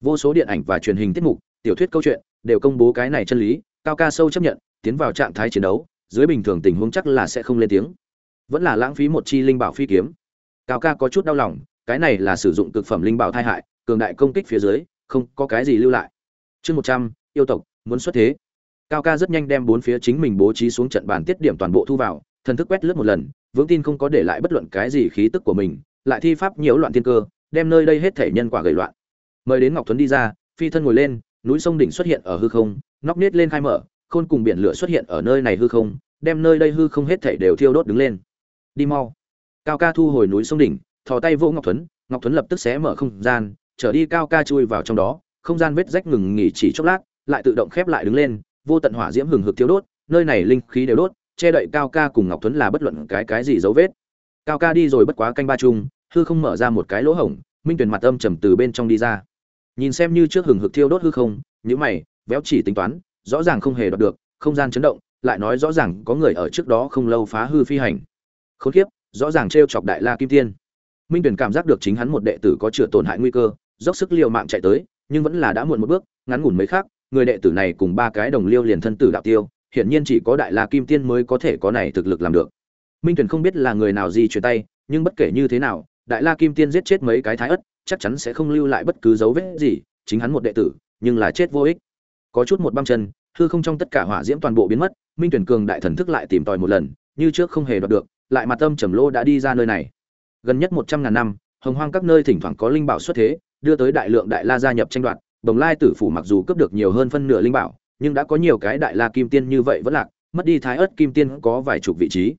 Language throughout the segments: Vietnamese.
vô số điện ảnh và truyền hình tiết mục, tiểu thuyết câu chuyện đều công bố cái này chân lý, cao ca sâu chấp nhận, tiến vào trạng thái chiến đấu, dưới bình thường tình huống chắc là sẽ không lên tiếng. Vẫn là lãng phí một chi linh bảo phi kiếm. Cao ca có chút đau lòng, cái này là sử dụng cực phẩm linh bảo thai hại, cường đại công kích phía dưới, không có cái gì lưu lại. Chương một trăm, yêu tộc, muốn xuất thế. Cao ca rất nhanh đem bốn phía chính mình bố trí xuống trận bàn tiết điểm toàn bộ thu vào, thần thức quét lướt một lần, vững tin không có để lại bất luận cái gì khí tức của mình, lại thi pháp nhiễu loạn thiên cơ, đem nơi đây hết thể nhân quả gầy loạn mời đến ngọc tuấn đi ra, phi thân ngồi lên, núi sông đỉnh xuất hiện ở hư không, nóc nết lên khai mở, khôn cùng biển lửa xuất hiện ở nơi này hư không, đem nơi đây hư không hết thảy đều thiêu đốt đứng lên. Đi mau. Cao ca thu hồi núi sông đỉnh, thò tay vô ngọc tuấn ngọc tuấn lập tức xé mở không gian, trở đi cao ca chui vào trong đó, không gian vết rách ngừng nghỉ chỉ chốc lát, lại tự động khép lại đứng lên, vô tận hỏa diễm hừng hực thiêu đốt, nơi này linh khí đều đốt, che đậy cao ca cùng ngọc tuấn là bất luận cái cái gì dấu vết. Cao ca đi rồi bất quá canh ba chung, hư không mở ra một cái lỗ hổng, minh tuyển mặt âm trầm từ bên trong đi ra nhìn xem như trước hừng hực thiêu đốt hư không nhữ mày, véo chỉ tính toán, rõ ràng không hề đoạt được, không gian chấn động, lại nói rõ ràng có người ở trước đó không lâu phá hư phi hành. Khốn kiếp, rõ ràng t chọc đại la kim tiên. Minh tuyển cảm giác được chính hắn một đệ tử có chữa tổn hại nguy cơ, dốc sức liều mạng chạy tới, nhưng vẫn là đã muộn một bước, ngắn ngủn mấy khác người đệ tử này cùng ba cái đồng liêu liền thân tử đạo tiêu, hiển nhiên chỉ có đại la kim tiên mới có thể có này thực lực làm được. Minh tuyển không biết là người nào di chuyển tay, nhưng bất kể như thế nào, đại la kim tiên giết chết mấy cái thái ất chắc chắn sẽ không lưu lại bất cứ dấu vết gì, chính hắn một đệ tử, nhưng là chết vô ích. Có chút một băng chân, hư không trong tất cả hỏa diễm toàn bộ biến mất, minh tuyển cường đại thần thức lại tìm tòi một lần, như trước không hề đoạt được, lại mặt tâm trầm lô đã đi ra nơi này. Gần nhất một trăm ngàn năm, hồng hoang các nơi thỉnh thoảng có linh bảo xuất thế, đưa tới đại lượng đại la gia nhập tranh đoạt, đồng lai tử phủ mặc dù cấp được nhiều hơn phân nửa linh bảo, nhưng đã có nhiều cái đại la kim tiên như vậy vẫn lạc, mất đi thái ớt kim tiên có vài chục vị trí.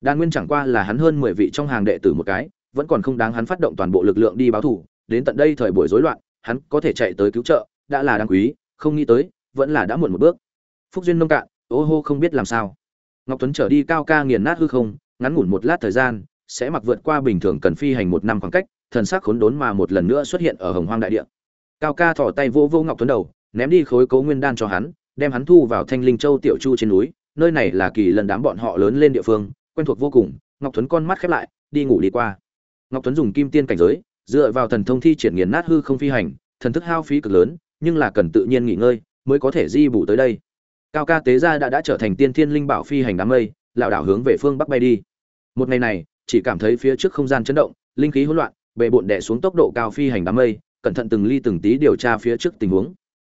Đan nguyên chẳng qua là hắn hơn mười vị trong hàng đệ tử một cái vẫn còn không đáng hắn phát động toàn bộ lực lượng đi báo thủ, đến tận đây thời buổi rối loạn, hắn có thể chạy tới cứu trợ, đã là đáng quý, không nghĩ tới, vẫn là đã muộn một bước. Phúc duyên nông cạn, ô hô không biết làm sao. Ngọc tuấn trở đi cao ca nghiền nát hư không, ngắn ngủn một lát thời gian, sẽ mặc vượt qua bình thường cần phi hành một năm khoảng cách, thần sắc khốn đốn mà một lần nữa xuất hiện ở hồng hoang đại địa. Cao ca thỏ tay vô vô ngọc tuấn đầu, ném đi khối cấu nguyên đan cho hắn, đem hắn thu vào thanh linh châu tiểu chu trên núi, nơi này là kỳ lần đám bọn họ lớn lên địa phương, quen thuộc vô cùng. Ngọc tuấn con mắt khép lại, đi ngủ đi qua ngọc tuấn dùng kim tiên cảnh giới, dựa vào thần thông thi triển nghiền nát hư không phi hành, thần thức hao phí cực lớn, nhưng là cần tự nhiên nghỉ ngơi mới có thể di bù tới đây. Cao ca tế gia đã đã trở thành tiên thiên linh bảo phi hành đám mây lão đảo hướng về phương bắc bay đi. Một ngày này, chỉ cảm thấy phía trước không gian chấn động, linh khí hỗn loạn bệ bộn đè xuống tốc độ cao phi hành đám mây, cẩn thận từng ly từng tí điều tra phía trước tình huống.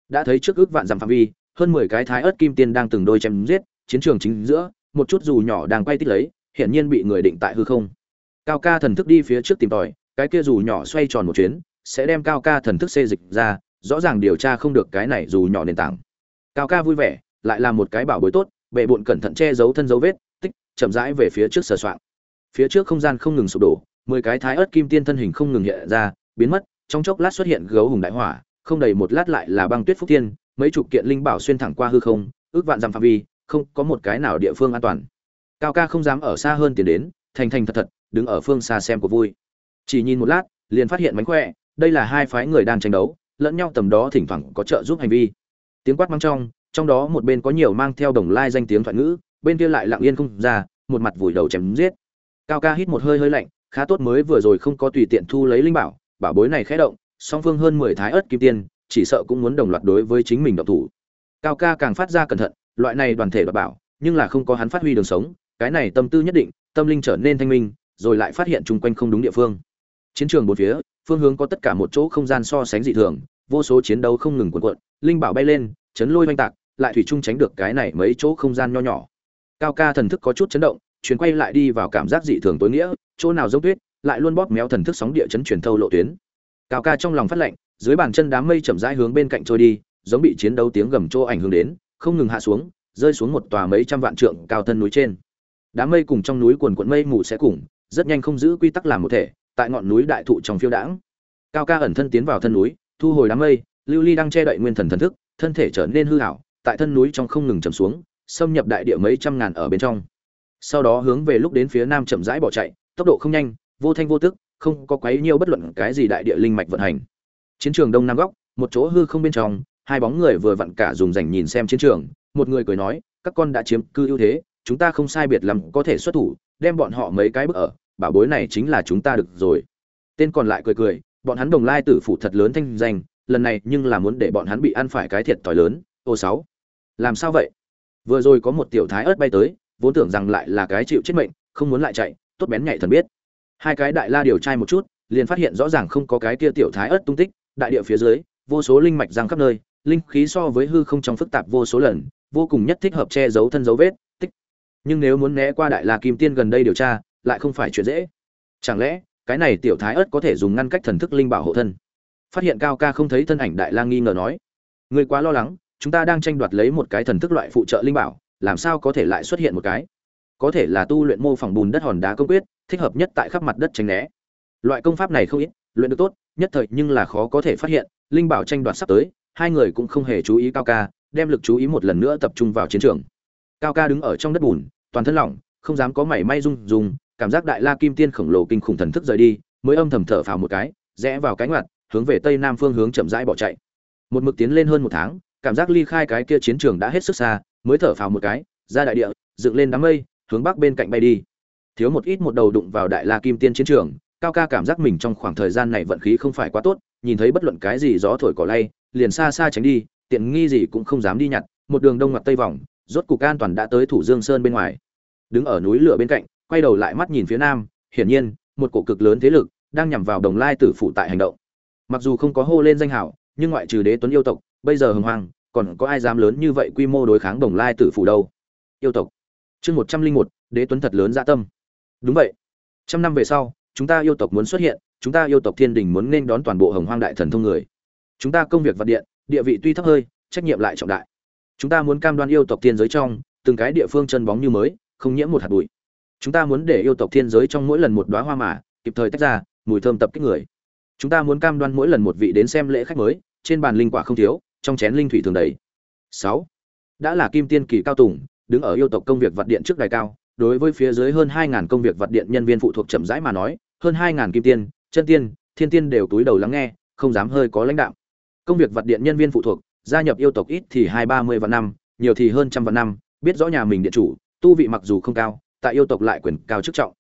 Đã thấy trước ước vạn dặm phạm vi, hơn mười cái thái ớt kim tiên đang từng đôi chém giết, chiến trường chính giữa, một chút dù nhỏ đang quay tít lấy, hiển nhiên bị người định tại hư không cao ca thần thức đi phía trước tìm tòi, cái kia dù nhỏ xoay tròn một chuyến, sẽ đem cao ca thần thức xê dịch ra, rõ ràng điều tra không được cái này dù nhỏ nền tảng. Cao ca vui vẻ, lại là một cái bảo bối tốt, bệ bụn cẩn thận che giấu thân dấu vết, tích, chậm rãi về phía trước sờ soạn phía trước không gian không ngừng sụp đổ, mười cái thái ớt kim tiên thân hình không ngừng hiện ra, biến mất, trong chốc lát xuất hiện gấu hùng đại hỏa, không đầy một lát lại là băng tuyết phúc tiên mấy chục kiện linh bảo xuyên thẳng qua hư không, ước vạn dặm phạm vi, không có một cái nào địa phương an toàn. Cao ca không dám ở xa hơn tiến đến, thành thành thật thật đứng ở phương xa xem của vui. Chỉ nhìn một lát, liền phát hiện mánh khỏe, đây là hai phái người đang tranh đấu, lẫn nhau tầm đó thỉnh thoảng có trợ giúp hành vi. Tiếng quát mang trong trong đó một bên có nhiều mang theo đồng lai danh tiếng thoại ngữ, bên kia lại lặng yên không ra, một mặt vùi đầu chém giết. Cao ca hít một hơi hơi lạnh, khá tốt mới vừa rồi không có tùy tiện thu lấy linh bảo bảo bối này khẽ động, song phương hơn mười thái ớt kim tiên, chỉ sợ cũng muốn đồng loạt đối với chính mình động thủ. Cao ca càng phát ra cẩn thận, loại này đoàn thể đoạt bảo, nhưng là không có hắn phát huy đường sống, cái này tâm tư nhất định, tâm linh trở nên thanh minh rồi lại phát hiện chung quanh không đúng địa phương. Chiến trường bốn phía, phương hướng có tất cả một chỗ không gian so sánh dị thường, vô số chiến đấu không ngừng cuộn cuộn, linh bảo bay lên, chấn lôi oanh tạc, lại thủy chung tránh được cái này mấy chỗ không gian nho nhỏ. Cao ca thần thức có chút chấn động, chuyển quay lại đi vào cảm giác dị thường tối nghĩa, chỗ nào giống tuyết, lại luôn bóp méo thần thức sóng địa chấn truyền thâu lộ tuyến. Cao ca trong lòng phát lạnh, dưới bàn chân đám mây chậm rãi hướng bên cạnh trôi đi, giống bị chiến đấu tiếng gầm trô ảnh hưởng đến, không ngừng hạ xuống, rơi xuống một tòa mấy trăm vạn trượng cao thân núi trên. Đám mây cùng trong núi quần quận mây mù sẽ cùng rất nhanh không giữ quy tắc làm một thể, tại ngọn núi đại thụ trong phiêu đãng. Cao ca ẩn thân tiến vào thân núi, thu hồi đám mây, lưu ly đang che đậy nguyên thần thần thức, thân thể trở nên hư hảo, tại thân núi trong không ngừng chầm xuống, xâm nhập đại địa mấy trăm ngàn ở bên trong. Sau đó hướng về lúc đến phía nam chậm rãi bỏ chạy, tốc độ không nhanh, vô thanh vô tức, không có quấy nhiều bất luận cái gì đại địa linh mạch vận hành. Chiến trường đông nam góc, một chỗ hư không bên trong, hai bóng người vừa vặn cả dùng rảnh nhìn xem chiến trường, một người cười nói, các con đã chiếm cư ưu thế, chúng ta không sai biệt lắm có thể xuất thủ, đem bọn họ mấy cái bức ở bảo bối này chính là chúng ta được rồi. Tên còn lại cười cười, bọn hắn đồng lai tử phụ thật lớn thanh danh, lần này nhưng là muốn để bọn hắn bị ăn phải cái thiệt thòi lớn, ô sáu. Làm sao vậy? Vừa rồi có một tiểu thái ớt bay tới, vốn tưởng rằng lại là cái chịu chết mệnh, không muốn lại chạy, tốt bén nhạy thần biết. Hai cái đại la điều trai một chút, liền phát hiện rõ ràng không có cái kia tiểu thái ớt tung tích, đại địa phía dưới, vô số linh mạch giang khắp nơi, linh khí so với hư không trong phức tạp vô số lần, vô cùng nhất thích hợp che giấu thân dấu vết, tích. Nhưng nếu muốn né qua đại la kim tiên gần đây điều tra lại không phải chuyện dễ. Chẳng lẽ, cái này tiểu thái ớt có thể dùng ngăn cách thần thức linh bảo hộ thân? Phát hiện cao ca không thấy thân ảnh đại lang nghi ngờ nói. Người quá lo lắng, chúng ta đang tranh đoạt lấy một cái thần thức loại phụ trợ linh bảo, làm sao có thể lại xuất hiện một cái? Có thể là tu luyện mô phỏng bùn đất hòn đá công quyết, thích hợp nhất tại khắp mặt đất tránh né. Loại công pháp này không ít, luyện được tốt, nhất thời nhưng là khó có thể phát hiện, linh bảo tranh đoạt sắp tới, hai người cũng không hề chú ý cao ca, đem lực chú ý một lần nữa tập trung vào chiến trường. Cao ca đứng ở trong đất bùn, toàn thân lỏng, không dám có mảy may rung rung cảm giác đại la kim tiên khổng lồ kinh khủng thần thức rời đi, mới âm thầm thở phào một cái, rẽ vào cánh ngoặt, hướng về tây nam phương hướng chậm rãi bỏ chạy. Một mực tiến lên hơn một tháng, cảm giác ly khai cái kia chiến trường đã hết sức xa, mới thở phào một cái, ra đại địa, dựng lên đám mây, hướng bắc bên cạnh bay đi. Thiếu một ít một đầu đụng vào đại la kim tiên chiến trường, cao ca cảm giác mình trong khoảng thời gian này vận khí không phải quá tốt, nhìn thấy bất luận cái gì gió thổi cỏ lay, liền xa xa tránh đi, tiện nghi gì cũng không dám đi nhặt, một đường đông ngoặt tây vòng, rốt cục an toàn đã tới thủ dương sơn bên ngoài. Đứng ở núi lửa bên cạnh quay đầu lại mắt nhìn phía nam, hiển nhiên, một cổ cực lớn thế lực đang nhằm vào đồng lai tử phụ tại hành động. Mặc dù không có hô lên danh hảo, nhưng ngoại trừ đế tuấn yêu tộc, bây giờ hồng hoàng còn có ai dám lớn như vậy quy mô đối kháng đồng lai tử phụ đâu? Yêu tộc. Chương một trăm linh một, đế tuấn thật lớn dạ tâm. Đúng vậy. Trăm năm về sau, chúng ta yêu tộc muốn xuất hiện, chúng ta yêu tộc thiên đình muốn nên đón toàn bộ hồng hoang đại thần thông người. Chúng ta công việc vật điện, địa vị tuy thấp hơi, trách nhiệm lại trọng đại. Chúng ta muốn cam đoan yêu tộc thiên giới trong, từng cái địa phương chân bóng như mới, không nhiễm một hạt bụi chúng ta muốn để yêu tộc thiên giới trong mỗi lần một đóa hoa mà, kịp thời tách ra, mùi thơm tập kích người. Chúng ta muốn cam đoan mỗi lần một vị đến xem lễ khách mới, trên bàn linh quả không thiếu, trong chén linh thủy thường đầy. Sáu. Đã là kim tiên kỳ cao tùng, đứng ở yêu tộc công việc vật điện trước đài cao, đối với phía dưới hơn hai ngàn công việc vật điện nhân viên phụ thuộc chậm rãi mà nói, hơn hai ngàn kim tiên, chân tiên, thiên tiên đều túi đầu lắng nghe, không dám hơi có lãnh đạo. Công việc vật điện nhân viên phụ thuộc, gia nhập yêu tộc ít thì hai ba mươi vạn năm, nhiều thì hơn trăm vạn năm, biết rõ nhà mình điện chủ, tu vị mặc dù không cao tại yêu tộc lại quyền cao chức trọng.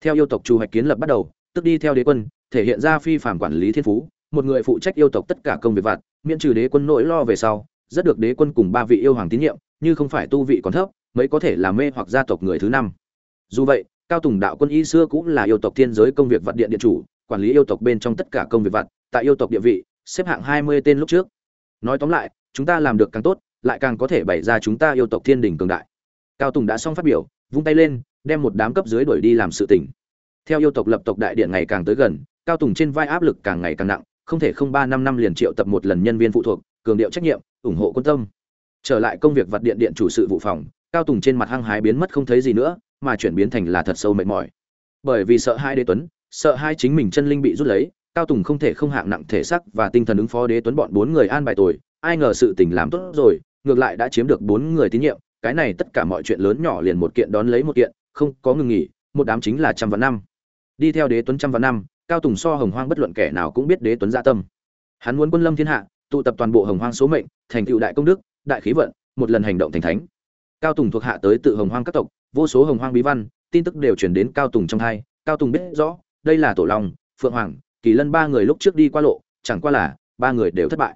Theo yêu tộc chu hoạch kiến lập bắt đầu, tức đi theo đế quân, thể hiện ra phi phạm quản lý thiên phú, một người phụ trách yêu tộc tất cả công việc vặt, miễn trừ đế quân nỗi lo về sau, rất được đế quân cùng ba vị yêu hoàng tín nhiệm, như không phải tu vị còn thấp, mới có thể là mê hoặc gia tộc người thứ năm. Dù vậy, cao tùng đạo quân y xưa cũng là yêu tộc thiên giới công việc vật điện điện chủ, quản lý yêu tộc bên trong tất cả công việc vật tại yêu tộc địa vị, xếp hạng hai mươi tên lúc trước. Nói tóm lại, chúng ta làm được càng tốt, lại càng có thể bày ra chúng ta yêu tộc thiên đình cường đại. Cao tùng đã xong phát biểu, vung tay lên đem một đám cấp dưới đuổi đi làm sự tình. theo yêu tộc lập tộc đại điện ngày càng tới gần cao tùng trên vai áp lực càng ngày càng nặng không thể không ba năm năm liền triệu tập một lần nhân viên phụ thuộc cường điệu trách nhiệm ủng hộ quân tâm trở lại công việc vật điện điện chủ sự vụ phòng cao tùng trên mặt hăng hái biến mất không thấy gì nữa mà chuyển biến thành là thật sâu mệt mỏi bởi vì sợ hai đế tuấn sợ hai chính mình chân linh bị rút lấy cao tùng không thể không hạng nặng thể xác và tinh thần ứng phó đế tuấn bọn bốn người an bài tồi, ai ngờ sự tình làm tốt rồi ngược lại đã chiếm được bốn người tín nhiệm cái này tất cả mọi chuyện lớn nhỏ liền một kiện đón lấy một kiện không có ngừng nghỉ, một đám chính là trăm vạn năm. Đi theo đế tuấn trăm vạn năm, cao tùng so hồng hoang bất luận kẻ nào cũng biết đế tuấn gia dạ tâm. Hắn muốn quân lâm thiên hạ, tụ tập toàn bộ hồng hoang số mệnh, thành tựu đại công đức, đại khí vận, một lần hành động thành thánh. Cao tùng thuộc hạ tới tự hồng hoang các tộc, vô số hồng hoang bí văn, tin tức đều chuyển đến cao tùng trong hai. Cao tùng biết rõ, đây là tổ long, phượng hoàng, kỳ lân ba người lúc trước đi qua lộ, chẳng qua là ba người đều thất bại.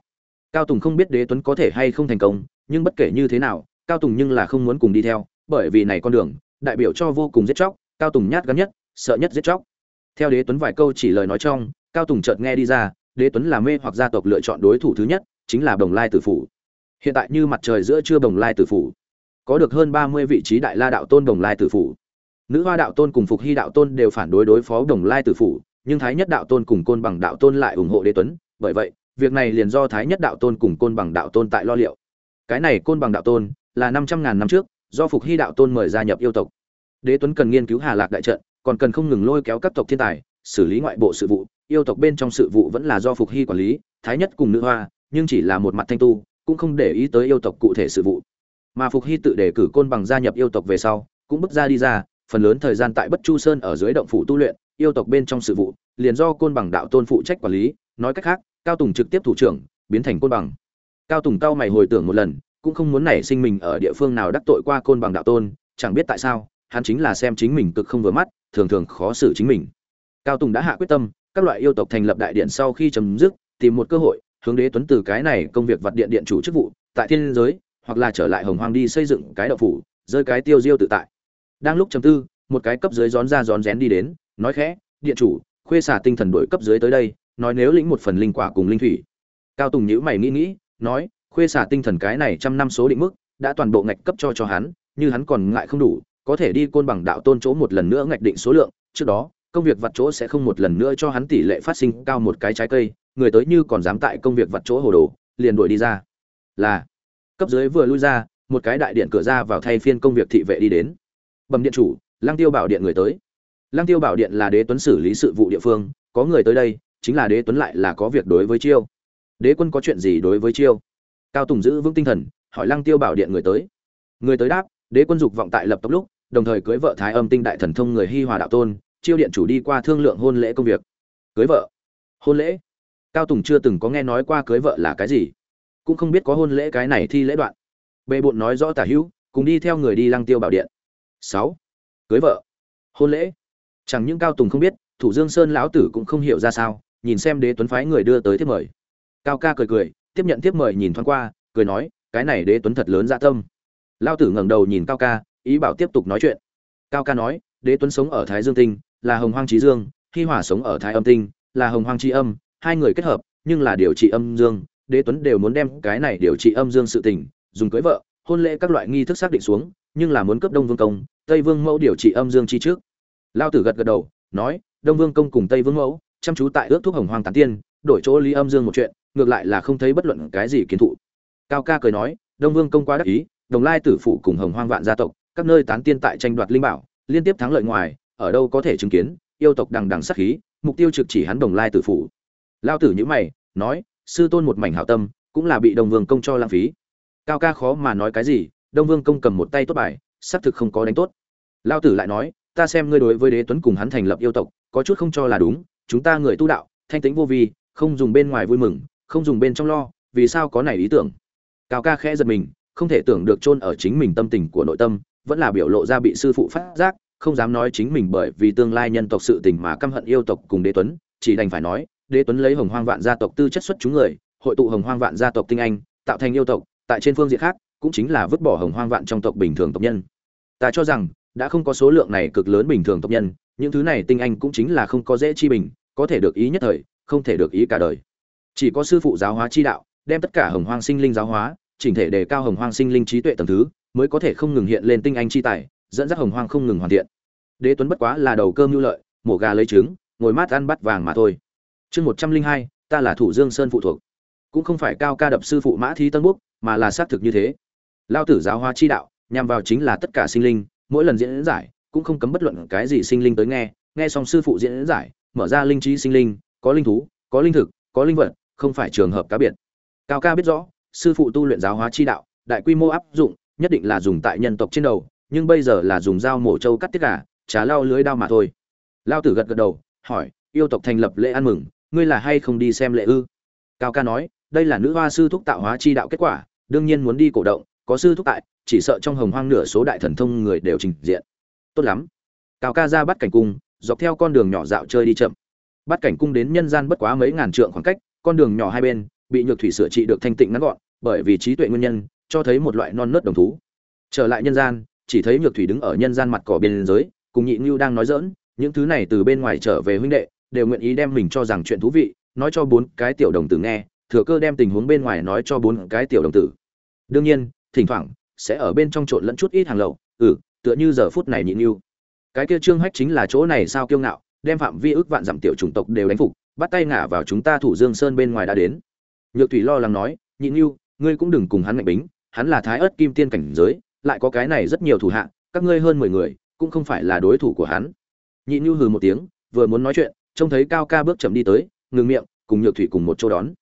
Cao tùng không biết đế tuấn có thể hay không thành công, nhưng bất kể như thế nào, cao tùng nhưng là không muốn cùng đi theo, bởi vì này con đường đại biểu cho vô cùng giết chóc, cao tùng nhát gắn nhất, sợ nhất giết chóc. Theo đế tuấn vài câu chỉ lời nói trong, cao tùng chợt nghe đi ra, đế tuấn là mê hoặc gia tộc lựa chọn đối thủ thứ nhất, chính là đồng lai tử phủ. Hiện tại như mặt trời giữa trưa đồng lai tử phủ. Có được hơn ba mươi vị trí đại la đạo tôn đồng lai tử phủ. Nữ hoa đạo tôn cùng phục hy đạo tôn đều phản đối đối phó đồng lai tử phủ, nhưng thái nhất đạo tôn cùng côn bằng đạo tôn lại ủng hộ đế tuấn. Bởi vậy, việc này liền do thái nhất đạo tôn cùng côn bằng đạo tôn tại lo liệu. Cái này côn bằng đạo tôn là năm trăm ngàn năm trước do phục hy đạo tôn mời gia nhập yêu tộc. Đế tuấn cần nghiên cứu hà lạc đại trận, còn cần không ngừng lôi kéo các tộc thiên tài, xử lý ngoại bộ sự vụ. Yêu tộc bên trong sự vụ vẫn là do phục hy quản lý, thái nhất cùng nữ hoa, nhưng chỉ là một mặt thanh tu, cũng không để ý tới yêu tộc cụ thể sự vụ. Mà phục hy tự đề cử côn bằng gia nhập yêu tộc về sau, cũng bước ra đi ra, phần lớn thời gian tại bất chu sơn ở dưới động phủ tu luyện, yêu tộc bên trong sự vụ, liền do côn bằng đạo tôn phụ trách quản lý. Nói cách khác, cao tùng trực tiếp thủ trưởng, biến thành côn bằng. Cao tùng cao mày hồi tưởng một lần cũng không muốn nảy sinh mình ở địa phương nào đắc tội qua côn bằng đạo tôn, chẳng biết tại sao, hắn chính là xem chính mình cực không vừa mắt, thường thường khó xử chính mình. Cao tùng đã hạ quyết tâm, các loại yêu tộc thành lập đại điện sau khi chấm dứt, tìm một cơ hội, hướng đế tuấn từ cái này công việc vật điện điện chủ chức vụ, tại thiên giới, hoặc là trở lại hồng hoang đi xây dựng cái đậu phủ, rơi cái tiêu diêu tự tại. Đang lúc chấm tư, một cái cấp dưới rón ra rón rén đi đến, nói khẽ, điện chủ, khuê xả tinh thần đổi cấp dưới tới đây, nói nếu lĩnh một phần linh quả cùng linh thủy. Cao tùng nhữ mày nghĩ nghĩ, nói khuê xả tinh thần cái này trăm năm số định mức, đã toàn bộ ngạch cấp cho cho hắn, như hắn còn ngại không đủ, có thể đi côn bằng đạo tôn chỗ một lần nữa ngạch định số lượng, trước đó, công việc vặt chỗ sẽ không một lần nữa cho hắn tỷ lệ phát sinh cao một cái trái cây, người tới như còn dám tại công việc vặt chỗ hồ đồ, liền đuổi đi ra. Là, cấp dưới vừa lui ra, một cái đại điện cửa ra vào thay phiên công việc thị vệ đi đến. Bẩm điện chủ, lăng tiêu bảo điện người tới. Lăng tiêu bảo điện là đế tuấn xử lý sự vụ địa phương, có người tới đây, chính là đế tuấn lại là có việc đối với chiêu. Đế quân có chuyện gì đối với chiêu? Cao tùng giữ vững tinh thần, hỏi lăng tiêu bảo điện người tới. Người tới đáp, đế quân dục vọng tại lập tốc lúc, đồng thời cưới vợ thái âm tinh đại thần thông người hi hòa đạo tôn, chiêu điện chủ đi qua thương lượng hôn lễ công việc. Cưới vợ. Hôn lễ? Cao tùng chưa từng có nghe nói qua cưới vợ là cái gì. Cũng không biết có hôn lễ cái này thi lễ đoạn. Bệ bộn nói rõ tả hữu, cùng đi theo người đi lăng tiêu bảo điện. Sáu. Cưới vợ. Hôn lễ? Chẳng những cao tùng không biết, thủ dương sơn lão tử cũng không hiểu ra sao, nhìn xem đế tuấn phái người đưa tới tiếp mời. Cao ca cười cười tiếp nhận tiếp mời nhìn thoáng qua, cười nói, cái này đế tuấn thật lớn dạ tâm. Lao tử ngẩng đầu nhìn cao ca, ý bảo tiếp tục nói chuyện. Cao ca nói, đế tuấn sống ở thái dương tinh, là hồng hoang trí dương, hi hỏa sống ở thái âm tinh, là hồng hoang chi âm, hai người kết hợp, nhưng là điều trị âm dương, đế tuấn đều muốn đem cái này điều trị âm dương sự tình, dùng cưới vợ, hôn lễ các loại nghi thức xác định xuống, nhưng là muốn cấp đông vương công, tây vương mẫu điều trị âm dương chi trước. Lao tử gật gật đầu, nói, đông vương công cùng tây vương mẫu, chăm chú tại ước thuốc hồng hoang tán tiên, đổi chỗ lý âm dương một chuyện ngược lại là không thấy bất luận cái gì kiến thụ. Cao ca cười nói, đông vương công quá đắc ý, đồng lai tử phụ cùng hồng hoang vạn gia tộc, các nơi tán tiên tại tranh đoạt linh bảo, liên tiếp thắng lợi ngoài, ở đâu có thể chứng kiến, yêu tộc đằng đằng sát khí, mục tiêu trực chỉ hắn đồng lai tử phụ lao tử nhữ mày, nói, sư tôn một mảnh hảo tâm, cũng là bị đông vương công cho lãng phí. Cao ca khó mà nói cái gì, đông vương công cầm một tay tốt bài, xác thực không có đánh tốt. Lao tử lại nói, ta xem ngươi đối với đế tuấn cùng hắn thành lập yêu tộc, có chút không cho là đúng, chúng ta người tu đạo, thanh tĩnh vô vi, không dùng bên ngoài vui mừng không dùng bên trong lo, vì sao có này ý tưởng? Cao ca khẽ giật mình, không thể tưởng được chôn ở chính mình tâm tình của nội tâm, vẫn là biểu lộ ra bị sư phụ phát giác, không dám nói chính mình bởi vì tương lai nhân tộc sự tình mà căm hận yêu tộc cùng đế tuấn, chỉ đành phải nói, đế tuấn lấy hồng hoang vạn gia tộc tư chất xuất chúng người, hội tụ hồng hoang vạn gia tộc tinh anh, tạo thành yêu tộc, tại trên phương diện khác, cũng chính là vứt bỏ hồng hoang vạn trong tộc bình thường tộc nhân. Ta cho rằng, đã không có số lượng này cực lớn bình thường tộc nhân, những thứ này tinh anh cũng chính là không có dễ chi bình, có thể được ý nhất thời, không thể được ý cả đời chỉ có sư phụ giáo hóa chi đạo đem tất cả hồng hoang sinh linh giáo hóa chỉnh thể đề cao hồng hoang sinh linh trí tuệ tầng thứ mới có thể không ngừng hiện lên tinh anh chi tài dẫn dắt hồng hoang không ngừng hoàn thiện. Đế tuấn bất quá là đầu cơm nhu lợi mổ gà lấy trứng ngồi mát ăn bắt vàng mà thôi. Chương một trăm linh hai ta là thủ dương sơn phụ thuộc. Cũng không phải cao ca đập sư phụ mã thi tân Quốc, mà là xác thực như thế. Lao tử giáo hóa chi đạo nhằm vào chính là tất cả sinh linh mỗi lần diễn giải cũng không cấm bất luận cái gì sinh linh tới nghe. Nghe xong sư phụ diễn giải mở ra linh trí sinh linh có linh thú có linh thực có linh vật không phải trường hợp cá biệt. Cao ca biết rõ, sư phụ tu luyện giáo hóa chi đạo, đại quy mô áp dụng, nhất định là dùng tại nhân tộc trên đầu, nhưng bây giờ là dùng dao mổ trâu cắt tiết gà, trà lao lưới đao mà thôi. Lao tử gật gật đầu, hỏi, yêu tộc thành lập lễ ăn mừng, ngươi là hay không đi xem lễ ư? Cao ca nói, đây là nữ hoa sư thúc tạo hóa chi đạo kết quả, đương nhiên muốn đi cổ động, có sư thúc tại, chỉ sợ trong hồng hoang nửa số đại thần thông người đều trình diện. Tốt lắm. Cao ca ra bắt cảnh cung, dọc theo con đường nhỏ dạo chơi đi chậm. Bắt cảnh cung đến nhân gian bất quá mấy ngàn trượng khoảng cách con đường nhỏ hai bên, bị nhược thủy sửa trị được thanh tịnh ngắn gọn, bởi vì trí tuệ nguyên nhân, cho thấy một loại non nớt đồng thú. Trở lại nhân gian, chỉ thấy nhược thủy đứng ở nhân gian mặt cỏ biên giới, cùng nhị ngưu đang nói dỡn những thứ này từ bên ngoài trở về huynh đệ, đều nguyện ý đem mình cho rằng chuyện thú vị, nói cho bốn cái tiểu đồng tử nghe, thừa cơ đem tình huống bên ngoài nói cho bốn cái tiểu đồng tử. Đương nhiên, thỉnh thoảng, sẽ ở bên trong trộn lẫn chút ít hàng lậu ừ tựa như giờ phút này nhị ngưu. Cái kia trương hách chính là chỗ này sao kiêu ngạo, đem phạm vi ước vạn dặm tiểu chủng tộc đều đánh phục bắt tay ngả vào chúng ta thủ dương sơn bên ngoài đã đến. Nhược thủy lo lắng nói, Nhị yêu ngươi cũng đừng cùng hắn mạnh bính, hắn là thái ớt kim tiên cảnh giới, lại có cái này rất nhiều thủ hạ, các ngươi hơn mười người, cũng không phải là đối thủ của hắn. Nhị yêu hừ một tiếng, vừa muốn nói chuyện, trông thấy cao ca bước chậm đi tới, ngừng miệng, cùng nhược thủy cùng một chỗ đón.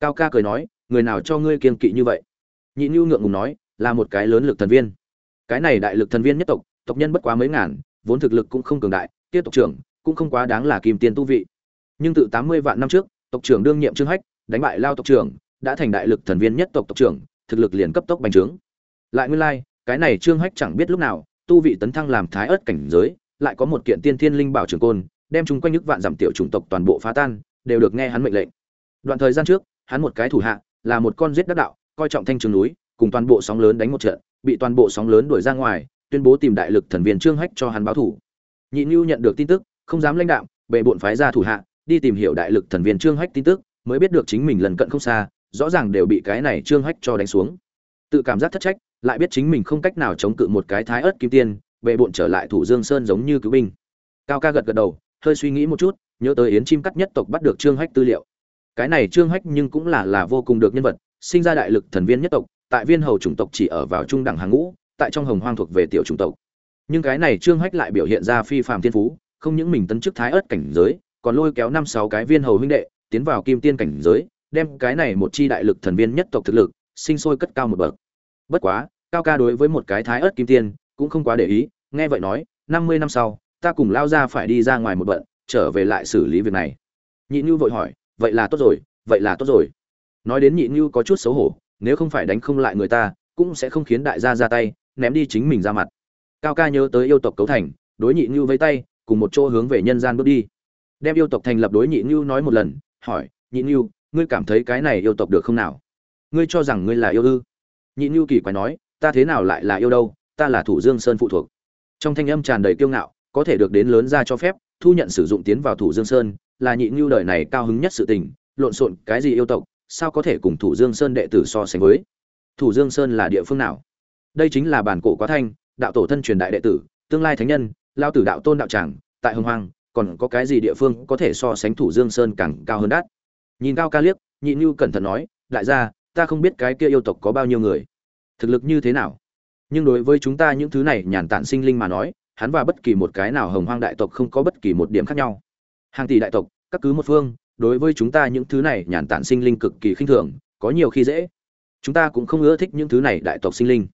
Cao ca cười nói, người nào cho ngươi kiên kỵ như vậy? Nhị nhu ngượng ngùng nói, là một cái lớn lực thần viên. Cái này đại lực thần viên nhất tộc tộc nhân bất quá mấy ngàn, vốn thực lực cũng không cường đại tiếp tộc trưởng, cũng không quá đáng là kim tiền tu vị nhưng từ tám mươi vạn năm trước, tộc trưởng đương nhiệm trương hách, đánh bại lao tộc trưởng, đã thành đại lực thần viên nhất tộc tộc trưởng, thực lực liền cấp tốc bành trướng. Lại nguyên lai, cái này trương hách chẳng biết lúc nào, tu vị tấn thăng làm thái ớt cảnh giới, lại có một kiện tiên thiên linh bảo trường côn, đem chúng quanh nước vạn giảm tiểu chủng tộc toàn bộ phá tan, đều được nghe hắn mệnh lệnh. Đoạn thời gian trước, hắn một cái thủ hạ, là một con giết đắc đạo, coi trọng thanh trường núi, cùng toàn bộ sóng lớn đánh một trận, bị toàn bộ sóng lớn đuổi ra ngoài, tuyên bố tìm đại lực thần viên trương hách cho hắn báo thủ. Nhị nhu nhận được tin tức, không dám lãnh đạo bệ bộn phái ra thủ hạ đi tìm hiểu đại lực thần viên trương hách tin tức, mới biết được chính mình lần cận không xa, rõ ràng đều bị cái này trương hách cho đánh xuống. Tự cảm giác thất trách, lại biết chính mình không cách nào chống cự một cái thái ớt kim tiên bệ bộn trở lại thủ dương sơn giống như cứu binh. Cao ca gật gật đầu, hơi suy nghĩ một chút, nhớ tới yến chim cắt nhất tộc bắt được trương hách tư liệu. Cái này trương hách nhưng cũng là là vô cùng được nhân vật, sinh ra đại lực thần viên nhất tộc, tại viên hầu chủng tộc chỉ ở vào trung đẳng hàng ngũ, tại trong hồng hoang thuộc về tiểu chủng tộc. Nhưng cái này trương hách lại biểu hiện ra phi phàm thiên phú, không những mình tấn chức thái ớt cảnh giới còn lôi kéo năm sáu cái viên hầu huynh đệ, tiến vào kim tiên cảnh giới, đem cái này một chi đại lực thần viên nhất tộc thực lực, sinh sôi cất cao một bậc. Bất quá, cao ca đối với một cái thái ớt kim tiên, cũng không quá để ý, nghe vậy nói, năm mươi năm sau, ta cùng lao ra phải đi ra ngoài một bận, trở về lại xử lý việc này. Nhị như vội hỏi, vậy là tốt rồi, vậy là tốt rồi. Nói đến nhị như có chút xấu hổ, nếu không phải đánh không lại người ta, cũng sẽ không khiến đại gia ra tay, ném đi chính mình ra mặt. Cao ca nhớ tới yêu tộc cấu thành, đối nhị như với tay, cùng một chỗ hướng về nhân gian bước đi đem yêu tộc thành lập đối nhị như nói một lần, hỏi, nhị như ngươi cảm thấy cái này yêu tộc được không nào? Ngươi cho rằng ngươi là yêu ư? Nhị như kỳ quái nói, ta thế nào lại là yêu đâu, ta là thủ dương sơn phụ thuộc. Trong thanh âm tràn đầy kiêu ngạo, có thể được đến lớn ra cho phép, thu nhận sử dụng tiến vào thủ dương sơn, là nhị như đời này cao hứng nhất sự tình, lộn xộn, cái gì yêu tộc, sao có thể cùng thủ dương sơn đệ tử so sánh với? Thủ dương sơn là địa phương nào? Đây chính là bản cổ quá thanh, đạo tổ thân truyền đại đệ tử, tương lai thánh nhân, lao tử đạo tôn đạo tràng, tại hồng hoang còn có cái gì địa phương có thể so sánh thủ dương sơn càng cao hơn đắt? Nhìn cao ca liếc, nhị như cẩn thận nói, đại gia, ta không biết cái kia yêu tộc có bao nhiêu người. Thực lực như thế nào? Nhưng đối với chúng ta những thứ này nhàn tản sinh linh mà nói, hắn và bất kỳ một cái nào hồng hoang đại tộc không có bất kỳ một điểm khác nhau. Hàng tỷ đại tộc, các cứ một phương, đối với chúng ta những thứ này nhàn tản sinh linh cực kỳ khinh thường, có nhiều khi dễ. Chúng ta cũng không ưa thích những thứ này đại tộc sinh linh.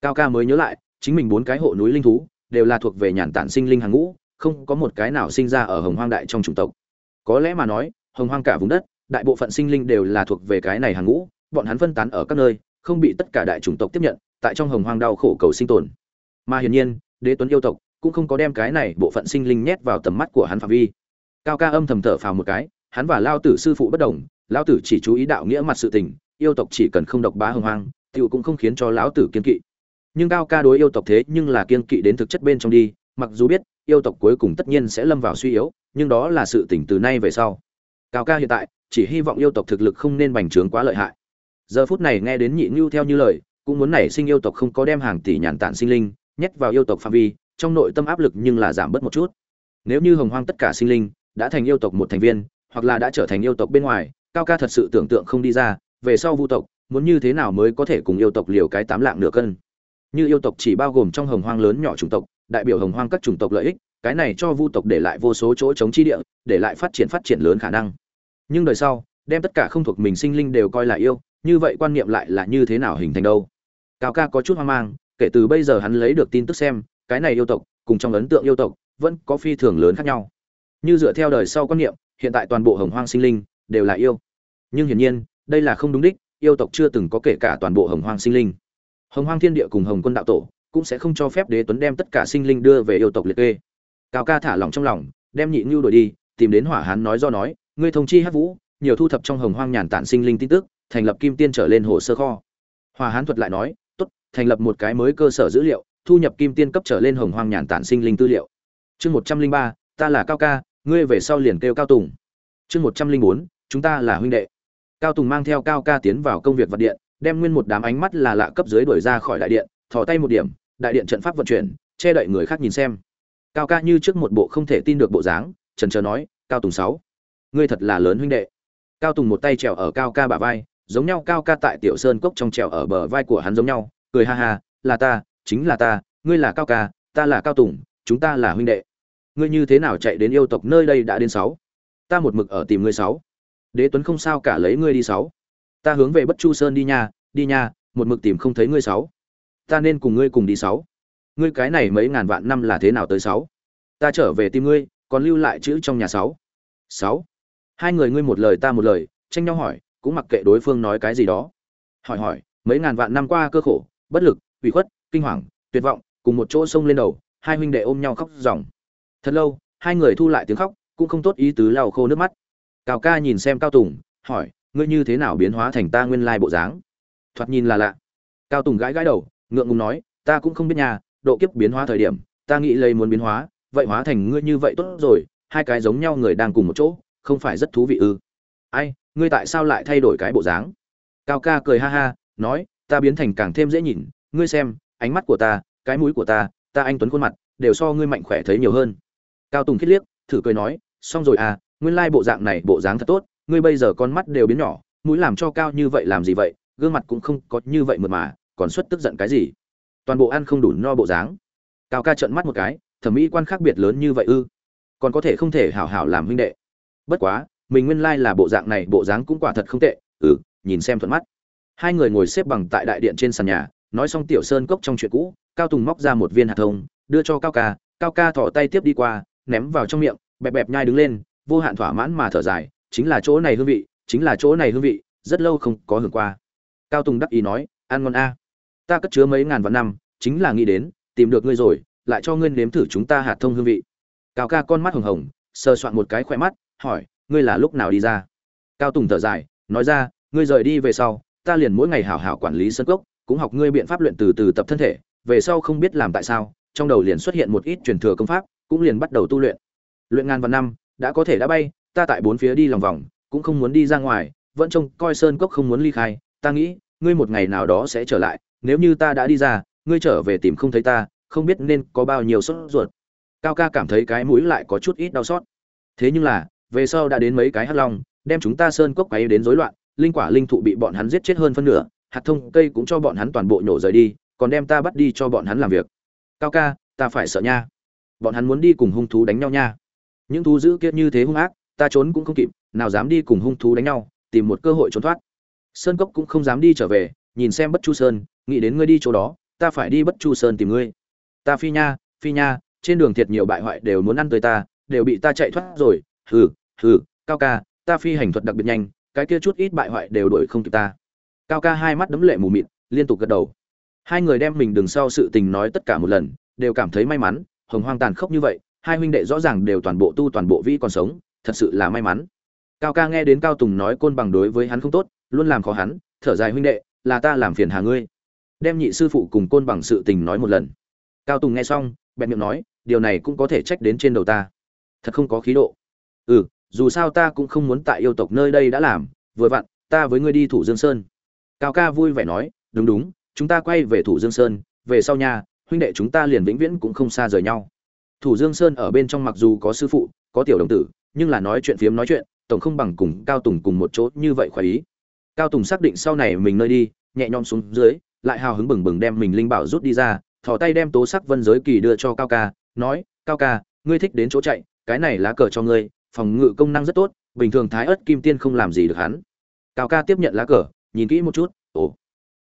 Cao ca mới nhớ lại, chính mình bốn cái hộ núi linh thú, đều là thuộc về nhàn tản sinh linh hàng ngũ không có một cái nào sinh ra ở hồng hoang đại trong chủng tộc. Có lẽ mà nói, hồng hoang cả vùng đất, đại bộ phận sinh linh đều là thuộc về cái này hàng ngũ, bọn hắn phân tán ở các nơi, không bị tất cả đại chủng tộc tiếp nhận, tại trong hồng hoang đau khổ cầu sinh tồn. Mà hiển nhiên, đế tuấn yêu tộc cũng không có đem cái này bộ phận sinh linh nhét vào tầm mắt của hắn phạm vi. Cao ca âm thầm thở phào một cái, hắn và lao tử sư phụ bất đồng lão tử chỉ chú ý đạo nghĩa mặt sự tình, yêu tộc chỉ cần không độc bá hồng hoang tựu cũng không khiến cho lão tử kiên kỵ. Nhưng cao ca đối yêu tộc thế nhưng là kiên kỵ đến thực chất bên trong đi mặc dù biết, yêu tộc cuối cùng tất nhiên sẽ lâm vào suy yếu, nhưng đó là sự tỉnh từ nay về sau. Cao ca hiện tại, chỉ hy vọng yêu tộc thực lực không nên bành trướng quá lợi hại. Giờ phút này nghe đến nhị ngưu theo như lời, cũng muốn nảy sinh yêu tộc không có đem hàng tỷ nhàn tản sinh linh, nhét vào yêu tộc phạm vi, trong nội tâm áp lực nhưng là giảm bớt một chút. Nếu như hồng hoang tất cả sinh linh đã thành yêu tộc một thành viên, hoặc là đã trở thành yêu tộc bên ngoài, cao ca thật sự tưởng tượng không đi ra, về sau vu tộc, muốn như thế nào mới có thể cùng yêu tộc liều cái tám lạng nửa cân? Như yêu tộc chỉ bao gồm trong hồng hoang lớn nhỏ chủng tộc đại biểu hồng hoang các chủng tộc lợi ích, cái này cho vu tộc để lại vô số chỗ chống chi địa, để lại phát triển phát triển lớn khả năng. Nhưng đời sau, đem tất cả không thuộc mình sinh linh đều coi là yêu, như vậy quan niệm lại là như thế nào hình thành đâu? Cao ca có chút hoang mang, kể từ bây giờ hắn lấy được tin tức xem, cái này yêu tộc, cùng trong ấn tượng yêu tộc, vẫn có phi thường lớn khác nhau. Như dựa theo đời sau quan niệm, hiện tại toàn bộ hồng hoang sinh linh đều là yêu. Nhưng hiển nhiên, đây là không đúng đích, yêu tộc chưa từng có kể cả toàn bộ hồng hoang sinh linh. Hồng hoang thiên địa cùng hồng quân đạo tổ cũng sẽ không cho phép đế tuấn đem tất cả sinh linh đưa về yêu tộc liệt kê. Cao ca thả lòng trong lòng, đem nhị ngưu đổi đi, tìm đến hỏa hán nói do nói, ngươi thông chi hát vũ, nhiều thu thập trong hồng hoang nhàn tản sinh linh tin tức, thành lập kim tiên trở lên hồ sơ kho. Hỏa hán thuật lại nói, tốt, thành lập một cái mới cơ sở dữ liệu, thu nhập kim tiên cấp trở lên hồng hoang nhàn tản sinh linh tư liệu. Chương một trăm linh ba, ta là cao ca, ngươi về sau liền kêu cao tùng. Chương một trăm linh bốn, chúng ta là huynh đệ. Cao tùng mang theo cao ca tiến vào công việc vật điện, đem nguyên một đám ánh mắt là lạ cấp dưới đuổi ra khỏi đại điện, thò tay một điểm đại điện trận pháp vận chuyển, che đậy người khác nhìn xem. Cao ca như trước một bộ không thể tin được bộ dáng, trần trờ nói, cao tùng sáu, ngươi thật là lớn huynh đệ. Cao tùng một tay trèo ở cao ca bả vai, giống nhau cao ca tại tiểu sơn cốc trong trèo ở bờ vai của hắn giống nhau, cười ha ha, là ta, chính là ta, ngươi là cao ca, ta là cao tùng, chúng ta là huynh đệ. Ngươi như thế nào chạy đến yêu tộc nơi đây đã đến sáu? Ta một mực ở tìm ngươi sáu. Đế tuấn không sao cả lấy ngươi đi sáu. Ta hướng về bất chu sơn đi nha đi nha, một mực tìm không thấy ngươi sáu ta nên cùng ngươi cùng đi sáu. Ngươi cái này mấy ngàn vạn năm là thế nào tới sáu? Ta trở về tìm ngươi, còn lưu lại chữ trong nhà sáu. Sáu. Hai người ngươi một lời ta một lời, tranh nhau hỏi, cũng mặc kệ đối phương nói cái gì đó. Hỏi hỏi, mấy ngàn vạn năm qua cơ khổ, bất lực, ủy khuất, kinh hoàng, tuyệt vọng, cùng một chỗ sông lên đầu, hai huynh đệ ôm nhau khóc ròng. Thật lâu, hai người thu lại tiếng khóc, cũng không tốt ý tứ lau khô nước mắt. Cao ca nhìn xem cao tùng, hỏi, ngươi như thế nào biến hóa thành ta nguyên lai bộ dáng? Thoạt nhìn là lạ. Cao tùng gãi gãi đầu ngượng ngùng nói, ta cũng không biết nhà độ kiếp biến hóa thời điểm, ta nghĩ lấy muốn biến hóa, vậy hóa thành ngươi như vậy tốt rồi, hai cái giống nhau người đang cùng một chỗ, không phải rất thú vị ư? Ai, ngươi tại sao lại thay đổi cái bộ dáng? Cao ca cười ha ha, nói, ta biến thành càng thêm dễ nhìn, ngươi xem, ánh mắt của ta, cái mũi của ta ta anh tuấn khuôn mặt, đều so ngươi mạnh khỏe thấy nhiều hơn. Cao tùng khít liếc, thử cười nói, xong rồi à nguyên lai bộ dạng này bộ dáng thật tốt, ngươi bây giờ con mắt đều biến nhỏ, mũi làm cho cao như vậy làm gì vậy, gương mặt cũng không có như vậy mượt mà còn xuất tức giận cái gì? Toàn bộ ăn không đủ no bộ dáng. Cao ca trợn mắt một cái, thẩm mỹ quan khác biệt lớn như vậy ư? Còn có thể không thể hảo hảo làm huynh đệ. Bất quá, mình nguyên lai là bộ dạng này, bộ dáng cũng quả thật không tệ. Ừ nhìn xem thuận mắt. Hai người ngồi xếp bằng tại đại điện trên sàn nhà, nói xong tiểu sơn cốc trong chuyện cũ, cao tùng móc ra một viên hạt thông, đưa cho cao ca. Cao ca thỏ tay tiếp đi qua, ném vào trong miệng, bẹp bẹp nhai đứng lên, vô hạn thỏa mãn mà thở dài, chính là chỗ này hương vị, chính là chỗ này hương vị, rất lâu không có hưởng qua. Cao tùng đắc ý nói, ăn ngon a ta cất chứa mấy ngàn vạn năm, chính là nghĩ đến, tìm được ngươi rồi, lại cho ngươi nếm thử chúng ta hạt thông hương vị. Cao ca con mắt hồng hồng, sờ soạn một cái khỏe mắt, hỏi, ngươi là lúc nào đi ra? Cao tùng thở dài, nói ra, ngươi rời đi về sau, ta liền mỗi ngày hảo hảo quản lý sân cốc, cũng học ngươi biện pháp luyện từ từ tập thân thể, về sau không biết làm tại sao, trong đầu liền xuất hiện một ít truyền thừa công pháp, cũng liền bắt đầu tu luyện. Luyện ngàn vạn năm, đã có thể đã bay, ta tại bốn phía đi lòng vòng, cũng không muốn đi ra ngoài, vẫn trông coi sơn cốc không muốn ly khai, ta nghĩ, ngươi một ngày nào đó sẽ trở lại nếu như ta đã đi ra, ngươi trở về tìm không thấy ta, không biết nên có bao nhiêu sốt ruột. Cao ca cảm thấy cái mũi lại có chút ít đau xót. Thế nhưng là, về sau đã đến mấy cái hắc long, đem chúng ta sơn cốc quấy đến rối loạn, linh quả linh thụ bị bọn hắn giết chết hơn phân nửa, hạt thông cây cũng cho bọn hắn toàn bộ nhổ rời đi, còn đem ta bắt đi cho bọn hắn làm việc. Cao ca, ta phải sợ nha. Bọn hắn muốn đi cùng hung thú đánh nhau nha. Những thú dữ kiết như thế hung ác, ta trốn cũng không kịp, nào dám đi cùng hung thú đánh nhau, tìm một cơ hội trốn thoát. Sơn cốc cũng không dám đi trở về, nhìn xem bất chu sơn nghĩ đến ngươi đi chỗ đó, ta phải đi bất chu sơn tìm ngươi. Ta phi nha phi nha, trên đường thiệt nhiều bại hoại đều muốn ăn tới ta, đều bị ta chạy thoát rồi. Hừ hừ, cao ca, ta phi hành thuật đặc biệt nhanh, cái kia chút ít bại hoại đều đuổi không kịp ta. Cao ca hai mắt đấm lệ mù mịt, liên tục gật đầu. Hai người đem mình đường sau sự tình nói tất cả một lần, đều cảm thấy may mắn, hồng hoang tàn khốc như vậy, hai huynh đệ rõ ràng đều toàn bộ tu toàn bộ vi còn sống, thật sự là may mắn. Cao ca nghe đến cao tùng nói côn bằng đối với hắn không tốt, luôn làm khó hắn, thở dài huynh đệ, là ta làm phiền hà ngươi đem nhị sư phụ cùng côn bằng sự tình nói một lần. Cao tùng nghe xong bèn miệng nói, điều này cũng có thể trách đến trên đầu ta. Thật không có khí độ. Ừ dù sao ta cũng không muốn tại yêu tộc nơi đây đã làm, vừa vặn, ta với ngươi đi thủ dương sơn. Cao ca vui vẻ nói, đúng đúng, chúng ta quay về thủ dương sơn, về sau nhà huynh đệ chúng ta liền vĩnh viễn cũng không xa rời nhau. Thủ dương sơn ở bên trong mặc dù có sư phụ, có tiểu đồng tử, nhưng là nói chuyện phiếm nói chuyện, tổng không bằng cùng cao tùng cùng một chỗ như vậy khoái ý. Cao tùng xác định sau này mình nơi đi, nhẹ nhõm xuống dưới lại hào hứng bừng bừng đem mình linh bảo rút đi ra, thò tay đem tố sắc vân giới kỳ đưa cho cao ca, nói, cao ca, ngươi thích đến chỗ chạy, cái này lá cờ cho ngươi, phòng ngự công năng rất tốt, bình thường thái ớt kim tiên không làm gì được hắn. Cao ca tiếp nhận lá cờ, nhìn kỹ một chút, ồ,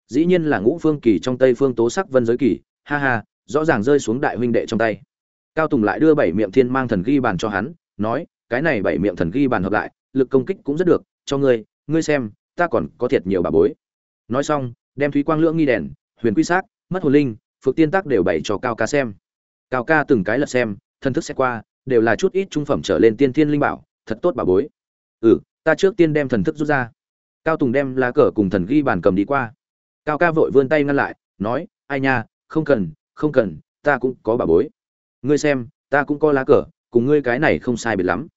dĩ nhiên là ngũ phương kỳ trong tây phương tố sắc vân giới kỳ, ha ha, rõ ràng rơi xuống đại huynh đệ trong tay. Cao tùng lại đưa bảy miệng thiên mang thần ghi bàn cho hắn, nói, cái này bảy miệng thần ghi bàn hợp lại, lực công kích cũng rất được, cho ngươi ngươi xem, ta còn có thiệt nhiều bà bối. Nói xong đem thúy quang lưỡng nghi đèn, huyền quy sát mất hồn linh phược tiên tác đều bày cho cao ca xem. Cao ca từng cái lật xem, thân thức xét qua, đều là chút ít trung phẩm trở lên tiên thiên linh bảo, thật tốt bà bối. Ừ ta trước tiên đem thần thức rút ra. Cao tùng đem lá cờ cùng thần ghi bàn cầm đi qua. Cao ca vội vươn tay ngăn lại, nói, ai nha, không cần không cần, ta cũng có bà bối. Ngươi xem, ta cũng có lá cờ, cùng ngươi cái này không sai biệt lắm.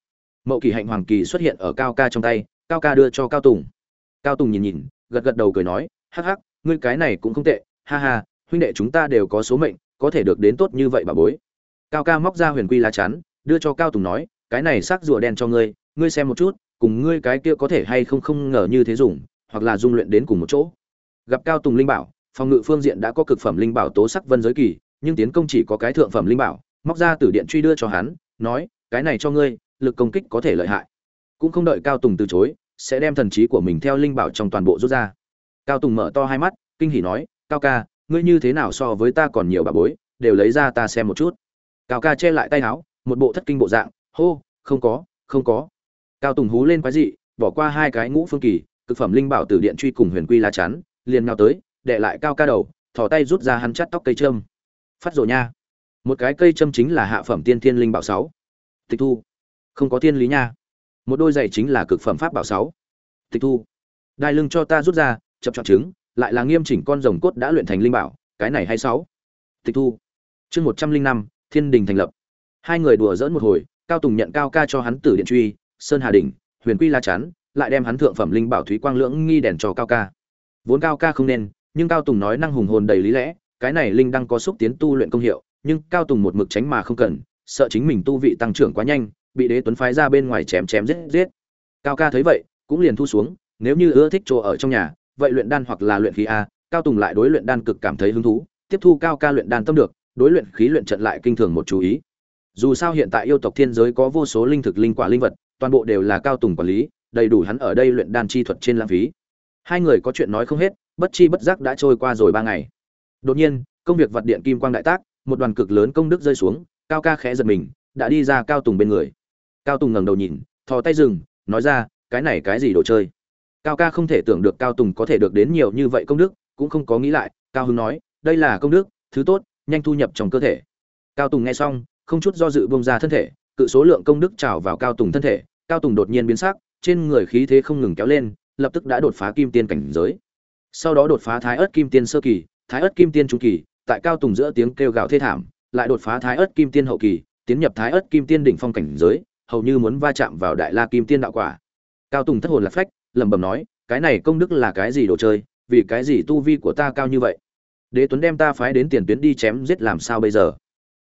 Mậu kỳ hạnh hoàng kỳ xuất hiện ở cao ca trong tay, cao ca đưa cho cao tùng. Cao tùng nhìn nhìn, gật gật đầu cười nói hắc hắc, ngươi cái này cũng không tệ, ha ha, huynh đệ chúng ta đều có số mệnh, có thể được đến tốt như vậy bà bối. Cao ca móc ra huyền quy lá chắn, đưa cho cao tùng nói, cái này sắc rùa đen cho ngươi ngươi xem một chút, cùng ngươi cái kia có thể hay không không ngờ như thế dùng, hoặc là dung luyện đến cùng một chỗ. Gặp cao tùng linh bảo, phòng ngự phương diện đã có cực phẩm linh bảo tố sắc vân giới kỳ, nhưng tiến công chỉ có cái thượng phẩm linh bảo, móc ra từ điện truy đưa cho hắn, nói, cái này cho ngươi, lực công kích có thể lợi hại. Cũng không đợi cao tùng từ chối, sẽ đem thần trí của mình theo linh bảo trong toàn bộ rút ra cao tùng mở to hai mắt, kinh hỉ nói, cao ca, ngươi như thế nào so với ta còn nhiều bà bối, đều lấy ra ta xem một chút. Cao ca che lại tay áo, một bộ thất kinh bộ dạng, hô, không có không có. Cao tùng hú lên quái dị, bỏ qua hai cái ngũ phương kỳ, cực phẩm linh bảo từ điện truy cùng huyền quy la chắn, liền nào tới, đệ lại cao ca đầu, thò tay rút ra hắn chắt tóc cây trâm phát rồ nha. Một cái cây châm chính là hạ phẩm tiên thiên linh bảo sáu. Tịch thu. Không có thiên lý nha. Một đôi giày chính là cực phẩm pháp bảo sáu. Tịch thu. Đai lưng cho ta rút ra chập chọn trứng, lại là nghiêm chỉnh con rồng cốt đã luyện thành linh bảo, cái này hay sáu. Tịch thu. Chương một trăm linh năm, thiên đình thành lập. Hai người đùa dỡn một hồi, cao tùng nhận cao ca cho hắn tử điện truy, sơn hà đình huyền quy la chắn lại đem hắn thượng phẩm linh bảo thúy quang lưỡng nghi đèn cho cao ca. Vốn cao ca không nên, nhưng cao tùng nói năng hùng hồn đầy lý lẽ, cái này linh đang có xúc tiến tu luyện công hiệu, nhưng cao tùng một mực tránh mà không cần, sợ chính mình tu vị tăng trưởng quá nhanh, bị đế tuấn phái ra bên ngoài chém chém giết giết. Cao ca thấy vậy, cũng liền thu xuống, nếu như ưa thích chỗ ở trong nhà vậy luyện đan hoặc là luyện khí a, cao tùng lại đối luyện đan cực cảm thấy hứng thú, tiếp thu cao ca luyện đan tâm được, đối luyện khí luyện trận lại kinh thường một chú ý. Dù sao hiện tại yêu tộc thiên giới có vô số linh thực linh quả linh vật, toàn bộ đều là cao tùng quản lý, đầy đủ hắn ở đây luyện đan chi thuật trên lãng phí. Hai người có chuyện nói không hết, bất chi bất giác đã trôi qua rồi ba ngày. Đột nhiên, công việc vật điện kim quang đại tác, một đoàn cực lớn công đức rơi xuống, cao ca khẽ giật mình, đã đi ra cao tùng bên người. Cao tùng ngẩng đầu nhìn, thò tay dừng, nói ra, cái này cái gì đồ chơi? Cao ca không thể tưởng được cao tùng có thể được đến nhiều như vậy công đức, cũng không có nghĩ lại, cao hưng nói, đây là công đức, thứ tốt, nhanh thu nhập trong cơ thể. Cao tùng nghe xong, không chút do dự bông ra thân thể, cự số lượng công đức trào vào cao tùng thân thể, cao tùng đột nhiên biến sắc, trên người khí thế không ngừng kéo lên, lập tức đã đột phá kim tiên cảnh giới. Sau đó đột phá thái ớt kim tiên sơ kỳ, thái ớt kim tiên trung kỳ, tại cao tùng giữa tiếng kêu gào thê thảm, lại đột phá thái ớt kim tiên hậu kỳ, tiến nhập thái ớt kim tiên đỉnh phong cảnh giới, hầu như muốn va chạm vào đại la kim tiên đạo quả. Cao tùng thất hồn lạc phách lẩm bẩm nói, cái này công đức là cái gì đồ chơi? Vì cái gì tu vi của ta cao như vậy? Đế tuấn đem ta phái đến tiền tuyến đi chém giết làm sao bây giờ?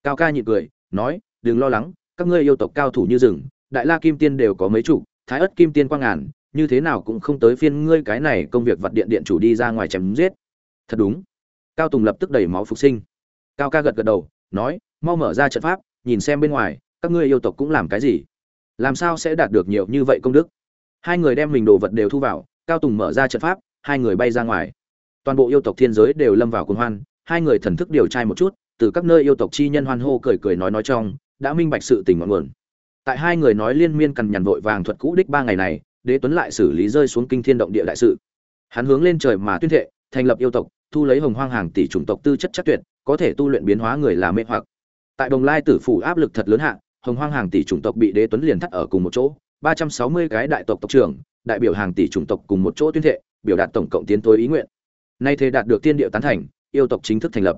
Cao ca nhị cười, nói, đừng lo lắng, các ngươi yêu tộc cao thủ như rừng, đại la kim tiên đều có mấy chủ, thái ất kim tiên quang ngàn, như thế nào cũng không tới phiên ngươi cái này công việc vật điện điện chủ đi ra ngoài chém giết. Thật đúng. Cao tùng lập tức đẩy máu phục sinh. Cao ca gật gật đầu, nói, mau mở ra trận pháp, nhìn xem bên ngoài, các ngươi yêu tộc cũng làm cái gì? Làm sao sẽ đạt được nhiều như vậy công đức? Hai người đem mình đồ vật đều thu vào, cao tùng mở ra trận pháp, hai người bay ra ngoài. Toàn bộ yêu tộc thiên giới đều lâm vào cuồng hoan, hai người thần thức điều trai một chút, từ các nơi yêu tộc chi nhân hoan hô cười cười nói nói trong, đã minh bạch sự tình ngọn nguồn. Tại hai người nói liên miên cằn nhằn vội vàng thuật cũ đích ba ngày này, đế tuấn lại xử lý rơi xuống kinh thiên động địa đại sự. Hắn hướng lên trời mà tuyên thệ, thành lập yêu tộc, thu lấy hồng hoang hàng tỷ chủng tộc tư chất chắc tuyệt, có thể tu luyện biến hóa người là mê hoặc. Tại đồng lai tử phủ áp lực thật lớn hạ, hồng hoang hàng tỷ chủng tộc bị đế tuấn liền thắt ở cùng một chỗ ba trăm sáu mươi cái đại tộc tộc trưởng, đại biểu hàng tỷ chủng tộc cùng một chỗ tuyên thệ, biểu đạt tổng cộng tiến tối ý nguyện. Nay thế đạt được tiên điệu tán thành, yêu tộc chính thức thành lập.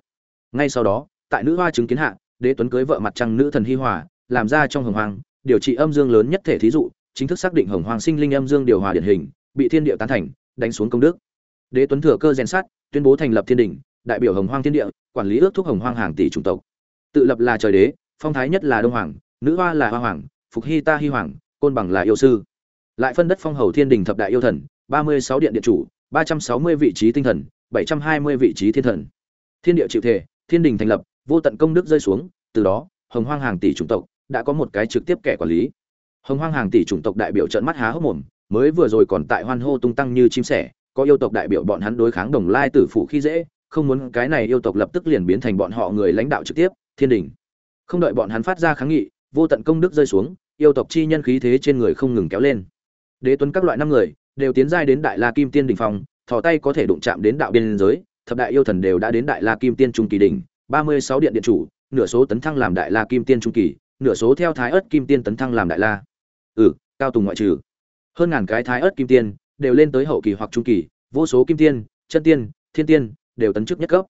Ngay sau đó, tại nữ hoa chứng kiến hạ, đế tuấn cưới vợ mặt trăng nữ thần hi hòa, làm ra trong hồng hoang, điều trị âm dương lớn nhất thể thí dụ, chính thức xác định hồng hoang sinh linh âm dương điều hòa điển hình, bị thiên địa tán thành, đánh xuống công đức. Đế tuấn thừa cơ rèn sát tuyên bố thành lập thiên đình, đại biểu hồng hoang thiên địa, quản lý ước thúc hồng hoang hàng tỷ chủng tộc. Tự lập là trời đế, phong thái nhất là đông hoàng, nữ hoa là hoa hoàng, phục hy ta hy hoàng côn bằng là yêu sư. Lại phân đất phong hầu thiên đình thập đại yêu thần, ba mươi sáu điện điện chủ, ba trăm sáu mươi vị trí tinh thần, bảy trăm hai mươi vị trí thiên thần. Thiên địa chịu thể thiên đình thành lập, vô tận công đức rơi xuống, từ đó, hồng hoang hàng tỷ chủng tộc đã có một cái trực tiếp kẻ quản lý. Hồng hoang hàng tỷ chủng tộc đại biểu trận mắt há hốc mồm, mới vừa rồi còn tại hoan hô tung tăng như chim sẻ, có yêu tộc đại biểu bọn hắn đối kháng đồng lai tử phụ khi dễ, không muốn cái này yêu tộc lập tức liền biến thành bọn họ người lãnh đạo trực tiếp, thiên đình. Không đợi bọn hắn phát ra kháng nghị, vô tận công đức rơi xuống yêu tộc chi nhân khí thế trên người không ngừng kéo lên. Đế tuấn các loại năm người đều tiến giai đến đại la kim tiên đỉnh phong, thò tay có thể đụng chạm đến đạo biên giới, thập đại yêu thần đều đã đến đại la kim tiên trung kỳ đỉnh, ba mươi sáu điện điện chủ, nửa số tấn thăng làm đại la kim tiên trung kỳ, nửa số theo thái ớt kim tiên tấn thăng làm đại la. Ừ cao tùng ngoại trừ. Hơn ngàn cái thái ớt kim tiên đều lên tới hậu kỳ hoặc trung kỳ, vô số kim tiên, chân tiên, thiên tiên đều tấn chức nhất cấp.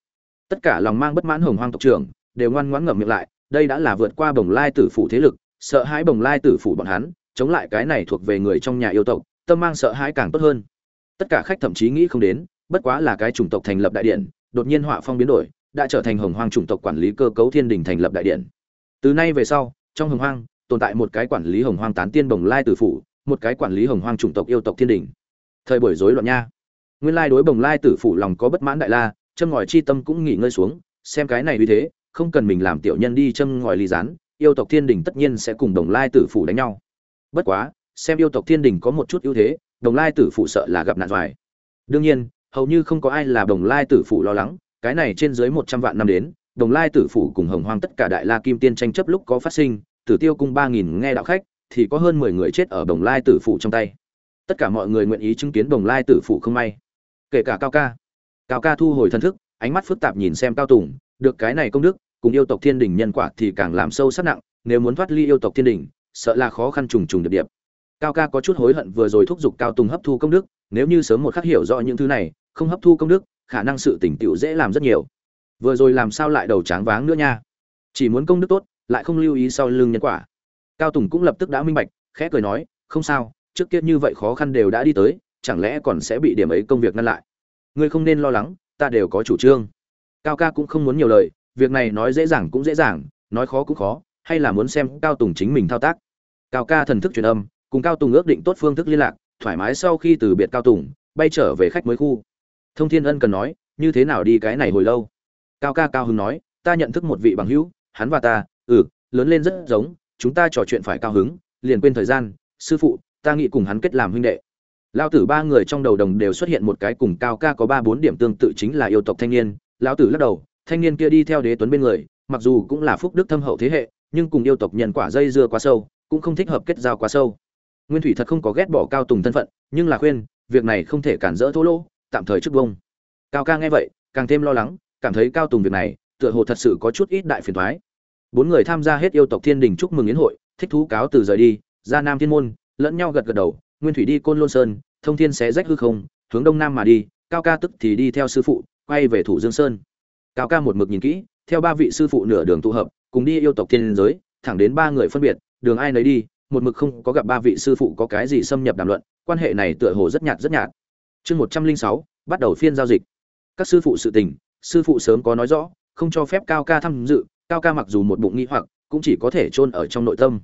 Tất cả lòng mang bất mãn hồng hoang tộc trưởng đều ngoan ngoãn ngậm miệng lại, đây đã là vượt qua bồng lai tử phụ thế lực sợ hãi bồng lai tử phủ bọn hắn, chống lại cái này thuộc về người trong nhà yêu tộc, tâm mang sợ hãi càng tốt hơn. Tất cả khách thậm chí nghĩ không đến, bất quá là cái chủng tộc thành lập đại điện, đột nhiên họa phong biến đổi, đã trở thành hồng hoang chủng tộc quản lý cơ cấu thiên đình thành lập đại điện. Từ nay về sau, trong hồng hoang, tồn tại một cái quản lý hồng hoang tán tiên bồng lai tử phủ, một cái quản lý hồng hoang chủng tộc yêu tộc thiên đình. Thời buổi rối loạn nha. Nguyên lai đối bồng lai tử phủ lòng có bất mãn đại la, châm ngòi chi tâm cũng nghỉ ngơi xuống, xem cái này như thế, không cần mình làm tiểu nhân đi châm ngòi ly rán yêu tộc thiên đình tất nhiên sẽ cùng đồng lai tử phủ đánh nhau. Bất quá, xem yêu tộc thiên đình có một chút ưu thế, đồng lai tử phủ sợ là gặp nạn doài đương nhiên, hầu như không có ai là đồng lai tử phủ lo lắng, cái này trên dưới một trăm vạn năm đến, đồng lai tử phủ cùng hồng hoang tất cả đại la kim tiên tranh chấp lúc có phát sinh, tử tiêu cung ba nghìn nghe đạo khách, thì có hơn mười người chết ở đồng lai tử phủ trong tay. Tất cả mọi người nguyện ý chứng kiến đồng lai tử phủ không may. Kể cả cao ca. Cao ca thu hồi thân thức, ánh mắt phức tạp nhìn xem cao tùng, được cái này công đức cùng yêu tộc thiên đình nhân quả thì càng làm sâu sắc nặng, nếu muốn thoát ly yêu tộc thiên đình, sợ là khó khăn trùng trùng điệp điệp. Cao ca có chút hối hận vừa rồi thúc giục cao tùng hấp thu công đức, nếu như sớm một khắc hiểu rõ những thứ này, không hấp thu công đức, khả năng sự tỉnh tựu dễ làm rất nhiều. Vừa rồi làm sao lại đầu tráng váng nữa nha? Chỉ muốn công đức tốt, lại không lưu ý sau lưng nhân quả. Cao tùng cũng lập tức đã minh bạch, khẽ cười nói, không sao, trước kia như vậy khó khăn đều đã đi tới, chẳng lẽ còn sẽ bị điểm ấy công việc ngăn lại? Ngươi không nên lo lắng, ta đều có chủ trương. Cao ca cũng không muốn nhiều lời việc này nói dễ dàng cũng dễ dàng, nói khó cũng khó, hay là muốn xem cao tùng chính mình thao tác. Cao ca thần thức truyền âm, cùng cao tùng ước định tốt phương thức liên lạc, thoải mái sau khi từ biệt cao tùng, bay trở về khách mới khu. Thông thiên ân cần nói, như thế nào đi cái này hồi lâu? Cao ca cao hứng nói, ta nhận thức một vị bằng hữu, hắn và ta ừ lớn lên rất giống, chúng ta trò chuyện phải cao hứng, liền quên thời gian, sư phụ, ta nghĩ cùng hắn kết làm huynh đệ. Lao tử ba người trong đầu đồng đều xuất hiện một cái cùng cao ca có ba bốn điểm tương tự chính là yêu tộc thanh niên, lão tử lắc đầu thanh niên kia đi theo đế tuấn bên người, mặc dù cũng là phúc đức thâm hậu thế hệ, nhưng cùng yêu tộc nhân quả dây dưa quá sâu, cũng không thích hợp kết giao quá sâu. Nguyên thủy thật không có ghét bỏ cao tùng thân phận, nhưng là khuyên, việc này không thể cản rỡ thô lỗ, tạm thời trước bông cao ca nghe vậy, càng thêm lo lắng, cảm thấy cao tùng việc này, tựa hồ thật sự có chút ít đại phiền thoái bốn người tham gia hết yêu tộc thiên đình chúc mừng yến hội, thích thú cáo từ rời đi, ra nam thiên môn, lẫn nhau gật gật đầu, nguyên thủy đi côn lôn sơn, thông thiên sẽ rách hư không, hướng đông nam mà đi, cao ca tức thì đi theo sư phụ, quay về thủ dương sơn cao ca một mực nhìn kỹ, theo ba vị sư phụ nửa đường tụ hợp, cùng đi yêu tộc thiên giới, thẳng đến ba người phân biệt, đường ai nấy đi, một mực không có gặp ba vị sư phụ có cái gì xâm nhập đàm luận, quan hệ này tựa hồ rất nhạt rất nhạt. Chương một trăm linh sáu, bắt đầu phiên giao dịch. Các sư phụ sự tình, sư phụ sớm có nói rõ, không cho phép cao ca tham dự, cao ca mặc dù một bụng nghĩ hoặc, cũng chỉ có thể chôn ở trong nội tâm.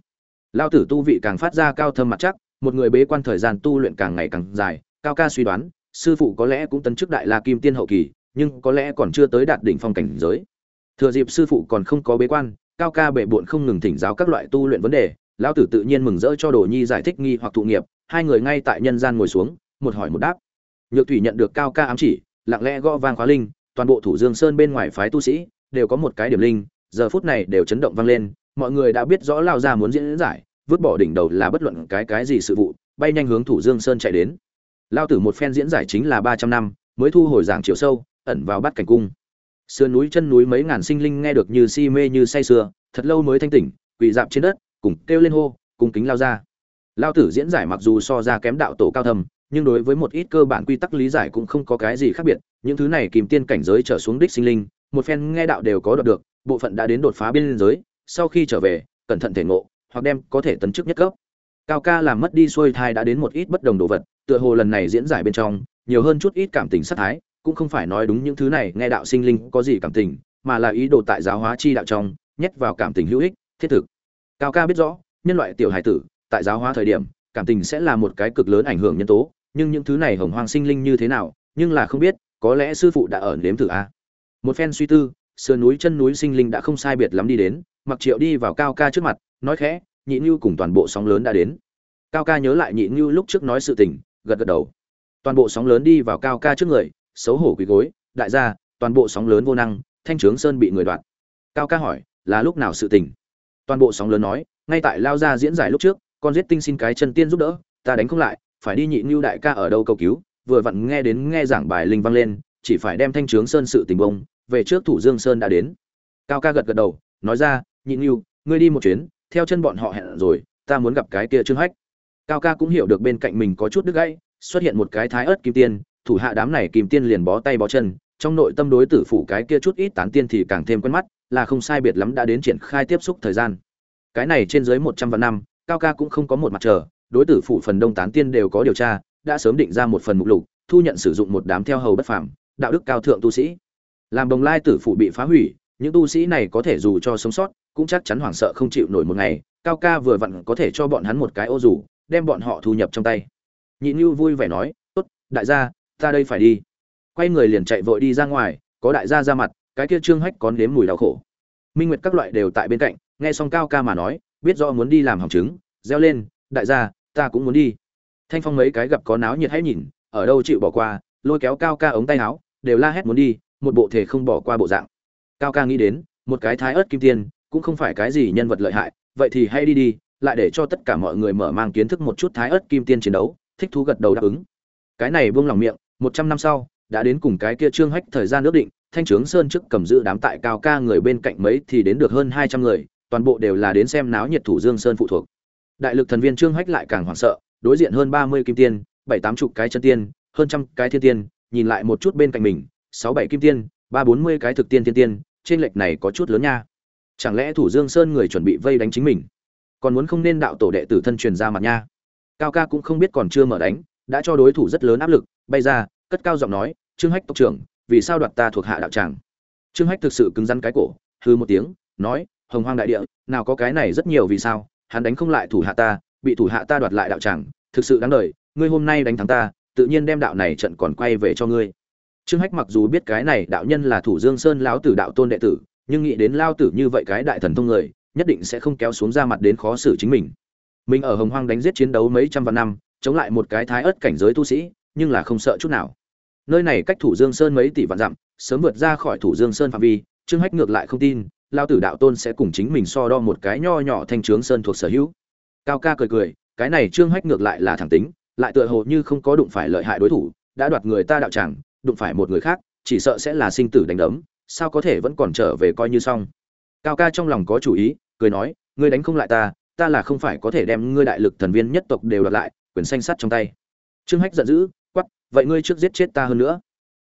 Lao tử tu vị càng phát ra cao thâm mặt chắc, một người bế quan thời gian tu luyện càng ngày càng dài, cao ca suy đoán, sư phụ có lẽ cũng tấn chức đại la kim tiên hậu kỳ nhưng có lẽ còn chưa tới đạt đỉnh phong cảnh giới. Thừa dịp sư phụ còn không có bế quan, cao ca bệ bội không ngừng thỉnh giáo các loại tu luyện vấn đề, lão tử tự nhiên mừng rỡ cho đồ nhi giải thích nghi hoặc thụ nghiệp, hai người ngay tại nhân gian ngồi xuống, một hỏi một đáp. Nhược thủy nhận được cao ca ám chỉ, lặng lẽ gõ vang khóa linh, toàn bộ thủ dương sơn bên ngoài phái tu sĩ đều có một cái điểm linh, giờ phút này đều chấn động vang lên, mọi người đã biết rõ lao gia muốn diễn giải, vứt bỏ đỉnh đầu là bất luận cái cái gì sự vụ, bay nhanh hướng thủ dương sơn chạy đến. Lão tử một phen diễn giải chính là ba trăm năm, mới thu hồi giảng chiều sâu ẩn vào bát cảnh cung. Sườn núi chân núi mấy ngàn sinh linh nghe được như si mê như say sưa, thật lâu mới thanh tỉnh, quỳ dạp trên đất, cùng kêu lên hô cùng kính lao ra. Lao tử diễn giải mặc dù so ra kém đạo tổ cao thầm nhưng đối với một ít cơ bản quy tắc lý giải cũng không có cái gì khác biệt. Những thứ này kìm tiên cảnh giới trở xuống đích sinh linh, một phen nghe đạo đều có đoạt được, bộ phận đã đến đột phá biên giới, sau khi trở về, cẩn thận thể ngộ, hoặc đem có thể tấn chức nhất cấp. Cao ca làm mất đi xuôi thai đã đến một ít bất đồng đồ vật, tựa hồ lần này diễn giải bên trong, nhiều hơn chút ít cảm tình sát thái cũng không phải nói đúng những thứ này, nghe đạo sinh linh có gì cảm tình, mà là ý đồ tại giáo hóa chi đạo trong, nhét vào cảm tình hữu ích, thiết thực. Cao ca biết rõ, nhân loại tiểu hải tử, tại giáo hóa thời điểm, cảm tình sẽ là một cái cực lớn ảnh hưởng nhân tố, nhưng những thứ này hồng hoang sinh linh như thế nào, nhưng là không biết, có lẽ sư phụ đã ở nếm thử a. Một phen suy tư, sườn núi chân núi sinh linh đã không sai biệt lắm đi đến, mặc triệu đi vào cao ca trước mặt, nói khẽ, nhị như cùng toàn bộ sóng lớn đã đến. Cao ca nhớ lại nhị như lúc trước nói sự tình, gật gật đầu. Toàn bộ sóng lớn đi vào cao ca trước người xấu hổ quỳ gối, đại gia, toàn bộ sóng lớn vô năng, thanh trướng sơn bị người đoạt. Cao ca hỏi, là lúc nào sự tình? Toàn bộ sóng lớn nói, ngay tại lao ra diễn giải lúc trước, con giết tinh xin cái chân tiên giúp đỡ, ta đánh không lại, phải đi nhị ngưu đại ca ở đâu cầu cứu, vừa vặn nghe đến nghe giảng bài linh vang lên, chỉ phải đem thanh trướng sơn sự tình bông, về trước thủ dương sơn đã đến. Cao ca gật gật đầu, nói ra, nhị ngưu, ngươi đi một chuyến, theo chân bọn họ hẹn rồi, ta muốn gặp cái kia trương hách. Cao ca cũng hiểu được bên cạnh mình có chút đứt gãy, xuất hiện một cái thái ớt kim tiên thủ hạ đám này kim tiên liền bó tay bó chân, trong nội tâm đối tử phủ cái kia chút ít tán tiên thì càng thêm quen mắt, là không sai biệt lắm đã đến triển khai tiếp xúc thời gian. Cái này trên dưới một trăm vạn năm, cao ca cũng không có một mặt trở đối tử phủ phần đông tán tiên đều có điều tra, đã sớm định ra một phần mục lục, thu nhận sử dụng một đám theo hầu bất phàm, đạo đức cao thượng tu sĩ. Làm đồng lai tử phủ bị phá hủy, những tu sĩ này có thể dù cho sống sót, cũng chắc chắn hoảng sợ không chịu nổi một ngày, cao ca vừa vặn có thể cho bọn hắn một cái ô rủ đem bọn họ thu nhập trong tay. Nhị như vui vẻ nói, tốt, đại gia ta đây phải đi. Quay người liền chạy vội đi ra ngoài, có đại gia ra mặt, cái kia trương hách còn nếm mùi đau khổ. Minh nguyệt các loại đều tại bên cạnh, nghe xong cao ca mà nói, biết rõ muốn đi làm hỏng trứng reo lên, đại gia, ta cũng muốn đi. Thanh phong mấy cái gặp có náo nhiệt hãy nhìn, ở đâu chịu bỏ qua, lôi kéo cao ca ống tay áo, đều la hét muốn đi, một bộ thể không bỏ qua bộ dạng. Cao ca nghĩ đến, một cái thái ớt kim tiên, cũng không phải cái gì nhân vật lợi hại, vậy thì hay đi đi, lại để cho tất cả mọi người mở mang kiến thức một chút thái ớt kim tiên chiến đấu, thích thú gật đầu đáp ứng. Cái này buông lòng miệng một trăm năm sau, đã đến cùng cái kia trương hách thời gian ước định, thanh trướng sơn trước cầm giữ đám tại cao ca người bên cạnh mấy thì đến được hơn hai trăm người, toàn bộ đều là đến xem náo nhiệt thủ dương sơn phụ thuộc. Đại lực thần viên trương hách lại càng hoảng sợ, đối diện hơn ba mươi kim tiên, bảy tám chục cái chân tiên, hơn trăm cái thiên tiên, nhìn lại một chút bên cạnh mình, sáu bảy kim tiên, ba bốn mươi cái thực tiên thiên tiên, trên lệch này có chút lớn nha. Chẳng lẽ thủ dương sơn người chuẩn bị vây đánh chính mình? Còn muốn không nên đạo tổ đệ tử thân truyền ra mặt nha. Cao ca cũng không biết còn chưa mở đánh, đã cho đối thủ rất lớn áp lực bay ra, cất cao giọng nói, trương hách tộc trưởng, vì sao đoạt ta thuộc hạ đạo tràng? Trương hách thực sự cứng rắn cái cổ hư một tiếng, nói, hồng hoang đại địa, nào có cái này rất nhiều vì sao, hắn đánh không lại thủ hạ ta, bị thủ hạ ta đoạt lại đạo tràng, thực sự đáng đời, ngươi hôm nay đánh thắng ta, tự nhiên đem đạo này trận còn quay về cho ngươi. Trương hách mặc dù biết cái này đạo nhân là thủ dương sơn lão tử đạo tôn đệ tử, nhưng nghĩ đến lao tử như vậy cái đại thần thông người, nhất định sẽ không kéo xuống ra mặt đến khó xử chính mình. Mình ở hồng hoang đánh giết chiến đấu mấy trăm vạn năm, chống lại một cái thái ớt cảnh giới tu sĩ nhưng là không sợ chút nào. Nơi này cách thủ dương sơn mấy tỷ vạn dặm, sớm vượt ra khỏi thủ dương sơn phạm vi, trương hách ngược lại không tin, lao tử đạo tôn sẽ cùng chính mình so đo một cái nho nhỏ thanh trướng sơn thuộc sở hữu. Cao ca cười cười, cái này trương hách ngược lại là thẳng tính, lại tựa hồ như không có đụng phải lợi hại đối thủ, đã đoạt người ta đạo tràng đụng phải một người khác, chỉ sợ sẽ là sinh tử đánh đấm, sao có thể vẫn còn trở về coi như xong. Cao ca trong lòng có chủ ý, cười nói, ngươi đánh không lại ta ta là không phải có thể đem ngươi đại lực thần viên nhất tộc đều đoạt lại, quyền xanh sắt trong tay. Trương hách giận dữ vậy ngươi trước giết chết ta hơn nữa.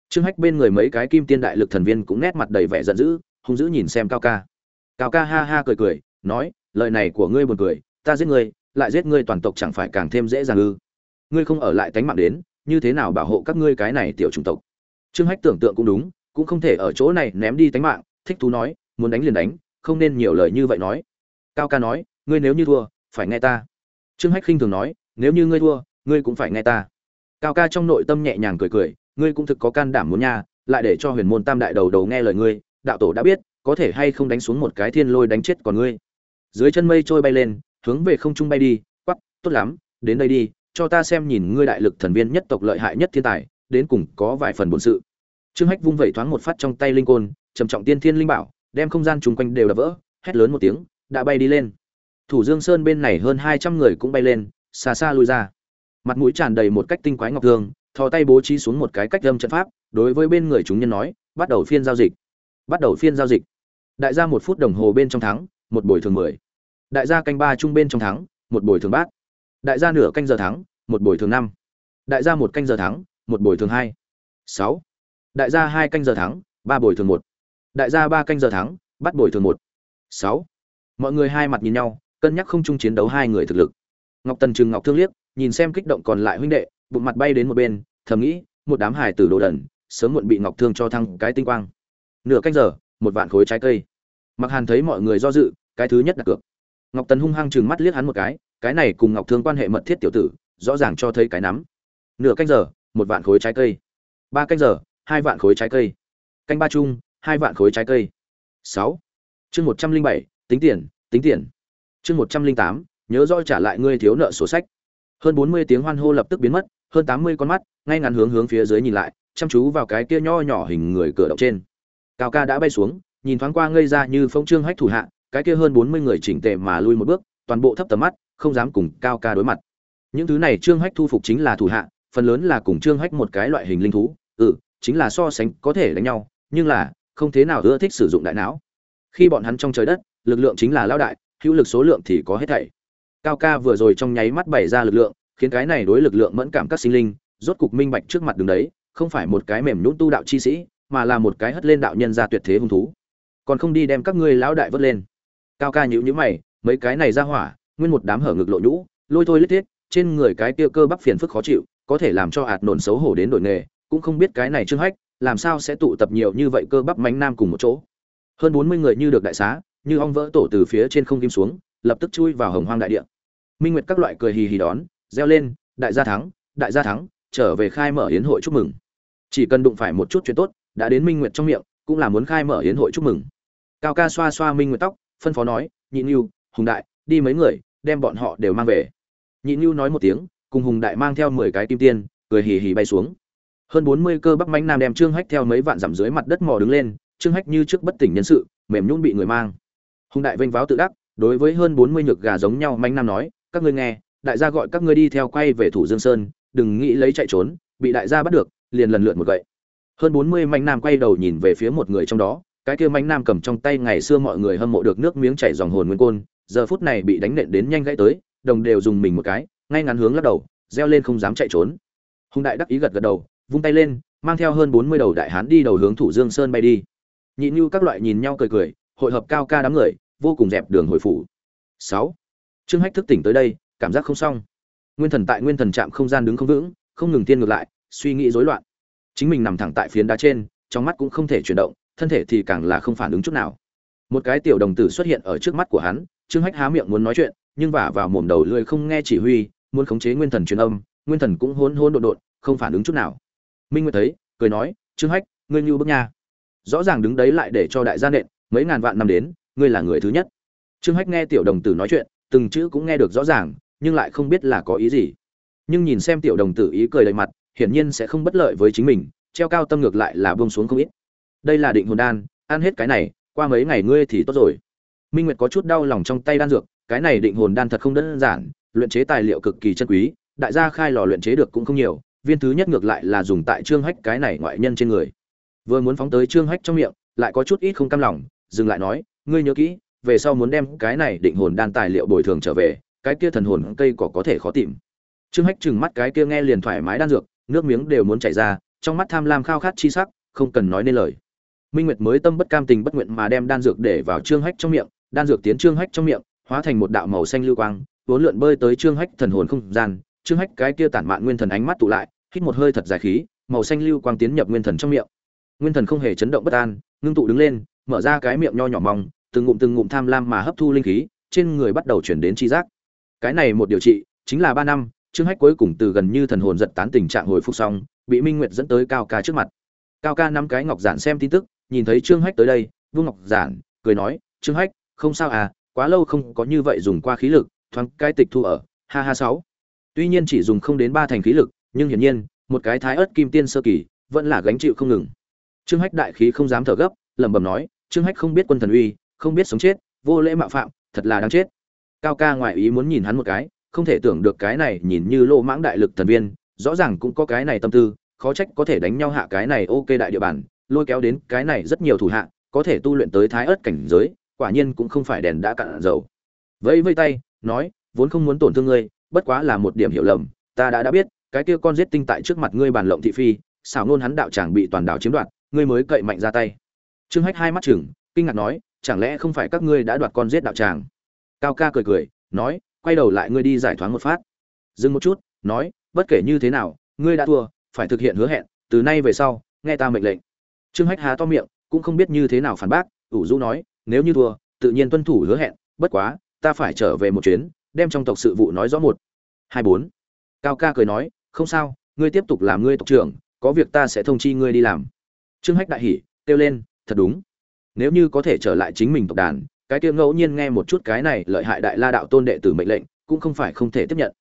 Trương hách bên người mấy cái kim tiên đại lực thần viên cũng nét mặt đầy vẻ giận dữ, hung dữ nhìn xem cao ca. Cao ca ha ha cười cười, nói, lời này của ngươi buồn cười, ta giết ngươi, lại giết ngươi toàn tộc chẳng phải càng thêm dễ dàng ư. Ngươi không ở lại tánh mạng đến, như thế nào bảo hộ các ngươi cái này tiểu chủng tộc? Trương hách tưởng tượng cũng đúng, cũng không thể ở chỗ này ném đi tánh mạng, thích thú nói, muốn đánh liền đánh, không nên nhiều lời như vậy nói. Cao ca nói, ngươi nếu như thua, phải nghe ta. Trương hách khinh thường nói, nếu như ngươi thua, ngươi cũng phải nghe ta cao ca trong nội tâm nhẹ nhàng cười cười, ngươi cũng thực có can đảm muốn nha, lại để cho huyền môn tam đại đầu đầu nghe lời ngươi, đạo tổ đã biết, có thể hay không đánh xuống một cái thiên lôi đánh chết còn ngươi. Dưới chân mây trôi bay lên, hướng về không trung bay đi quắp tốt lắm, đến đây đi, cho ta xem nhìn ngươi đại lực thần viên nhất tộc lợi hại nhất thiên tài, đến cùng có vài phần bổn sự. Trương hách vung vẩy thoáng một phát trong tay linh côn, trầm trọng tiên thiên linh bảo, đem không gian chung quanh đều đập vỡ, hét lớn một tiếng, đã bay đi lên. Thủ dương sơn bên này hơn hai trăm người cũng bay lên, xa xa lui ra mặt mũi tràn đầy một cách tinh quái ngọc thương, thò tay bố trí xuống một cái cách âm trận pháp, đối với bên người chúng nhân nói, bắt đầu phiên giao dịch. Bắt đầu phiên giao dịch. Đại gia một phút đồng hồ bên trong thắng, một buổi thường mười. Đại gia canh ba trung bên trong thắng, một buổi thường bát. Đại gia nửa canh giờ thắng, một buổi thường năm. Đại gia một canh giờ thắng, một buổi thường hai. Sáu. Đại gia hai canh giờ thắng, ba buổi thường một. Đại gia ba canh giờ thắng, bắt buổi thường một. Sáu. Mọi người hai mặt nhìn nhau, cân nhắc không chung chiến đấu hai người thực lực. Ngọc tần trừng ngọc thương liếc nhìn xem kích động còn lại huynh đệ, bụng mặt bay đến một bên, thầm nghĩ, một đám hài tử đồ đần, sớm muộn bị ngọc thương cho thăng cái tinh quang. Nửa canh giờ, một vạn khối trái cây. Mặc hàn thấy mọi người do dự, cái thứ nhất đặt cược. Ngọc tần hung hăng chừng mắt liếc hắn một cái cái này cùng ngọc thương quan hệ mật thiết tiểu tử, rõ ràng cho thấy cái nắm. Nửa canh giờ, một vạn khối trái cây. Ba canh giờ, hai vạn khối trái cây. Canh ba chung, hai vạn khối trái cây. Sáu. Chương một trăm linh bảy, tính tiền tính tiền. Chương một trăm linh tám, nhớ rõ trả lại ngươi thiếu nợ sổ sách hơn bốn mươi tiếng hoan hô lập tức biến mất, hơn tám mươi con mắt, ngay ngắn hướng hướng phía dưới nhìn lại, chăm chú vào cái kia nho nhỏ hình người cửa động trên. Cao ca đã bay xuống, nhìn thoáng qua ngây ra như phong trương hách thủ hạ, cái kia hơn bốn mươi người chỉnh tề mà lui một bước, toàn bộ thấp tầm mắt, không dám cùng cao ca đối mặt. Những thứ này trương hách thu phục chính là thủ hạ, phần lớn là cùng trương hách một cái loại hình linh thú ừ chính là so sánh có thể đánh nhau, nhưng là, không thế nào ưa thích sử dụng đại não. Khi bọn hắn trong trời đất, lực lượng chính là lao đại, hữu lực số lượng thì có hết thảy cao ca vừa rồi trong nháy mắt bày ra lực lượng, khiến cái này đối lực lượng mẫn cảm các sinh linh, rốt cục minh bạch trước mặt đường đấy, không phải một cái mềm nhũn tu đạo chi sĩ, mà là một cái hất lên đạo nhân ra tuyệt thế hung thú. Còn không đi đem các ngươi lão đại vớt lên. Cao ca nhíu nhíu mày, mấy cái này ra hỏa, nguyên một đám hở ngực lộ nhũ, lôi thôi lết thiết, trên người cái kia cơ bắp phiền phức khó chịu, có thể làm cho ạt nổn xấu hổ đến đổi nghề, cũng không biết cái này trương hách, làm sao sẽ tụ tập nhiều như vậy cơ bắp mánh nam cùng một chỗ. Hơn bốn mươi người như được đại xá, như ong vỡ tổ từ phía trên không kim xuống lập tức chui vào hồng hoang đại địa. Minh nguyệt các loại cười hì hì đón, reo lên, đại gia thắng, đại gia thắng, trở về khai mở yến hội chúc mừng. Chỉ cần đụng phải một chút chuyện tốt đã đến minh nguyệt trong miệng, cũng là muốn khai mở yến hội chúc mừng. Cao ca xoa xoa minh nguyệt tóc, phân phó nói, nhị nhu hùng đại, đi mấy người, đem bọn họ đều mang về. Nhị nhu nói một tiếng, cùng hùng đại mang theo mười cái kim tiên, cười hì hì bay xuống. Hơn bốn mươi cơ bắc mánh nam đem trương hách theo mấy vạn dặm dưới mặt đất mò đứng lên, trương hách như trước bất tỉnh nhân sự, mềm nhún bị người mang. Hùng đại vênh váo tự đắc đối với hơn bốn mươi nhược gà giống nhau manh nam nói, các ngươi nghe, đại gia gọi các ngươi đi theo quay về thủ dương sơn, đừng nghĩ lấy chạy trốn, bị đại gia bắt được, liền lần lượt một gậy. Hơn bốn mươi manh nam quay đầu nhìn về phía một người trong đó, cái kia manh nam cầm trong tay ngày xưa mọi người hâm mộ được nước miếng chảy dòng hồn nguyên côn, giờ phút này bị đánh nện đến nhanh gãy tới, đồng đều dùng mình một cái, ngay ngắn hướng lắc đầu, reo lên không dám chạy trốn. Hùng đại đắc ý gật gật đầu, vung tay lên, mang theo hơn bốn mươi đầu đại hán đi đầu hướng thủ dương sơn bay đi. Nhị như các loại nhìn nhau cười cười, hội hợp cao ca đám người vô cùng dẹp đường hồi phủ. Sáu. Trương hách thức tỉnh tới đây, cảm giác không xong. Nguyên thần tại nguyên thần trạm không gian đứng không vững, không ngừng tiên ngược lại, suy nghĩ rối loạn. Chính mình nằm thẳng tại phiến đá trên, trong mắt cũng không thể chuyển động, thân thể thì càng là không phản ứng chút nào. Một cái tiểu đồng tử xuất hiện ở trước mắt của hắn, trương hách há miệng muốn nói chuyện, nhưng vả vào mồm đầu lưỡi không nghe chỉ huy, muốn khống chế nguyên thần truyền âm, nguyên thần cũng hôn hôn đột đột không phản ứng chút nào. Minh nguyệt thấy, cười nói, trương hách, ngươi như bước nha. Rõ ràng đứng đấy lại để cho đại gia nện, mấy ngàn vạn năm đến ngươi là người thứ nhất. Trương hách nghe tiểu đồng tử nói chuyện, từng chữ cũng nghe được rõ ràng, nhưng lại không biết là có ý gì. Nhưng nhìn xem tiểu đồng tử ý cười đầy mặt, hiển nhiên sẽ không bất lợi với chính mình, treo cao tâm ngược lại là buông xuống không ít. Đây là định hồn đan, ăn hết cái này, qua mấy ngày ngươi thì tốt rồi. Minh nguyệt có chút đau lòng trong tay đan dược, cái này định hồn đan thật không đơn giản, luyện chế tài liệu cực kỳ chân quý, đại gia khai lò luyện chế được cũng không nhiều, viên thứ nhất ngược lại là dùng tại trương hách cái này ngoại nhân trên người. Vừa muốn phóng tới trương hách trong miệng, lại có chút ít không cam lòng, dừng lại nói ngươi nhớ kỹ, về sau muốn đem cái này định hồn đan tài liệu bồi thường trở về, cái kia thần hồn cây cỏ có thể khó tìm. Trương hách chừng mắt cái kia nghe liền thoải mái đan dược, nước miếng đều muốn chảy ra, trong mắt tham lam khao khát chi sắc, không cần nói nên lời. Minh nguyệt mới tâm bất cam tình bất nguyện mà đem đan dược để vào trương hách trong miệng, đan dược tiến trương hách trong miệng, hóa thành một đạo màu xanh lưu quang, vốn lượn bơi tới trương hách thần hồn không gian. Trương hách cái kia tản mạn nguyên thần ánh mắt tụ lại, hít một hơi thật dài khí, màu xanh lưu quang tiến nhập nguyên thần trong miệng. Nguyên thần không hề chấn động bất an, ngưng tụ đứng lên mở ra cái miệng nho nhỏ mong, từng ngụm từng ngụm tham lam mà hấp thu linh khí, trên người bắt đầu chuyển đến tri giác. Cái này một điều trị, chính là ba năm, trương hách cuối cùng từ gần như thần hồn giật tán tình trạng hồi phục xong, bị minh nguyệt dẫn tới cao ca trước mặt. Cao ca năm cái ngọc giản xem tin tức, nhìn thấy trương hách tới đây vương ngọc giản, cười nói, trương hách, không sao à quá lâu không có như vậy dùng qua khí lực, thoáng cái tịch thu ở, ha ha sáu. Tuy nhiên chỉ dùng không đến ba thành khí lực, nhưng hiển nhiên, một cái thái ớt kim tiên sơ kỳ, vẫn là gánh chịu không ngừng. Trương hách đại khí không dám thở gấp, lẩm bẩm nói trương hách không biết quân thần uy, không biết sống chết, vô lễ mạo phạm, thật là đáng chết. Cao ca ngoại ý muốn nhìn hắn một cái, không thể tưởng được cái này nhìn như lô mãng đại lực thần viên, rõ ràng cũng có cái này tâm tư, khó trách có thể đánh nhau hạ cái này ok đại địa bàn, lôi kéo đến cái này rất nhiều thủ hạ, có thể tu luyện tới thái ớt cảnh giới, quả nhiên cũng không phải đèn đã cạn dầu. Vẫy vây tay, nói, vốn không muốn tổn thương ngươi, bất quá là một điểm hiểu lầm, ta đã đã biết, cái kia con giết tinh tại trước mặt ngươi bàn lộng thị phi, xảo nôn hắn đạo tràng bị toàn đảo chiếm đoạt, ngươi mới cậy mạnh ra tay trương hách hai mắt chừng kinh ngạc nói, chẳng lẽ không phải các ngươi đã đoạt con giết đạo tràng? Cao ca cười cười, nói, quay đầu lại ngươi đi giải thoáng một phát. Dừng một chút, nói, bất kể như thế nào, ngươi đã thua, phải thực hiện hứa hẹn, từ nay về sau, nghe ta mệnh lệnh. Trương hách há to miệng, cũng không biết như thế nào phản bác, ủ rũ nói, nếu như thua, tự nhiên tuân thủ hứa hẹn, bất quá, ta phải trở về một chuyến, đem trong tộc sự vụ nói rõ một. Hai bốn. Cao ca cười nói, không sao, ngươi tiếp tục làm ngươi tộc trưởng, có việc ta sẽ thông chi ngươi đi làm. Trương hách đại hỉ, kêu lên thật đúng. Nếu như có thể trở lại chính mình tộc đàn, cái kia ngẫu nhiên nghe một chút cái này lợi hại đại la đạo tôn đệ tử mệnh lệnh, cũng không phải không thể tiếp nhận.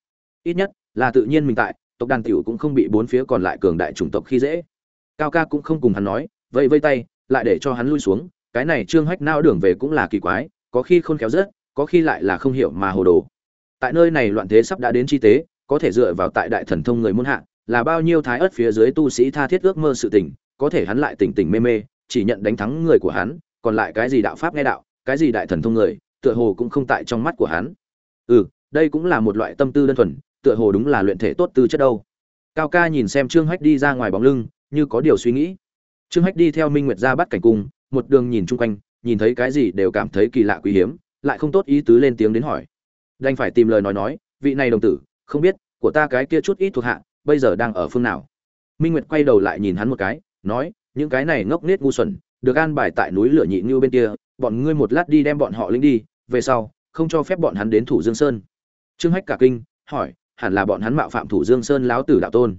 Ít nhất, là tự nhiên mình tại, tộc đàn tiểu cũng không bị bốn phía còn lại cường đại chủng tộc khi dễ. Cao ca cũng không cùng hắn nói vây vây tay, lại để cho hắn lui xuống, cái này trương hách nao đường về cũng là kỳ quái, có khi khôn khéo rất, có khi lại là không hiểu mà hồ đồ. Tại nơi này loạn thế sắp đã đến chi tế, có thể dựa vào tại đại thần thông người muôn hạ, là bao nhiêu thái ớt phía dưới tu sĩ tha thiết ước mơ sự tình, có thể hắn lại tỉnh tỉnh mê mê chỉ nhận đánh thắng người của hắn, còn lại cái gì đạo pháp nghe đạo, cái gì đại thần thông người, tựa hồ cũng không tại trong mắt của hắn. Ừ đây cũng là một loại tâm tư đơn thuần, tựa hồ đúng là luyện thể tốt tư chất đâu. Cao ca nhìn xem trương hách đi ra ngoài bóng lưng, như có điều suy nghĩ. Trương hách đi theo minh nguyệt ra bắt cảnh cung, một đường nhìn chung quanh, nhìn thấy cái gì đều cảm thấy kỳ lạ quý hiếm, lại không tốt ý tứ lên tiếng đến hỏi. Đành phải tìm lời nói nói, vị này đồng tử, không biết, của ta cái kia chút ít thuộc hạ, bây giờ đang ở phương nào? Minh nguyệt quay đầu lại nhìn hắn một cái, nói những cái này ngốc nghếch ngu xuẩn, được an bài tại núi lửa nhị như bên kia, bọn ngươi một lát đi đem bọn họ lính đi, về sau, không cho phép bọn hắn đến thủ dương sơn. Trương hách cả kinh, hỏi, hẳn là bọn hắn mạo phạm thủ dương sơn láo tử đạo tôn.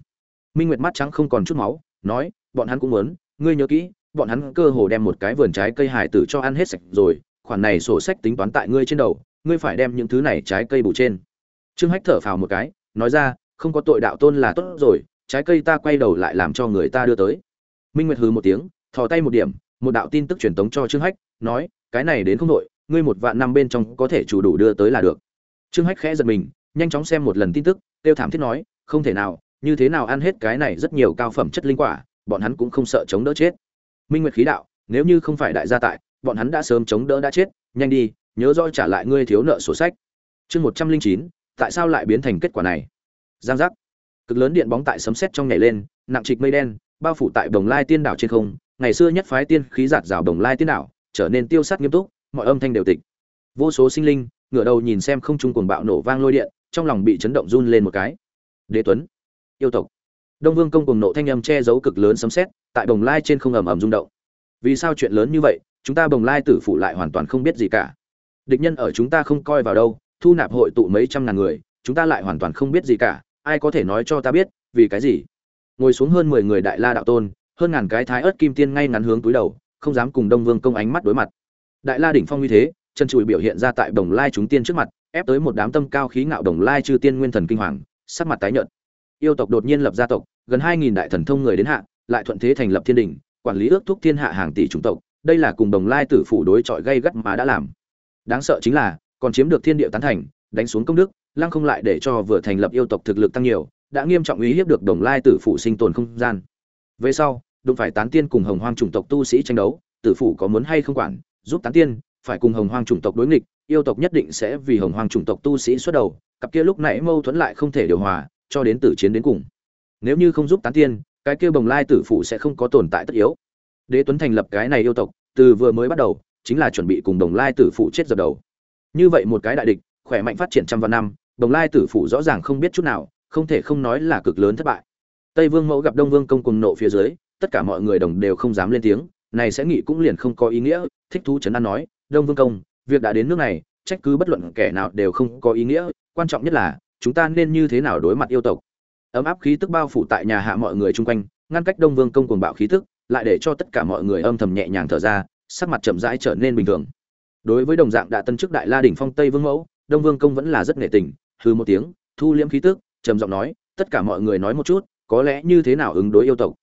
Minh nguyệt mắt trắng không còn chút máu, nói, bọn hắn cũng muốn, ngươi nhớ kỹ, bọn hắn cơ hồ đem một cái vườn trái cây hải tử cho ăn hết sạch rồi, khoản này sổ sách tính toán tại ngươi trên đầu, ngươi phải đem những thứ này trái cây bù trên. Trương hách thở phào một cái, nói ra, không có tội đạo tôn là tốt rồi, trái cây ta quay đầu lại làm cho người ta đưa tới minh nguyệt hừ một tiếng, thò tay một điểm, một đạo tin tức truyền tống cho trương hách, nói, cái này đến không đội ngươi một vạn năm bên trong có thể chủ đủ đưa tới là được. Trương hách khẽ giật mình, nhanh chóng xem một lần tin tức tiêu thảm thiết nói, không thể nào, như thế nào ăn hết cái này rất nhiều cao phẩm chất linh quả, bọn hắn cũng không sợ chống đỡ chết. Minh nguyệt khí đạo, nếu như không phải đại gia tại, bọn hắn đã sớm chống đỡ đã chết, nhanh đi, nhớ rõ trả lại ngươi thiếu nợ sổ sách. Chương một trăm linh chín, tại sao lại biến thành kết quả này? Giang giác. Cực lớn điện bóng tại sấm sét trong nhảy lên, nặng trịch mây đen bao phủ tại đồng lai tiên đảo trên không, ngày xưa nhất phái tiên khí giạt rào đồng lai tiên đảo, trở nên tiêu sát nghiêm túc, mọi âm thanh đều tịch. Vô số sinh linh, ngửa đầu nhìn xem không trung cuồng bạo nổ vang lôi điện, trong lòng bị chấn động run lên một cái. Đế tuấn, yêu tộc. Đông vương công cùng nộ thanh âm che giấu cực lớn sấm sét, tại đồng lai trên không ầm ầm rung động. Vì sao chuyện lớn như vậy, chúng ta Đồng lai tử phụ lại hoàn toàn không biết gì cả. Địch nhân ở chúng ta không coi vào đâu, thu nạp hội tụ mấy trăm ngàn người, chúng ta lại hoàn toàn không biết gì cả, ai có thể nói cho ta biết, vì cái gì? Ngồi xuống hơn mười người đại la đạo tôn, hơn ngàn cái thái ớt kim tiên ngay ngắn hướng túi đầu, không dám cùng đông vương công ánh mắt đối mặt. Đại la đỉnh phong như thế, chân chùi biểu hiện ra tại đồng lai chúng tiên trước mặt, ép tới một đám tâm cao khí ngạo đồng lai chư tiên nguyên thần kinh hoàng, sắc mặt tái nhợt. Yêu tộc đột nhiên lập gia tộc, gần hai nghìn đại thần thông người đến hạ, lại thuận thế thành lập thiên đình, quản lý ước thúc thiên hạ hàng tỷ chủng tộc, đây là cùng đồng lai tử phủ đối chọi gây gắt mà đã làm. Đáng sợ chính là, còn chiếm được thiên địa tán thành, đánh xuống công đức, lăng không lại để cho vừa thành lập yêu tộc thực lực tăng nhiều đã nghiêm trọng uy hiếp được đồng lai tử phủ sinh tồn không gian. Về sau, đụng phải tán tiên cùng hồng hoang chủng tộc tu sĩ tranh đấu, tử phủ có muốn hay không quản, giúp tán tiên, phải cùng hồng hoang chủng tộc đối nghịch, yêu tộc nhất định sẽ vì hồng hoang chủng tộc tu sĩ xuất đầu, cặp kia lúc nãy mâu thuẫn lại không thể điều hòa, cho đến tử chiến đến cùng. Nếu như không giúp tán tiên, cái kia bồng lai tử phủ sẽ không có tồn tại tất yếu. Đế tuấn thành lập cái này yêu tộc, từ vừa mới bắt đầu, chính là chuẩn bị cùng đồng lai tử phụ chết dập đầu. Như vậy một cái đại địch, khỏe mạnh phát triển trăm vạn năm, đồng lai tử phụ rõ ràng không biết chút nào không thể không nói là cực lớn thất bại. Tây vương mẫu gặp đông vương công cùng nộ phía dưới, tất cả mọi người đồng đều không dám lên tiếng, này sẽ nghĩ cũng liền không có ý nghĩa, thích thú trấn an nói, đông vương công, việc đã đến nước này, trách cứ bất luận kẻ nào đều không có ý nghĩa, quan trọng nhất là, chúng ta nên như thế nào đối mặt yêu tộc? Ấm áp khí tức bao phủ tại nhà hạ mọi người chung quanh, ngăn cách đông vương công cuồng bạo khí tức, lại để cho tất cả mọi người âm thầm nhẹ nhàng thở ra, sắc mặt chậm rãi trở nên bình thường. Đối với đồng dạng đã tân chức đại la đỉnh phong tây vương mẫu, đông vương công vẫn là rất nghệ tình hư một tiếng, thu liễm khí tức trầm giọng nói, tất cả mọi người nói một chút, có lẽ như thế nào ứng đối yêu tộc?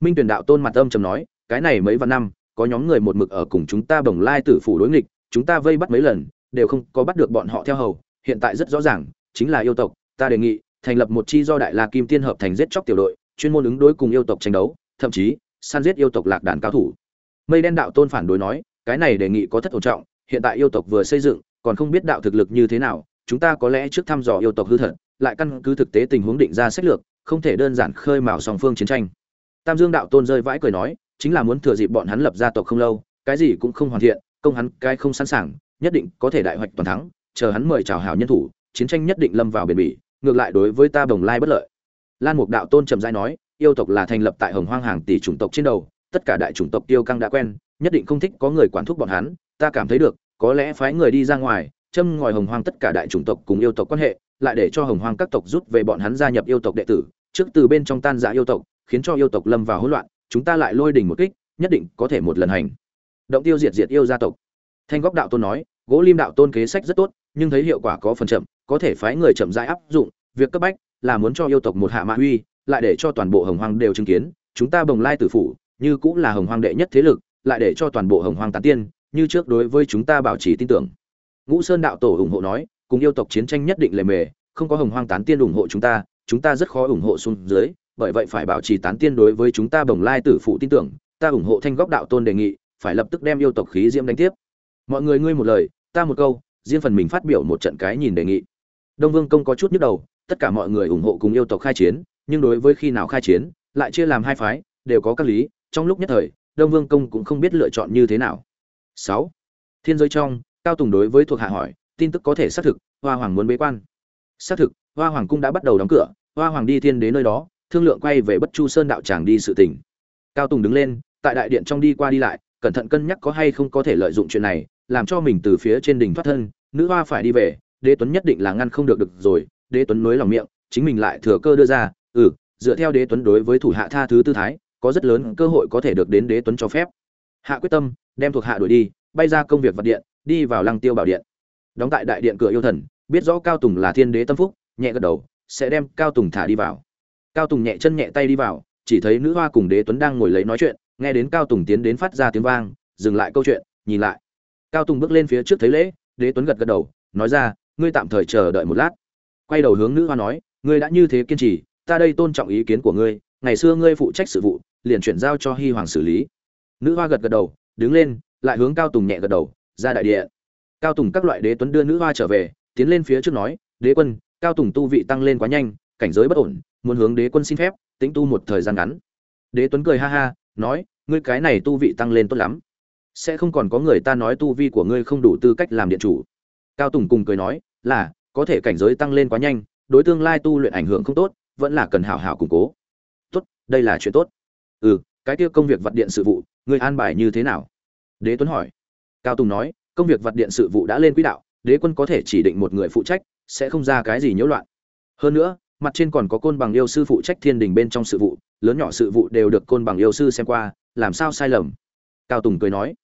Minh tuyển đạo tôn mặt âm trầm nói, cái này mấy vạn năm, có nhóm người một mực ở cùng chúng ta bồng lai tử phủ đối nghịch, chúng ta vây bắt mấy lần, đều không có bắt được bọn họ theo hầu. Hiện tại rất rõ ràng, chính là yêu tộc, ta đề nghị, thành lập một chi do đại la kim tiên hợp thành giết chóc tiểu đội, chuyên môn ứng đối cùng yêu tộc tranh đấu, thậm chí, săn giết yêu tộc lạc đàn cao thủ. Mây đen đạo tôn phản đối nói, cái này đề nghị có thất ổn trọng, hiện tại yêu tộc vừa xây dựng, còn không biết đạo thực lực như thế nào, chúng ta có lẽ trước thăm dò yêu tộc hư thật lại căn cứ thực tế tình huống định ra sách lược, không thể đơn giản khơi mào song phương chiến tranh. Tam dương đạo tôn rơi vãi cười nói, chính là muốn thừa dịp bọn hắn lập gia tộc không lâu, cái gì cũng không hoàn thiện, công hắn cái không sẵn sàng, nhất định có thể đại hoạch toàn thắng, chờ hắn mời chào hảo nhân thủ, chiến tranh nhất định lâm vào bền bỉ, ngược lại đối với ta bồng lai bất lợi. Lan mục đạo tôn trầm giai nói, yêu tộc là thành lập tại hồng hoang hàng tỷ chủng tộc trên đầu, tất cả đại chủng tộc tiêu căng đã quen, nhất định không thích có người quản thúc bọn hắn, ta cảm thấy được, có lẽ phái người đi ra ngoài, châm ngòi hồng hoang tất cả đại chủng tộc cùng yêu tộc quan hệ lại để cho hồng hoang các tộc rút về bọn hắn gia nhập yêu tộc đệ tử, trước từ bên trong tan rã yêu tộc, khiến cho yêu tộc lâm vào hỗn loạn, chúng ta lại lôi đỉnh một kích, nhất định có thể một lần hành. Động tiêu diệt diệt yêu gia tộc. Thanh góc đạo tôn nói, gỗ lim đạo tôn kế sách rất tốt, nhưng thấy hiệu quả có phần chậm, có thể phái người chậm rãi áp dụng, việc cấp bách là muốn cho yêu tộc một hạ mã uy, lại để cho toàn bộ hồng hoang đều chứng kiến, chúng ta bồng lai tử phủ, như cũng là hồng hoang đệ nhất thế lực, lại để cho toàn bộ hồng hoang tán tiên, như trước đối với chúng ta bảo trì tin tưởng. Ngũ sơn đạo tổ ủng hộ nói cùng yêu tộc chiến tranh nhất định lề mề, không có hồng hoang tán tiên ủng hộ chúng ta chúng ta rất khó ủng hộ xuống dưới, bởi vậy phải bảo trì tán tiên đối với chúng ta bồng lai tử phụ tin tưởng, ta ủng hộ thanh góc đạo tôn đề nghị, phải lập tức đem yêu tộc khí diễm đánh tiếp. Mọi người ngươi một lời, ta một câu, riêng phần mình phát biểu một trận cái nhìn đề nghị. Đông vương công có chút nhức đầu, tất cả mọi người ủng hộ cùng yêu tộc khai chiến, nhưng đối với khi nào khai chiến, lại chia làm hai phái, đều có các lý, trong lúc nhất thời, đông vương công cũng không biết lựa chọn như thế nào. Sáu. Thiên giới trong, cao tùng đối với thuộc hạ hỏi tin tức có thể xác thực, hoa hoàng muốn bế quan. Xác thực, hoa hoàng cung đã bắt đầu đóng cửa, hoa hoàng đi thiên đến nơi đó, thương lượng quay về bất chu sơn đạo tràng đi sự tỉnh cao tùng đứng lên, tại đại điện trong đi qua đi lại, cẩn thận cân nhắc có hay không có thể lợi dụng chuyện này, làm cho mình từ phía trên đỉnh thoát thân, nữ hoa phải đi về, đế tuấn nhất định là ngăn không được được rồi, đế tuấn nối lòng miệng, chính mình lại thừa cơ đưa ra ừ dựa theo đế tuấn đối với thủ hạ tha thứ tư thái, có rất lớn cơ hội có thể được đến đế tuấn cho phép. Hạ quyết tâm, đem thuộc hạ đuổi đi, bay ra công việc vật điện, đi vào lăng tiêu bảo điện đóng tại đại điện cửa yêu thần, biết rõ cao tùng là thiên đế tâm phúc, nhẹ gật đầu, sẽ đem cao tùng thả đi vào. Cao tùng nhẹ chân nhẹ tay đi vào, chỉ thấy nữ hoa cùng đế tuấn đang ngồi lấy nói chuyện, nghe đến cao tùng tiến đến phát ra tiếng vang, dừng lại câu chuyện, nhìn lại. Cao tùng bước lên phía trước thấy lễ, đế tuấn gật gật đầu, nói ra, ngươi tạm thời chờ đợi một lát. Quay đầu hướng nữ hoa nói, ngươi đã như thế kiên trì, ta đây tôn trọng ý kiến của ngươi, ngày xưa ngươi phụ trách sự vụ, liền chuyển giao cho hy hoàng xử lý. Nữ hoa gật gật đầu, đứng lên, lại hướng cao tùng nhẹ gật đầu, ra đại địa cao tùng các loại đế tuấn đưa nữ hoa trở về, tiến lên phía trước nói, đế quân, cao tùng tu vị tăng lên quá nhanh, cảnh giới bất ổn, muốn hướng đế quân xin phép tính tu một thời gian ngắn. Đế tuấn cười ha ha, nói, ngươi cái này tu vị tăng lên tốt lắm. Sẽ không còn có người ta nói tu vi của ngươi không đủ tư cách làm điện chủ. Cao tùng cùng cười nói, là, có thể cảnh giới tăng lên quá nhanh, đối tương lai tu luyện ảnh hưởng không tốt, vẫn là cần hảo hảo củng cố. Tốt, đây là chuyện tốt. Ừ cái kia công việc vật điện sự vụ, ngươi an bài như thế nào? Đế tuấn hỏi. Cao tùng nói công việc vật điện sự vụ đã lên quỹ đạo, đế quân có thể chỉ định một người phụ trách, sẽ không ra cái gì nhiễu loạn. Hơn nữa, mặt trên còn có côn bằng yêu sư phụ trách thiên đình bên trong sự vụ, lớn nhỏ sự vụ đều được côn bằng yêu sư xem qua, làm sao sai lầm? Cao tùng cười nói.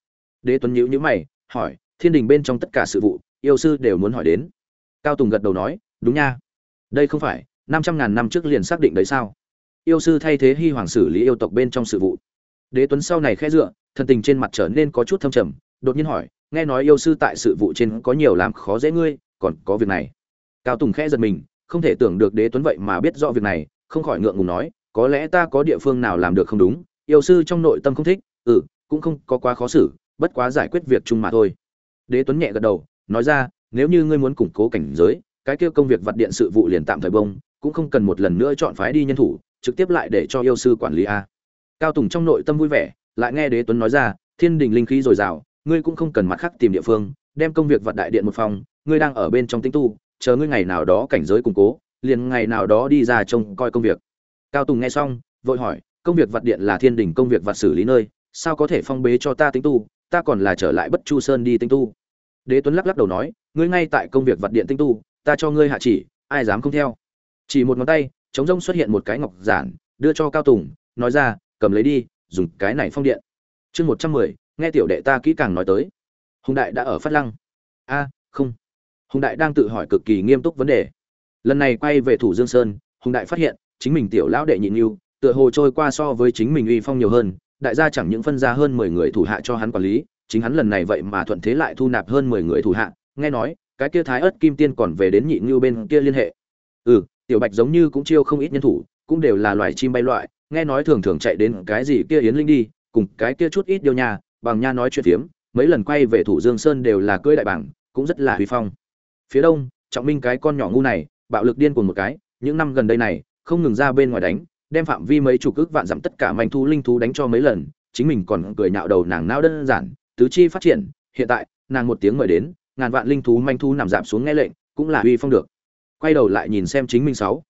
Đế tuấn nhíu nhíu mày, hỏi, thiên đình bên trong tất cả sự vụ, yêu sư đều muốn hỏi đến. Cao tùng gật đầu nói, đúng nha. Đây không phải, năm trăm ngàn năm trước liền xác định đấy sao? Yêu sư thay thế hy hoàng xử lý yêu tộc bên trong sự vụ. Đế tuấn sau này khẽ dựa, thần tình trên mặt trở nên có chút thâm trầm, đột nhiên hỏi nghe nói yêu sư tại sự vụ trên có nhiều làm khó dễ ngươi, còn có việc này. Cao tùng khẽ giật mình, không thể tưởng được đế tuấn vậy mà biết rõ việc này, không khỏi ngượng ngùng nói, có lẽ ta có địa phương nào làm được không đúng, yêu sư trong nội tâm không thích ừ cũng không có quá khó xử, bất quá giải quyết việc chung mà thôi. Đế tuấn nhẹ gật đầu, nói ra, nếu như ngươi muốn củng cố cảnh giới, cái kia công việc vặt điện sự vụ liền tạm thời bông, cũng không cần một lần nữa chọn phái đi nhân thủ, trực tiếp lại để cho yêu sư quản lý a. Cao tùng trong nội tâm vui vẻ, lại nghe đế tuấn nói ra, thiên đình linh khí dồi dào ngươi cũng không cần mặt khác tìm địa phương, đem công việc vặt đại điện một phòng, ngươi đang ở bên trong tinh tu, chờ ngươi ngày nào đó cảnh giới củng cố, liền ngày nào đó đi ra trông coi công việc. Cao tùng nghe xong, vội hỏi, công việc vặt điện là thiên đình công việc vặt xử lý nơi, sao có thể phong bế cho ta tinh tu, ta còn là trở lại bất chu sơn đi tinh tu? Đế tuấn lắc lắc đầu nói, ngươi ngay tại công việc vặt điện tinh tu, ta cho ngươi hạ chỉ, ai dám không theo? Chỉ một ngón tay chống rông xuất hiện một cái ngọc giản, đưa cho cao tùng, nói ra, cầm lấy đi, dùng cái này phong điện. Chương một trăm mười nghe tiểu đệ ta kỹ càng nói tới. Hùng đại đã ở phát lăng. A, không. Hùng đại đang tự hỏi cực kỳ nghiêm túc vấn đề. Lần này quay về thủ dương sơn, hùng đại phát hiện, chính mình tiểu lão đệ nhịn yêu tựa hồ trôi qua so với chính mình uy phong nhiều hơn, đại gia chẳng những phân ra hơn mười người thủ hạ cho hắn quản lý, chính hắn lần này vậy mà thuận thế lại thu nạp hơn mười người thủ hạ. Nghe nói, cái kia thái ớt kim tiên còn về đến nhị ngưu bên kia liên hệ. Ừ tiểu bạch giống như cũng chiêu không ít nhân thủ, cũng đều là loài chim bay loại, nghe nói thường thường chạy đến cái gì kia yến linh đi, cùng cái kia chút ít điều nha bằng nha nói chuyện phiếm, mấy lần quay về thủ dương sơn đều là cưỡi đại bảng, cũng rất là huy phong. Phía đông, trọng minh cái con nhỏ ngu này, bạo lực điên cuồng một cái, những năm gần đây này, không ngừng ra bên ngoài đánh, đem phạm vi mấy chục ước vạn giảm tất cả manh thú linh thú đánh cho mấy lần, chính mình còn cười nhạo đầu nàng não đơn giản, tứ chi phát triển, hiện tại, nàng một tiếng mời đến, ngàn vạn linh thú manh thú nằm giảm xuống nghe lệnh, cũng là huy phong được. Quay đầu lại nhìn xem chính mình sáu.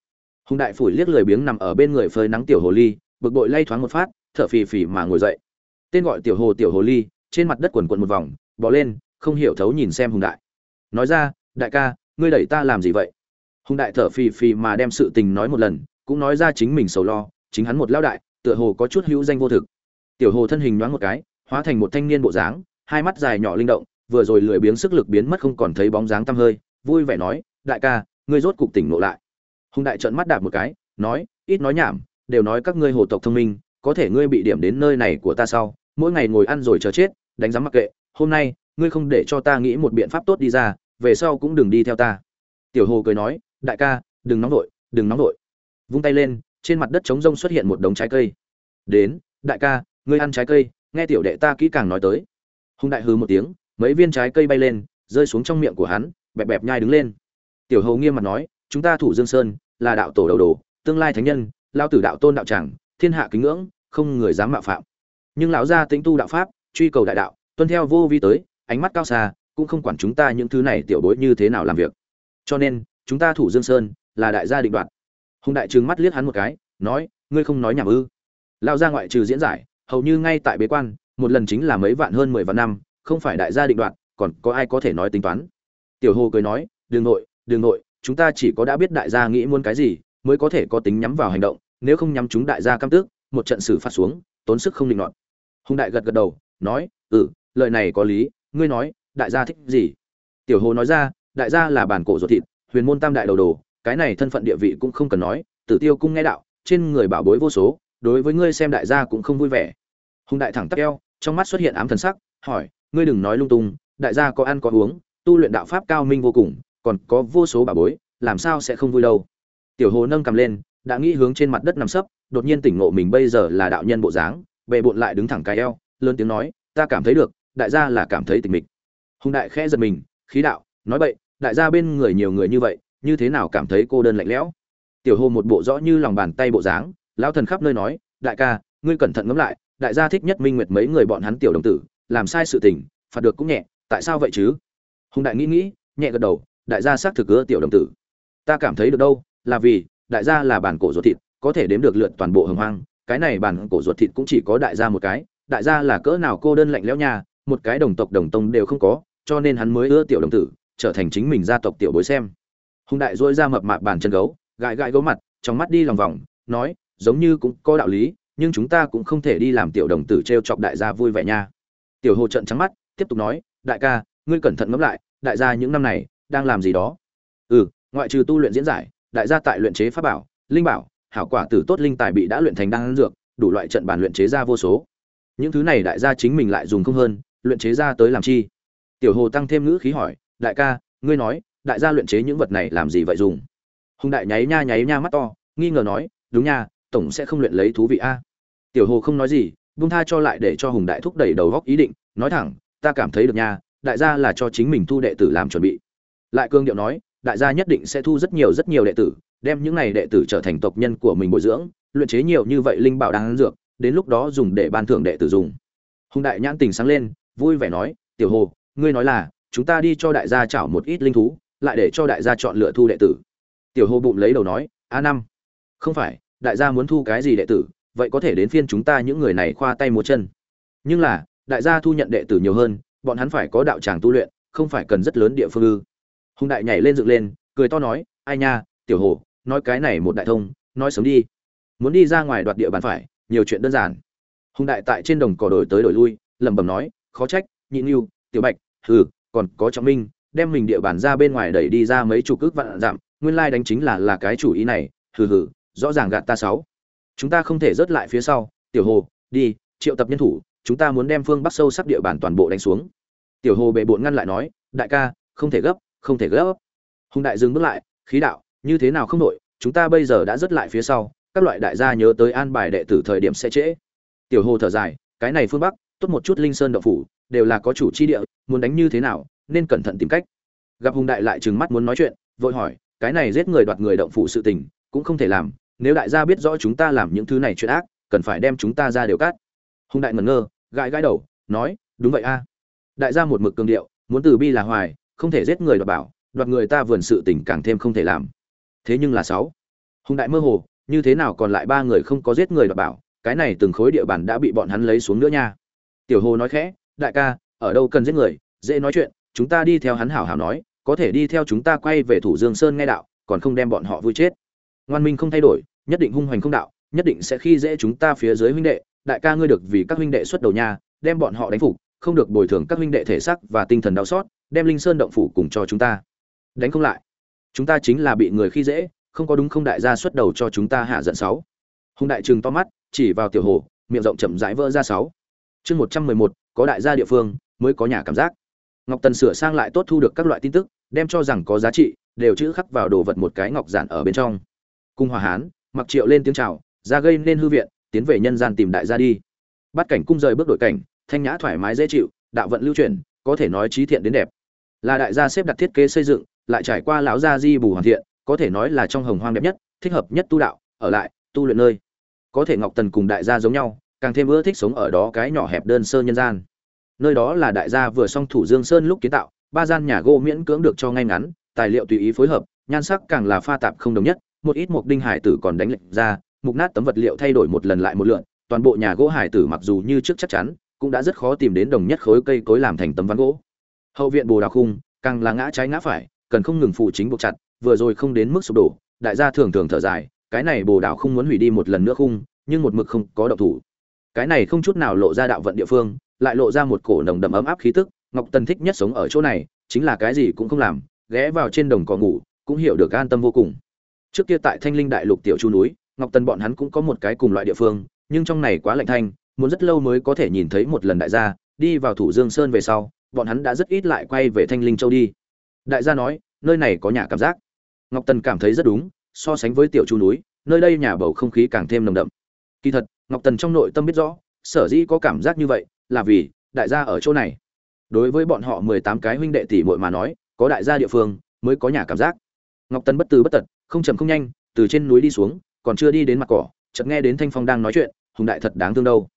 Hùng đại phủi liếc lười biếng nằm ở bên người phơi nắng tiểu hồ ly, bực bội lay thoáng một phát, thở phì phì mà ngồi dậy tên gọi tiểu hồ tiểu hồ ly, trên mặt đất quần quần một vòng bỏ lên, không hiểu thấu nhìn xem hùng đại. Nói ra, đại ca, ngươi đẩy ta làm gì vậy? Hùng đại thở phì phì mà đem sự tình nói một lần, cũng nói ra chính mình sầu lo, chính hắn một lao đại, tựa hồ có chút hữu danh vô thực. Tiểu hồ thân hình nhoáng một cái, hóa thành một thanh niên bộ dáng, hai mắt dài nhỏ linh động, vừa rồi lười biếng sức lực biến mất không còn thấy bóng dáng tăm hơi, vui vẻ nói, đại ca, ngươi rốt cục tỉnh ngộ lại. Hùng đại trợn mắt đạp một cái, nói, ít nói nhảm, đều nói các ngươi hồ tộc thông minh, có thể ngươi bị điểm đến nơi này của ta sau mỗi ngày ngồi ăn rồi chờ chết, đánh giám mặc kệ, hôm nay, ngươi không để cho ta nghĩ một biện pháp tốt đi ra, về sau cũng đừng đi theo ta. Tiểu hồ cười nói, đại ca, đừng nóng vội, đừng nóng vội. Vung tay lên, trên mặt đất trống rông xuất hiện một đống trái cây. Đến, đại ca, ngươi ăn trái cây, nghe tiểu đệ ta kỹ càng nói tới. Hùng đại hừ một tiếng, mấy viên trái cây bay lên, rơi xuống trong miệng của hắn, bẹp bẹp nhai đứng lên. Tiểu hầu nghiêm mặt nói, chúng ta thủ dương sơn, là đạo tổ đầu đồ, tương lai thánh nhân, lao tử đạo tôn đạo tràng, thiên hạ kính ngưỡng, không người dám mạo phạm nhưng lão gia tĩnh tu đạo pháp, truy cầu đại đạo, tuân theo vô vi tới, ánh mắt cao xa, cũng không quản chúng ta những thứ này tiểu bối như thế nào làm việc. Cho nên, chúng ta thủ dương sơn là đại gia định đoạt. Hùng đại trừng mắt liếc hắn một cái, nói, ngươi không nói nhảm ư? Lão gia ngoại trừ diễn giải, hầu như ngay tại bế quan, một lần chính là mấy vạn hơn mười vạn năm, không phải đại gia định đoạt, còn có ai có thể nói tính toán? Tiểu hồ cười nói đường nội đường nội, chúng ta chỉ có đã biết đại gia nghĩ muốn cái gì, mới có thể có tính nhắm vào hành động, nếu không nhắm chúng đại gia cam tước, một trận xử phát xuống, tốn sức không định loạn hùng đại gật gật đầu, nói ừ lời này có lý, ngươi nói, đại gia thích gì? Tiểu hồ nói ra, đại gia là bản cổ ruột thịt, huyền môn tam đại đầu đồ, cái này thân phận địa vị cũng không cần nói, tử tiêu cung nghe đạo, trên người bảo bối vô số, đối với ngươi xem đại gia cũng không vui vẻ. Hùng đại thẳng tắc eo, trong mắt xuất hiện ám thần sắc, hỏi, ngươi đừng nói lung tung, đại gia có ăn có uống, tu luyện đạo pháp cao minh vô cùng, còn có vô số bảo bối, làm sao sẽ không vui đâu? Tiểu hồ nâng cầm lên, đã nghĩ hướng trên mặt đất nằm sấp, đột nhiên tỉnh ngộ mình bây giờ là đạo nhân bộ dáng bệ bộn lại đứng thẳng cái eo, lớn tiếng nói, ta cảm thấy được, đại gia là cảm thấy tình mịch. Hùng đại khẽ giật mình, khí đạo, nói bậy, đại gia bên người nhiều người như vậy, như thế nào cảm thấy cô đơn lạnh lẽo? Tiểu hồ một bộ rõ như lòng bàn tay bộ dáng, lão thần khắp nơi nói, đại ca, ngươi cẩn thận ngẫm lại, đại gia thích nhất minh nguyệt mấy người bọn hắn tiểu đồng tử, làm sai sự tình, phạt được cũng nhẹ, tại sao vậy chứ? Hùng đại nghĩ nghĩ, nhẹ gật đầu, đại gia xác thực ưa tiểu đồng tử. Ta cảm thấy được đâu, là vì, đại gia là bản cổ ruột thịt, có thể đếm được lượt toàn bộ hồng hoang cái này bản cổ ruột thịt cũng chỉ có đại gia một cái, đại gia là cỡ nào cô đơn lạnh lẽo nhà một cái đồng tộc đồng tông đều không có, cho nên hắn mới ưa tiểu đồng tử, trở thành chính mình gia tộc tiểu bối xem. Hùng đại dỗi ra mập mạp bàn chân gấu, gãi gãi gấu mặt, trong mắt đi lòng vòng, nói, giống như cũng có đạo lý, nhưng chúng ta cũng không thể đi làm tiểu đồng tử t r e o chọc đại gia vui vẻ nha. Tiểu hồ trận trắng mắt, tiếp tục nói, đại ca, ngươi cẩn thận ngẫm lại, đại gia những năm này, đang làm gì đó? Ừ ngoại trừ tu luyện diễn giải, đại gia tại luyện chế pháp bảo, linh bảo hảo quả tử tốt linh tài bị đã luyện thành đan dược, đủ loại trận bản luyện chế ra vô số. Những thứ này đại gia chính mình lại dùng không hơn, luyện chế ra tới làm chi? Tiểu hồ tăng thêm ngữ khí hỏi, đại ca, ngươi nói, đại gia luyện chế những vật này làm gì vậy dùng? Hùng đại nháy nha nháy nha mắt to, nghi ngờ nói, đúng nha, tổng sẽ không luyện lấy thú vị a. Tiểu hồ không nói gì, buông tha cho lại để cho hùng đại thúc đẩy đầu góc ý định, nói thẳng, ta cảm thấy được nha, đại gia là cho chính mình thu đệ tử làm chuẩn bị. Lại cương điệu nói, đại gia nhất định sẽ thu rất nhiều rất nhiều đệ tử đem những này đệ tử trở thành tộc nhân của mình bồi dưỡng, luyện chế nhiều như vậy linh bảo đang dược, đến lúc đó dùng để ban thưởng đệ tử dùng. Hùng đại nhãn tình sáng lên, vui vẻ nói, tiểu hồ, ngươi nói là, chúng ta đi cho đại gia chảo một ít linh thú, lại để cho đại gia chọn lựa thu đệ tử. Tiểu hồ bụng lấy đầu nói, a năm, không phải, đại gia muốn thu cái gì đệ tử, vậy có thể đến phiên chúng ta những người này khoa tay múa chân. Nhưng là, đại gia thu nhận đệ tử nhiều hơn, bọn hắn phải có đạo tràng tu luyện, không phải cần rất lớn địa phương ư. Hùng đại nhảy lên dựng lên, cười to nói, ai nha, tiểu hồ nói cái này một đại thông, nói sớm đi. Muốn đi ra ngoài đoạt địa bàn phải, nhiều chuyện đơn giản. Hùng đại tại trên đồng cỏ đổi tới đổi lui, lẩm bẩm nói, khó trách nhịn yêu tiểu bạch, hừ, còn có trọng minh, đem mình địa bàn ra bên ngoài đẩy đi ra mấy chục ước vạn dặm, nguyên lai đánh chính là là cái chủ ý này, hừ hừ, rõ ràng gạt ta sáu. Chúng ta không thể rớt lại phía sau, tiểu hồ, đi, triệu tập nhân thủ, chúng ta muốn đem phương bắc sâu sắc địa bàn toàn bộ đánh xuống. Tiểu hồ bệ bộn ngăn lại nói, đại ca, không thể gấp, không thể gấp. Hùng đại dừng bước lại, khí đạo như thế nào không đội chúng ta bây giờ đã rất lại phía sau, các loại đại gia nhớ tới an bài đệ tử thời điểm sẽ trễ. Tiểu hồ thở dài, cái này phương bắc, tốt một chút linh sơn động phủ, đều là có chủ chi địa, muốn đánh như thế nào, nên cẩn thận tìm cách. Gặp hùng đại lại trừng mắt muốn nói chuyện, vội hỏi, cái này giết người đoạt người động phủ sự tình, cũng không thể làm, nếu đại gia biết rõ chúng ta làm những thứ này chuyện ác, cần phải đem chúng ta ra đều cắt. Hùng đại ngẩn ngơ, gãi gãi đầu, nói, đúng vậy a. Đại gia một mực cường điệu, muốn từ bi là hoài, không thể giết người đoạt bảo, đoạt người ta vườn sự tình càng thêm không thể làm thế nhưng là sáu. Hùng đại mơ hồ, như thế nào còn lại ba người không có giết người đọc bảo, cái này từng khối địa bàn đã bị bọn hắn lấy xuống nữa nha. Tiểu hồ nói khẽ, đại ca, ở đâu cần giết người, dễ nói chuyện, chúng ta đi theo hắn hảo hảo nói, có thể đi theo chúng ta quay về thủ dương sơn nghe đạo, còn không đem bọn họ vui chết. Ngoan minh không thay đổi, nhất định hung hoành không đạo, nhất định sẽ khi dễ chúng ta phía dưới huynh đệ. Đại ca ngươi được vì các huynh đệ xuất đầu nhà đem bọn họ đánh phục, không được bồi thường các huynh đệ thể xác và tinh thần đau xót, đem linh sơn động phủ cùng cho chúng ta. Đánh không lại chúng ta chính là bị người khi dễ, không có đúng không đại gia xuất đầu cho chúng ta hạ giận sáu. Hùng đại trừng to mắt, chỉ vào tiểu hồ, miệng rộng chậm rãi vỡ ra sáu. Chương một trăm mười một, có đại gia địa phương, mới có nhà cảm giác. Ngọc tần sửa sang lại tốt thu được các loại tin tức, đem cho rằng có giá trị, đều chữ khắc vào đồ vật một cái ngọc giản ở bên trong. Cung hòa hán, mặc triệu lên tiếng chào, ra gây nên hư viện, tiến về nhân gian tìm đại gia đi. Bắt cảnh cung rời bước đội cảnh, thanh nhã thoải mái dễ chịu, đạo vận lưu truyền có thể nói trí thiện đến đẹp. Là đại gia xếp đặt thiết kế xây dựng lại trải qua lão gia di bù hoàn thiện, có thể nói là trong hồng hoang đẹp nhất, thích hợp nhất tu đạo, ở lại, tu luyện nơi. Có thể ngọc tần cùng đại gia giống nhau, càng thêm ưa thích sống ở đó cái nhỏ hẹp đơn sơ nhân gian. Nơi đó là đại gia vừa xong thủ dương sơn lúc kiến tạo, ba gian nhà gỗ miễn cưỡng được cho ngay ngắn, tài liệu tùy ý phối hợp, nhan sắc càng là pha tạp không đồng nhất, một ít mục đinh hải tử còn đánh lệnh ra, mục nát tấm vật liệu thay đổi một lần lại một lượn, toàn bộ nhà gỗ hải tử mặc dù như trước chắc chắn, cũng đã rất khó tìm đến đồng nhất khối cây cối làm thành tấm ván gỗ. Hậu viện bồ đào khung, càng là ngã trái ngã phải cần không ngừng phụ chính buộc chặt, vừa rồi không đến mức sụp đổ, đại gia thường thường thở dài, cái này bồ đào không muốn hủy đi một lần nữa khung, nhưng một mực không có động thủ. Cái này không chút nào lộ ra đạo vận địa phương, lại lộ ra một cổ nồng đậm ấm áp khí tức, ngọc tần thích nhất sống ở chỗ này, chính là cái gì cũng không làm, ghé vào trên đồng cỏ ngủ, cũng hiểu được an tâm vô cùng. Trước kia tại thanh linh đại lục tiểu chu núi, ngọc tần bọn hắn cũng có một cái cùng loại địa phương, nhưng trong này quá lạnh thanh, muốn rất lâu mới có thể nhìn thấy một lần đại gia, đi vào thủ dương sơn về sau, bọn hắn đã rất ít lại quay về thanh linh châu đi đại gia nói, nơi này có nhà cảm giác. Ngọc tần cảm thấy rất đúng, so sánh với tiểu chu núi, nơi đây nhà bầu không khí càng thêm nồng đậm. Kỳ thật, ngọc tần trong nội tâm biết rõ, sở dĩ có cảm giác như vậy, là vì đại gia ở chỗ này. Đối với bọn họ mười tám cái huynh đệ tỷ muội mà nói, có đại gia địa phương mới có nhà cảm giác. Ngọc tần bất từ bất tật, không chậm không nhanh, từ trên núi đi xuống, còn chưa đi đến mặt cỏ, chợt nghe đến thanh phong đang nói chuyện, hùng đại thật đáng thương đâu.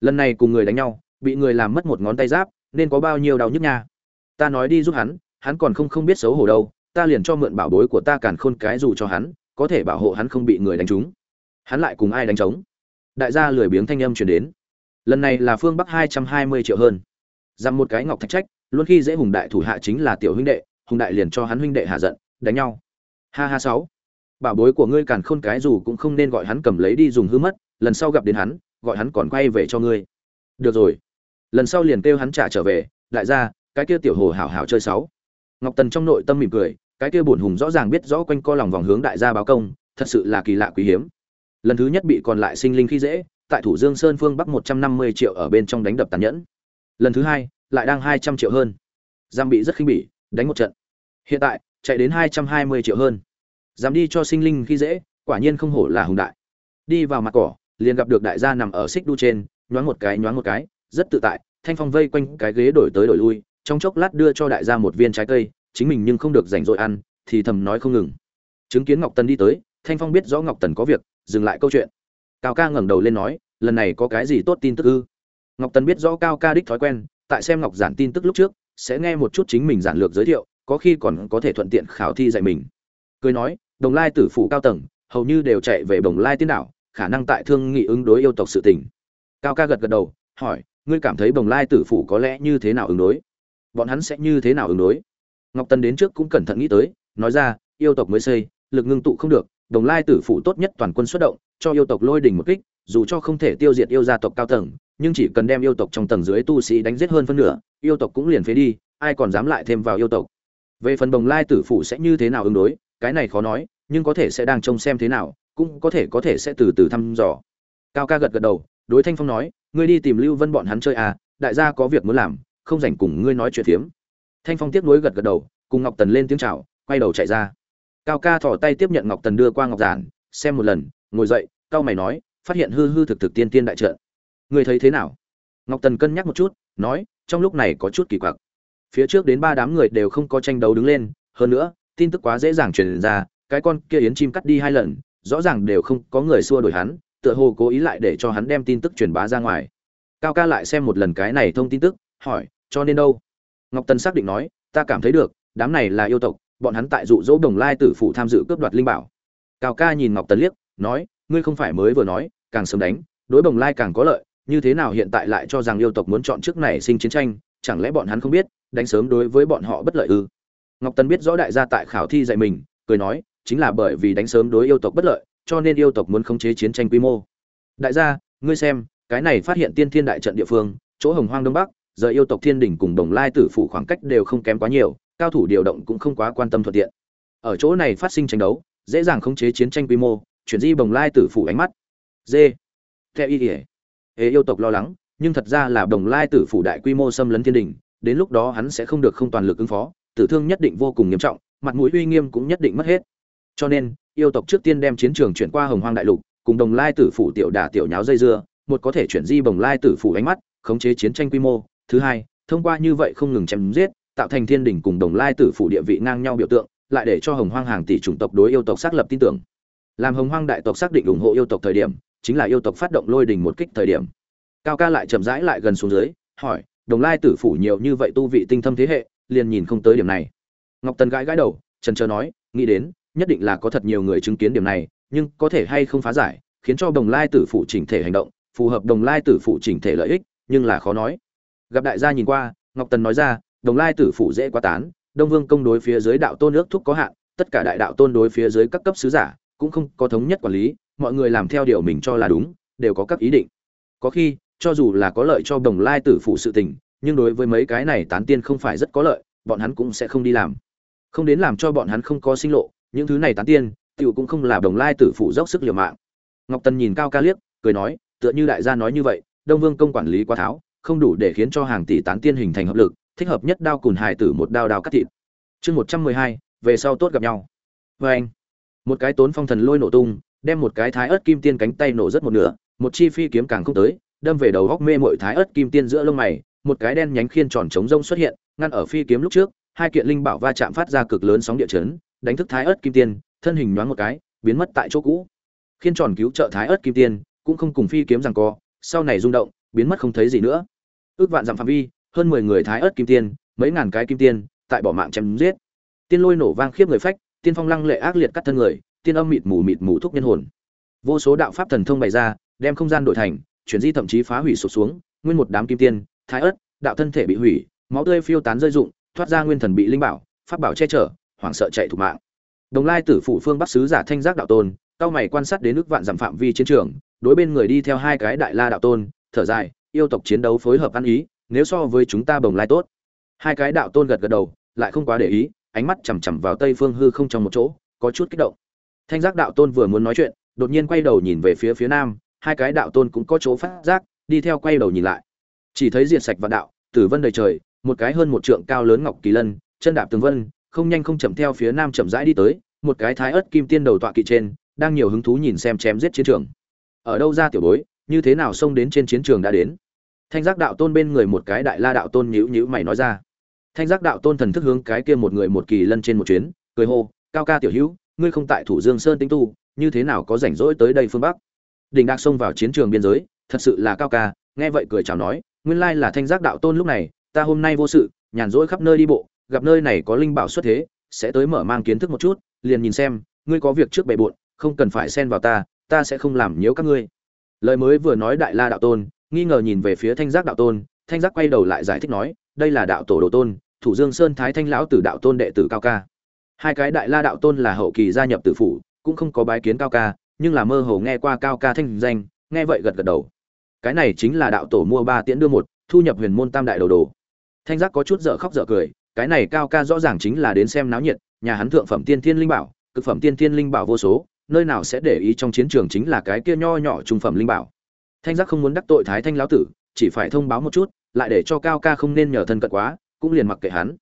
Lần này cùng người đánh nhau, bị người làm mất một ngón tay giáp, nên có bao nhiêu đau nhức nha. Ta nói đi giúp hắn hắn còn không không biết xấu hổ đâu, ta liền cho mượn bảo bối của ta càn khôn cái dù cho hắn, có thể bảo hộ hắn không bị người đánh trúng. Hắn lại cùng ai đánh trống? Đại gia lười biếng thanh âm truyền đến. Lần này là phương bắc hai trăm hai mươi triệu hơn. Rằng một cái ngọc thạch trách, luôn khi dễ hùng đại thủ hạ chính là tiểu huynh đệ, hùng đại liền cho hắn huynh đệ hạ giận, đánh nhau. Ha ha sáu. Bảo bối của ngươi càn khôn cái dù cũng không nên gọi hắn cầm lấy đi dùng hư mất, lần sau gặp đến hắn, gọi hắn còn quay về cho ngươi. Được rồi. Lần sau liền kêu hắn trả trở về, đại gia, cái kia tiểu hồ hảo hảo chơi sáu ngọc tần trong nội tâm mỉm cười, cái kia bổn hùng rõ ràng biết rõ quanh co lòng vòng hướng đại gia báo công, thật sự là kỳ lạ quý hiếm. Lần thứ nhất bị còn lại sinh linh khi dễ, tại thủ dương sơn phương bắc một trăm năm mươi triệu ở bên trong đánh đập tàn nhẫn. Lần thứ hai, lại đang hai trăm triệu hơn. Giam bị rất khinh bỉ, đánh một trận. Hiện tại, chạy đến hai trăm hai mươi triệu hơn. Dám đi cho sinh linh khi dễ, quả nhiên không hổ là hùng đại. Đi vào mặt cỏ, liền gặp được đại gia nằm ở xích đu trên, nhoáng một cái, nhoáng một cái, rất tự tại, thanh phong vây quanh cái ghế đổi tới đổi lui trong chốc lát đưa cho đại gia một viên trái cây, chính mình nhưng không được rảnh rỗi ăn, thì thầm nói không ngừng. Chứng kiến ngọc tần đi tới, thanh phong biết rõ ngọc tần có việc, dừng lại câu chuyện. Cao ca ngẩng đầu lên nói, lần này có cái gì tốt tin tức ư? Ngọc tần biết rõ cao ca đích thói quen, tại xem ngọc giản tin tức lúc trước, sẽ nghe một chút chính mình giản lược giới thiệu, có khi còn có thể thuận tiện khảo thi dạy mình. Cười nói, đồng lai tử phủ cao tầng, hầu như đều chạy về đồng lai tiên đảo, khả năng tại thương nghị ứng đối yêu tộc sự tình. Cao ca gật gật đầu, hỏi, ngươi cảm thấy đồng lai tử phủ có lẽ như thế nào ứng đối? Bọn hắn sẽ như thế nào ứng đối? Ngọc tần đến trước cũng cẩn thận nghĩ tới, nói ra, yêu tộc mới xây, lực ngưng tụ không được, đồng lai tử phụ tốt nhất toàn quân xuất động, cho yêu tộc lôi đỉnh một kích, dù cho không thể tiêu diệt yêu gia tộc cao tầng, nhưng chỉ cần đem yêu tộc trong tầng dưới tu sĩ đánh giết hơn phân nửa, yêu tộc cũng liền phế đi, ai còn dám lại thêm vào yêu tộc? Về phần đồng lai tử phụ sẽ như thế nào ứng đối, cái này khó nói, nhưng có thể sẽ đang trông xem thế nào, cũng có thể có thể sẽ từ từ thăm dò. Cao ca gật gật đầu, đối thanh phong nói, ngươi đi tìm lưu vân bọn hắn chơi à đại gia có việc muốn làm không rảnh cùng ngươi nói chuyện phiếm. Thanh phong tiếp nối gật gật đầu, cùng ngọc tần lên tiếng chào, quay đầu chạy ra. Cao ca thỏ tay tiếp nhận ngọc tần đưa qua ngọc giản, xem một lần, ngồi dậy cao mày nói, phát hiện hư hư thực thực tiên tiên đại trận. Ngươi thấy thế nào? Ngọc tần cân nhắc một chút, nói, trong lúc này có chút kỳ quặc. Phía trước đến ba đám người đều không có tranh đấu đứng lên, hơn nữa, tin tức quá dễ dàng truyền ra, cái con kia yến chim cắt đi hai lần, rõ ràng đều không có người xua đuổi hắn, tựa hồ cố ý lại để cho hắn đem tin tức truyền bá ra ngoài. Cao ca lại xem một lần cái này thông tin tức, hỏi cho nên đâu? Ngọc tần xác định nói, ta cảm thấy được, đám này là yêu tộc, bọn hắn tại dụ dỗ đồng lai tử phụ tham dự cướp đoạt linh bảo. Cao ca nhìn ngọc tần liếc, nói, ngươi không phải mới vừa nói, càng sớm đánh, đối đồng lai càng có lợi, như thế nào hiện tại lại cho rằng yêu tộc muốn chọn trước này sinh chiến tranh, chẳng lẽ bọn hắn không biết, đánh sớm đối với bọn họ bất lợi ư? Ngọc tần biết rõ đại gia tại khảo thi dạy mình, cười nói, chính là bởi vì đánh sớm đối yêu tộc bất lợi, cho nên yêu tộc muốn khống chế chiến tranh quy mô. Đại gia, ngươi xem, cái này phát hiện tiên thiên đại trận địa phương, chỗ hồng hoang đông bắc giờ yêu tộc thiên đỉnh cùng đồng lai tử phủ khoảng cách đều không kém quá nhiều, cao thủ điều động cũng không quá quan tâm thuận tiện. Ở chỗ này phát sinh tranh đấu, dễ dàng khống chế chiến tranh quy mô, chuyển di bồng lai tử phủ ánh mắt. D theo ý ỉa ế yêu tộc lo lắng, nhưng thật ra là đồng lai tử phủ đại quy mô xâm lấn thiên đình, đến lúc đó hắn sẽ không được không toàn lực ứng phó, tử thương nhất định vô cùng nghiêm trọng, mặt mũi uy nghiêm cũng nhất định mất hết. Cho nên, yêu tộc trước tiên đem chiến trường chuyển qua hồng hoang đại lục, cùng đồng lai tử phủ tiểu đả tiểu nháo dây dưa, một có thể chuyển di bồng lai tử phủ ánh mắt, khống chế chiến tranh quy mô thứ hai, thông qua như vậy không ngừng chém giết, tạo thành thiên đỉnh cùng đồng lai tử phủ địa vị ngang nhau biểu tượng, lại để cho hồng hoang hàng tỷ chủng tộc đối yêu tộc xác lập tin tưởng. Làm hồng hoang đại tộc xác định ủng hộ yêu tộc thời điểm, chính là yêu tộc phát động lôi đình một kích thời điểm. Cao ca lại chậm rãi lại gần xuống dưới, hỏi, đồng lai tử phủ nhiều như vậy tu vị tinh thâm thế hệ, liền nhìn không tới điểm này? Ngọc tần gãi gãi đầu, trần trờ nói, nghĩ đến, nhất định là có thật nhiều người chứng kiến điểm này, nhưng có thể hay không phá giải, khiến cho đồng lai tử phủ chỉnh thể hành động, phù hợp đồng lai tử phủ chỉnh thể lợi ích, nhưng là khó nói gặp đại gia nhìn qua, ngọc tần nói ra, đồng lai tử phủ dễ quá tán, đông vương công đối phía dưới đạo tôn nước thúc có hạn, tất cả đại đạo tôn đối phía dưới các cấp sứ giả cũng không có thống nhất quản lý, mọi người làm theo điều mình cho là đúng, đều có các ý định. Có khi, cho dù là có lợi cho đồng lai tử phủ sự tình, nhưng đối với mấy cái này tán tiên không phải rất có lợi, bọn hắn cũng sẽ không đi làm. Không đến làm cho bọn hắn không có sinh lộ, những thứ này tán tiên, tiểu cũng không là đồng lai tử phụ dốc sức liều mạng. Ngọc tần nhìn cao ca liếc, cười nói, tựa như đại gia nói như vậy, đông vương công quản lý quá tháo không đủ để khiến cho hàng tỷ tán tiên hình thành hợp lực, thích hợp nhất đao cùn hài tử một đao đao cắt thịt. Chương một trăm mười hai, về sau tốt gặp nhau. Và anh. Một cái tốn phong thần lôi nổ tung, đem một cái thái ớt kim tiên cánh tay nổ rất một nửa, một chi phi kiếm càng không tới, đâm về đầu góc mê mội thái ớt kim tiên giữa lông mày, một cái đen nhánh khiên tròn trống rông xuất hiện, ngăn ở phi kiếm lúc trước, hai kiện linh bảo va chạm phát ra cực lớn sóng địa chấn, đánh thức thái ớt kim tiên, thân hình nhoáng một cái, biến mất tại chỗ cũ. Khiên tròn cứu trợ thái ớt kim tiên, cũng không cùng phi kiếm rằng co, sau này rung động biến mất không thấy gì nữa. Ước vạn dặm phạm vi, hơn mười người thái ớt kim tiên, mấy ngàn cái kim tiên, tại bỏ mạng chém giết. Tiên lôi nổ vang khiếp người phách, tiên phong lăng lệ ác liệt cắt thân người, tiên âm mịt mù mịt mù thúc nhân hồn. Vô số đạo pháp thần thông bày ra, đem không gian đổi thành, chuyển di thậm chí phá hủy sụp xuống, nguyên một đám kim tiên, thái ớt, đạo thân thể bị hủy, máu tươi phiêu tán rơi rụng, thoát ra nguyên thần bị linh bảo, pháp bảo che chở, hoảng sợ chạy thủ mạng. Đồng lai tử phụ phương bắc sứ giả thanh giác đạo tôn, cao mày quan sát đến nước vạn giảm phạm vi chiến trường, đối bên người đi theo hai cái đại la đạo tôn thở dài, yêu tộc chiến đấu phối hợp ăn ý, nếu so với chúng ta bồng lai tốt. Hai cái đạo tôn gật gật đầu, lại không quá để ý, ánh mắt chằm chằm vào tây phương hư không trong một chỗ, có chút kích động. Thanh giác đạo tôn vừa muốn nói chuyện, đột nhiên quay đầu nhìn về phía phía nam, hai cái đạo tôn cũng có chỗ phát giác, đi theo quay đầu nhìn lại. Chỉ thấy diệt sạch vạn đạo, tử vân đầy trời, một cái hơn một trượng cao lớn ngọc kỳ lân, chân đạp tường vân, không nhanh không chậm theo phía nam chậm rãi đi tới, một cái thái ớt kim tiên đầu tọa kỵ trên, đang nhiều hứng thú nhìn xem chém giết chiến trường. Ở đâu ra tiểu bối như thế nào xông đến trên chiến trường đã đến? Thanh giác đạo tôn bên người một cái đại la đạo tôn nhữ nhữ mày nói ra. Thanh giác đạo tôn thần thức hướng cái kia một người một kỳ lân trên một chuyến, cười hô, cao ca tiểu hữu, ngươi không tại thủ dương sơn tinh tu, như thế nào có rảnh rỗi tới đây phương bắc? Đình đạc xông vào chiến trường biên giới, thật sự là cao ca. Nghe vậy cười chào nói, nguyên lai là thanh giác đạo tôn lúc này, ta hôm nay vô sự, nhàn rỗi khắp nơi đi bộ, gặp nơi này có linh bảo xuất thế, sẽ tới mở mang kiến thức một chút, liền nhìn xem, ngươi có việc trước bề bộn, không cần phải xen vào ta ta sẽ không làm nhiễu các ngươi lời mới vừa nói đại la đạo tôn, nghi ngờ nhìn về phía thanh giác đạo tôn, thanh giác quay đầu lại giải thích nói, đây là đạo tổ đồ tôn, thủ dương sơn thái thanh lão tử đạo tôn đệ tử cao ca. Hai cái đại la đạo tôn là hậu kỳ gia nhập tử phủ, cũng không có bái kiến cao ca, nhưng là mơ hồ nghe qua cao ca thanh danh, nghe vậy gật gật đầu. Cái này chính là đạo tổ mua ba tiễn đưa một, thu nhập huyền môn tam đại đầu đồ. Thanh giác có chút dở khóc dở cười, cái này cao ca rõ ràng chính là đến xem náo nhiệt, nhà hắn thượng phẩm tiên thiên linh bảo, cực phẩm tiên thiên linh bảo vô số nơi nào sẽ để ý trong chiến trường chính là cái kia nho nhỏ trung phẩm linh bảo. Thanh giác không muốn đắc tội thái thanh lão tử, chỉ phải thông báo một chút, lại để cho cao ca không nên nhờ thân cận quá, cũng liền mặc kệ hắn.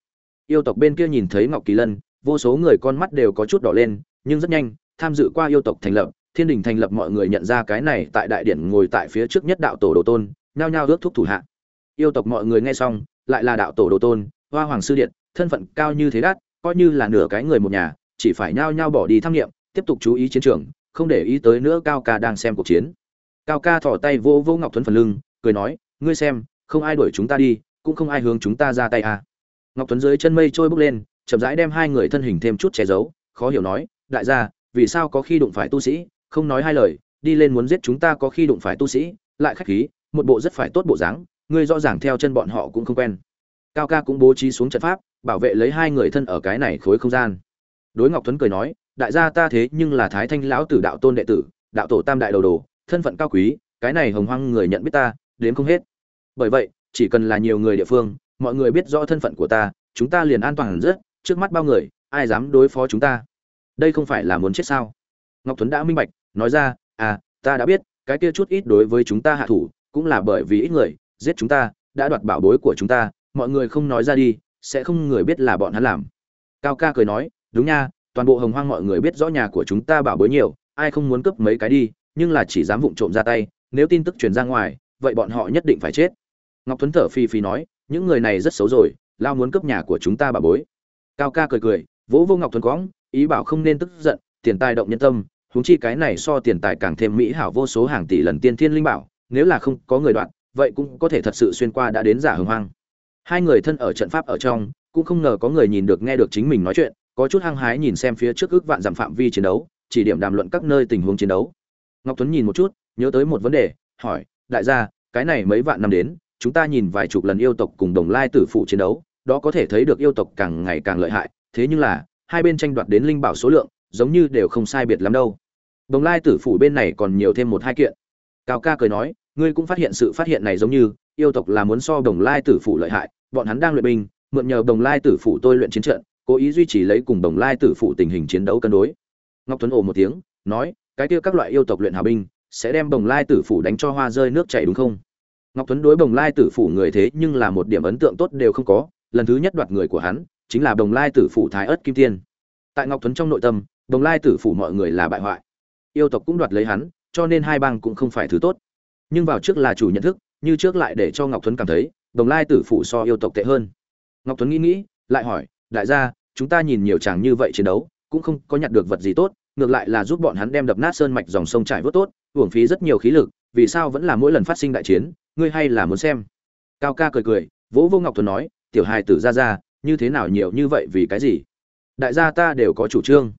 Yêu tộc bên kia nhìn thấy ngọc kỳ lân, vô số người con mắt đều có chút đỏ lên, nhưng rất nhanh, tham dự qua yêu tộc thành lập, thiên đình thành lập mọi người nhận ra cái này tại đại điện ngồi tại phía trước nhất đạo tổ đồ tôn, nhao nhao ước thúc thủ hạ. Yêu tộc mọi người nghe xong, lại là đạo tổ đồ tôn, hoa hoàng sư điện, thân phận cao như thế đắt, coi như là nửa cái người một nhà, chỉ phải nhao nhao bỏ đi tham nghiệm tiếp tục chú ý chiến trường, không để ý tới nữa cao ca đang xem cuộc chiến. Cao ca thỏ tay vô vô ngọc thuấn phần lưng, cười nói, ngươi xem, không ai đuổi chúng ta đi, cũng không ai hướng chúng ta ra tay à. ngọc tuấn dưới chân mây trôi bước lên, chậm rãi đem hai người thân hình thêm chút che giấu, khó hiểu nói, đại gia, vì sao có khi đụng phải tu sĩ? Không nói hai lời, đi lên muốn giết chúng ta có khi đụng phải tu sĩ, lại khách khí, một bộ rất phải tốt bộ dáng, ngươi rõ ràng theo chân bọn họ cũng không quen. Cao ca cũng bố trí xuống trận pháp, bảo vệ lấy hai người thân ở cái này khối không gian. Đối ngọc tuấn cười nói đại gia ta thế nhưng là thái thanh lão tử đạo tôn đệ tử, đạo tổ tam đại đầu đồ, thân phận cao quý, cái này hồng hoang người nhận biết ta, đến không hết. Bởi vậy, chỉ cần là nhiều người địa phương, mọi người biết rõ thân phận của ta, chúng ta liền an toàn rất, trước mắt bao người, ai dám đối phó chúng ta? Đây không phải là muốn chết sao? Ngọc tuấn đã minh bạch, nói ra à ta đã biết, cái kia chút ít đối với chúng ta hạ thủ, cũng là bởi vì ít người, giết chúng ta, đã đoạt bảo bối của chúng ta, mọi người không nói ra đi, sẽ không người biết là bọn hắn làm. Cao ca cười nói, đúng nha toàn bộ hồng hoang mọi người biết rõ nhà của chúng ta bảo bối nhiều, ai không muốn cướp mấy cái đi, nhưng là chỉ dám vụng trộm ra tay, nếu tin tức truyền ra ngoài, vậy bọn họ nhất định phải chết. Ngọc tuấn thở phi phi nói, những người này rất xấu rồi, lao muốn cướp nhà của chúng ta bảo bối. Cao ca cười cười, vỗ vô ngọc tuấn quõng, ý bảo không nên tức giận, tiền tài động nhân tâm, huống chi cái này so tiền tài càng thêm mỹ hảo vô số hàng tỷ lần tiên thiên linh bảo, nếu là không có người đoạn vậy cũng có thể thật sự xuyên qua đã đến giả hưng hoang. Hai người thân ở trận pháp ở trong, cũng không ngờ có người nhìn được nghe được chính mình nói chuyện có chút hăng hái nhìn xem phía trước ước vạn giảm phạm vi chiến đấu, chỉ điểm đàm luận các nơi tình huống chiến đấu. Ngọc tuấn nhìn một chút, nhớ tới một vấn đề, hỏi, đại gia, cái này mấy vạn năm đến, chúng ta nhìn vài chục lần yêu tộc cùng đồng lai tử phụ chiến đấu, đó có thể thấy được yêu tộc càng ngày càng lợi hại, thế nhưng là, hai bên tranh đoạt đến linh bảo số lượng, giống như đều không sai biệt lắm đâu. Đồng lai tử phụ bên này còn nhiều thêm một hai kiện. Cao ca cười nói, ngươi cũng phát hiện sự phát hiện này giống như, yêu tộc là muốn so đồng lai tử phụ lợi hại, bọn hắn đang luyện binh, mượn nhờ đồng lai tử phụ tôi luyện chiến trận cố ý duy trì lấy cùng đồng lai tử phụ tình hình chiến đấu cân đối. Ngọc tuấn ồ một tiếng, nói, cái kia các loại yêu tộc luyện hà binh, sẽ đem đồng lai tử phủ đánh cho hoa rơi nước chảy đúng không? Ngọc tuấn đối đồng lai tử phủ người thế nhưng là một điểm ấn tượng tốt đều không có, lần thứ nhất đoạt người của hắn, chính là đồng lai tử phủ thái ất kim tiên. Tại ngọc tuấn trong nội tâm, đồng lai tử phủ mọi người là bại hoại. Yêu tộc cũng đoạt lấy hắn, cho nên hai bang cũng không phải thứ tốt. Nhưng vào trước là chủ nhận thức, như trước lại để cho ngọc tuấn cảm thấy, đồng lai tử phủ so yêu tộc tệ hơn. Ngọc tuấn nghĩ nghĩ, lại hỏi, đại gia chúng ta nhìn nhiều chàng như vậy chiến đấu, cũng không có nhặt được vật gì tốt, ngược lại là giúp bọn hắn đem đập nát sơn mạch dòng sông trải vớt tốt uổng phí rất nhiều khí lực, vì sao vẫn là mỗi lần phát sinh đại chiến, ngươi hay là muốn xem? Cao ca cười cười, vỗ vô ngọc thuần nói, tiểu hài tử ra ra, như thế nào nhiều như vậy vì cái gì? Đại gia ta đều có chủ trương.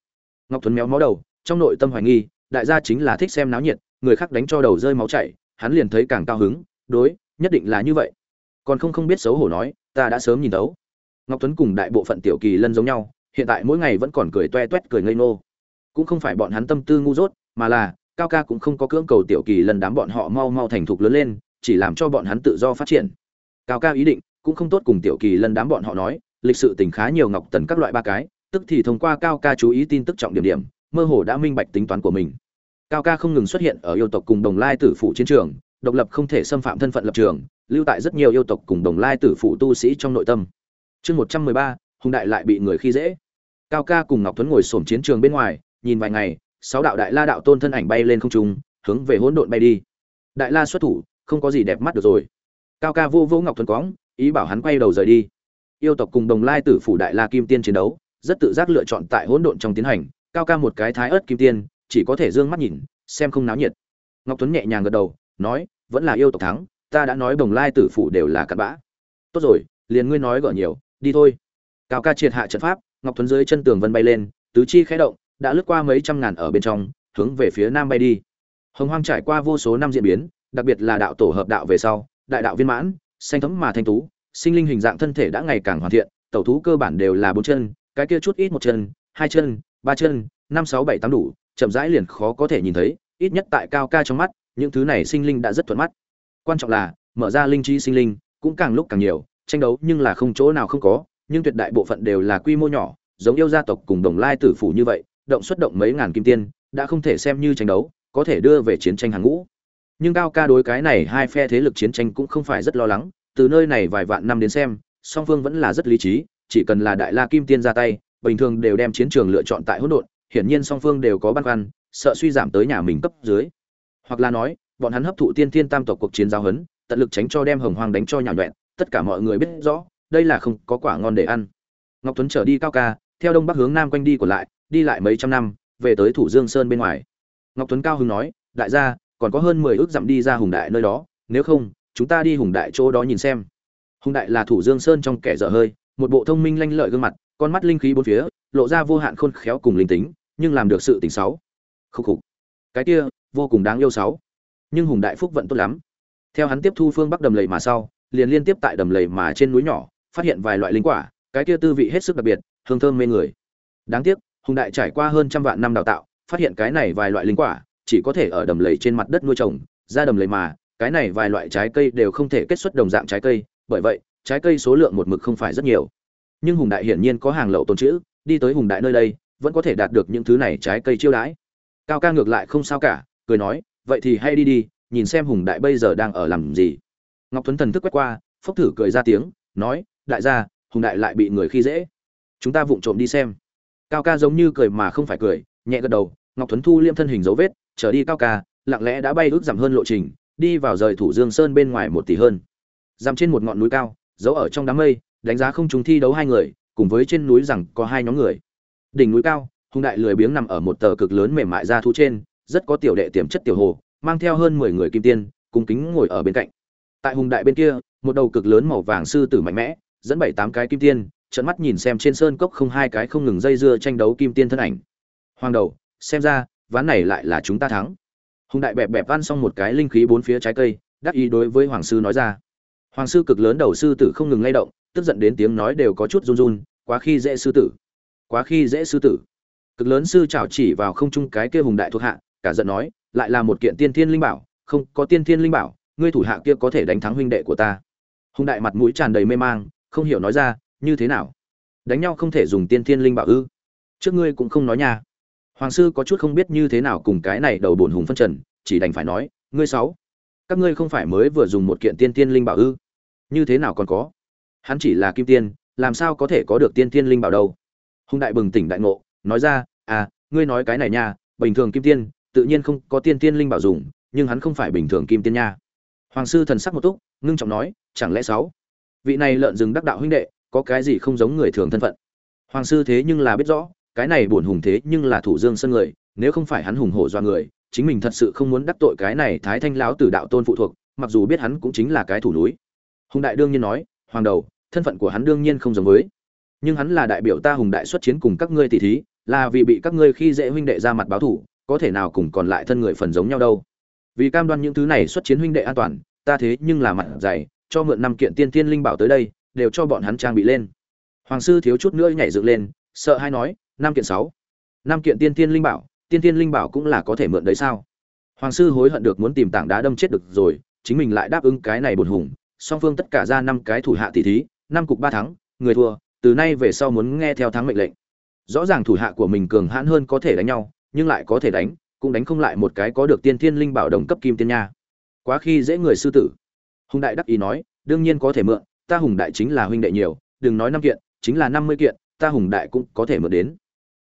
Ngọc thuần méo máu đầu, trong nội tâm hoài nghi, đại gia chính là thích xem náo nhiệt, người khác đánh cho đầu rơi máu chảy, hắn liền thấy càng cao hứng, đối, nhất định là như vậy. Còn không không biết xấu hổ nói, ta đã sớm nhìn tấu ngọc tuấn cùng đại bộ phận tiểu kỳ lân giống nhau, hiện tại mỗi ngày vẫn còn cười toe toét cười ngây nô cũng không phải bọn hắn tâm tư ngu dốt, mà là, cao ca cũng không có cưỡng cầu tiểu kỳ lân đám bọn họ mau mau thành thục lớn lên, chỉ làm cho bọn hắn tự do phát triển. Cao ca ý định, cũng không tốt cùng tiểu kỳ lân đám bọn họ nói, lịch sự tình khá nhiều ngọc tần các loại ba cái, tức thì thông qua cao ca chú ý tin tức trọng điểm điểm, mơ hồ đã minh bạch tính toán của mình. Cao ca không ngừng xuất hiện ở yêu tộc cùng đồng lai tử phụ chiến trường, độc lập không thể xâm phạm thân phận lập trường, lưu tại rất nhiều yêu tộc cùng đồng lai tử phụ tu sĩ trong nội tâm chương một trăm mười ba, hùng đại lại bị người khi dễ. Cao ca cùng ngọc tuấn ngồi xổm chiến trường bên ngoài, nhìn vài ngày, sáu đạo đại la đạo tôn thân ảnh bay lên không trung, hướng về hỗn độn bay đi. Đại la xuất thủ, không có gì đẹp mắt được rồi. Cao ca vô vô ngọc tuấn quõng ý bảo hắn quay đầu rời đi. Yêu tộc cùng đồng lai tử phủ đại la kim tiên chiến đấu, rất tự giác lựa chọn tại hỗn độn trong tiến hành. Cao ca một cái thái ớt kim tiên, chỉ có thể dương mắt nhìn, xem không náo nhiệt. Ngọc tuấn nhẹ nhàng gật đầu, nói, vẫn là yêu tộc thắng, ta đã nói đồng lai tử phủ đều là cặn bã. Tốt rồi, liền ngươi nói gỡ nhiều đi thôi. Cao ca triệt hạ trận pháp, ngọc Thuấn dưới chân tường vân bay lên, tứ chi khẽ động, đã lướt qua mấy trăm ngàn ở bên trong, hướng về phía nam bay đi. Hồng hoang trải qua vô số năm diễn biến, đặc biệt là đạo tổ hợp đạo về sau, đại đạo viên mãn, xanh thấm mà thanh tú, sinh linh hình dạng thân thể đã ngày càng hoàn thiện, tẩu thú cơ bản đều là bốn chân, cái kia chút ít một chân, hai chân, ba chân, năm, sáu, bảy, tám đủ, chậm rãi liền khó có thể nhìn thấy, ít nhất tại cao ca trong mắt, những thứ này sinh linh đã rất thuận mắt. Quan trọng là, mở ra linh trí sinh linh, cũng càng lúc càng nhiều tranh đấu nhưng là không chỗ nào không có, nhưng tuyệt đại bộ phận đều là quy mô nhỏ, giống yêu gia tộc cùng đồng lai tử phủ như vậy, động xuất động mấy ngàn kim tiên, đã không thể xem như tranh đấu, có thể đưa về chiến tranh hàng ngũ. Nhưng cao ca đối cái này hai phe thế lực chiến tranh cũng không phải rất lo lắng, từ nơi này vài vạn năm đến xem, song phương vẫn là rất lý trí, chỉ cần là đại la kim tiên ra tay, bình thường đều đem chiến trường lựa chọn tại hỗn độn, hiển nhiên song phương đều có băn khoăn, sợ suy giảm tới nhà mình cấp dưới. Hoặc là nói, bọn hắn hấp thụ tiên thiên tam tộc cuộc chiến giao hấn tận lực tránh cho đem hồng hoang đánh cho nhào nhuẹn tất cả mọi người biết rõ, đây là không có quả ngon để ăn. Ngọc tuấn trở đi cao ca, theo đông bắc hướng nam quanh đi của lại, đi lại mấy trăm năm, về tới thủ dương sơn bên ngoài. Ngọc tuấn cao hưng nói, đại gia, còn có hơn mười ước dặm đi ra hùng đại nơi đó, nếu không, chúng ta đi hùng đại chỗ đó nhìn xem. Hùng đại là thủ dương sơn trong kẻ dở hơi, một bộ thông minh lanh lợi gương mặt, con mắt linh khí bốn phía, lộ ra vô hạn khôn khéo cùng linh tính, nhưng làm được sự tỉnh sáu khúc khục. Cái kia, vô cùng đáng yêu sáu nhưng hùng đại phúc vận tốt lắm. Theo hắn tiếp thu phương bắc đầm lầy mà sau liền liên tiếp tại đầm lầy mà trên núi nhỏ, phát hiện vài loại linh quả, cái kia tư vị hết sức đặc biệt, hương thơm mê người. Đáng tiếc, hùng đại trải qua hơn trăm vạn năm đào tạo, phát hiện cái này vài loại linh quả, chỉ có thể ở đầm lầy trên mặt đất nuôi trồng, ra đầm lầy mà, cái này vài loại trái cây đều không thể kết xuất đồng dạng trái cây, bởi vậy, trái cây số lượng một mực không phải rất nhiều. Nhưng hùng đại hiển nhiên có hàng lậu tồn chữ đi tới hùng đại nơi đây, vẫn có thể đạt được những thứ này trái cây chiêu đãi. Cao ca ngược lại không sao cả, cười nói, vậy thì hay đi đi, nhìn xem hùng đại bây giờ đang ở làm gì ngọc Thuấn thần thức quét qua, phốc thử cười ra tiếng, nói, đại gia, hùng đại lại bị người khi dễ. Chúng ta vụng trộm đi xem. Cao ca giống như cười mà không phải cười, nhẹ gật đầu, ngọc Thuấn thu liêm thân hình dấu vết, trở đi cao ca, lặng lẽ đã bay ước giảm hơn lộ trình, đi vào rời thủ dương sơn bên ngoài một tỷ hơn. Giảm trên một ngọn núi cao, giấu ở trong đám mây, đánh giá không chúng thi đấu hai người, cùng với trên núi rằng có hai nhóm người. Đỉnh núi cao, hùng đại lười biếng nằm ở một tờ cực lớn mềm mại ra thu trên, rất có tiểu đệ tiềm chất tiểu hồ, mang theo hơn mười người kim tiên cùng kính ngồi ở bên cạnh tại hùng đại bên kia, một đầu cực lớn màu vàng sư tử mạnh mẽ, dẫn bảy tám cái kim tiên trận mắt nhìn xem trên sơn cốc không hai cái không ngừng dây dưa tranh đấu kim tiên thân ảnh. Hoàng đầu, xem ra, ván này lại là chúng ta thắng. Hùng đại bẹp bẹp ăn xong một cái linh khí bốn phía trái cây, đắc ý đối với hoàng sư nói ra. Hoàng sư cực lớn đầu sư tử không ngừng lay động, tức giận đến tiếng nói đều có chút run run, quá khi dễ sư tử. Quá khi dễ sư tử. Cực lớn sư chảo chỉ vào không trung cái kia hùng đại thuộc hạ, cả giận nói, lại là một kiện tiên thiên linh bảo, không có tiên thiên linh bảo ngươi thủ hạ kia có thể đánh thắng huynh đệ của ta. Hùng đại mặt mũi tràn đầy mê mang, không hiểu nói ra, như thế nào? Đánh nhau không thể dùng tiên thiên linh bảo ư? Trước ngươi cũng không nói nha. Hoàng sư có chút không biết như thế nào cùng cái này đầu bổn hùng phân trần, chỉ đành phải nói, ngươi sáu, các ngươi không phải mới vừa dùng một kiện tiên tiên linh bảo ư? Như thế nào còn có? Hắn chỉ là kim tiên, làm sao có thể có được tiên tiên linh bảo đâu? Hùng đại bừng tỉnh đại ngộ, nói ra à ngươi nói cái này nha, bình thường kim tiên, tự nhiên không có tiên tiên linh bảo dùng, nhưng hắn không phải bình thường kim tiên nha hoàng sư thần sắc một túc, ngưng trọng nói, chẳng lẽ sáu? Vị này lợn rừng đắc đạo huynh đệ, có cái gì không giống người thường thân phận? Hoàng sư thế nhưng là biết rõ, cái này buồn hùng thế nhưng là thủ dương sân người, nếu không phải hắn hùng hổ do người, chính mình thật sự không muốn đắc tội cái này thái thanh lão tử đạo tôn phụ thuộc, mặc dù biết hắn cũng chính là cái thủ núi. Hùng đại đương nhiên nói, hoàng đầu, thân phận của hắn đương nhiên không giống với, nhưng hắn là đại biểu ta hùng đại xuất chiến cùng các ngươi tỷ thí, là vì bị các ngươi khi dễ huynh đệ ra mặt báo thủ, có thể nào cùng còn lại thân người phần giống nhau đâu? Vì cam đoan những thứ này xuất chiến huynh đệ an toàn, ta thế nhưng là mặt dày, cho mượn năm kiện tiên tiên linh bảo tới đây, đều cho bọn hắn trang bị lên. Hoàng sư thiếu chút nữa nhảy dựng lên, sợ hay nói, năm kiện sáu. Năm kiện tiên tiên linh bảo, tiên tiên linh bảo cũng là có thể mượn đấy sao? Hoàng sư hối hận được muốn tìm tảng đá đâm chết được rồi, chính mình lại đáp ứng cái này bột hùng, song phương tất cả ra năm cái thủ hạ tỷ thí, năm cục ba thắng, người thua, từ nay về sau muốn nghe theo thắng mệnh lệnh. Rõ ràng thủ hạ của mình cường hãn hơn có thể đánh nhau, nhưng lại có thể đánh cũng đánh không lại một cái có được tiên thiên linh bảo đồng cấp kim tiên nha. Quá khi dễ người sư tử. Hùng đại đắc ý nói, đương nhiên có thể mượn, ta hùng đại chính là huynh đệ nhiều, đừng nói năm kiện, chính là năm mươi kiện, ta hùng đại cũng có thể mượn đến.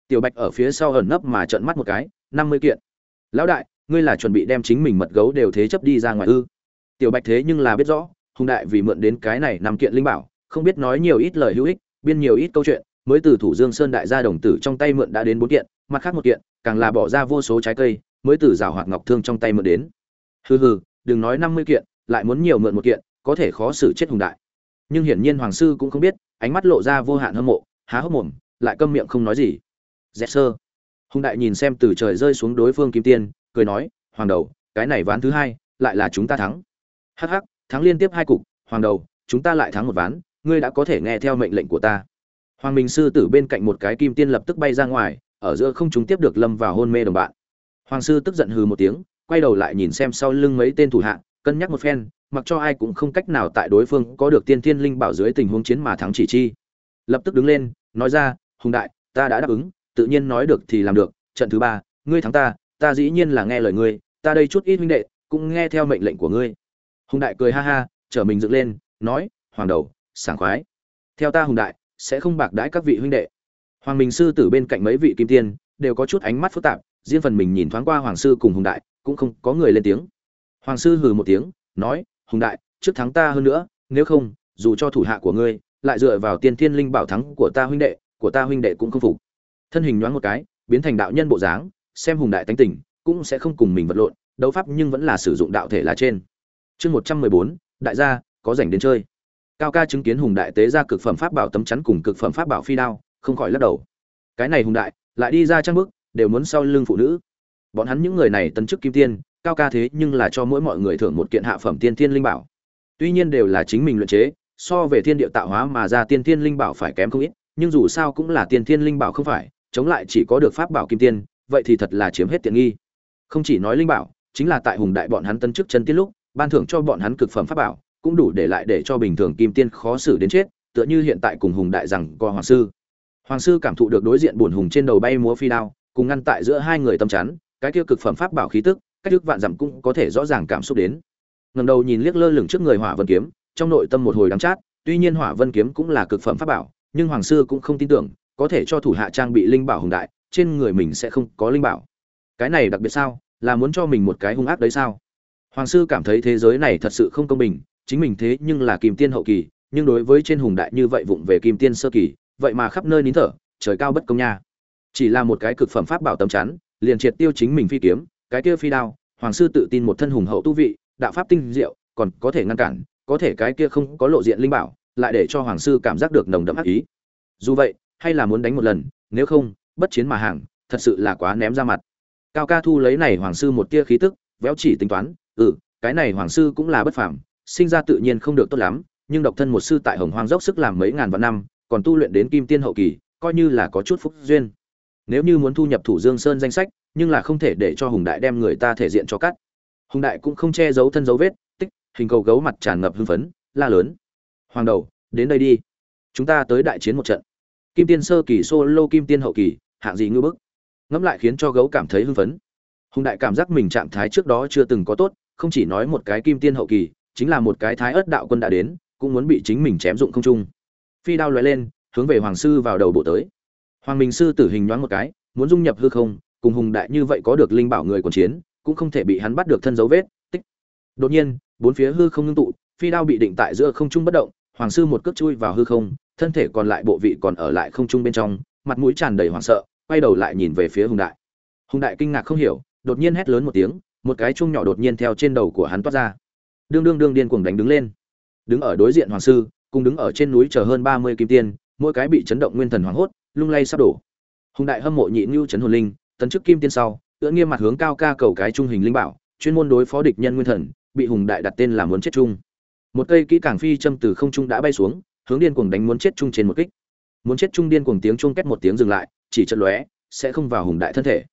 Tiểu bạch ở phía sau ẩn nấp mà trợn mắt một cái, năm mươi kiện. Lão đại, ngươi là chuẩn bị đem chính mình mật gấu đều thế chấp đi ra ngoài ư? Tiểu bạch thế nhưng là biết rõ, hùng đại vì mượn đến cái này năm kiện linh bảo, không biết nói nhiều ít lời hữu ích, biên nhiều ít câu chuyện, mới từ thủ dương sơn đại gia đồng tử trong tay mượn đã đến bốn kiện, mặt khác một kiện càng là bỏ ra vô số trái cây, mới từ rào hoạt ngọc thương trong tay mượn đến. Hừ hừ, đừng nói năm mươi kiện, lại muốn nhiều mượn một kiện, có thể khó xử chết hùng đại. Nhưng hiển nhiên hoàng sư cũng không biết, ánh mắt lộ ra vô hạn hâm mộ, há hốc mồm, lại câm miệng không nói gì. Dẹp sơ. Hùng đại nhìn xem từ trời rơi xuống đối phương kim tiên, cười nói, hoàng đầu, cái này ván thứ hai, lại là chúng ta thắng. Hh thắng liên tiếp hai cục, hoàng đầu, chúng ta lại thắng một ván, ngươi đã có thể nghe theo mệnh lệnh của ta. Hoàng minh sư tử bên cạnh một cái kim tiên lập tức bay ra ngoài ở giữa không chúng tiếp được lâm vào hôn mê đồng bạn. Hoàng sư tức giận hừ một tiếng, quay đầu lại nhìn xem sau lưng mấy tên thủ hạ, cân nhắc một phen, mặc cho ai cũng không cách nào tại đối phương có được tiên thiên linh bảo dưới tình huống chiến mà thắng chỉ chi. Lập tức đứng lên, nói ra, hùng đại, ta đã đáp ứng, tự nhiên nói được thì làm được, trận thứ ba, ngươi thắng ta ta dĩ nhiên là nghe lời ngươi, ta đây chút ít huynh đệ, cũng nghe theo mệnh lệnh của ngươi. Hùng đại cười ha ha, trở mình dựng lên, nói, hoàng đầu, sảng khoái. Theo ta hùng đại, sẽ không bạc đãi các vị huynh đệ hoàng minh sư tử bên cạnh mấy vị kim tiên đều có chút ánh mắt phức tạp, riêng phần mình nhìn thoáng qua hoàng sư cùng hùng đại, cũng không có người lên tiếng. Hoàng sư hừ một tiếng, nói, hùng đại, trước thắng ta hơn nữa, nếu không, dù cho thủ hạ của ngươi lại dựa vào tiên thiên linh bảo thắng của ta huynh đệ, của ta huynh đệ cũng không phục. Thân hình nhoáng một cái, biến thành đạo nhân bộ dáng, xem hùng đại tánh tình, cũng sẽ không cùng mình vật lộn, đấu pháp nhưng vẫn là sử dụng đạo thể là trên. Chương một trăm mười bốn, đại gia, có rảnh đến chơi. Cao ca chứng kiến hùng đại tế ra cực phẩm pháp bảo tấm chắn cùng cực phẩm pháp bảo phi đao không khỏi lắc đầu. Cái này hùng đại, lại đi ra trang bức, đều muốn sau lưng phụ nữ. Bọn hắn những người này tân chức kim tiên, cao ca thế nhưng là cho mỗi mọi người thưởng một kiện hạ phẩm tiên thiên linh bảo. Tuy nhiên đều là chính mình luyện chế, so về thiên địa tạo hóa mà ra tiên thiên linh bảo phải kém không ít, nhưng dù sao cũng là tiên thiên linh bảo không phải, chống lại chỉ có được pháp bảo kim tiên, vậy thì thật là chiếm hết tiện nghi. Không chỉ nói linh bảo, chính là tại hùng đại bọn hắn tân chức chân tiên lúc, ban thưởng cho bọn hắn cực phẩm pháp bảo, cũng đủ để lại để cho bình thường kim tiên khó xử đến chết, tựa như hiện tại cùng hùng đại rằng co hoàng sư hoàng sư cảm thụ được đối diện buồn hùng trên đầu bay múa phi đao, cùng ngăn tại giữa hai người tâm chắn, cái kia cực phẩm pháp bảo khí tức, cách thức vạn dặm cũng có thể rõ ràng cảm xúc đến. Ngẩng đầu nhìn liếc lơ lửng trước người hỏa vân kiếm, trong nội tâm một hồi đắng chát, tuy nhiên hỏa vân kiếm cũng là cực phẩm pháp bảo, nhưng hoàng sư cũng không tin tưởng, có thể cho thủ hạ trang bị linh bảo hùng đại, trên người mình sẽ không có linh bảo. Cái này đặc biệt sao? Là muốn cho mình một cái hung ác đấy sao? Hoàng sư cảm thấy thế giới này thật sự không công bình, chính mình thế nhưng là kim tiên hậu kỳ, nhưng đối với trên hùng đại như vậy vụng về kim tiên sơ kỳ vậy mà khắp nơi nín thở, trời cao bất công nha. Chỉ là một cái cực phẩm pháp bảo tấm chắn, liền triệt tiêu chính mình phi kiếm, cái kia phi đao, hoàng sư tự tin một thân hùng hậu tu vị, đạo pháp tinh diệu, còn có thể ngăn cản, có thể cái kia không có lộ diện linh bảo, lại để cho hoàng sư cảm giác được nồng đậm ác ý. Dù vậy, hay là muốn đánh một lần, nếu không, bất chiến mà hàng, thật sự là quá ném ra mặt. Cao ca thu lấy này hoàng sư một tia khí tức, véo chỉ tính toán ừ cái này hoàng sư cũng là bất phàm, sinh ra tự nhiên không được tốt lắm, nhưng độc thân một sư tại hồng hoang dốc sức làm mấy ngàn vạn năm còn tu luyện đến kim tiên hậu kỳ, coi như là có chút phúc duyên. Nếu như muốn thu nhập thủ dương sơn danh sách, nhưng là không thể để cho hùng đại đem người ta thể diện cho cắt. Hùng đại cũng không che giấu thân dấu vết, tích, hình cầu gấu mặt tràn ngập hưng phấn, la lớn. Hoàng đầu, đến đây đi. Chúng ta tới đại chiến một trận. Kim tiên sơ kỳ solo kim tiên hậu kỳ, hạng gì ngư bức? Ngẫm lại khiến cho gấu cảm thấy hưng phấn. Hùng đại cảm giác mình trạng thái trước đó chưa từng có tốt, không chỉ nói một cái kim tiên hậu kỳ, chính là một cái thái ớt đạo quân đã đến, cũng muốn bị chính mình chém dụng không trung phi đao lóe lên, hướng về hoàng sư vào đầu bộ tới. Hoàng minh sư tử hình nhoáng một cái, muốn dung nhập hư không, cùng hùng đại như vậy có được linh bảo người quần chiến, cũng không thể bị hắn bắt được thân dấu vết, tích. Đột nhiên, bốn phía hư không ngưng tụ, phi đao bị định tại giữa không trung bất động, hoàng sư một cước chui vào hư không, thân thể còn lại bộ vị còn ở lại không trung bên trong, mặt mũi tràn đầy hoảng sợ, quay đầu lại nhìn về phía hùng đại. Hùng đại kinh ngạc không hiểu, đột nhiên hét lớn một tiếng, một cái chuông nhỏ đột nhiên theo trên đầu của hắn toát ra. Đương đương đương điên cuồng đánh đứng lên. Đứng ở đối diện hoàng sư cùng đứng ở trên núi chờ hơn ba mươi kim tiên, mỗi cái bị chấn động nguyên thần hoảng hốt, lung lay sắp đổ. Hùng đại hâm mộ nhị nưu chấn hồn linh, tấn chức kim tiên sau, ưỡn nghiêm mặt hướng cao ca cầu cái trung hình linh bảo, chuyên môn đối phó địch nhân nguyên thần, bị hùng đại đặt tên là muốn chết chung. Một cây kỹ càng phi châm từ không trung đã bay xuống, hướng điên cuồng đánh muốn chết chung trên một kích. Muốn chết chung điên cuồng tiếng chung két một tiếng dừng lại, chỉ chợt lóe, sẽ không vào hùng đại thân thể.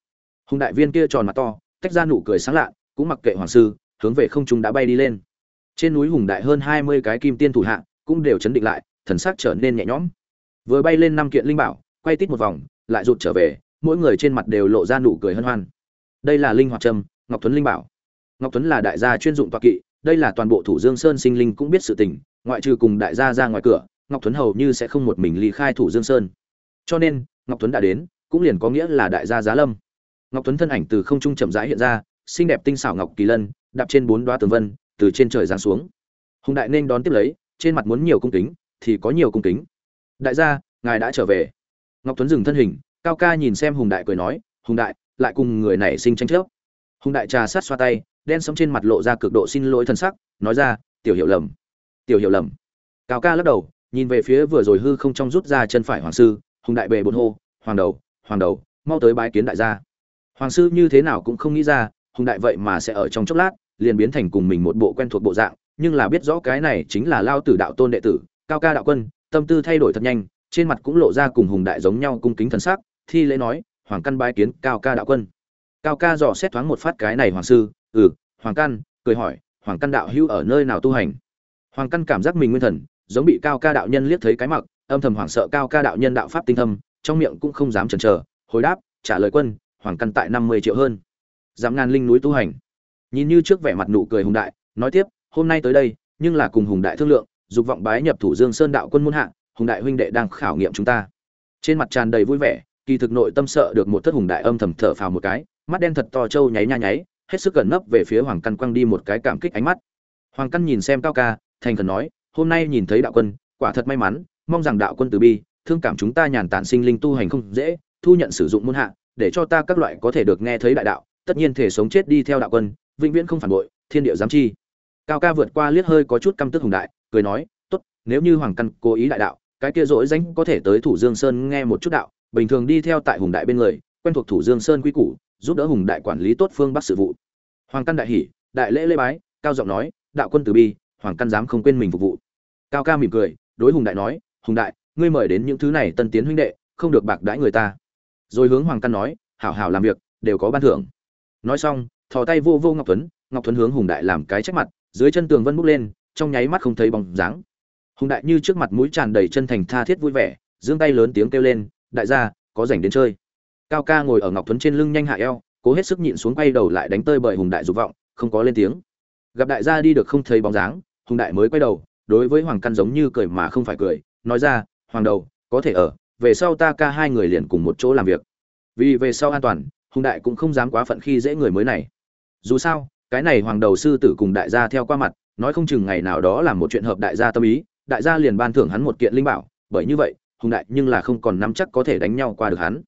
Hùng đại viên kia tròn mặt to, tách ra nụ cười sáng lạ, cũng mặc kệ hoàng sư, hướng về không trung đã bay đi lên. Trên núi hùng đại hơn hai mươi cái kim tiên thủ hạ cũng đều chấn định lại, thần sắc trở nên nhẹ nhõm. Vừa bay lên năm kiện linh bảo, quay tít một vòng, lại rụt trở về, mỗi người trên mặt đều lộ ra nụ cười hân hoan. Đây là linh hoạt trâm, ngọc tuấn linh bảo. Ngọc tuấn là đại gia chuyên dụng toạc kỵ, đây là toàn bộ thủ dương sơn sinh linh cũng biết sự tình, ngoại trừ cùng đại gia ra ngoài cửa, ngọc tuấn hầu như sẽ không một mình ly khai thủ dương sơn. Cho nên, ngọc tuấn đã đến, cũng liền có nghĩa là đại gia giá lâm. Ngọc tuấn thân ảnh từ không trung chậm rãi hiện ra, xinh đẹp tinh xảo ngọc kỳ lân, đạp trên bốn đoá tường vân, từ trên trời giáng xuống. Hùng đại nên đón tiếp lấy trên mặt muốn nhiều cung kính, thì có nhiều cung kính. Đại gia, ngài đã trở về. Ngọc tuấn dừng thân hình, cao ca nhìn xem hùng đại cười nói, hùng đại, lại cùng người này sinh tranh chấp. Hùng đại trà sát xoa tay, đen sống trên mặt lộ ra cực độ xin lỗi thân sắc, nói ra, tiểu hiểu lầm, tiểu hiểu lầm. Cao ca lắc đầu, nhìn về phía vừa rồi hư không trong rút ra chân phải hoàng sư, hùng đại bề bồn hô, hoàng đầu hoàng đầu, mau tới bái kiến đại gia. Hoàng sư như thế nào cũng không nghĩ ra, hùng đại vậy mà sẽ ở trong chốc lát, liền biến thành cùng mình một bộ quen thuộc bộ dạng nhưng là biết rõ cái này chính là lao tử đạo tôn đệ tử, cao ca đạo quân, tâm tư thay đổi thật nhanh, trên mặt cũng lộ ra cùng hùng đại giống nhau cung kính thần sắc, thi lễ nói, hoàng căn bái kiến cao ca đạo quân. Cao ca dò xét thoáng một phát cái này hoàng sư ừ hoàng căn, cười hỏi, hoàng căn đạo hữu ở nơi nào tu hành? Hoàng căn cảm giác mình nguyên thần, giống bị cao ca đạo nhân liếc thấy cái mặc, âm thầm hoảng sợ cao ca đạo nhân đạo pháp tinh thâm, trong miệng cũng không dám chần chờ, hồi đáp, trả lời quân, hoàng căn tại năm mươi triệu hơn. Dám ngàn linh núi tu hành. Nhìn như trước vẻ mặt nụ cười hùng đại, nói tiếp hôm nay tới đây nhưng là cùng hùng đại thương lượng dục vọng bái nhập thủ dương sơn đạo quân muôn hạng, hùng đại huynh đệ đang khảo nghiệm chúng ta. Trên mặt tràn đầy vui vẻ kỳ thực nội tâm sợ được một thất hùng đại âm thầm thở phào một cái mắt đen thật to trâu nháy nha nháy hết sức gần nấp về phía hoàng căn quăng đi một cái cảm kích ánh mắt. Hoàng căn nhìn xem cao ca thành thần nói hôm nay nhìn thấy đạo quân quả thật may mắn mong rằng đạo quân từ bi thương cảm chúng ta nhàn tản sinh linh tu hành không dễ thu nhận sử dụng muôn hạ để cho ta các loại có thể được nghe thấy đại đạo tất nhiên thể sống chết đi theo đạo quân vĩnh viễn không phản bội thiên địa giám chi cao ca vượt qua liếc hơi có chút căm tức hùng đại, cười nói, tốt, nếu như hoàng căn cố ý đại đạo, cái kia dỗi danh có thể tới thủ dương sơn nghe một chút đạo, bình thường đi theo tại hùng đại bên người, quen thuộc thủ dương sơn quy củ, giúp đỡ hùng đại quản lý tốt phương bắc sự vụ. Hoàng căn đại hỉ, đại lễ lễ bái, cao giọng nói, đạo quân từ bi, hoàng căn dám không quên mình phục vụ. Cao ca mỉm cười, đối hùng đại nói, hùng đại, ngươi mời đến những thứ này tân tiến huynh đệ, không được bạc đãi người ta. Rồi hướng hoàng căn nói, hảo hảo làm việc, đều có ban thưởng. Nói xong, thò tay vô vô ngọc tuấn ngọc tuấn hướng hùng đại làm cái trách mặt dưới chân tường vân bốc lên, trong nháy mắt không thấy bóng dáng. Hùng đại như trước mặt mũi tràn đầy chân thành tha thiết vui vẻ, giương tay lớn tiếng kêu lên, đại gia, có rảnh đến chơi? Cao ca ngồi ở ngọc tuấn trên lưng nhanh hạ eo, cố hết sức nhịn xuống quay đầu lại đánh tơi bởi hùng đại dục vọng, không có lên tiếng. Gặp đại gia đi được không thấy bóng dáng, hùng đại mới quay đầu, đối với hoàng căn giống như cười mà không phải cười, nói ra, hoàng đầu, có thể ở, về sau ta ca hai người liền cùng một chỗ làm việc. Vì về sau an toàn, hùng đại cũng không dám quá phận khi dễ người mới này. Dù sao cái này hoàng đầu sư tử cùng đại gia theo qua mặt, nói không chừng ngày nào đó là một chuyện hợp đại gia tâm ý, đại gia liền ban thưởng hắn một kiện linh bảo, bởi như vậy, hùng đại nhưng là không còn nắm chắc có thể đánh nhau qua được hắn.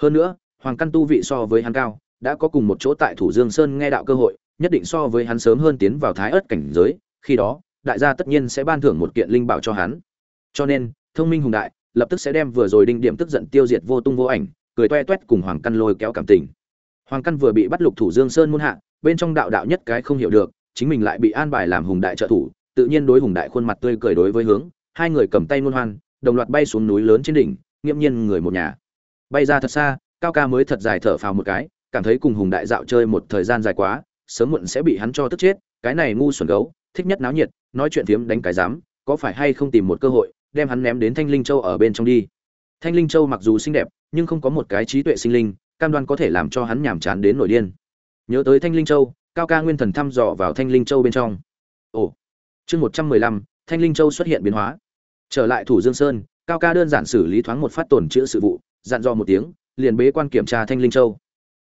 Hơn nữa, hoàng căn tu vị so với hắn cao, đã có cùng một chỗ tại thủ dương sơn nghe đạo cơ hội, nhất định so với hắn sớm hơn tiến vào thái ớt cảnh giới, khi đó, đại gia tất nhiên sẽ ban thưởng một kiện linh bảo cho hắn. Cho nên, thông minh hùng đại, lập tức sẽ đem vừa rồi đinh điểm tức giận tiêu diệt vô tung vô ảnh, cười toe toét cùng hoàng căn lôi kéo cảm tình. Hoàng căn vừa bị bắt lục thủ dương sơn muôn hạ bên trong đạo đạo nhất cái không hiểu được, chính mình lại bị an bài làm hùng đại trợ thủ, tự nhiên đối hùng đại khuôn mặt tươi cười đối với hướng, hai người cầm tay muôn hoan, đồng loạt bay xuống núi lớn trên đỉnh, nghiễm nhiên người một nhà. Bay ra thật xa, cao ca mới thật dài thở phào một cái, cảm thấy cùng hùng đại dạo chơi một thời gian dài quá, sớm muộn sẽ bị hắn cho tức chết, cái này ngu xuẩn gấu, thích nhất náo nhiệt, nói chuyện phiếm đánh cái dám có phải hay không tìm một cơ hội, đem hắn ném đến thanh linh châu ở bên trong đi. Thanh linh châu mặc dù xinh đẹp, nhưng không có một cái trí tuệ sinh linh, cam đoan có thể làm cho hắn nhàm chán đến nổi điên nhớ tới thanh linh châu, cao ca nguyên thần thăm dò vào thanh linh châu bên trong. Ồ, chương một trăm mười lăm, thanh linh châu xuất hiện biến hóa. Trở lại thủ dương sơn, cao ca đơn giản xử lý thoáng một phát tồn chữa sự vụ, dặn dò một tiếng, liền bế quan kiểm tra thanh linh châu.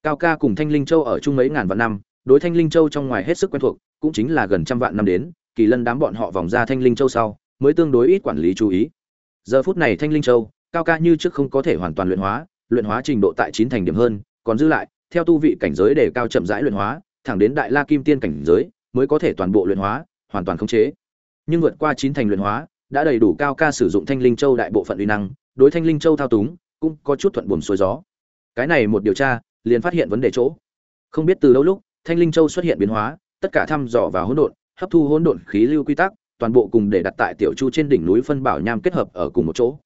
Cao ca cùng thanh linh châu ở chung mấy ngàn vạn năm, đối thanh linh châu trong ngoài hết sức quen thuộc, cũng chính là gần trăm vạn năm đến, kỳ lân đám bọn họ vòng ra thanh linh châu sau, mới tương đối ít quản lý chú ý. Giờ phút này thanh linh châu, cao ca như trước không có thể hoàn toàn luyện hóa luyện hóa trình độ tại chín thành điểm hơn, còn dư lại theo tu vị cảnh giới để cao chậm rãi luyện hóa, thẳng đến đại la kim tiên cảnh giới mới có thể toàn bộ luyện hóa, hoàn toàn khống chế. Nhưng vượt qua chín thành luyện hóa, đã đầy đủ cao ca sử dụng thanh linh châu đại bộ phận uy năng, đối thanh linh châu thao túng, cũng có chút thuận buồm xuôi gió. Cái này một điều tra, liền phát hiện vấn đề chỗ. Không biết từ đâu lúc, thanh linh châu xuất hiện biến hóa, tất cả thăm dò và hỗn độn, hấp thu hỗn độn khí lưu quy tắc, toàn bộ cùng để đặt tại tiểu chu trên đỉnh núi phân bảo nham kết hợp ở cùng một chỗ.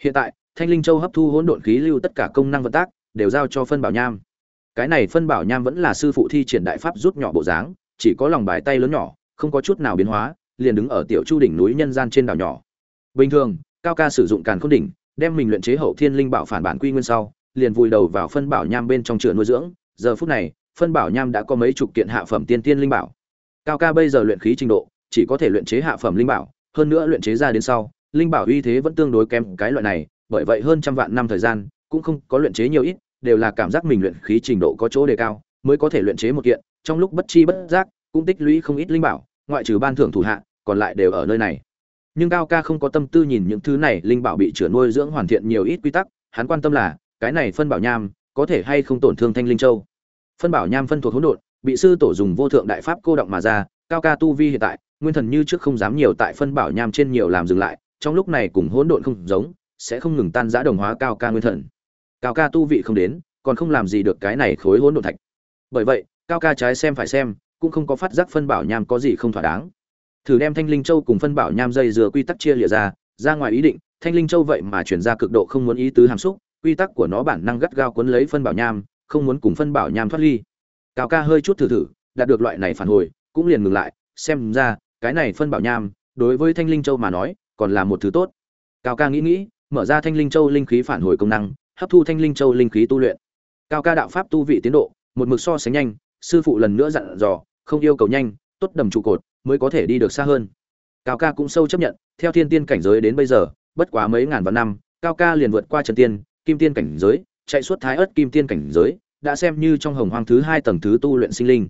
Hiện tại, thanh linh châu hấp thu hỗn độn khí lưu tất cả công năng vận tác, đều giao cho phân bảo nham cái này phân bảo nham vẫn là sư phụ thi triển đại pháp rút nhỏ bộ dáng, chỉ có lòng bài tay lớn nhỏ, không có chút nào biến hóa, liền đứng ở tiểu chu đỉnh núi nhân gian trên đảo nhỏ. Bình thường, cao ca sử dụng càn khôn đỉnh, đem mình luyện chế hậu thiên linh bảo phản bản quy nguyên sau, liền vùi đầu vào phân bảo nham bên trong chửa nuôi dưỡng. Giờ phút này, phân bảo nham đã có mấy chục kiện hạ phẩm tiên tiên linh bảo. Cao ca bây giờ luyện khí trình độ, chỉ có thể luyện chế hạ phẩm linh bảo, hơn nữa luyện chế ra đến sau, linh bảo uy thế vẫn tương đối kém cái loại này, bởi vậy hơn trăm vạn năm thời gian, cũng không có luyện chế nhiều ít đều là cảm giác mình luyện khí trình độ có chỗ đề cao, mới có thể luyện chế một kiện, trong lúc bất chi bất giác, cũng tích lũy không ít linh bảo, ngoại trừ ban thưởng thủ hạ, còn lại đều ở nơi này. Nhưng cao ca không có tâm tư nhìn những thứ này, linh bảo bị chữa nuôi dưỡng hoàn thiện nhiều ít quy tắc, hắn quan tâm là, cái này phân bảo nham, có thể hay không tổn thương thanh linh châu. Phân bảo nham phân thuộc hỗn độn, bị sư tổ dùng vô thượng đại pháp cô động mà ra, cao ca tu vi hiện tại, nguyên thần như trước không dám nhiều tại phân bảo nham trên nhiều làm dừng lại, trong lúc này cùng hỗn độn không giống, sẽ không ngừng tan rã đồng hóa cao ca nguyên thần cao ca tu vị không đến, còn không làm gì được cái này khối hỗn độn thạch. Bởi vậy, cao ca trái xem phải xem, cũng không có phát giác phân bảo nham có gì không thỏa đáng. Thử đem thanh linh châu cùng phân bảo nham dây dừa quy tắc chia lìa ra ra ngoài ý định, thanh linh châu vậy mà chuyển ra cực độ không muốn ý tứ hàm xúc, quy tắc của nó bản năng gắt gao cuốn lấy phân bảo nham, không muốn cùng phân bảo nham thoát ly. Cao ca hơi chút thử thử, đạt được loại này phản hồi, cũng liền ngừng lại, xem ra, cái này phân bảo nham, đối với thanh linh châu mà nói, còn là một thứ tốt. Cao ca nghĩ nghĩ, mở ra thanh linh châu linh khí phản hồi công năng hấp thu thanh linh châu linh khí tu luyện. Cao ca đạo pháp tu vị tiến độ, một mực so sánh nhanh, sư phụ lần nữa dặn dò, không yêu cầu nhanh, tốt đầm trụ cột, mới có thể đi được xa hơn. Cao ca cũng sâu chấp nhận, theo thiên tiên cảnh giới đến bây giờ, bất quá mấy ngàn vạn năm, cao ca liền vượt qua trần tiên, kim tiên cảnh giới, chạy suốt thái ớt kim tiên cảnh giới, đã xem như trong hồng hoang thứ hai tầng thứ tu luyện sinh linh.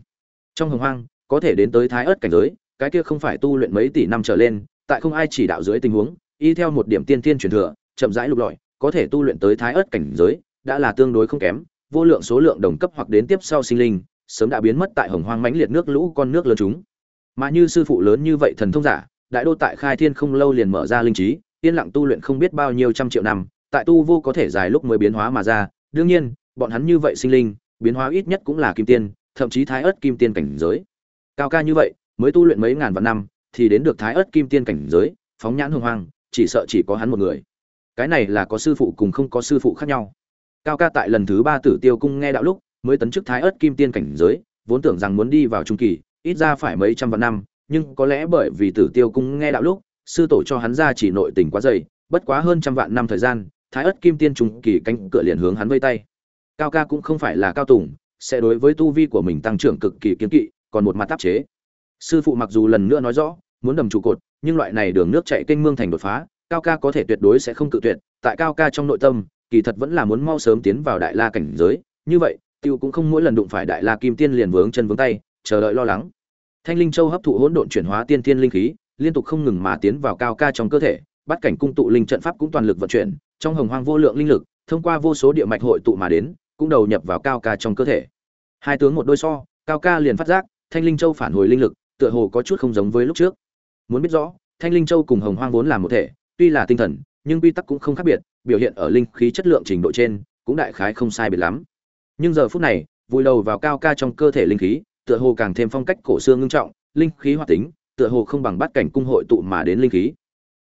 Trong hồng hoang, có thể đến tới thái ớt cảnh giới, cái kia không phải tu luyện mấy tỷ năm trở lên, tại không ai chỉ đạo dưới tình huống, y theo một điểm tiên tiên truyền thừa, chậm rãi lục lọi có thể tu luyện tới thái ớt cảnh giới, đã là tương đối không kém, vô lượng số lượng đồng cấp hoặc đến tiếp sau sinh linh, sớm đã biến mất tại hồng hoang mãnh liệt nước lũ con nước lớn chúng. Mà như sư phụ lớn như vậy thần thông giả, đại đô tại khai thiên không lâu liền mở ra linh trí, yên lặng tu luyện không biết bao nhiêu trăm triệu năm, tại tu vô có thể dài lúc mới biến hóa mà ra. Đương nhiên, bọn hắn như vậy sinh linh, biến hóa ít nhất cũng là kim tiên, thậm chí thái ớt kim tiên cảnh giới. Cao ca như vậy, mới tu luyện mấy ngàn vạn năm, thì đến được thái ớt kim tiên cảnh giới, phóng nhãn hồng hoang, chỉ sợ chỉ có hắn một người cái này là có sư phụ cùng không có sư phụ khác nhau. Cao ca tại lần thứ ba tử tiêu cung nghe đạo lúc, mới tấn chức thái ớt kim tiên cảnh giới, vốn tưởng rằng muốn đi vào trung kỳ, ít ra phải mấy trăm vạn năm, nhưng có lẽ bởi vì tử tiêu cung nghe đạo lúc, sư tổ cho hắn ra chỉ nội tình quá dày, bất quá hơn trăm vạn năm thời gian, thái ớt kim tiên trung kỳ cánh cửa liền hướng hắn vây tay. Cao ca cũng không phải là cao tùng, sẽ đối với tu vi của mình tăng trưởng cực kỳ kiến kỵ, còn một mặt tác chế. Sư phụ mặc dù lần nữa nói rõ, muốn đầm trụ cột, nhưng loại này đường nước chạy kênh mương thành đột phá cao ca có thể tuyệt đối sẽ không cự tuyệt, tại cao ca trong nội tâm, kỳ thật vẫn là muốn mau sớm tiến vào đại la cảnh giới. Như vậy, tiêu cũng không mỗi lần đụng phải đại la kim tiên liền vướng chân vướng tay, chờ đợi lo lắng. Thanh linh châu hấp thụ hỗn độn chuyển hóa tiên tiên linh khí, liên tục không ngừng mà tiến vào cao ca trong cơ thể, bắt cảnh cung tụ linh trận pháp cũng toàn lực vận chuyển, trong hồng hoang vô lượng linh lực, thông qua vô số địa mạch hội tụ mà đến, cũng đầu nhập vào cao ca trong cơ thể. Hai tướng một đôi so, cao ca liền phát giác, thanh linh châu phản hồi linh lực, tựa hồ có chút không giống với lúc trước. Muốn biết rõ, thanh linh châu cùng hồng hoang vốn là một thể tuy là tinh thần nhưng quy tắc cũng không khác biệt biểu hiện ở linh khí chất lượng trình độ trên cũng đại khái không sai biệt lắm. Nhưng giờ phút này vùi đầu vào cao ca trong cơ thể linh khí tựa hồ càng thêm phong cách cổ xương ngưng trọng linh khí hoạt tính tựa hồ không bằng bắt cảnh cung hội tụ mà đến linh khí.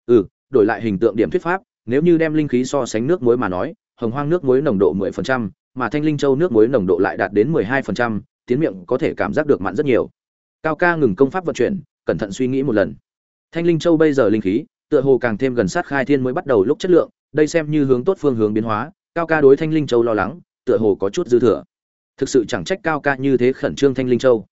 Ừ đổi lại hình tượng điểm thuyết pháp nếu như đem linh khí so sánh nước muối mà nói hồng hoang nước muối nồng độ 10%, mà thanh linh châu nước muối nồng độ lại đạt đến 12%, tiến miệng có thể cảm giác được mặn rất nhiều. Cao ca ngừng công pháp vận chuyển cẩn thận suy nghĩ một lần. Thanh linh châu bây giờ linh khí tựa hồ càng thêm gần sát khai thiên mới bắt đầu lúc chất lượng, đây xem như hướng tốt phương hướng biến hóa, cao ca đối thanh linh châu lo lắng, tựa hồ có chút dư thừa. Thực sự chẳng trách cao ca như thế khẩn trương thanh linh châu.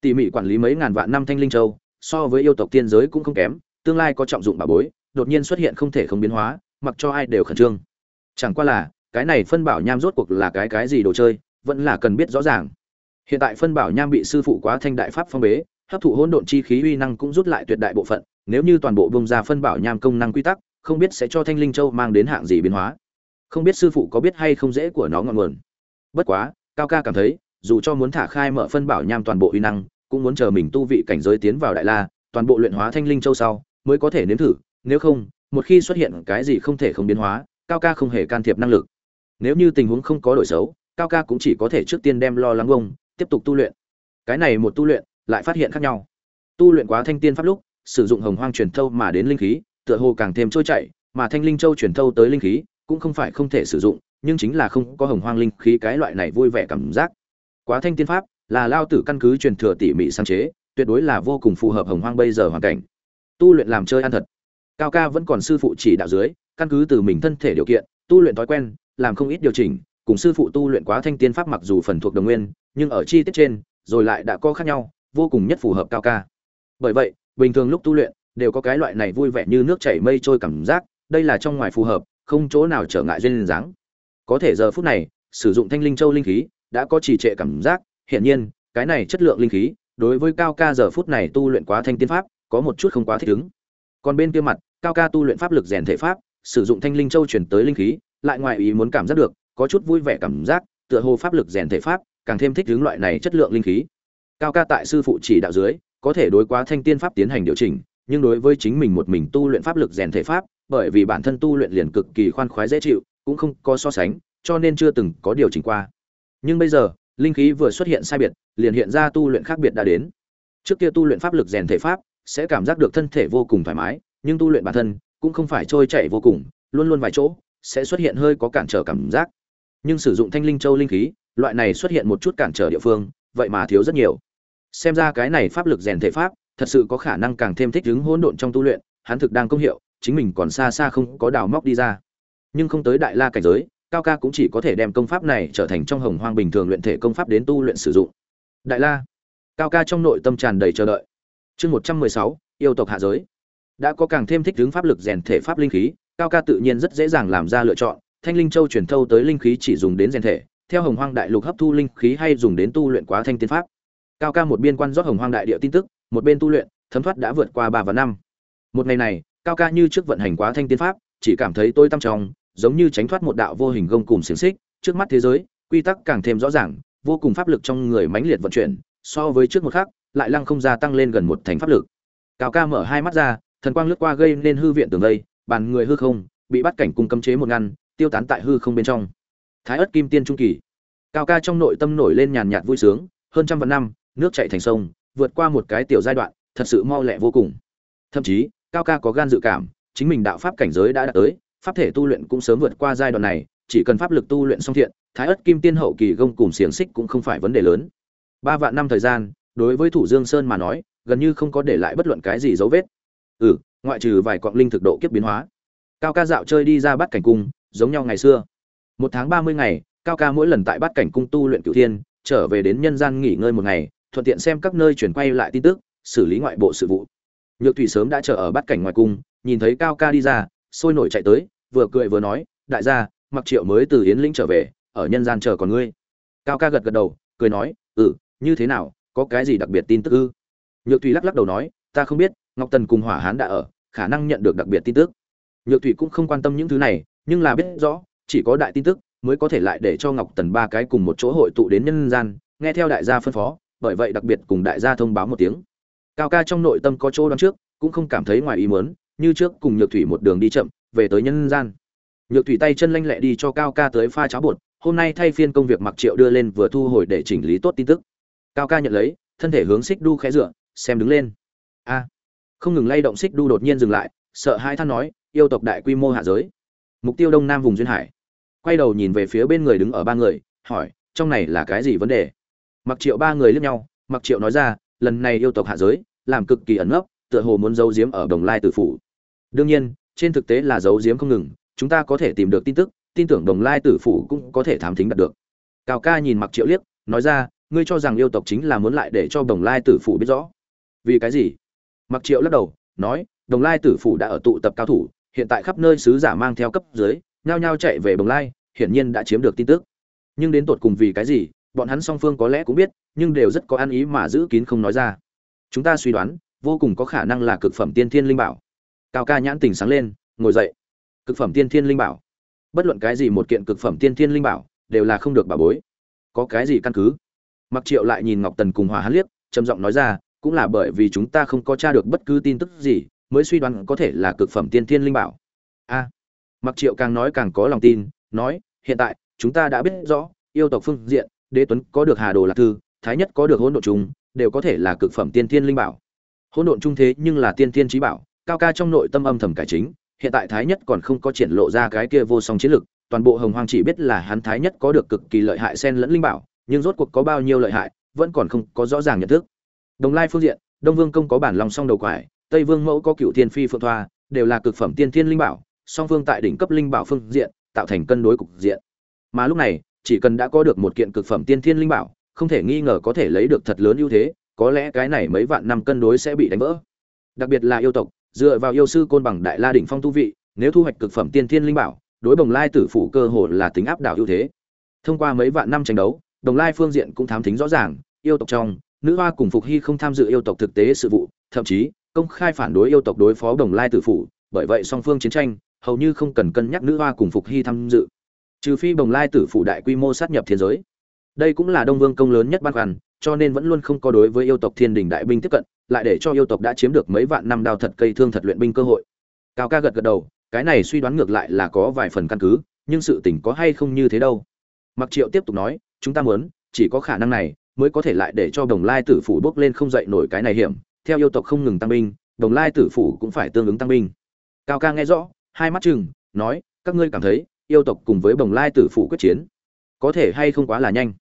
Tỉ mỉ quản lý mấy ngàn vạn năm thanh linh châu, so với yêu tộc tiên giới cũng không kém, tương lai có trọng dụng bà bối, đột nhiên xuất hiện không thể không biến hóa, mặc cho ai đều khẩn trương. Chẳng qua là, cái này phân bảo nham rốt cuộc là cái cái gì đồ chơi, vẫn là cần biết rõ ràng. Hiện tại phân bảo nham bị sư phụ quá thanh đại pháp phong bế, hấp thụ hỗn độn chi khí uy năng cũng rút lại tuyệt đại bộ phận nếu như toàn bộ bông ra phân bảo nham công năng quy tắc, không biết sẽ cho thanh linh châu mang đến hạng gì biến hóa. Không biết sư phụ có biết hay không dễ của nó ngọn nguồn. Bất quá, cao ca cảm thấy, dù cho muốn thả khai mở phân bảo nham toàn bộ uy năng, cũng muốn chờ mình tu vị cảnh giới tiến vào đại la, toàn bộ luyện hóa thanh linh châu sau, mới có thể nếm thử. Nếu không, một khi xuất hiện cái gì không thể không biến hóa, cao ca không hề can thiệp năng lực. Nếu như tình huống không có đổi xấu, cao ca cũng chỉ có thể trước tiên đem lo lắng bông, tiếp tục tu luyện. Cái này một tu luyện, lại phát hiện khác nhau. Tu luyện quá thanh tiên pháp lúc sử dụng hồng hoang truyền thâu mà đến linh khí, tựa hồ càng thêm trôi chảy, mà thanh linh châu truyền thâu tới linh khí cũng không phải không thể sử dụng, nhưng chính là không có hồng hoang linh khí cái loại này vui vẻ cảm giác. Quá thanh tiên pháp là lao tử căn cứ truyền thừa tỉ mỉ sáng chế, tuyệt đối là vô cùng phù hợp hồng hoang bây giờ hoàn cảnh. Tu luyện làm chơi ăn thật. Cao ca vẫn còn sư phụ chỉ đạo dưới, căn cứ từ mình thân thể điều kiện, tu luyện thói quen, làm không ít điều chỉnh, cùng sư phụ tu luyện quá thanh tiên pháp mặc dù phần thuộc đồng nguyên, nhưng ở chi tiết trên, rồi lại đã có khác nhau, vô cùng nhất phù hợp cao ca. Bởi vậy bình thường lúc tu luyện, đều có cái loại này vui vẻ như nước chảy mây trôi cảm giác, đây là trong ngoài phù hợp, không chỗ nào trở ngại duyên dáng. Có thể giờ phút này, sử dụng thanh linh châu linh khí, đã có trì trệ cảm giác, hiển nhiên, cái này chất lượng linh khí, đối với cao ca giờ phút này tu luyện quá thanh tiên pháp, có một chút không quá thích ứng. Còn bên kia mặt, cao ca tu luyện pháp lực rèn thể pháp, sử dụng thanh linh châu chuyển tới linh khí, lại ngoài ý muốn cảm giác được, có chút vui vẻ cảm giác, tựa hồ pháp lực rèn thể pháp, càng thêm thích ứng loại này chất lượng linh khí. Cao ca tại sư phụ chỉ đạo dưới có thể đối quá thanh tiên pháp tiến hành điều chỉnh, nhưng đối với chính mình một mình tu luyện pháp lực rèn thể pháp, bởi vì bản thân tu luyện liền cực kỳ khoan khoái dễ chịu, cũng không có so sánh, cho nên chưa từng có điều chỉnh qua. Nhưng bây giờ, linh khí vừa xuất hiện sai biệt, liền hiện ra tu luyện khác biệt đã đến. Trước kia tu luyện pháp lực rèn thể pháp, sẽ cảm giác được thân thể vô cùng thoải mái, nhưng tu luyện bản thân, cũng không phải trôi chảy vô cùng, luôn luôn vài chỗ, sẽ xuất hiện hơi có cản trở cảm giác. Nhưng sử dụng thanh linh châu linh khí, loại này xuất hiện một chút cản trở địa phương, vậy mà thiếu rất nhiều xem ra cái này pháp lực rèn thể pháp, thật sự có khả năng càng thêm thích ứng hỗn độn trong tu luyện, hắn thực đang công hiệu, chính mình còn xa xa không có đào móc đi ra. Nhưng không tới đại la cảnh giới, cao ca cũng chỉ có thể đem công pháp này trở thành trong hồng hoang bình thường luyện thể công pháp đến tu luyện sử dụng. Đại la. Cao ca trong nội tâm tràn đầy chờ đợi. Chương một trăm mười sáu, yêu tộc hạ giới. Đã có càng thêm thích ứng pháp lực rèn thể pháp linh khí, cao ca tự nhiên rất dễ dàng làm ra lựa chọn, thanh linh châu truyền thâu tới linh khí chỉ dùng đến rèn thể, theo hồng hoang đại lục hấp thu linh khí hay dùng đến tu luyện quá thanh tiên pháp cao ca một biên quan rót hồng hoang đại địa tin tức, một bên tu luyện, thấm thoát đã vượt qua ba và năm. Một ngày này, cao ca như trước vận hành quá thanh tiên pháp, chỉ cảm thấy tôi tâm trong, giống như tránh thoát một đạo vô hình gông cùng xiềng xích, trước mắt thế giới, quy tắc càng thêm rõ ràng, vô cùng pháp lực trong người mãnh liệt vận chuyển, so với trước một khắc, lại lăng không gia tăng lên gần một thành pháp lực. Cao ca mở hai mắt ra, thần quang lướt qua gây nên hư viện tường vây, bàn người hư không, bị bắt cảnh cung cấm chế một ngăn, tiêu tán tại hư không bên trong. Thái ất kim tiên trung kỳ. Cao ca trong nội tâm nổi lên nhàn nhạt vui sướng, hơn trăm vạn năm nước chảy thành sông, vượt qua một cái tiểu giai đoạn, thật sự mau lẹ vô cùng. Thậm chí, cao ca có gan dự cảm, chính mình đạo pháp cảnh giới đã đạt tới, pháp thể tu luyện cũng sớm vượt qua giai đoạn này, chỉ cần pháp lực tu luyện xong thiện, thái ất kim tiên hậu kỳ gông cùng xiềng xích cũng không phải vấn đề lớn. Ba vạn năm thời gian, đối với thủ dương sơn mà nói, gần như không có để lại bất luận cái gì dấu vết. Ừ ngoại trừ vài quạng linh thực độ kiếp biến hóa. Cao ca dạo chơi đi ra bắt cảnh cung, giống nhau ngày xưa. Một tháng ba mươi ngày, cao ca mỗi lần tại bắt cảnh cung tu luyện cửu thiên, trở về đến nhân gian nghỉ ngơi một ngày thuận tiện xem các nơi chuyển quay lại tin tức, xử lý ngoại bộ sự vụ. Nhược thủy sớm đã chờ ở bắt cảnh ngoài cung, nhìn thấy cao ca đi ra, sôi nổi chạy tới, vừa cười vừa nói, đại gia mặc triệu mới từ yến lĩnh trở về, ở nhân gian chờ còn ngươi. Cao ca gật gật đầu, cười nói ừ như thế nào, có cái gì đặc biệt tin tức ư? Nhược thủy lắc lắc đầu nói, ta không biết, ngọc tần cùng hỏa hán đã ở, khả năng nhận được đặc biệt tin tức. Nhược thủy cũng không quan tâm những thứ này, nhưng là biết rõ, chỉ có đại tin tức, mới có thể lại để cho ngọc tần ba cái cùng một chỗ hội tụ đến nhân gian, nghe theo đại gia phân phó bởi vậy đặc biệt cùng đại gia thông báo một tiếng. Cao ca trong nội tâm có chỗ đoán trước, cũng không cảm thấy ngoài ý muốn, như trước cùng nhược thủy một đường đi chậm, về tới nhân gian. Nhược thủy tay chân lanh lẹ đi cho cao ca tới pha cháo bột, hôm nay thay phiên công việc mặc triệu đưa lên vừa thu hồi để chỉnh lý tốt tin tức. Cao ca nhận lấy, thân thể hướng xích đu khẽ dựa, xem đứng lên. A. Không ngừng lay động xích đu đột nhiên dừng lại, sợ hai than nói, yêu tộc đại quy mô hạ giới. Mục tiêu đông nam vùng duyên hải. Quay đầu nhìn về phía bên người đứng ở ba người, hỏi, trong này là cái gì vấn đề? Mặc triệu ba người liếc nhau, mặc triệu nói ra, lần này yêu tộc hạ giới, làm cực kỳ ẩn nấp, tựa hồ muốn giấu giếm ở đồng lai tử phủ. Đương nhiên, trên thực tế là giấu giếm không ngừng, chúng ta có thể tìm được tin tức, tin tưởng đồng lai tử phủ cũng có thể thám thính đạt được. Cao ca nhìn mặc triệu liếc, nói ra, ngươi cho rằng yêu tộc chính là muốn lại để cho đồng lai tử phủ biết rõ. Vì cái gì? Mặc triệu lắc đầu, nói, đồng lai tử phủ đã ở tụ tập cao thủ, hiện tại khắp nơi sứ giả mang theo cấp dưới, nhao nhao chạy về đồng lai, hiển nhiên đã chiếm được tin tức. Nhưng đến tột cùng vì cái gì bọn hắn song phương có lẽ cũng biết, nhưng đều rất có ăn ý mà giữ kín không nói ra. Chúng ta suy đoán, vô cùng có khả năng là cực phẩm tiên thiên linh bảo. Cao ca nhãn tình sáng lên, ngồi dậy. Cực phẩm tiên thiên linh bảo. Bất luận cái gì một kiện cực phẩm tiên thiên linh bảo, đều là không được bà bối. Có cái gì căn cứ? Mặc triệu lại nhìn ngọc tần cùng hòa hắn liếc, trầm giọng nói ra, cũng là bởi vì chúng ta không có tra được bất cứ tin tức gì, mới suy đoán có thể là cực phẩm tiên thiên linh bảo. A. À. Mặc triệu càng nói càng có lòng tin, nói, hiện tại, chúng ta đã biết rõ, yêu tộc phương diện đế tuấn có được hà đồ lạc thư thái nhất có được hỗn độn trung, đều có thể là cực phẩm tiên thiên linh bảo. Hỗn độn trung thế nhưng là tiên thiên trí bảo cao ca trong nội tâm âm thầm cải chính hiện tại thái nhất còn không có triển lộ ra cái kia vô song chiến lực toàn bộ hồng hoang chỉ biết là hắn thái nhất có được cực kỳ lợi hại sen lẫn linh bảo nhưng rốt cuộc có bao nhiêu lợi hại vẫn còn không có rõ ràng nhận thức. Đồng lai phương diện đông vương công có bản lòng song đầu quải tây vương mẫu có cựu thiên phi phượng thoa đều là cực phẩm tiên thiên linh bảo song phương tại đỉnh cấp linh bảo phương diện tạo thành cân đối cục diện. Mà lúc này chỉ cần đã có được một kiện cực phẩm tiên thiên linh bảo, không thể nghi ngờ có thể lấy được thật lớn ưu thế, có lẽ cái này mấy vạn năm cân đối sẽ bị đánh vỡ. Đặc biệt là yêu tộc, dựa vào yêu sư côn bằng đại la đỉnh phong tu vị, nếu thu hoạch cực phẩm tiên thiên linh bảo, đối bồng lai tử phủ cơ hồ là tính áp đảo ưu thế. Thông qua mấy vạn năm tranh đấu đồng lai phương diện cũng thám thính rõ ràng, yêu tộc trong, nữ hoa cùng phục hy không tham dự yêu tộc thực tế sự vụ, thậm chí, công khai phản đối yêu tộc đối phó đồng lai tử phủ, bởi vậy song phương chiến tranh, hầu như không cần cân nhắc nữ hoa cùng phục hy tham dự trừ phi đồng lai tử phủ đại quy mô sát nhập thiên giới. Đây cũng là đông vương công lớn nhất băn khoăn, cho nên vẫn luôn không có đối với yêu tộc thiên đình đại binh tiếp cận, lại để cho yêu tộc đã chiếm được mấy vạn năm đao thật cây thương thật luyện binh cơ hội. Cao ca gật gật đầu, cái này suy đoán ngược lại là có vài phần căn cứ, nhưng sự tình có hay không như thế đâu. Mặc triệu tiếp tục nói, chúng ta muốn, chỉ có khả năng này mới có thể lại để cho đồng lai tử phủ bước lên không dậy nổi cái này hiểm. Theo yêu tộc không ngừng tăng binh đồng lai tử phủ cũng phải tương ứng tăng binh. Cao ca nghe rõ, hai mắt chừng nói, các ngươi cảm thấy yêu tộc cùng với Bồng lai tử phủ quyết chiến. Có thể hay không quá là nhanh.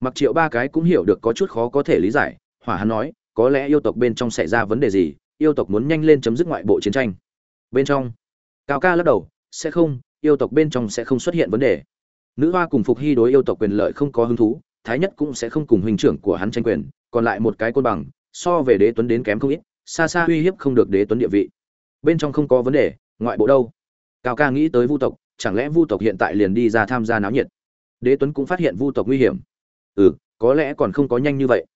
Mặc triệu ba cái cũng hiểu được có chút khó có thể lý giải, hỏa hắn nói, có lẽ yêu tộc bên trong xảy ra vấn đề gì, yêu tộc muốn nhanh lên chấm dứt ngoại bộ chiến tranh. Bên trong, cao ca lắc đầu, sẽ không, yêu tộc bên trong sẽ không xuất hiện vấn đề. Nữ hoa cùng phục hy đối yêu tộc quyền lợi không có hứng thú, thái nhất cũng sẽ không cùng huynh trưởng của hắn tranh quyền, còn lại một cái côn bằng, so về đế tuấn đến kém không ít, xa xa uy hiếp không được đế tuấn địa vị. Bên trong không có vấn đề, ngoại bộ đâu? Cao ca nghĩ tới vu tộc chẳng lẽ vu tộc hiện tại liền đi ra tham gia náo nhiệt? Đế tuấn cũng phát hiện vu tộc nguy hiểm. Ừ có lẽ còn không có nhanh như vậy.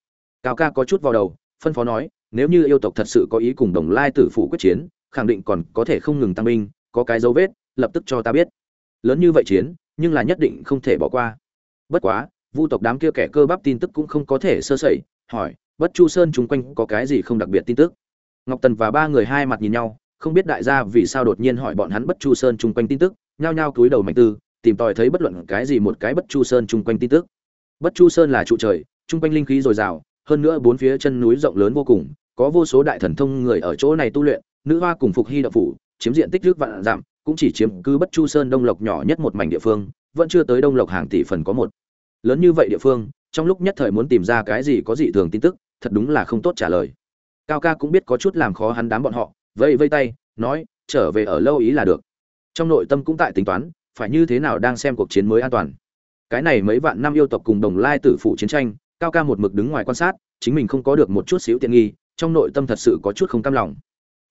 Cao ca có chút vào đầu, phân phó nói, nếu như yêu tộc thật sự có ý cùng đồng lai tử phủ quyết chiến, khẳng định còn có thể không ngừng tăng binh, có cái dấu vết, lập tức cho ta biết. Lớn như vậy chiến, nhưng là nhất định không thể bỏ qua. Bất quá, vu tộc đám kia kẻ cơ bắp tin tức cũng không có thể sơ sẩy, hỏi, bất chu sơn chung quanh có cái gì không đặc biệt tin tức? Ngọc tần và ba người hai mặt nhìn nhau, không biết đại gia vì sao đột nhiên hỏi bọn hắn bất chu sơn chung quanh tin tức nhao nhao cúi đầu mạnh tư, tìm tòi thấy bất luận cái gì một cái bất chu sơn chung quanh tin tức. Bất chu sơn là trụ trời, chung quanh linh khí dồi dào, hơn nữa bốn phía chân núi rộng lớn vô cùng, có vô số đại thần thông người ở chỗ này tu luyện, nữ hoa cùng phục hy đậu phủ, chiếm diện tích nước vạn giảm cũng chỉ chiếm cứ bất chu sơn đông lộc nhỏ nhất một mảnh địa phương, vẫn chưa tới đông lộc hàng tỷ phần có một. Lớn như vậy địa phương, trong lúc nhất thời muốn tìm ra cái gì có dị thường tin tức, thật đúng là không tốt trả lời. Cao ca cũng biết có chút làm khó hắn đám bọn họ vây vây tay, nói, trở về ở lâu ý là được trong nội tâm cũng tại tính toán, phải như thế nào đang xem cuộc chiến mới an toàn. Cái này mấy vạn năm yêu tộc cùng đồng lai tử phụ chiến tranh, cao ca một mực đứng ngoài quan sát, chính mình không có được một chút xíu tiện nghi, trong nội tâm thật sự có chút không cam lòng.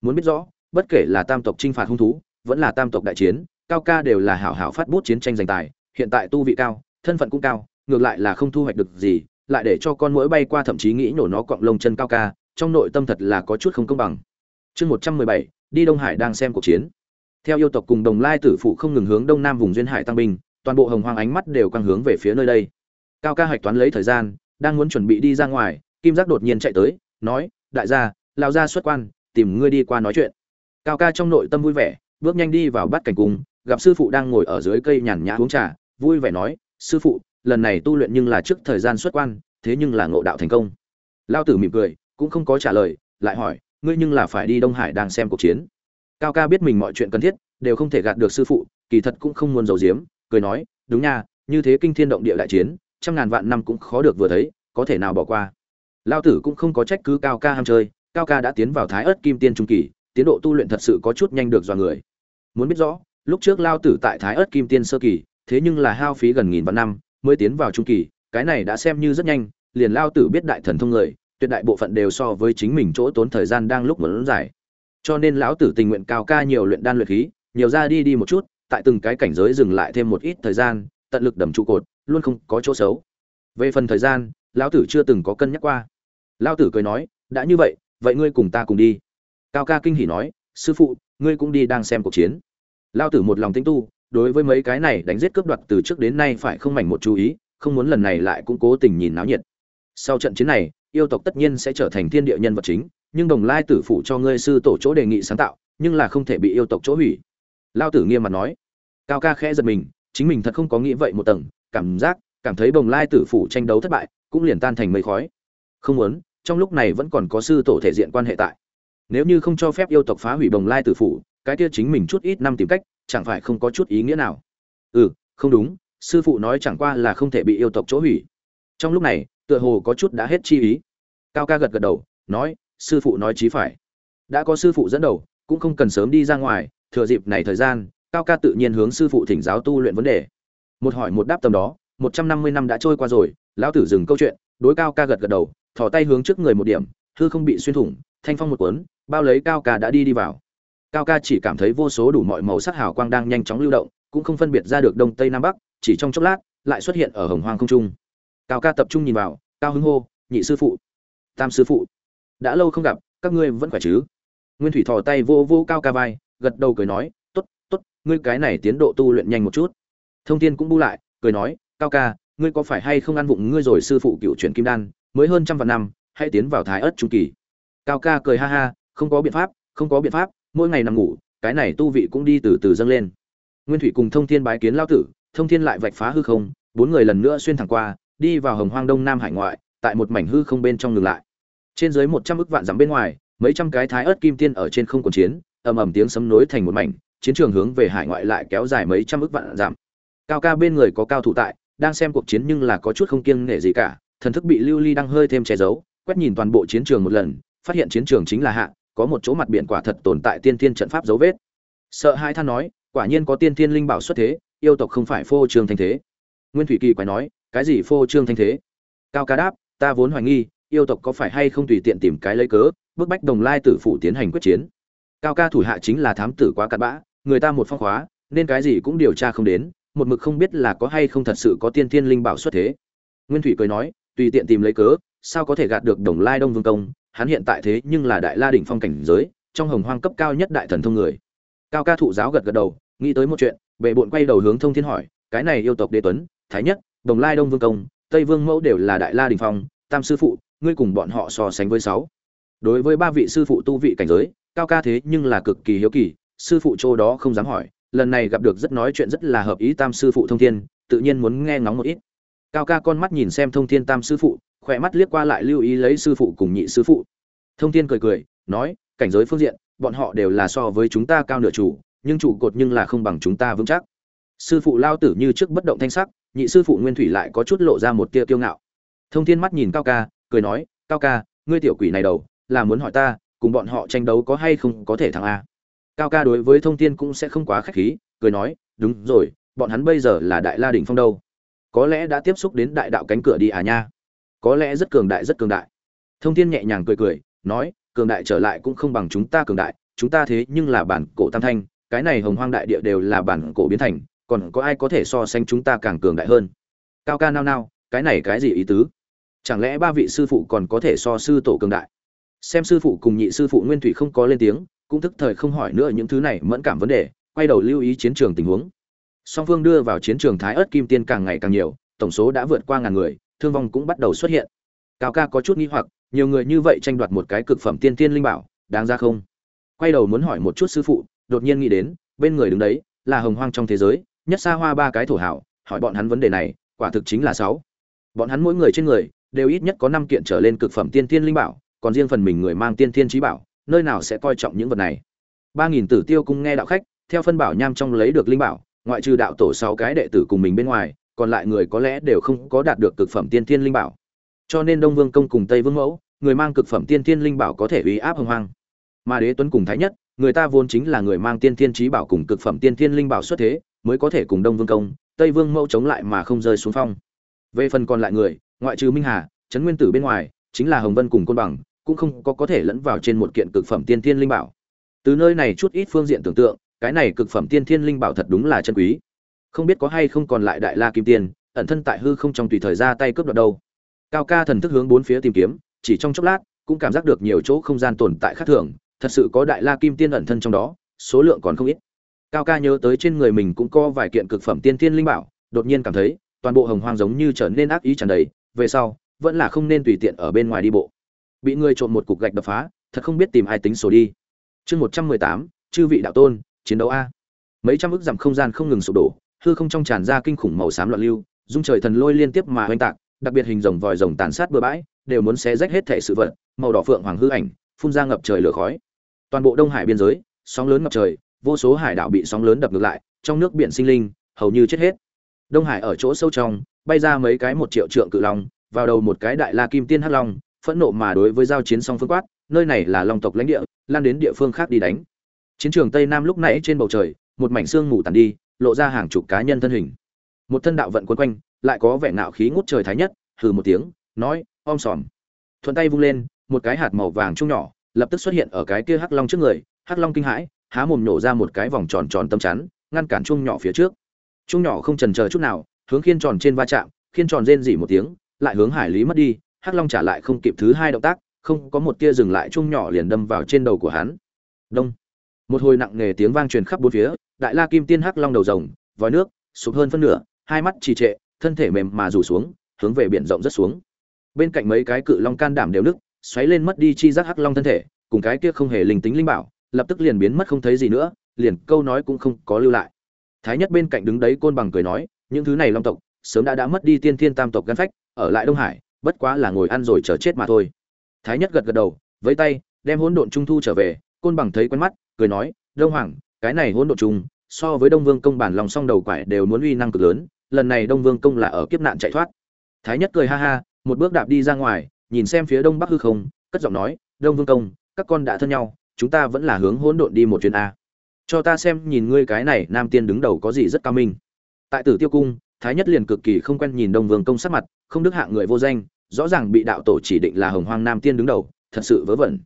Muốn biết rõ, bất kể là tam tộc chinh phạt hung thú, vẫn là tam tộc đại chiến, cao ca đều là hảo hảo phát bút chiến tranh giành tài, hiện tại tu vị cao, thân phận cũng cao, ngược lại là không thu hoạch được gì, lại để cho con mũi bay qua thậm chí nghĩ nổ nó cọng lông chân cao ca, trong nội tâm thật là có chút không công bằng. Chương một trăm mười bảy, đi đông hải đang xem cuộc chiến theo yêu tộc cùng đồng lai tử phụ không ngừng hướng đông nam vùng duyên hải tăng binh, toàn bộ hồng hoang ánh mắt đều căng hướng về phía nơi đây. Cao ca hạch toán lấy thời gian, đang muốn chuẩn bị đi ra ngoài, kim giác đột nhiên chạy tới, nói, đại gia lao ra xuất quan, tìm ngươi đi qua nói chuyện. Cao ca trong nội tâm vui vẻ, bước nhanh đi vào bắt cảnh cung, gặp sư phụ đang ngồi ở dưới cây nhàn nhã uống trà, vui vẻ nói, sư phụ, lần này tu luyện nhưng là trước thời gian xuất quan, thế nhưng là ngộ đạo thành công. Lao tử mỉm cười, cũng không có trả lời, lại hỏi, ngươi nhưng là phải đi đông hải đang xem cuộc chiến cao ca biết mình mọi chuyện cần thiết, đều không thể gạt được sư phụ, kỳ thật cũng không muốn giấu giếm, cười nói, đúng nha, như thế kinh thiên động địa đại chiến, trăm ngàn vạn năm cũng khó được vừa thấy, có thể nào bỏ qua? Lao tử cũng không có trách cứ cao ca ham chơi, cao ca đã tiến vào thái ớt kim tiên trung kỳ, tiến độ tu luyện thật sự có chút nhanh được dọa người. Muốn biết rõ, lúc trước lao tử tại thái ớt kim tiên sơ kỳ, thế nhưng là hao phí gần nghìn vạn năm, mới tiến vào trung kỳ, cái này đã xem như rất nhanh, liền lao tử biết đại thần thông người, tuyệt đại bộ phận đều so với chính mình chỗ tốn thời gian đang lúc muốn giải cho nên lão tử tình nguyện cao ca nhiều luyện đan luyện khí, nhiều ra đi đi một chút, tại từng cái cảnh giới dừng lại thêm một ít thời gian, tận lực đầm trụ cột, luôn không có chỗ xấu. Về phần thời gian, lão tử chưa từng có cân nhắc qua. Lão tử cười nói, đã như vậy vậy ngươi cùng ta cùng đi. Cao ca kinh hỉ nói, sư phụ, ngươi cũng đi đang xem cuộc chiến. Lão tử một lòng tinh tu, đối với mấy cái này đánh giết cướp đoạt từ trước đến nay phải không mảnh một chú ý, không muốn lần này lại cũng cố tình nhìn náo nhiệt. Sau trận chiến này, yêu tộc tất nhiên sẽ trở thành thiên địa nhân vật chính nhưng đồng lai tử phụ cho ngươi sư tổ chỗ đề nghị sáng tạo, nhưng là không thể bị yêu tộc chỗ hủy. Lao tử nghiêm mặt nói. Cao ca khẽ giật mình, chính mình thật không có nghĩ vậy một tầng, cảm giác, cảm thấy bồng lai tử phủ tranh đấu thất bại, cũng liền tan thành mây khói. Không muốn, trong lúc này vẫn còn có sư tổ thể diện quan hệ tại. Nếu như không cho phép yêu tộc phá hủy bồng lai tử phủ, cái kia chính mình chút ít năm tìm cách, chẳng phải không có chút ý nghĩa nào. Ừ không đúng, sư phụ nói chẳng qua là không thể bị yêu tộc chỗ hủy. Trong lúc này, tựa hồ có chút đã hết chi ý. Cao ca gật gật đầu, nói sư phụ nói chí phải. Đã có sư phụ dẫn đầu, cũng không cần sớm đi ra ngoài, thừa dịp này thời gian, cao ca tự nhiên hướng sư phụ thỉnh giáo tu luyện vấn đề. Một hỏi một đáp tầm đó, một trăm năm mươi năm đã trôi qua rồi, lão tử dừng câu chuyện, đối cao ca gật gật đầu, thò tay hướng trước người một điểm, hư không bị xuyên thủng, thanh phong một cuốn, bao lấy cao ca đã đi đi vào. Cao ca chỉ cảm thấy vô số đủ mọi màu sắc hào quang đang nhanh chóng lưu động, cũng không phân biệt ra được đông tây nam bắc, chỉ trong chốc lát, lại xuất hiện ở hồng hoang không trung. Cao ca tập trung nhìn vào, cao hứng hô, nhị sư phụ, tam sư phụ đã lâu không gặp, các ngươi vẫn khỏe chứ? Nguyên thủy thò tay vô vô cao ca vai, gật đầu cười nói t ố t t ố t ngươi cái này tiến độ tu luyện nhanh một chút. Thông tin cũng bu lại, cười nói, cao ca, ngươi có phải hay không ăn vụng ngươi rồi sư phụ cựu truyền kim đan, mới hơn trăm vạn năm, hãy tiến vào thái ớt trung kỳ. Cao ca cười ha ha, không có biện pháp, không có biện pháp, mỗi ngày nằm ngủ, cái này tu vị cũng đi từ từ dâng lên. Nguyên thủy cùng thông thiên bái kiến lao tử, thông thiên lại vạch phá hư không, bốn người lần nữa xuyên thẳng qua, đi vào hồng hoang đông nam hải ngoại, tại một mảnh hư không bên trong ngừng lại trên dưới một trăm ức vạn dặm bên ngoài, mấy trăm cái thái ớt kim tiên ở trên không quần chiến, ầm ầm tiếng sấm nối thành một mảnh, chiến trường hướng về hải ngoại lại kéo dài mấy trăm ức vạn dặm. Cao ca bên người có cao thủ tại, đang xem cuộc chiến nhưng là có chút không kiêng nể gì cả, thần thức bị lưu ly đang hơi thêm che giấu, quét nhìn toàn bộ chiến trường một lần, phát hiện chiến trường chính là hạ, có một chỗ mặt biển quả thật tồn tại tiên tiên trận pháp dấu vết. Sợ hai than nói, quả nhiên có tiên tiên linh bảo xuất thế, yêu tộc không phải phô trương thanh thế. Nguyên thủy kỳ quái nói, cái gì phô trương thanh thế? Cao ca đáp, ta vốn hoài nghi yêu tộc có phải hay không tùy tiện tìm cái lấy cớ, bức bách đồng lai tử phủ tiến hành quyết chiến. Cao ca thủ hạ chính là thám tử quá cặn bã, người ta một phong khóa, nên cái gì cũng điều tra không đến, một mực không biết là có hay không thật sự có tiên thiên linh bảo xuất thế. Nguyên thủy cười nói, tùy tiện tìm lấy cớ, sao có thể gạt được đồng lai đông vương công, hắn hiện tại thế nhưng là đại la đỉnh phong cảnh giới, trong hồng hoang cấp cao nhất đại thần thông người. Cao ca thụ giáo gật gật đầu, nghĩ tới một chuyện bệ bộn quay đầu hướng thông thiên hỏi, cái này yêu tộc đế tuấn, thái nhất, đồng lai đông vương công, tây vương mẫu đều là đại la đình phong, tam sư phụ ngươi cùng bọn họ so sánh với sáu. Đối với ba vị sư phụ tu vị cảnh giới, cao ca thế nhưng là cực kỳ hiếu kỳ, sư phụ chỗ đó không dám hỏi, lần này gặp được rất nói chuyện rất là hợp ý tam sư phụ thông thiên, tự nhiên muốn nghe ngóng một ít. Cao ca con mắt nhìn xem thông thiên tam sư phụ, khỏe mắt liếc qua lại lưu ý lấy sư phụ cùng nhị sư phụ. Thông thiên cười cười, nói, cảnh giới phương diện, bọn họ đều là so với chúng ta cao nửa chủ, nhưng trụ cột nhưng là không bằng chúng ta vững chắc. Sư phụ lao tử như trước bất động thanh sắc, nhị sư phụ nguyên thủy lại có chút lộ ra một tia kiêu ngạo. Thông thiên mắt nhìn cao ca cười nói, cao ca, ngươi tiểu quỷ này đầu, là muốn hỏi ta, cùng bọn họ tranh đấu có hay không có thể thắng a? Cao ca đối với thông thiên cũng sẽ không quá khách khí, cười nói, đúng rồi, bọn hắn bây giờ là đại la đỉnh phong đâu. Có lẽ đã tiếp xúc đến đại đạo cánh cửa đi à nha. Có lẽ rất cường đại, rất cường đại. Thông thiên nhẹ nhàng cười cười, nói, cường đại trở lại cũng không bằng chúng ta cường đại, chúng ta thế nhưng là bản cổ tam thanh, cái này hồng hoang đại địa đều là bản cổ biến thành, còn có ai có thể so sánh chúng ta càng cường đại hơn? Cao ca nao nao, cái này cái gì ý tứ? Chẳng lẽ ba vị sư phụ còn có thể so sư tổ cường đại? Xem sư phụ cùng nhị sư phụ nguyên thủy không có lên tiếng, cũng tức thời không hỏi nữa những thứ này mẫn cảm vấn đề, quay đầu lưu ý chiến trường tình huống. Song phương đưa vào chiến trường thái ớt kim tiên càng ngày càng nhiều, tổng số đã vượt qua ngàn người, thương vong cũng bắt đầu xuất hiện. Cao ca có chút nghi hoặc, nhiều người như vậy tranh đoạt một cái cực phẩm tiên tiên linh bảo, đáng ra không? Quay đầu muốn hỏi một chút sư phụ, đột nhiên nghĩ đến, bên người đứng đấy, là hồng hoang trong thế giới, nhất xa hoa ba cái thổ hảo, hỏi bọn hắn vấn đề này, quả thực chính là sáu. Bọn hắn mỗi người trên người đều ít nhất có năm kiện trở lên cực phẩm tiên tiên linh bảo, còn riêng phần mình người mang tiên tiên trí bảo, nơi nào sẽ coi trọng những vật này. Ba nghìn tử tiêu cung nghe đạo khách, theo phân bảo nham trong lấy được linh bảo, ngoại trừ đạo tổ sáu cái đệ tử cùng mình bên ngoài, còn lại người có lẽ đều không có đạt được cực phẩm tiên tiên linh bảo. Cho nên đông vương công cùng tây vương mẫu, người mang cực phẩm tiên tiên linh bảo có thể uy áp hùng hoàng. mà đế tuấn cùng thái nhất, người ta vốn chính là người mang tiên tiên trí bảo cùng cực phẩm tiên tiên linh bảo xuất thế, mới có thể cùng đông vương công, tây vương mẫu chống lại mà không rơi xuống phong. Về phần còn lại người ngoại trừ minh hà, trấn nguyên tử bên ngoài, chính là hồng vân cùng côn bằng, cũng không có có thể lẫn vào trên một kiện cực phẩm tiên thiên linh bảo. Từ nơi này chút ít phương diện tưởng tượng, cái này cực phẩm tiên thiên linh bảo thật đúng là chân quý. Không biết có hay không còn lại đại la kim tiên, ẩn thân tại hư không trong tùy thời ra tay cướp đoạt đâu. Cao ca thần thức hướng bốn phía tìm kiếm, chỉ trong chốc lát, cũng cảm giác được nhiều chỗ không gian tồn tại khác thường, thật sự có đại la kim tiên ẩn thân trong đó, số lượng còn không ít. Cao ca nhớ tới trên người mình cũng có vài kiện cực phẩm tiên thiên linh bảo, đột nhiên cảm thấy, toàn bộ hồng hoang giống như trở nên ác ý tràn đầy về sau, vẫn là không nên tùy tiện ở bên ngoài đi bộ. Bị người trộm một cục gạch đập phá, thật không biết tìm ai tính sổ đi. Chương một trăm mười tám, chư vị đạo tôn, chiến đấu a. Mấy trăm ước dặm không gian không ngừng sụp đổ, hư không trong tràn ra kinh khủng màu xám loạn lưu, dung trời thần lôi liên tiếp mà oanh tạc, đặc biệt hình rồng vòi rồng tàn sát bừa bãi, đều muốn xé rách hết thể sự vật, màu đỏ phượng hoàng hư ảnh, phun ra ngập trời lửa khói. Toàn bộ đông hải biên giới, sóng lớn ngập trời, vô số hải đảo bị sóng lớn đập ngược lại, trong nước biển sinh linh, hầu như chết hết. Đông hải ở chỗ sâu trong bay ra mấy cái một triệu trượng cự long, vào đầu một cái đại la kim tiên hắc long, phẫn nộ mà đối với giao chiến song phương quát, nơi này là long tộc lãnh địa, lan đến địa phương khác đi đánh. Chiến trường tây nam lúc nãy trên bầu trời, một mảnh xương ngủ tàn đi, lộ ra hàng chục cá nhân thân hình. Một thân đạo vận quấn quanh, lại có vẻ ngạo khí ngút trời thái nhất, hừ một tiếng, nói, om sòm. Thuận tay vung lên, một cái hạt màu vàng trung nhỏ, lập tức xuất hiện ở cái kia hắc long trước người, hắc long kinh hãi, há mồm nổ ra một cái vòng tròn tròn tâm chắn, ngăn cản trung nhỏ phía trước. Trung nhỏ không chần chờ chút nào hướng khiên tròn trên va chạm, khiên tròn rên rỉ một tiếng, lại hướng hải lý mất đi, hắc long trả lại không kịp thứ hai động tác, không có một tia dừng lại, chung nhỏ liền đâm vào trên đầu của hắn. Đông. Một hồi nặng nề tiếng vang truyền khắp bốn phía, đại la kim tiên hắc long đầu rồng, vòi nước, sụp hơn phân nửa, hai mắt trì trệ, thân thể mềm mà rủ xuống, hướng về biển rộng rất xuống. Bên cạnh mấy cái cự long can đảm đều nức xoáy lên mất đi chi giác hắc long thân thể, cùng cái kia không hề linh tính linh bảo, lập tức liền biến mất không thấy gì nữa, liền câu nói cũng không có lưu lại. Thái nhất bên cạnh đứng đấy côn bằng cười nói những thứ này long tộc, sớm đã đã mất đi tiên thiên tam tộc gắn phách, ở lại đông hải, bất quá là ngồi ăn rồi chờ chết mà thôi. Thái nhất gật gật đầu với tay, đem hỗn độn trung thu trở về, côn bằng thấy quen mắt, cười nói, đông hoàng, cái này hỗn độn trung, so với đông vương công bản lòng song đầu quải đều muốn uy năng cực lớn, lần này đông vương công là ở kiếp nạn chạy thoát. Thái nhất cười ha ha, một bước đạp đi ra ngoài, nhìn xem phía đông bắc hư không, cất giọng nói, đông vương công, các con đã thân nhau, chúng ta vẫn là hướng hỗn độn đi một chuyến a. Cho ta xem nhìn ngươi cái này nam tiên đứng đầu có gì rất cao minh tại tử tiêu cung, thái nhất liền cực kỳ không quen nhìn đông vương công sát mặt, không đức hạng người vô danh, rõ ràng bị đạo tổ chỉ định là hồng hoang nam tiên đứng đầu, thật sự vớ vẩn.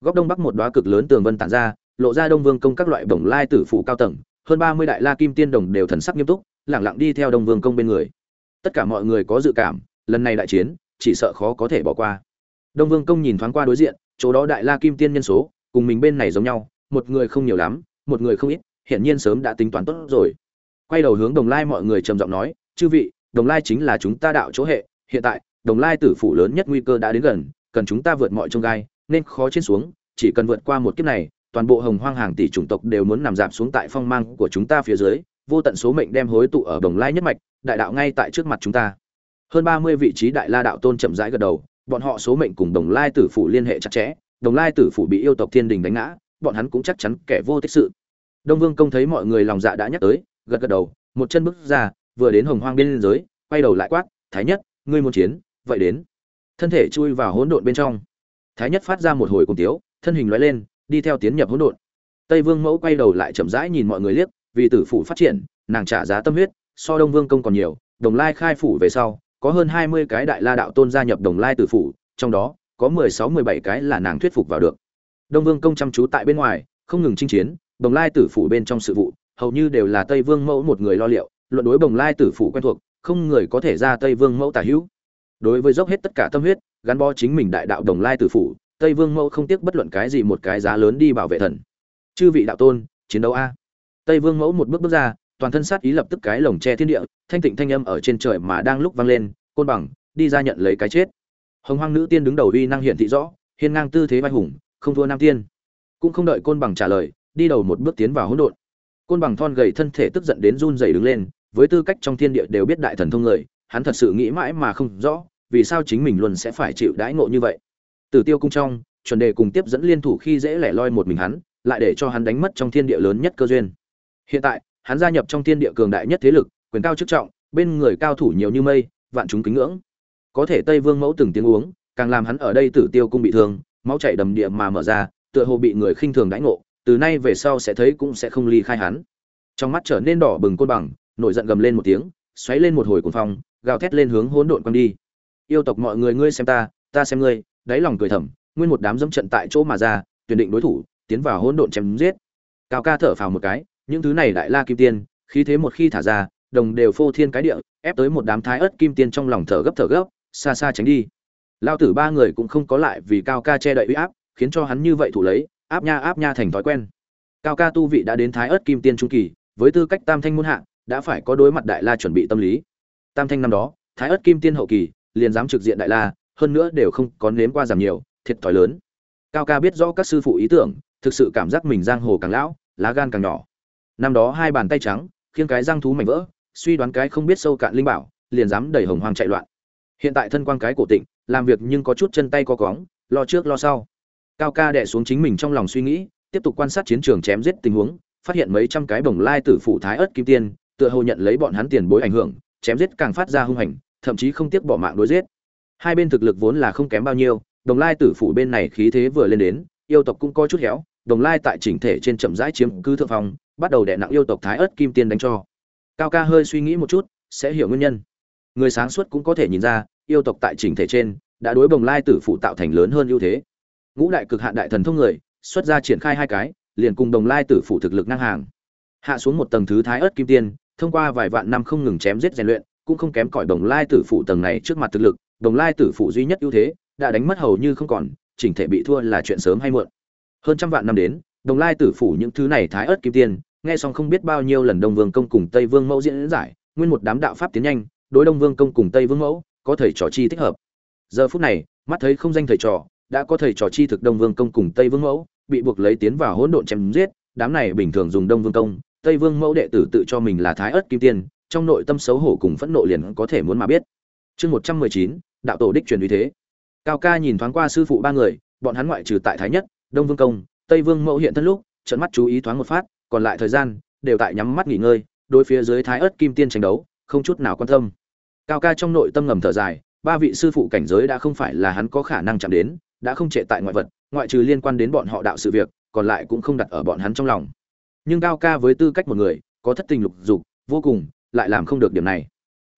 Góc đông bắc một đoá cực lớn tường vân tản ra, lộ ra đông vương công các loại bổng lai tử phụ cao tầng, hơn ba mươi đại la kim tiên đồng đều thần sắc nghiêm túc lẳng lặng đi theo đông vương công bên người. Tất cả mọi người có dự cảm, lần này đại chiến, chỉ sợ khó có thể bỏ qua. Đông vương công nhìn thoáng qua đối diện, chỗ đó đại la kim tiên nhân số, cùng mình bên này giống nhau, một người không nhiều lắm, một người không ít, hiển nhiên sớm đã tính toán tốt rồi quay đầu hướng đồng lai mọi người trầm giọng nói, chư vị, đồng lai chính là chúng ta đạo chỗ hệ, hiện tại, đồng lai tử phủ lớn nhất nguy cơ đã đến gần, cần chúng ta vượt mọi trông gai, nên khó trên xuống, chỉ cần vượt qua một kiếp này, toàn bộ hồng hoang hàng tỷ chủng tộc đều muốn nằm dạp xuống tại phong mang của chúng ta phía dưới, vô tận số mệnh đem hối tụ ở đồng lai nhất mạch, đại đạo ngay tại trước mặt chúng ta. Hơn ba mươi vị trí đại la đạo tôn chậm rãi gật đầu, bọn họ số mệnh cùng đồng lai tử phủ liên hệ chặt chẽ, đồng lai tử phủ bị yêu tộc thiên đình đánh ngã, bọn hắn cũng chắc chắn kẻ vô tích sự. Đông vương công thấy mọi người lòng dạ đã nhắc tới gật gật đầu, một chân bước ra, vừa đến hồng hoang biên giới, quay đầu lại quát, thái nhất, ngươi muốn chiến, vậy đến. Thân thể chui vào hỗn độn bên trong. Thái nhất phát ra một hồi cùng tiếu, thân hình lóe lên, đi theo tiến nhập hỗn độn. Tây vương mẫu quay đầu lại chậm rãi nhìn mọi người liếc, vì tử phủ phát triển, nàng trả giá tâm huyết, so đông vương công còn nhiều, đồng lai khai phủ về sau, có hơn hai mươi cái đại la đạo tôn gia nhập đồng lai tử phủ, trong đó, có mười sáu, mười bảy cái là nàng thuyết phục vào được. Đông vương công chăm chú tại bên ngoài, không ngừng chinh chiến, đồng lai tử phủ bên trong sự vụ hầu như đều là tây vương mẫu một người lo liệu, luận đối bồng lai tử phủ quen thuộc, không người có thể ra tây vương mẫu tả hữu. Đối với dốc hết tất cả tâm huyết, gắn bó chính mình đại đạo đồng lai tử phủ, tây vương mẫu không tiếc bất luận cái gì một cái giá lớn đi bảo vệ thần. Chư vị đạo tôn, chiến đấu a. Tây vương mẫu một bước bước ra, toàn thân sát ý lập tức cái lồng che thiên địa, thanh tịnh thanh âm ở trên trời mà đang lúc vang lên, côn bằng, đi ra nhận lấy cái chết. Hồng hoang nữ tiên đứng đầu uy năng hiện thị rõ, hiên ngang tư thế vai hùng, không thua nam tiên. Cũng không đợi côn bằng trả lời, đi đầu một bước tiến vào hỗn độn côn bằng thon gầy thân thể tức giận đến run rẩy đứng lên với tư cách trong thiên địa đều biết đại thần thông người hắn thật sự nghĩ mãi mà không rõ vì sao chính mình luôn sẽ phải chịu đãi ngộ như vậy Tử Tiêu cung trong, chuẩn đề cùng tiếp dẫn liên thủ khi dễ lẻ loi một mình hắn, lại để cho hắn đánh mất trong thiên địa lớn nhất cơ duyên. Hiện tại, hắn gia nhập trong thiên địa cường đại nhất thế lực, quyền cao chức trọng, bên người cao thủ nhiều như mây, vạn chúng kính ngưỡng. Có thể Tây Vương mẫu từng tiếng uống, càng làm hắn ở đây Tử Tiêu cung bị thương, máu chảy đầm địa mà mở ra, tựa hồ bị người khinh thường đãi ngộ, từ nay về sau sẽ thấy cũng sẽ không ly khai hắn. Trong mắt trở nên đỏ bừng côn bằng, nổi giận gầm lên một tiếng, xoáy lên một hồi cuồng phong, gào thét lên hướng hỗn độn quăng đi. Yêu tộc mọi người ngươi xem ta, ta xem ngươi, đáy lòng cười thầm, nguyên một đám dẫm trận tại chỗ mà ra, tuyển định đối thủ, tiến vào hỗn độn chém giết. Cao ca thở phào một cái, những thứ này đại la kim tiên, khí thế một khi thả ra, đồng đều phô thiên cái địa, ép tới một đám thái ớt kim tiên trong lòng thở gấp thở gấp, xa xa tránh đi. Lao tử ba người cũng không có lại vì Cao ca che đậy uy áp, khiến cho hắn như vậy thủ lấy, áp nha áp nha thành thói quen. Cao ca tu vị đã đến thái ớt kim tiên trung kỳ, với tư cách tam thanh môn hạ, đã phải có đối mặt đại la chuẩn bị tâm lý. tam thanh năm đó thái ất kim tiên hậu kỳ liền dám trực diện đại la hơn nữa đều không có nếm qua giảm nhiều thiệt thòi lớn cao ca biết rõ các sư phụ ý tưởng thực sự cảm giác mình giang hồ càng lão lá gan càng nhỏ năm đó hai bàn tay trắng khiêng cái răng thú mảnh vỡ suy đoán cái không biết sâu cạn linh bảo liền dám đẩy hồng hoang chạy loạn hiện tại thân quang cái cổ tịnh làm việc nhưng có chút chân tay co cóng lo trước lo sau cao ca đẻ xuống chính mình trong lòng suy nghĩ, tiếp tục quan sát chiến trường chém giết tình huống, phát hiện mấy trăm cái bồng lai tử phủ thái ớt kim tiên, tựa hồ nhận lấy bọn hắn tiền bối ảnh hưởng, chém giết càng phát ra hung hành, thậm chí không tiếc bỏ mạng đối giết. Hai bên thực lực vốn là không kém bao nhiêu đồng lai tử phủ bên này khí thế vừa lên đến, yêu tộc cũng có chút héo đồng lai tại chỉnh thể trên chậm rãi chiếm cứ thượng phong, bắt đầu đè nặng yêu tộc thái ớt kim tiên đánh cho. Cao ca hơi suy nghĩ một chút, sẽ hiểu nguyên nhân. Người sáng suốt cũng có thể nhìn ra, yêu tộc tại chỉnh thể trên, đã đối bồng lai tử phụ tạo thành lớn hơn ưu thế ngũ đại cực hạn đại thần thông người, xuất ra triển khai hai cái, liền cùng đồng lai tử phụ thực lực năng hàng. Hạ xuống một tầng thứ thái ớt kim tiên, thông qua vài vạn năm không ngừng chém giết rèn luyện, cũng không kém cỏi đồng lai tử phụ tầng này trước mặt thực lực, đồng lai tử phụ duy nhất ưu thế, đã đánh mất hầu như không còn, chỉnh thể bị thua là chuyện sớm hay muộn. Hơn trăm vạn năm đến, đồng lai tử phủ những thứ này thái ớt kim tiên, nghe xong không biết bao nhiêu lần đông vương công cùng tây vương mẫu diễn giải, nguyên một đám đạo pháp tiến nhanh, đối đông vương công cùng tây vương mẫu có thầy trò chi thích hợp. Giờ phút này, mắt thấy không danh thầy trò đã có thầy trò chi thực đông vương công cùng tây vương mẫu, bị buộc lấy tiến vào hỗn độn chém giết, đám này bình thường dùng đông vương công, tây vương mẫu đệ tử tự cho mình là thái ớt kim tiên, trong nội tâm xấu hổ cùng phẫn nộ liền có thể muốn mà biết. Chương một trăm mười chín, đạo tổ đích truyền uy thế. Cao ca nhìn thoáng qua sư phụ ba người, bọn hắn ngoại trừ tại thái nhất, đông vương công, tây vương mẫu hiện thân lúc trận mắt chú ý thoáng một phát, còn lại thời gian, đều tại nhắm mắt nghỉ ngơi, đối phía dưới thái ớt kim tiên tranh đấu, không chút nào quan tâm. Cao ca trong nội tâm ngầm thở dài, ba vị sư phụ cảnh giới đã không phải là hắn có khả năng chạm đến đã không trệ tại ngoại vật, ngoại trừ liên quan đến bọn họ đạo sự việc, còn lại cũng không đặt ở bọn hắn trong lòng. Nhưng cao ca với tư cách một người, có thất tình lục dục, vô cùng, lại làm không được điểm này.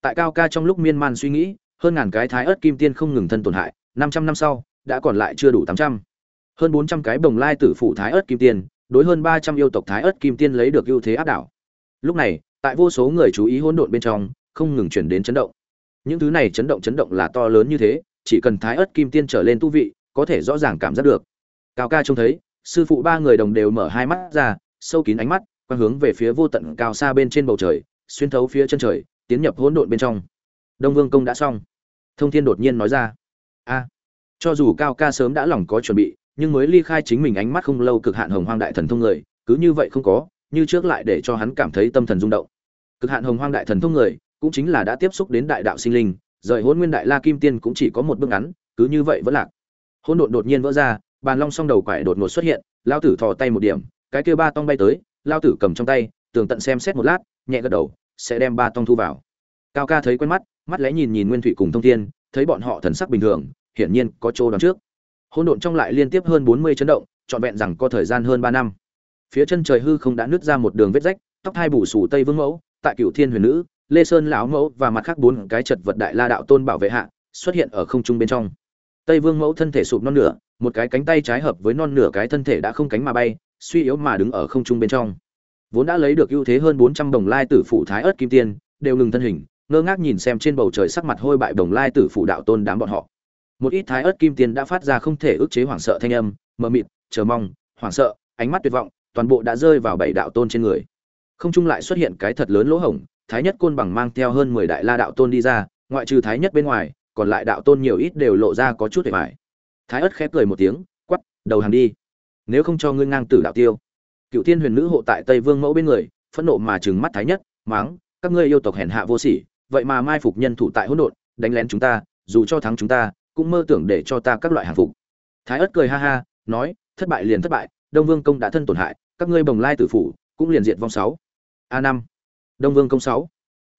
Tại cao ca trong lúc miên man suy nghĩ, hơn ngàn cái thái ớt kim tiên không ngừng thân tổn hại, năm trăm năm sau, đã còn lại chưa đủ tám trăm. Hơn bốn trăm cái bồng lai tử phụ thái ớt kim tiên, đối hơn ba trăm yêu tộc thái ớt kim tiên lấy được ưu thế áp đảo. Lúc này, tại vô số người chú ý hỗn độn bên trong, không ngừng chuyển đến chấn động. Những thứ này chấn động chấn động là to lớn như thế, chỉ cần thái ớt kim tiên trở lên tu vị có thể rõ ràng cảm giác được. Cao ca trông thấy, sư phụ ba người đồng đều mở hai mắt ra, sâu kín ánh mắt, quang hướng về phía vô tận cao xa bên trên bầu trời, xuyên thấu phía chân trời, tiến nhập hỗn độn bên trong. Đông vương công đã xong. Thông thiên đột nhiên nói ra. A, cho dù cao ca sớm đã lòng có chuẩn bị, nhưng mới ly khai chính mình ánh mắt không lâu cực hạn hồng hoang đại thần thông người, cứ như vậy không có, như trước lại để cho hắn cảm thấy tâm thần rung động. Cực hạn hồng hoang đại thần thông người, cũng chính là đã tiếp xúc đến đại đạo sinh linh, rời hôn nguyên đại la kim tiên cũng chỉ có một bước ngắn, cứ như vậy vẫn lạc hôn độn đột nhiên vỡ ra, bàn long song đầu quải đột ngột xuất hiện lao tử thò tay một điểm, cái kia ba tong bay tới lao tử cầm trong tay, tường tận xem xét một lát, nhẹ gật đầu, sẽ đem ba tong thu vào. Cao ca thấy quen mắt mắt lẽ nhìn nhìn nguyên thủy cùng thông thiên, thấy bọn họ thần sắc bình thường, hiển nhiên có chỗ đón trước. Hôn độn trong lại liên tiếp hơn bốn mươi chấn động, trọn vẹn rằng có thời gian hơn ba năm. Phía chân trời hư không đã nứt ra một đường vết rách, tóc hai bù sù tây vương mẫu, tại cựu thiên huyền nữ, lê sơn lão mẫu và mặt khác bốn cái chật vật đại la đạo tôn bảo vệ hạ, xuất hiện ở không trung bên trong tây vương mẫu thân thể sụp non nửa, một cái cánh tay trái hợp với non nửa cái thân thể đã không cánh mà bay, suy yếu mà đứng ở không trung bên trong. Vốn đã lấy được ưu thế hơn bốn trăm đồng lai tử phụ thái ớt kim tiên, đều ngừng thân hình, ngơ ngác nhìn xem trên bầu trời sắc mặt hôi bại đồng lai tử phụ đạo tôn đám bọn họ. Một ít thái ớt kim tiên đã phát ra không thể ức chế hoảng sợ thanh âm, mờ mịt, chờ mong, hoảng sợ, ánh mắt tuyệt vọng, toàn bộ đã rơi vào bảy đạo tôn trên người. Không trung lại xuất hiện cái thật lớn lỗ hổng, thái nhất côn bằng mang theo hơn mười đại la đạo tôn đi ra, ngoại trừ thái nhất bên ngoài còn lại đạo tôn nhiều ít đều lộ ra có chút hề mải thái ất khép cười một tiếng quắp đầu hàng đi. Nếu không cho ngươi ngang tử đạo tiêu. Cựu thiên huyền nữ hộ tại tây vương mẫu bên người, phẫn nộ mà trừng mắt thái nhất máng các ngươi yêu tộc hèn hạ vô sỉ, vậy mà mai phục nhân thủ tại hỗn độn, đánh lén chúng ta, dù cho thắng chúng ta, cũng mơ tưởng để cho ta các loại hàng phục. Thái ất cười ha ha, nói, thất bại liền thất bại, đông vương công đã thân tổn hại, các ngươi bồng lai tử phủ, cũng liền diệt vong sáu. A năm. Đông vương công sáu.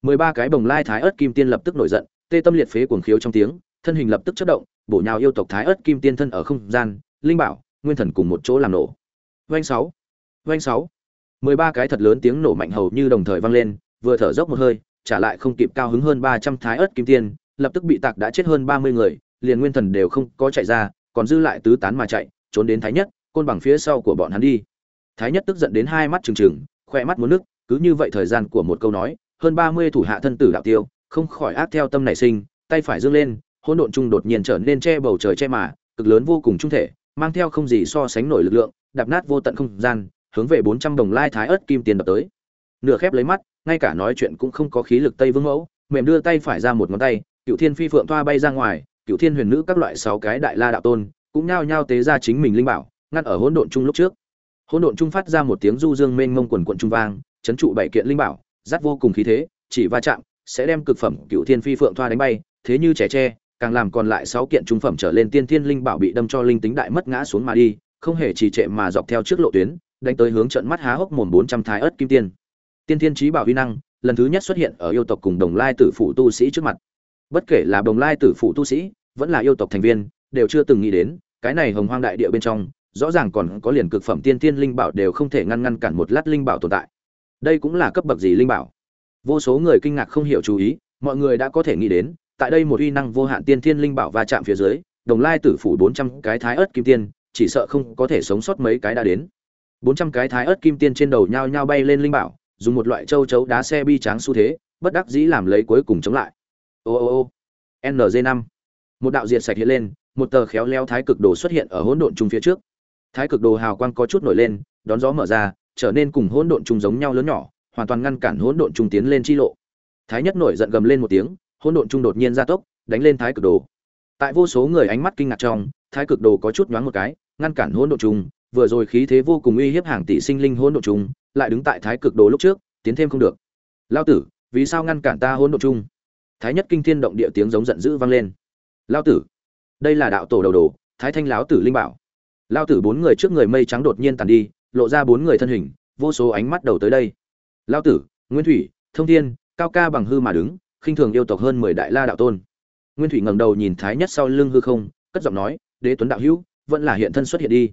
Mười ba cái bồng lai thái ớt kim tiên lập tức nổi giận tê tâm liệt phế cuồng khiếu trong tiếng, thân hình lập tức chất động, bổ nhào yêu tộc thái ớt kim tiên thân ở không gian, linh bảo, nguyên thần cùng một chỗ làm nổ. Doanh sáu doanh sáu. Mười ba cái thật lớn tiếng nổ mạnh hầu như đồng thời vang lên, vừa thở dốc một hơi, trả lại không kịp cao hứng hơn ba trăm thái ớt kim tiên, lập tức bị tạc đã chết hơn ba mươi người, liền nguyên thần đều không có chạy ra, còn dư lại tứ tán mà chạy, trốn đến thái nhất, côn bằng phía sau của bọn hắn đi. Thái nhất tức giận đến hai mắt trừng trừng, khoe mắt muốn nước cứ như vậy thời gian của một câu nói, hơn ba mươi thủ hạ thân tử đạo tiêu không khỏi ác theo tâm nảy sinh, tay phải giương lên, hỗn độn trung đột nhiên trở nên che bầu trời che mà, cực lớn vô cùng trung thể, mang theo không gì so sánh nổi lực lượng, đạp nát vô tận không gian, hướng về bốn trăm đồng lai thái ớt kim tiền đập tới. Nửa khép lấy mắt, ngay cả nói chuyện cũng không có khí lực tây vương mẫu, mềm đưa tay phải ra một ngón tay, cửu thiên phi phượng thoa bay ra ngoài, cửu thiên huyền nữ các loại sáu cái đại la đạo tôn, cũng nhao nhao tế ra chính mình linh bảo, ngăn ở hỗn độn trung lúc trước. Hỗn độn trung phát ra một tiếng du dương mênh mông quần quần trung vang, chấn trụ bảy kiện linh bảo dắt vô cùng khí thế, chỉ va chạm sẽ đem cực phẩm cựu thiên phi phượng thoa đánh bay, thế như trẻ tre, càng làm còn lại sáu kiện trung phẩm trở lên tiên thiên linh bảo bị đâm cho linh tính đại mất ngã xuống mà đi, không hề trì trệ mà dọc theo trước lộ tuyến, đánh tới hướng trận mắt há hốc mồm bốn trăm thái ớt kim tiên. Tiên thiên trí bảo huy năng, lần thứ nhất xuất hiện ở yêu tộc cùng đồng lai tử phụ tu sĩ trước mặt. Bất kể là đồng lai tử phụ tu sĩ, vẫn là yêu tộc thành viên, đều chưa từng nghĩ đến, cái này hồng hoang đại địa bên trong, rõ ràng còn có liền cực phẩm tiên thiên linh bảo đều không thể ngăn ngăn cản một lát linh bảo tồn tại. Đây cũng là cấp bậc gì linh bảo? Vô số người kinh ngạc không hiểu chú ý, mọi người đã có thể nghĩ đến, tại đây một uy năng vô hạn tiên thiên linh bảo va chạm phía dưới, đồng lai tử phủ bốn trăm cái thái ớt kim tiên, chỉ sợ không có thể sống sót mấy cái đã đến. Bốn trăm cái thái ớt kim tiên trên đầu nhao nhao bay lên linh bảo, dùng một loại châu chấu đá xe bi tráng xu thế, bất đắc dĩ làm lấy cuối cùng chống lại. Ô ô ô. Ng năm. Một đạo diệt sạch hiện lên, một tờ khéo leo thái cực đồ xuất hiện ở hỗn độn chung phía trước. Thái cực đồ hào quang có chút nổi lên, đón gió mở ra, trở nên cùng hỗn độn chung giống nhau lớn nhỏ hoàn toàn ngăn cản hỗn độn trung tiến lên chi lộ. Thái nhất nổi giận gầm lên một tiếng hỗn độn trung đột nhiên gia tốc đánh lên thái cực đồ. Tại vô số người ánh mắt kinh ngạc trong thái cực đồ có chút nhoáng một cái ngăn cản hỗn độn trung, vừa rồi khí thế vô cùng uy hiếp hàng tỷ sinh linh hỗn độn trung, lại đứng tại thái cực đồ lúc trước tiến thêm không được. Lão tử vì sao ngăn cản ta hỗn độn trung? thái nhất kinh thiên động địa tiếng giống giận dữ vang lên. Lão tử đây là đạo tổ đầu đồ thái thanh Lão tử linh bảo. Lão tử bốn người trước người mây trắng đột nhiên tàn đi lộ ra bốn người thân hình vô số ánh mắt đầu tới đây lao tử, nguyên thủy, thông thiên, cao ca bằng hư mà đứng, khinh thường yêu tộc hơn mười đại la đạo tôn. Nguyên thủy ngẩng đầu nhìn thái nhất sau lưng hư không, cất giọng nói, đế tuấn đạo hữu, vẫn là hiện thân xuất hiện đi.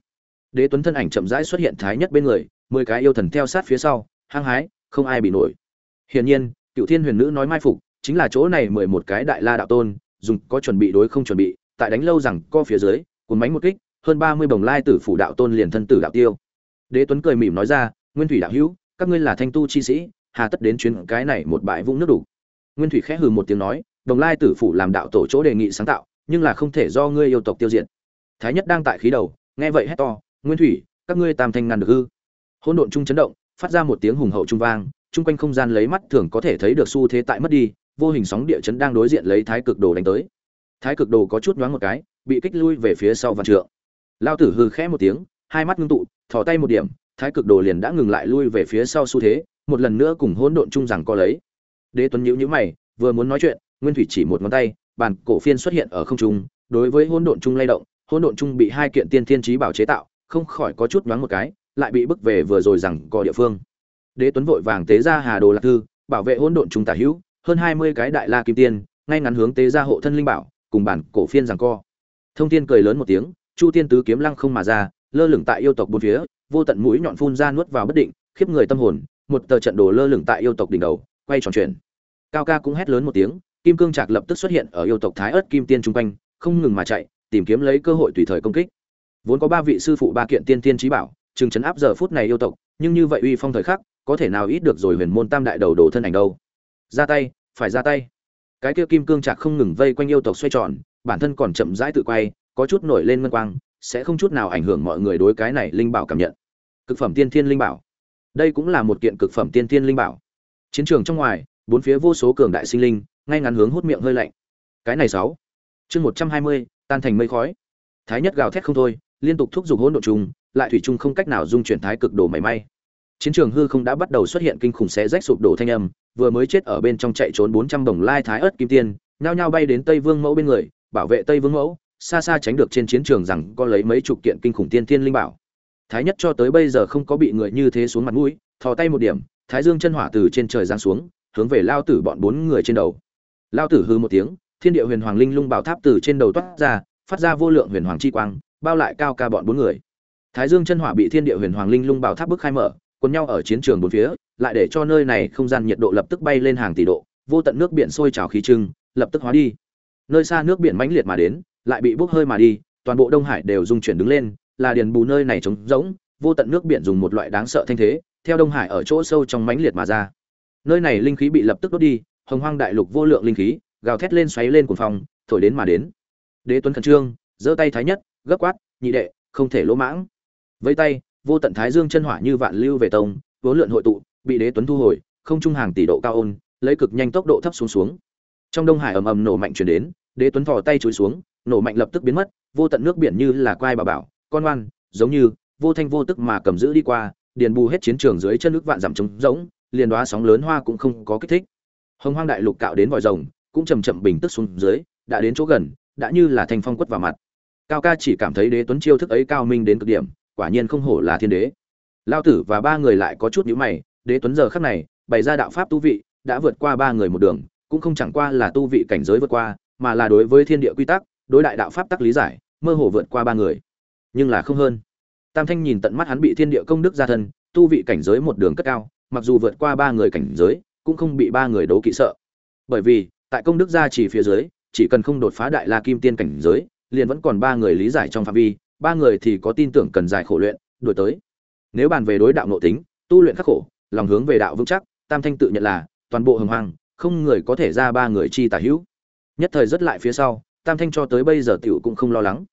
Đế tuấn thân ảnh chậm rãi xuất hiện thái nhất bên người, mười cái yêu thần theo sát phía sau, hăng hái, không ai bị nổi. Hiển nhiên, cựu thiên huyền nữ nói mai phục, chính là chỗ này mười một cái đại la đạo tôn, dùng có chuẩn bị đối không chuẩn bị, tại đánh lâu rằng co phía dưới, cuốn bánh một kích, hơn ba mươi bồng lai tử phủ đạo tôn liền thân tử đạo tiêu. Đế tuấn cười mỉm nói ra, nguyên thủy đạo hữu các ngươi là thanh tu chi sĩ, hà tất đến chuyến cái này một bãi vũng nước đủ. Nguyên thủy khẽ hừ một tiếng nói, đồng lai tử phủ làm đạo tổ chỗ đề nghị sáng tạo, nhưng là không thể do ngươi yêu tộc tiêu diệt. Thái nhất đang tại khí đầu, nghe vậy hét to, nguyên thủy, các ngươi tam thanh ngăn được hư. Hỗn độn trung chấn động, phát ra một tiếng hùng hậu trung vang, chung quanh không gian lấy mắt thường có thể thấy được xu thế tại mất đi, vô hình sóng địa chấn đang đối diện lấy thái cực đồ đánh tới. Thái cực đồ có chút nhoáng một cái, bị kích lui về phía sau vạn trượng. Lao tử hư khẽ một tiếng, hai mắt ngưng tụ, thò tay một điểm thái cực đồ liền đã ngừng lại lui về phía sau xu thế, một lần nữa cùng hỗn độn chung rằng co lấy. Đế tuấn nhíu nhíu mày, vừa muốn nói chuyện, nguyên thủy chỉ một ngón tay, bàn cổ phiên xuất hiện ở không trung, đối với hỗn độn chung lay động, hỗn độn chung bị hai kiện tiên thiên trí bảo chế tạo, không khỏi có chút nhoáng một cái, lại bị bức về vừa rồi rằng co địa phương. Đế tuấn vội vàng tế ra hà đồ lạc thư, bảo vệ hỗn độn chung tả hữu, hơn hai mươi cái đại la kim tiên, ngay ngắn hướng tế ra hộ thân linh bảo, cùng bản cổ phiên rằng co. Thông thiên cười lớn một tiếng, chu tiên tứ kiếm lăng không mà ra, lơ lửng tại yêu tộc bốn phía vô tận mũi nhọn phun ra nuốt vào bất định, khiếp người tâm hồn, một tờ trận đồ lơ lửng tại yêu tộc đỉnh đầu, quay tròn chuyển. Cao ca cũng hét lớn một tiếng, kim cương trạc lập tức xuất hiện ở yêu tộc thái ớt kim tiên trung quanh, không ngừng mà chạy, tìm kiếm lấy cơ hội tùy thời công kích. Vốn có ba vị sư phụ ba kiện tiên tiên trí bảo chừng chấn áp giờ phút này yêu tộc, nhưng như vậy uy phong thời khắc, có thể nào ít được rồi huyền môn tam đại đầu đồ thân ảnh đâu? Ra tay, phải ra tay. Cái kia kim cương trạc không ngừng vây quanh yêu tộc xoay tròn, bản thân còn chậm rãi tự quay, có chút nổi lên ngân quang sẽ không chút nào ảnh hưởng mọi người đối cái này linh bảo cảm nhận. Cực phẩm tiên thiên linh bảo. Đây cũng là một kiện cực phẩm tiên thiên linh bảo. Chiến trường trong ngoài, bốn phía vô số cường đại sinh linh, ngay ngắn hướng hút miệng hơi lạnh. Cái này sáu. Chương một trăm hai mươi, tan thành mây khói. Thái nhất gào thét không thôi, liên tục thúc giục hỗn độ trùng lại thủy chung không cách nào dung chuyển thái cực đồ mảy may. Chiến trường hư không đã bắt đầu xuất hiện kinh khủng xé rách sụp đổ thanh âm, vừa mới chết ở bên trong chạy trốn bốn trăm đồng lai thái ớt kim tiên, nhao nhao bay đến tây vương mẫu bên người, bảo vệ tây vương mẫu xa xa tránh được trên chiến trường rằng có lấy mấy chục kiện kinh khủng tiên thiên linh bảo. Thái nhất cho tới bây giờ không có bị người như thế xuống mặt mũi, thò tay một điểm, thái dương chân hỏa từ trên trời giáng xuống, hướng về lao tử bọn bốn người trên đầu. Lao tử hư một tiếng, thiên địa huyền hoàng linh lung bảo tháp từ trên đầu toát ra, phát ra vô lượng huyền hoàng chi quang, bao lại cao ca bọn bốn người. Thái dương chân hỏa bị thiên địa huyền hoàng linh lung bảo tháp bức khai mở quấn nhau ở chiến trường bốn phía, lại để cho nơi này không gian nhiệt độ lập tức bay lên hàng tỷ độ, vô tận nước biển sôi trào khí trưng, lập tức hóa đi. Nơi xa nước biển mãnh liệt mà đến lại bị bốc hơi mà đi, toàn bộ đông hải đều dung chuyển đứng lên, là điền bù nơi này trống rỗng, vô tận nước biển dùng một loại đáng sợ thanh thế, theo đông hải ở chỗ sâu trong mãnh liệt mà ra. Nơi này linh khí bị lập tức đốt đi, hồng hoang đại lục vô lượng linh khí, gào thét lên xoáy lên cuồng phong, thổi đến mà đến. Đế tuấn khẩn trương, giơ tay thái nhất, gấp quát, nhị đệ, không thể lỗ mãng. Với tay, vô tận thái dương chân hỏa như vạn lưu về tông vốn lượn hội tụ, bị đế tuấn thu hồi, không trung hàng tỷ độ cao ôn, lấy cực nhanh tốc độ thấp xuống xuống. Trong đông hải ầm ầm nổ mạnh chuyển đến, đế tuấn thò tay chối xuống nổ mạnh lập tức biến mất, vô tận nước biển như là quai bà bảo, con ngoan giống như vô thanh vô tức mà cầm giữ đi qua, điền bù hết chiến trường dưới chân nước vạn giảm trống rỗng, liền đoá sóng lớn hoa cũng không có kích thích. Hồng hoang đại lục cạo đến vòi rồng, cũng chầm chậm bình tức xuống dưới, đã đến chỗ gần, đã như là thanh phong quất vào mặt. Cao ca chỉ cảm thấy đế tuấn chiêu thức ấy cao minh đến cực điểm, quả nhiên không hổ là thiên đế. Lao tử và ba người lại có chút nhíu mày, đế tuấn giờ khắc này, bày ra đạo pháp tu vị, đã vượt qua ba người một đường, cũng không chẳng qua là tu vị cảnh giới vượt qua, mà là đối với thiên địa quy tắc đối đại đạo pháp tắc lý giải, mơ hồ vượt qua ba người. Nhưng là không hơn. Tam thanh nhìn tận mắt hắn bị thiên địa công đức gia thân, tu vị cảnh giới một đường cất cao, mặc dù vượt qua ba người cảnh giới, cũng không bị ba người đấu kỵ sợ. Bởi vì, tại công đức gia chỉ phía dưới, chỉ cần không đột phá đại la kim tiên cảnh giới, liền vẫn còn ba người lý giải trong phạm vi, ba người thì có tin tưởng cần dài khổ luyện, đuổi tới. Nếu bàn về đối đạo nội tính, tu luyện khắc khổ, lòng hướng về đạo vững chắc, tam thanh tự nhận là toàn bộ hồng hoàng không người có thể ra ba người chi tả hữu. Nhất thời rất lại phía sau tam thanh cho tới bây giờ tiểu cũng không lo lắng.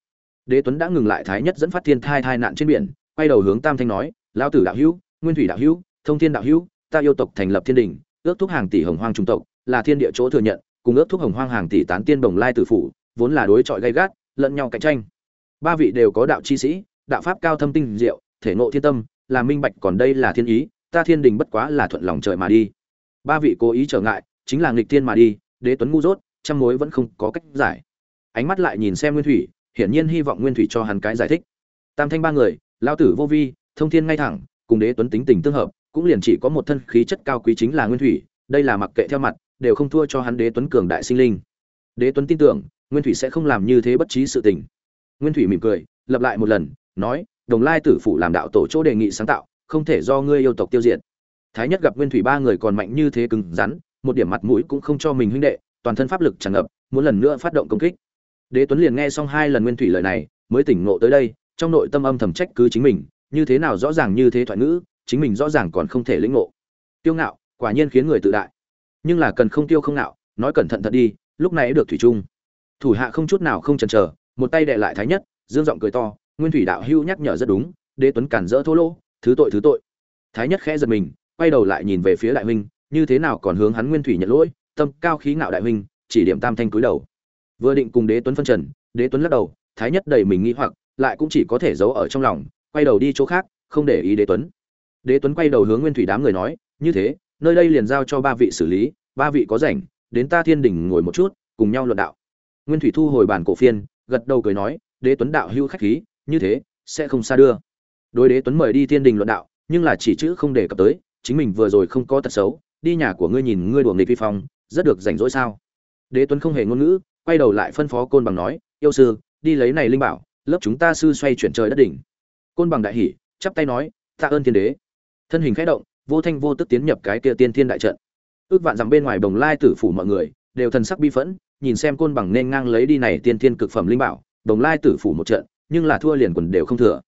Đế tuấn đã ngừng lại thái nhất dẫn phát thiên thai thai nạn trên biển, quay đầu hướng tam thanh nói, lão tử đạo hữu, nguyên thủy đạo hữu, thông thiên đạo hữu, ta yêu tộc thành lập thiên đình, ước thúc hàng tỷ hồng hoang trung tộc, là thiên địa chỗ thừa nhận, cùng ước thúc hồng hoang hàng tỷ tán tiên đồng lai tử phủ, vốn là đối chọi gay gắt, lẫn nhau cạnh tranh. Ba vị đều có đạo chi sĩ, đạo pháp cao thâm tinh diệu, thể ngộ thiên tâm, là minh bạch còn đây là thiên ý, ta thiên đình bất quá là thuận lòng trời mà đi. Ba vị cố ý trở ngại, chính là nghịch thiên mà đi, đế tuấn ngu dốt, trăm mối vẫn không có cách giải ánh mắt lại nhìn xem nguyên thủy, hiển nhiên hy vọng nguyên thủy cho hắn cái giải thích. Tam thanh ba người lao tử vô vi, thông thiên ngay thẳng, cùng đế tuấn tính tình tương hợp, cũng liền chỉ có một thân khí chất cao quý chính là nguyên thủy, đây là mặc kệ theo mặt, đều không thua cho hắn đế tuấn cường đại sinh linh. Đế tuấn tin tưởng, nguyên thủy sẽ không làm như thế bất trí sự tình. Nguyên thủy mỉm cười lập lại một lần, nói, đồng lai tử phủ làm đạo tổ chỗ đề nghị sáng tạo, không thể do ngươi yêu tộc tiêu diệt. Thái nhất gặp nguyên thủy ba người còn mạnh như thế cứng rắn, một điểm mặt mũi cũng không cho mình huynh đệ, toàn thân pháp lực tràn ngập, muốn lần nữa phát động công kích đế tuấn liền nghe xong hai lần nguyên thủy lời này, mới tỉnh ngộ tới đây, trong nội tâm âm thầm trách cứ chính mình, như thế nào rõ ràng như thế thoại ngữ, chính mình rõ ràng còn không thể lĩnh ngộ. Tiêu ngạo, quả nhiên khiến người tự đại. Nhưng là cần không tiêu không ngạo, nói cẩn thận thật đi, lúc này được thủy trung thủ hạ không chút nào không chần chờ, một tay đè lại thái nhất, dương giọng cười to, nguyên thủy đạo hưu nhắc nhở rất đúng, đế tuấn cản rỡ thô lỗ, thứ tội thứ tội. Thái nhất khẽ giật mình, quay đầu lại nhìn về phía đại huynh, như thế nào còn hướng hắn nguyên thủy nhận lỗi, tâm cao khí ngạo đại huynh, chỉ điểm tam thanh cúi đầu vừa định cùng đế tuấn phân trần, đế tuấn lắc đầu, thái nhất đầy mình nghĩ hoặc, lại cũng chỉ có thể giấu ở trong lòng, quay đầu đi chỗ khác, không để ý đế tuấn. Đế tuấn quay đầu hướng nguyên thủy đám người nói, như thế, nơi đây liền giao cho ba vị xử lý, ba vị có rảnh, đến ta thiên đình ngồi một chút, cùng nhau luận đạo. Nguyên thủy thu hồi bản cổ phiên, gật đầu cười nói, đế tuấn đạo hưu khách khí, như thế, sẽ không xa đưa. Đối đế tuấn mời đi thiên đình luận đạo, nhưng là chỉ chữ không đề cập tới, chính mình vừa rồi không có tật xấu, đi nhà của ngươi nhìn ngươi đùa nghịch vi phong, rất được rảnh rỗi sao? Đế tuấn không hề ngôn ngữ quay đầu lại phân phó côn bằng nói, yêu sư, đi lấy này linh bảo, lớp chúng ta sư xoay chuyển trời đất đỉnh. Côn bằng đại hỉ, chắp tay nói, tạ ơn thiên đế. Thân hình khẽ động, vô thanh vô tức tiến nhập cái kia tiên thiên đại trận. Ước vạn dặm bên ngoài đồng lai tử phủ mọi người, đều thần sắc bi phẫn, nhìn xem côn bằng nên ngang lấy đi này tiên thiên cực phẩm linh bảo đồng lai tử phủ một trận, nhưng là thua liền quần đều không thừa.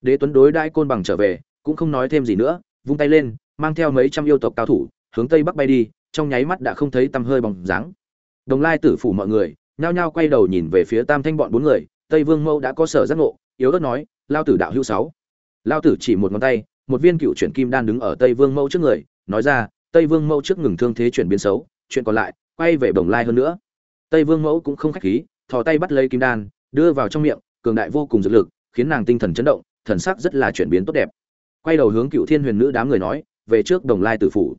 Đế tuấn đối đãi côn bằng trở về, cũng không nói thêm gì nữa, vung tay lên, mang theo mấy trăm yêu tộc cao thủ, hướng tây bắc bay đi, trong nháy mắt đã không thấy tăm hơi bóng dáng. Đồng lai tử phủ mọi người nhao nhao quay đầu nhìn về phía tam thanh bọn bốn người, tây vương mẫu đã có sở giác ngộ, yếu ớt nói, lao tử đạo hữu sáu. Lao tử chỉ một ngón tay, một viên cựu chuyển kim đan đứng ở tây vương mẫu trước người, nói ra, tây vương mẫu trước ngừng thương thế chuyển biến xấu, chuyện còn lại, quay về bồng lai hơn nữa. Tây vương mẫu cũng không khách khí, thò tay bắt lấy kim đan, đưa vào trong miệng, cường đại vô cùng dược lực, khiến nàng tinh thần chấn động, thần sắc rất là chuyển biến tốt đẹp. Quay đầu hướng cựu thiên huyền nữ đám người nói, về trước đồng lai tử phủ.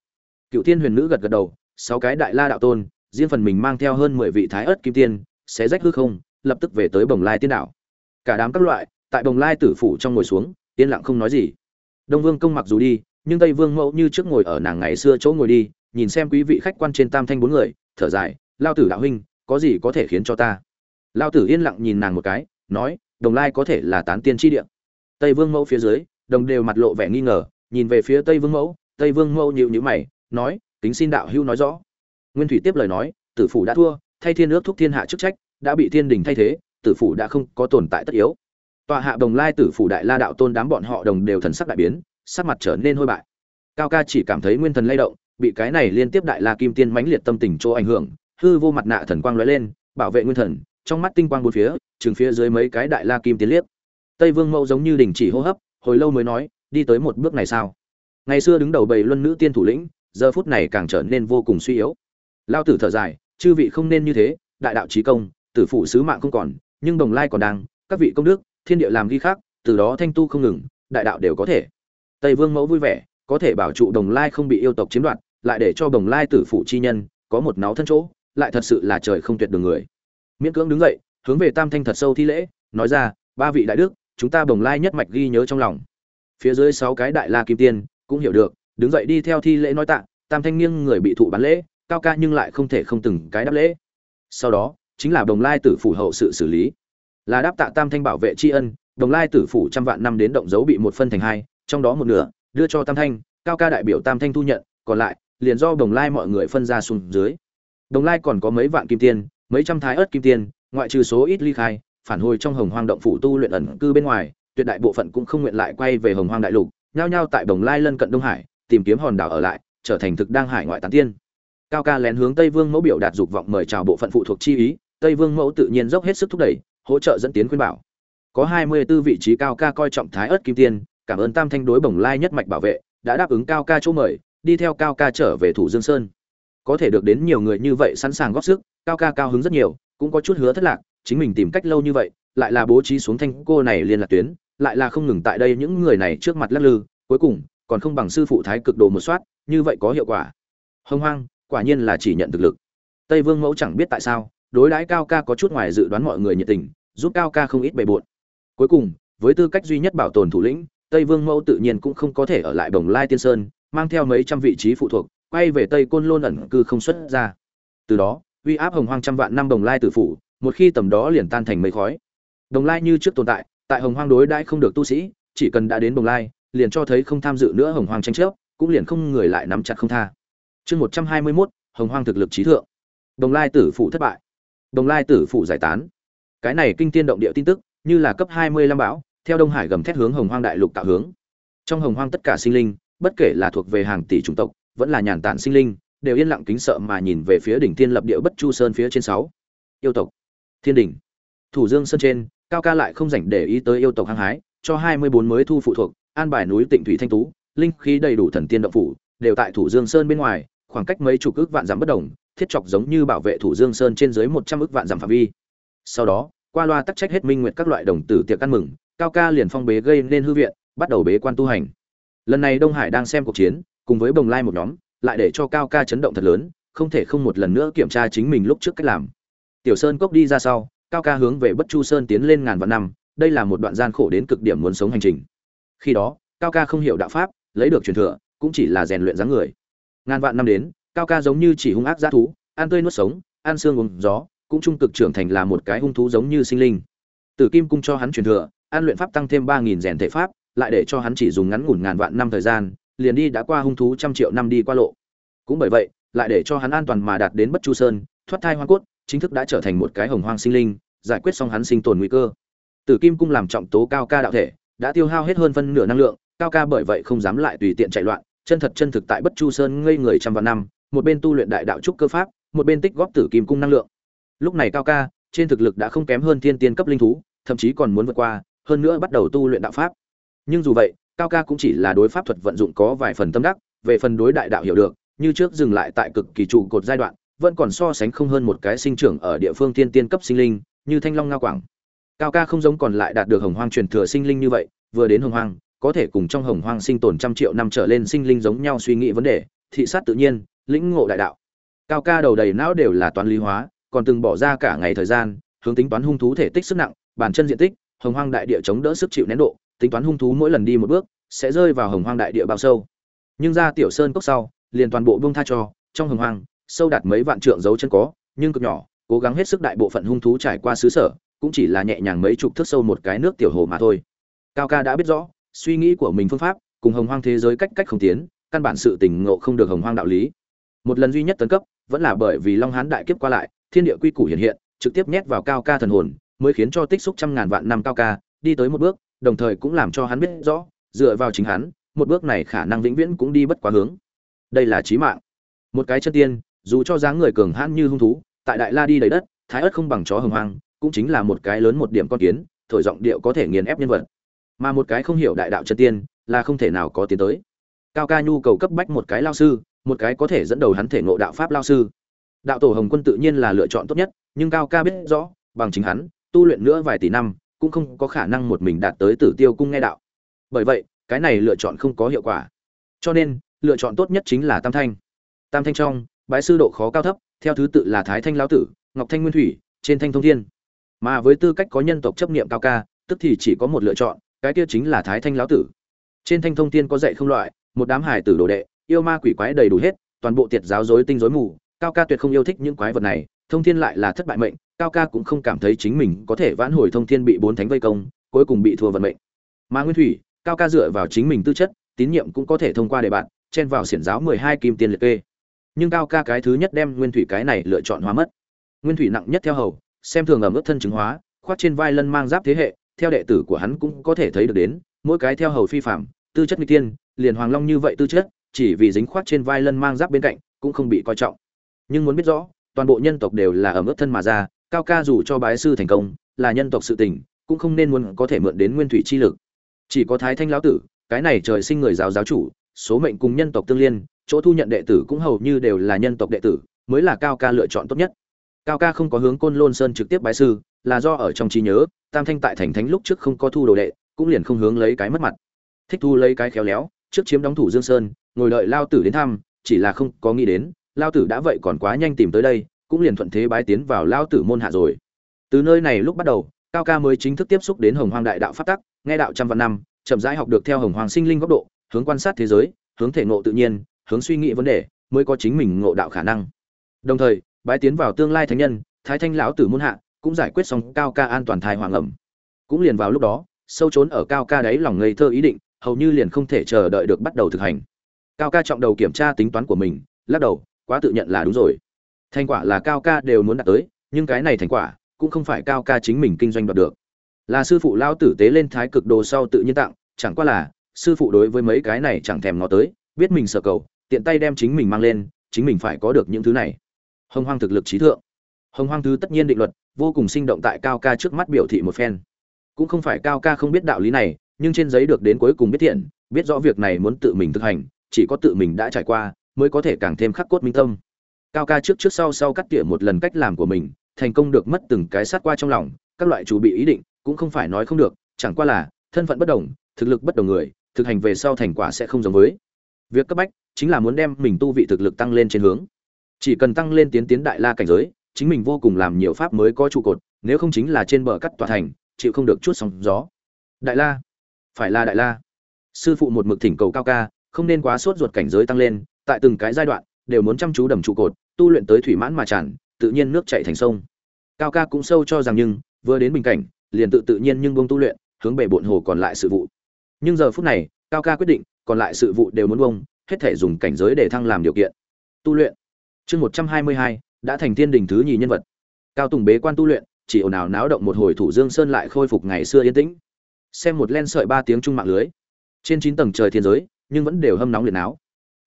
Cựu thiên huyền nữ gật gật đầu, sáu cái đại la đạo tôn riêng phần mình mang theo hơn mười vị thái ớt kim tiên sẽ rách hư không, lập tức về tới bồng lai tiên đảo. Cả đám các loại, tại bồng lai tử phủ trong ngồi xuống, yên lặng không nói gì. Đông vương công mặc dù đi, nhưng tây vương mẫu như trước ngồi ở nàng ngày xưa chỗ ngồi đi, nhìn xem quý vị khách quan trên tam thanh bốn người, thở dài, lao tử đạo huynh, có gì có thể khiến cho ta? Lao tử yên lặng nhìn nàng một cái, nói đồng lai có thể là tán tiên chi địa. Tây vương mẫu phía dưới, đồng đều mặt lộ vẻ nghi ngờ, nhìn về phía tây vương mẫu, tây vương mẫu nhíu nhíu mày, nói, kính xin đạo hữu nói rõ nguyên thủy tiếp lời nói, tử phủ đã thua, thay thiên ước thúc thiên hạ chức trách, đã bị thiên đình thay thế, tử phủ đã không có tồn tại tất yếu. Tòa hạ đồng lai tử phủ đại la đạo tôn đám bọn họ đồng đều thần sắc đại biến, sắc mặt trở nên hôi bại. Cao ca chỉ cảm thấy nguyên thần lay động, bị cái này liên tiếp đại la kim tiên mãnh liệt tâm tình chỗ ảnh hưởng, hư vô mặt nạ thần quang lóe lên, bảo vệ nguyên thần, trong mắt tinh quang bốn phía trường phía dưới mấy cái đại la kim tiến liếc. Tây vương mẫu giống như đình chỉ hô hấp, hồi lâu mới nói, đi tới một bước này sao? Ngày xưa đứng đầu bầy luân nữ tiên thủ lĩnh, giờ phút này càng trở nên vô cùng suy yếu lao tử thở dài, chư vị không nên như thế, đại đạo trí công, tử phụ sứ mạng không còn, nhưng đồng lai còn đang, các vị công đức, thiên địa làm ghi khác từ đó thanh tu không ngừng, đại đạo đều có thể. Tây vương mẫu vui vẻ, có thể bảo trụ đồng lai không bị yêu tộc chiếm đoạt, lại để cho đồng lai tử phụ chi nhân có một náo thân chỗ, lại thật sự là trời không tuyệt đường người. Miễn cưỡng đứng dậy, hướng về tam thanh thật sâu thi lễ, nói ra, ba vị đại đức, chúng ta đồng lai nhất mạch ghi nhớ trong lòng. Phía dưới sáu cái đại la kim tiên cũng hiểu được, đứng dậy đi theo thi lễ nói tạ, tam thanh nghiêng người bị thụ bán lễ cao ca nhưng lại không thể không từng cái đáp lễ. Sau đó, chính là đồng lai tử phủ hậu sự xử lý. Là đáp tạ tam thanh bảo vệ tri ân, đồng lai tử phủ trăm vạn năm đến động dấu bị một phân thành hai, trong đó một nửa, đưa cho tam thanh, cao ca đại biểu tam thanh thu nhận, còn lại, liền do đồng lai mọi người phân ra xuống dưới. Đồng lai còn có mấy vạn kim tiên mấy trăm thái ớt kim tiên ngoại trừ số ít ly khai, phản hồi trong hồng hoang động phủ tu luyện ẩn cư bên ngoài, tuyệt đại bộ phận cũng không nguyện lại quay về hồng hoang đại lục, nhao nhao tại đồng lai lân cận đông hải, tìm kiếm hòn đảo ở lại, trở thành thực đang hải ngoại tán tiên cao ca lén hướng tây vương mẫu biểu đạt dục vọng mời chào bộ phận phụ thuộc chi ý, tây vương mẫu tự nhiên dốc hết sức thúc đẩy, hỗ trợ dẫn tiến khuyên bảo. Có hai mươi 24 vị trí cao ca coi trọng thái ớt kim tiên, cảm ơn tam thanh đối bồng lai nhất mạch bảo vệ, đã đáp ứng cao ca chỗ mời, đi theo cao ca trở về thủ dương sơn. Có thể được đến nhiều người như vậy sẵn sàng góp sức, cao ca cao hứng rất nhiều, cũng có chút hứa thất lạc, chính mình tìm cách lâu như vậy, lại là bố trí xuống thanh cô này liên lạc tuyến, lại là không ngừng tại đây những người này trước mặt lắc lư, cuối cùng còn không bằng sư phụ thái cực đồ một soát, như vậy có hiệu quả. Hông hoang quả nhiên là chỉ nhận thực lực. Tây vương mẫu chẳng biết tại sao, đối đãi cao ca có chút ngoài dự đoán mọi người nhiệt tình, giúp cao ca không ít bề bộn. Cuối cùng, với tư cách duy nhất bảo tồn thủ lĩnh, tây vương mẫu tự nhiên cũng không có thể ở lại bồng lai tiên sơn, mang theo mấy trăm vị trí phụ thuộc, quay về tây côn lôn ẩn cư không xuất ra. Từ đó, uy áp hồng hoang trăm vạn năm đồng lai tử phủ, một khi tầm đó liền tan thành mây khói. Đồng lai như trước tồn tại tại hồng hoang đối đãi không được tu sĩ, chỉ cần đã đến đồng lai, liền cho thấy không tham dự nữa hồng hoang tranh chấp, cũng liền không người lại nắm chặt không tha chương một trăm hai mươi mốt, hồng hoang thực lực trí thượng. Đồng lai tử Phụ thất bại. Đồng lai tử Phụ giải tán. Cái này kinh tiên động địa tin tức, như là cấp hai mươi lăm bão, theo đông hải gầm thét hướng hồng hoang đại lục tạo hướng. Trong hồng hoang tất cả sinh linh, bất kể là thuộc về hàng tỷ chủng tộc, vẫn là nhàn tản sinh linh, đều yên lặng kính sợ mà nhìn về phía đỉnh thiên lập địa bất chu sơn phía trên sáu. Yêu tộc. Thiên đỉnh. Thủ dương sơn trên, cao ca lại không dành để ý tới yêu tộc hăng hái, cho hai mươi bốn mới thu phụ thuộc, an bài núi tịnh thủy thanh tú, linh khí đầy đủ thần tiên động phủ, đều tại thủ dương sơn bên ngoài khoảng cách mấy chục ước vạn dặm bất đồng, thiết chọc giống như bảo vệ thủ dương sơn trên dưới một trăm ước vạn dặm phạm vi. Sau đó, qua loa tắc trách hết minh nguyệt các loại đồng tử tiệc ăn mừng, cao ca liền phong bế gây nên hư viện, bắt đầu bế quan tu hành. Lần này đông hải đang xem cuộc chiến, cùng với bồng lai một nhóm, lại để cho cao ca chấn động thật lớn, không thể không một lần nữa kiểm tra chính mình lúc trước cách làm. Tiểu sơn cốc đi ra sau, cao ca hướng về bất chu sơn tiến lên ngàn vạn năm, đây là một đoạn gian khổ đến cực điểm muốn sống hành trình. Khi đó, cao ca không hiểu đạo pháp, lấy được truyền thừa, cũng chỉ là rèn luyện dáng người ngàn vạn năm đến, cao ca giống như chỉ hung ác g thú, ăn tươi nuốt sống, ăn xương uống gió, cũng trung cực trưởng thành là một cái hung thú giống như sinh linh. Tử kim cung cho hắn truyền thừa an luyện pháp tăng thêm ba nghìn rèn thể pháp, lại để cho hắn chỉ dùng ngắn ngủn ngàn vạn năm thời gian, liền đi đã qua hung thú trăm triệu năm đi qua lộ. Cũng bởi vậy, lại để cho hắn an toàn mà đạt đến bất chu sơn, thoát thai hoa cốt, chính thức đã trở thành một cái hồng hoang sinh linh, giải quyết xong hắn sinh tồn nguy cơ. Tử kim cung làm trọng tố cao ca đạo thể, đã tiêu hao hết hơn phân nửa năng lượng, cao ca bởi vậy không dám lại tùy tiện chạy loạn chân thật chân thực tại bất chu sơn ngây người trăm vạn năm, một bên tu luyện đại đạo trúc cơ pháp, một bên tích góp tử kim cung năng lượng. Lúc này cao ca, trên thực lực đã không kém hơn thiên tiên cấp linh thú, thậm chí còn muốn vượt qua, hơn nữa bắt đầu tu luyện đạo pháp. Nhưng dù vậy, cao ca cũng chỉ là đối pháp thuật vận dụng có vài phần tâm đắc, về phần đối đại đạo hiểu được, như trước dừng lại tại cực kỳ trụ cột giai đoạn, vẫn còn so sánh không hơn một cái sinh trưởng ở địa phương tiên tiên cấp sinh linh, như thanh long ngao quảng. Cao ca không giống còn lại đạt được hồng hoang truyền thừa sinh linh như vậy, vừa đến hồng hoang có thể cùng trong hồng hoang sinh tồn trăm triệu năm trở lên sinh linh giống nhau suy nghĩ vấn đề, thị sát tự nhiên, lĩnh ngộ đại đạo. Cao ca đầu đầy não đều là toán lý hóa, còn từng bỏ ra cả ngày thời gian, hướng tính toán hung thú thể tích sức nặng, bản chân diện tích, hồng hoang đại địa chống đỡ sức chịu nén độ, tính toán hung thú mỗi lần đi một bước, sẽ rơi vào hồng hoang đại địa bao sâu. Nhưng ra tiểu sơn cốc sau, liền toàn bộ buông tha cho, trong hồng hoang, sâu đạt mấy vạn trượng dấu chân có, nhưng cực nhỏ, cố gắng hết sức đại bộ phận hung thú trải qua xứ sở, cũng chỉ là nhẹ nhàng mấy chục thước sâu một cái nước tiểu hồ mà thôi. Cao ca đã biết rõ suy nghĩ của mình phương pháp, cùng hồng hoang thế giới cách cách không tiến, căn bản sự tình ngộ không được hồng hoang đạo lý. Một lần duy nhất tấn cấp, vẫn là bởi vì long hán đại kiếp qua lại, thiên địa quy củ hiện hiện, trực tiếp nhét vào cao ca thần hồn, mới khiến cho tích xúc trăm ngàn vạn năm cao ca, đi tới một bước, đồng thời cũng làm cho hắn biết rõ, dựa vào chính hắn, một bước này khả năng vĩnh viễn cũng đi bất quá hướng. Đây là chí mạng. Một cái chân tiên, dù cho dáng người cường hãn như hung thú, tại đại la đi đầy đất, thái ớt không bằng chó hồng hoang, cũng chính là một cái lớn một điểm con kiến, thổi giọng điệu có thể nghiền ép nhân vật mà một cái không hiểu đại đạo chân tiên là không thể nào có tiến tới. Cao ca nhu cầu cấp bách một cái lao sư, một cái có thể dẫn đầu hắn thể ngộ đạo pháp lao sư. Đạo tổ hồng quân tự nhiên là lựa chọn tốt nhất, nhưng cao ca biết rõ, bằng chính hắn, tu luyện nữa vài tỷ năm, cũng không có khả năng một mình đạt tới tử tiêu cung nghe đạo. Bởi vậy, cái này lựa chọn không có hiệu quả. Cho nên, lựa chọn tốt nhất chính là tam thanh. Tam thanh trong, bái sư độ khó cao thấp, theo thứ tự là thái thanh lão tử, ngọc thanh nguyên thủy, trên thanh thông thiên. Mà với tư cách có nhân tộc chấp niệm cao ca, tức thì chỉ có một lựa chọn cái kia chính là thái thanh lão tử. Trên thanh thông thiên có dạy không loại, một đám hải tử đồ đệ, yêu ma quỷ quái đầy đủ hết, toàn bộ tiệt giáo rối tinh rối mù, cao ca tuyệt không yêu thích những quái vật này, thông thiên lại là thất bại mệnh, cao ca cũng không cảm thấy chính mình có thể vãn hồi thông thiên bị bốn thánh vây công, cuối cùng bị thua vận mệnh. Mà nguyên thủy, cao ca dựa vào chính mình tư chất, tín nhiệm cũng có thể thông qua đề bạn chen vào xiển giáo mười hai kim tiền liệt kê. Nhưng cao ca cái thứ nhất đem nguyên thủy cái này lựa chọn hóa mất. Nguyên thủy nặng nhất theo hầu, xem thường ở mức thân chứng hóa, khoác trên vai lân mang giáp thế hệ theo đệ tử của hắn cũng có thể thấy được đến, mỗi cái theo hầu phi phạm tư chất nguy tiên liền hoàng long như vậy tư chất, chỉ vì dính khoác trên vai lân mang giáp bên cạnh, cũng không bị coi trọng. Nhưng muốn biết rõ, toàn bộ nhân tộc đều là ở mức thân mà ra, cao ca dù cho bái sư thành công, là nhân tộc sự tình, cũng không nên muốn có thể mượn đến nguyên thủy chi lực. Chỉ có thái thanh lão tử, cái này trời sinh người giáo giáo chủ, số mệnh cùng nhân tộc tương liên, chỗ thu nhận đệ tử cũng hầu như đều là nhân tộc đệ tử, mới là cao ca lựa chọn tốt nhất cao ca không có hướng côn lôn sơn trực tiếp bái sư, là do ở trong trí nhớ, tam thanh tại thành thánh lúc trước không có thu đồ đệ, cũng liền không hướng lấy cái mất mặt. Thích thu lấy cái khéo léo, trước chiếm đóng thủ dương sơn, ngồi đợi lao tử đến thăm, chỉ là không có nghĩ đến, lao tử đã vậy còn quá nhanh tìm tới đây, cũng liền thuận thế bái tiến vào lao tử môn hạ rồi. Từ nơi này lúc bắt đầu, cao ca mới chính thức tiếp xúc đến hồng hoang đại đạo phát tắc, nghe đạo trăm vạn năm, chậm rãi học được theo hồng hoàng sinh linh góc độ, hướng quan sát thế giới, hướng thể ngộ tự nhiên, hướng suy nghĩ vấn đề, mới có chính mình ngộ đạo khả năng. Đồng thời bái tiến vào tương lai thánh nhân, thái thanh lão tử môn hạ, cũng giải quyết xong cao ca an toàn thai hoàng ẩm. Cũng liền vào lúc đó, sâu trốn ở cao ca đấy lòng ngây thơ ý định, hầu như liền không thể chờ đợi được bắt đầu thực hành. Cao ca trọng đầu kiểm tra tính toán của mình, lắc đầu, quá tự nhận là đúng rồi. Thành quả là cao ca đều muốn đạt tới, nhưng cái này thành quả, cũng không phải cao ca chính mình kinh doanh đoạt được. Là sư phụ lao tử tế lên thái cực đồ sau tự nhiên tặng, chẳng qua là, sư phụ đối với mấy cái này chẳng thèm ngó tới, biết mình sợ cầu, tiện tay đem chính mình mang lên, chính mình phải có được những thứ này hồng hoang thực lực trí thượng. Hồng hoang thứ tất nhiên định luật, vô cùng sinh động tại cao ca trước mắt biểu thị một phen. Cũng không phải cao ca không biết đạo lý này, nhưng trên giấy được đến cuối cùng biết thiện, biết rõ việc này muốn tự mình thực hành, chỉ có tự mình đã trải qua, mới có thể càng thêm khắc cốt minh tâm. Cao ca trước trước sau sau cắt tỉa một lần cách làm của mình, thành công được mất từng cái sát qua trong lòng, các loại chủ bị ý định, cũng không phải nói không được, chẳng qua là, thân phận bất đồng, thực lực bất đồng người, thực hành về sau thành quả sẽ không giống với. Việc cấp bách, chính là muốn đem mình tu vị thực lực tăng lên trên hướng chỉ cần tăng lên tiến tiến đại la cảnh giới, chính mình vô cùng làm nhiều pháp mới có trụ cột, nếu không chính là trên bờ cắt tòa thành, chịu không được chút sóng gió. Đại la. Phải là đại la. Sư phụ một mực thỉnh cầu cao ca, không nên quá sốt ruột cảnh giới tăng lên, tại từng cái giai đoạn, đều muốn chăm chú đầm trụ cột, tu luyện tới thủy mãn mà tràn, tự nhiên nước chảy thành sông. Cao ca cũng sâu cho rằng nhưng, vừa đến bình cảnh, liền tự tự nhiên nhưng buông tu luyện, hướng bể bộn hồ còn lại sự vụ. Nhưng giờ phút này, cao ca quyết định, còn lại sự vụ đều muốn buông, hết thể dùng cảnh giới để thăng làm điều kiện. Tu luyện chương một trăm hai mươi hai, đã thành thiên đình thứ nhì nhân vật. Cao tùng bế quan tu luyện, chỉ ồn ào náo động một hồi thủ dương sơn lại khôi phục ngày xưa yên tĩnh. Xem một len sợi ba tiếng trung mạng lưới. Trên chín tầng trời thiên giới, nhưng vẫn đều hâm nóng liền áo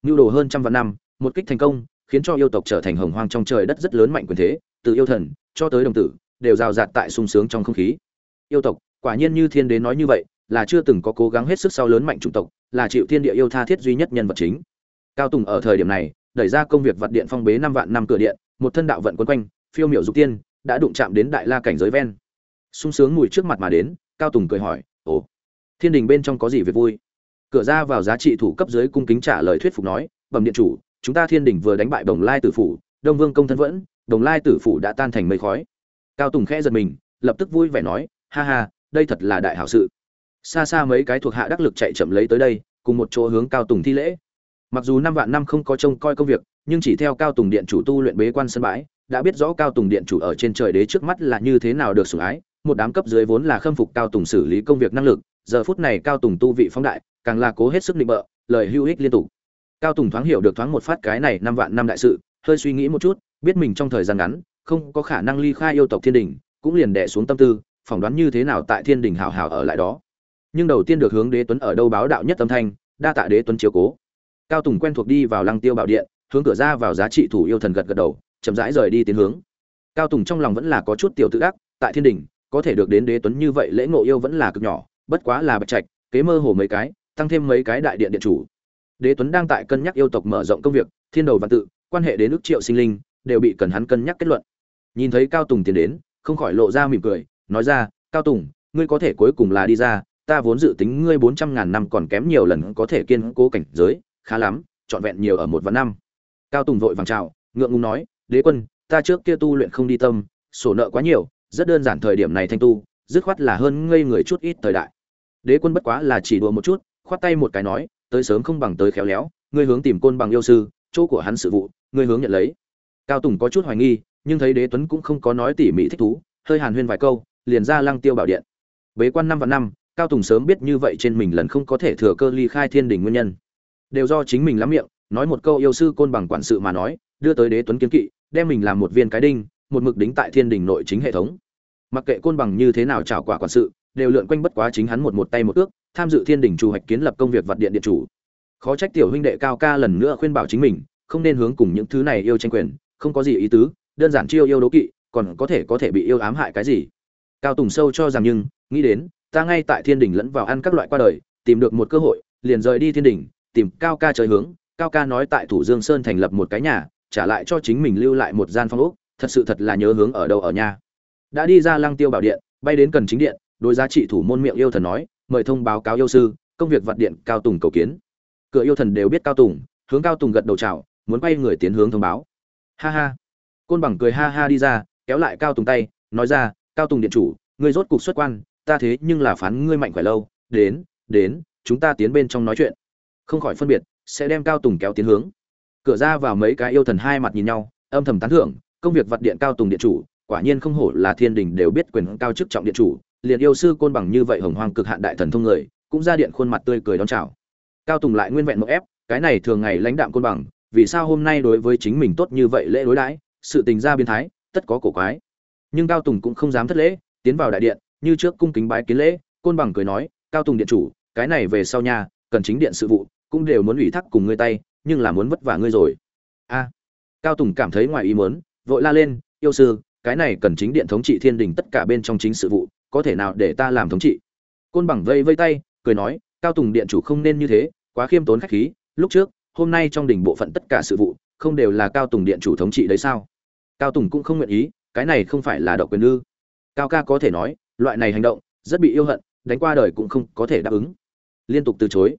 nhu đồ hơn trăm vạn năm, một kích thành công, khiến cho yêu tộc trở thành hồng hoang trong trời đất rất lớn mạnh quyền thế, từ yêu thần cho tới đồng tử, đều rào rạt tại sung sướng trong không khí. Yêu tộc, quả nhiên như thiên đế nói như vậy, là chưa từng có cố gắng hết sức sau lớn mạnh chủng tộc, là chịu thiên địa yêu tha thiết duy nhất nhân vật chính. Cao tùng ở thời điểm này đẩy ra công việc vật điện phong bế năm vạn năm cửa điện, một thân đạo vận quấn quanh, phiêu miểu dục tiên, đã đụng chạm đến đại la cảnh giới ven. Sung sướng mùi trước mặt mà đến, cao tùng cười hỏi, ồ, thiên đình bên trong có gì việc vui? Cửa ra vào giá trị thủ cấp dưới cung kính trả lời thuyết phục nói, bẩm điện chủ, chúng ta thiên đình vừa đánh bại đồng lai tử phủ, đông vương công thân vẫn, đồng lai tử phủ đã tan thành mây khói. Cao tùng khẽ giật mình, lập tức vui vẻ nói, ha ha, đây thật là đại hảo sự. Xa xa mấy cái thuộc hạ đắc lực chạy chậm lấy tới đây, cùng một chỗ hướng cao tùng thi lễ mặc dù năm vạn năm không có trông coi công việc, nhưng chỉ theo cao tùng điện chủ tu luyện bế quan sân bãi, đã biết rõ cao tùng điện chủ ở trên trời đế trước mắt là như thế nào được sủng ái, một đám cấp dưới vốn là khâm phục cao tùng xử lý công việc năng lực, giờ phút này cao tùng tu vị phóng đại, càng là cố hết sức định bợ, lời hữu ích liên tục. Cao tùng thoáng hiểu được thoáng một phát cái này năm vạn năm đại sự, hơi suy nghĩ một chút, biết mình trong thời gian ngắn, không có khả năng ly khai yêu tộc thiên đình, cũng liền đẻ xuống tâm tư, phỏng đoán như thế nào tại thiên đình hảo hảo ở lại đó. Nhưng đầu tiên được hướng đế tuấn ở đâu báo đạo nhất tâm thanh, đa tạ đế tuấn chiếu cố cao tùng quen thuộc đi vào lăng tiêu bảo điện, hướng cửa ra vào giá trị thủ yêu thần gật gật đầu, chậm rãi rời đi tiến hướng. Cao tùng trong lòng vẫn là có chút tiểu tự ác tại thiên đình, có thể được đến đế tuấn như vậy lễ ngộ yêu vẫn là cực nhỏ, bất quá là bạch trạch, kế mơ hồ mấy cái, tăng thêm mấy cái đại điện điện chủ. Đế tuấn đang tại cân nhắc yêu tộc mở rộng công việc, thiên đầu văn tự, quan hệ đến ước triệu sinh linh, đều bị cần hắn cân nhắc kết luận. Nhìn thấy cao tùng tiến đến, không khỏi lộ ra mỉm cười, nói ra, cao tùng, ngươi có thể cuối cùng là đi ra, ta vốn dự tính ngươi bốn trăm ngàn năm còn kém nhiều lần có thể kiên cố cảnh giới khá lắm, trọn vẹn nhiều ở một vạn năm. Cao tùng vội vàng chào, ngượng ngùng nói, đế quân, ta trước kia tu luyện không đi tâm, sổ nợ quá nhiều, rất đơn giản thời điểm này thanh tu, dứt khoát là hơn ngây người chút ít thời đại. Đế quân bất quá là chỉ đùa một chút, khoát tay một cái nói, tới sớm không bằng tới khéo léo, ngươi hướng tìm côn bằng yêu sư, chỗ của hắn sự vụ, ngươi hướng nhận lấy. Cao tùng có chút hoài nghi, nhưng thấy đế tuấn cũng không có nói tỉ mỉ thích thú, hơi hàn huyên vài câu, liền ra lăng tiêu bảo điện. Bế quan năm và năm, cao tùng sớm biết như vậy trên mình lần không có thể thừa cơ ly khai thiên đình nguyên nhân đều do chính mình lắm miệng, nói một câu yêu sư côn bằng quản sự mà nói, đưa tới đế tuấn kiến kỵ, đem mình làm một viên cái đinh, một mực đính tại thiên đình nội chính hệ thống. Mặc kệ côn bằng như thế nào trảo quả quản sự, đều lượn quanh bất quá chính hắn một một tay một ước, tham dự thiên đình chủ hoạch kiến lập công việc vật điện điện chủ. Khó trách tiểu huynh đệ cao ca lần nữa khuyên bảo chính mình, không nên hướng cùng những thứ này yêu tranh quyền, không có gì ý tứ, đơn giản chiêu yêu đố kỵ, còn có thể có thể bị yêu ám hại cái gì. Cao tùng sâu cho rằng nhưng, nghĩ đến, ta ngay tại thiên đình lẫn vào ăn các loại qua đời, tìm được một cơ hội, liền rời đi thiên đình tìm cao ca trời hướng, cao ca nói tại thủ dương sơn thành lập một cái nhà, trả lại cho chính mình lưu lại một gian phong ốc, thật sự thật là nhớ hướng ở đâu ở nhà. Đã đi ra lăng tiêu bảo điện, bay đến cần chính điện, đối giá trị thủ môn miệng yêu thần nói, mời thông báo cáo yêu sư, công việc vật điện cao tùng cầu kiến. Cửa yêu thần đều biết cao tùng, hướng cao tùng gật đầu chào, muốn quay người tiến hướng thông báo. Ha ha. Côn bằng cười ha ha đi ra, kéo lại cao tùng tay, nói ra, cao tùng điện chủ, ngươi rốt cục xuất quan, ta thế nhưng là phán ngươi mạnh khỏe lâu, đến đến, chúng ta tiến bên trong nói chuyện không khỏi phân biệt, sẽ đem cao tùng kéo tiến hướng. Cửa ra vào mấy cái yêu thần hai mặt nhìn nhau, âm thầm tán thưởng, công việc vật điện cao tùng điện chủ, quả nhiên không hổ là thiên đình đều biết quyền cao chức trọng điện chủ, liền yêu sư côn bằng như vậy hồng hoang cực hạn đại thần thông người, cũng ra điện khuôn mặt tươi cười đón chào. Cao tùng lại nguyên vẹn một ép, cái này thường ngày lãnh đạm côn bằng, vì sao hôm nay đối với chính mình tốt như vậy lễ đối đãi, sự tình ra biến thái, tất có cổ quái. Nhưng cao tùng cũng không dám thất lễ, tiến vào đại điện, như trước cung kính bái kiến lễ, côn bằng cười nói, cao tùng điện chủ, cái này về sau nhà cần chính điện sự vụ cũng đều muốn ủy thác cùng ngươi tay, nhưng là muốn vất vả ngươi rồi. A, cao tùng cảm thấy ngoài ý muốn, vội la lên, yêu sư, cái này cần chính điện thống trị thiên đình tất cả bên trong chính sự vụ, có thể nào để ta làm thống trị? Côn bằng vây vây tay, cười nói, cao tùng điện chủ không nên như thế, quá khiêm tốn khách khí, lúc trước, hôm nay trong đình bộ phận tất cả sự vụ, không đều là cao tùng điện chủ thống trị đấy sao? Cao tùng cũng không nguyện ý, cái này không phải là độc quyền ư? Cao ca có thể nói, loại này hành động, rất bị yêu hận, đánh qua đời cũng không có thể đáp ứng. Liên tục từ chối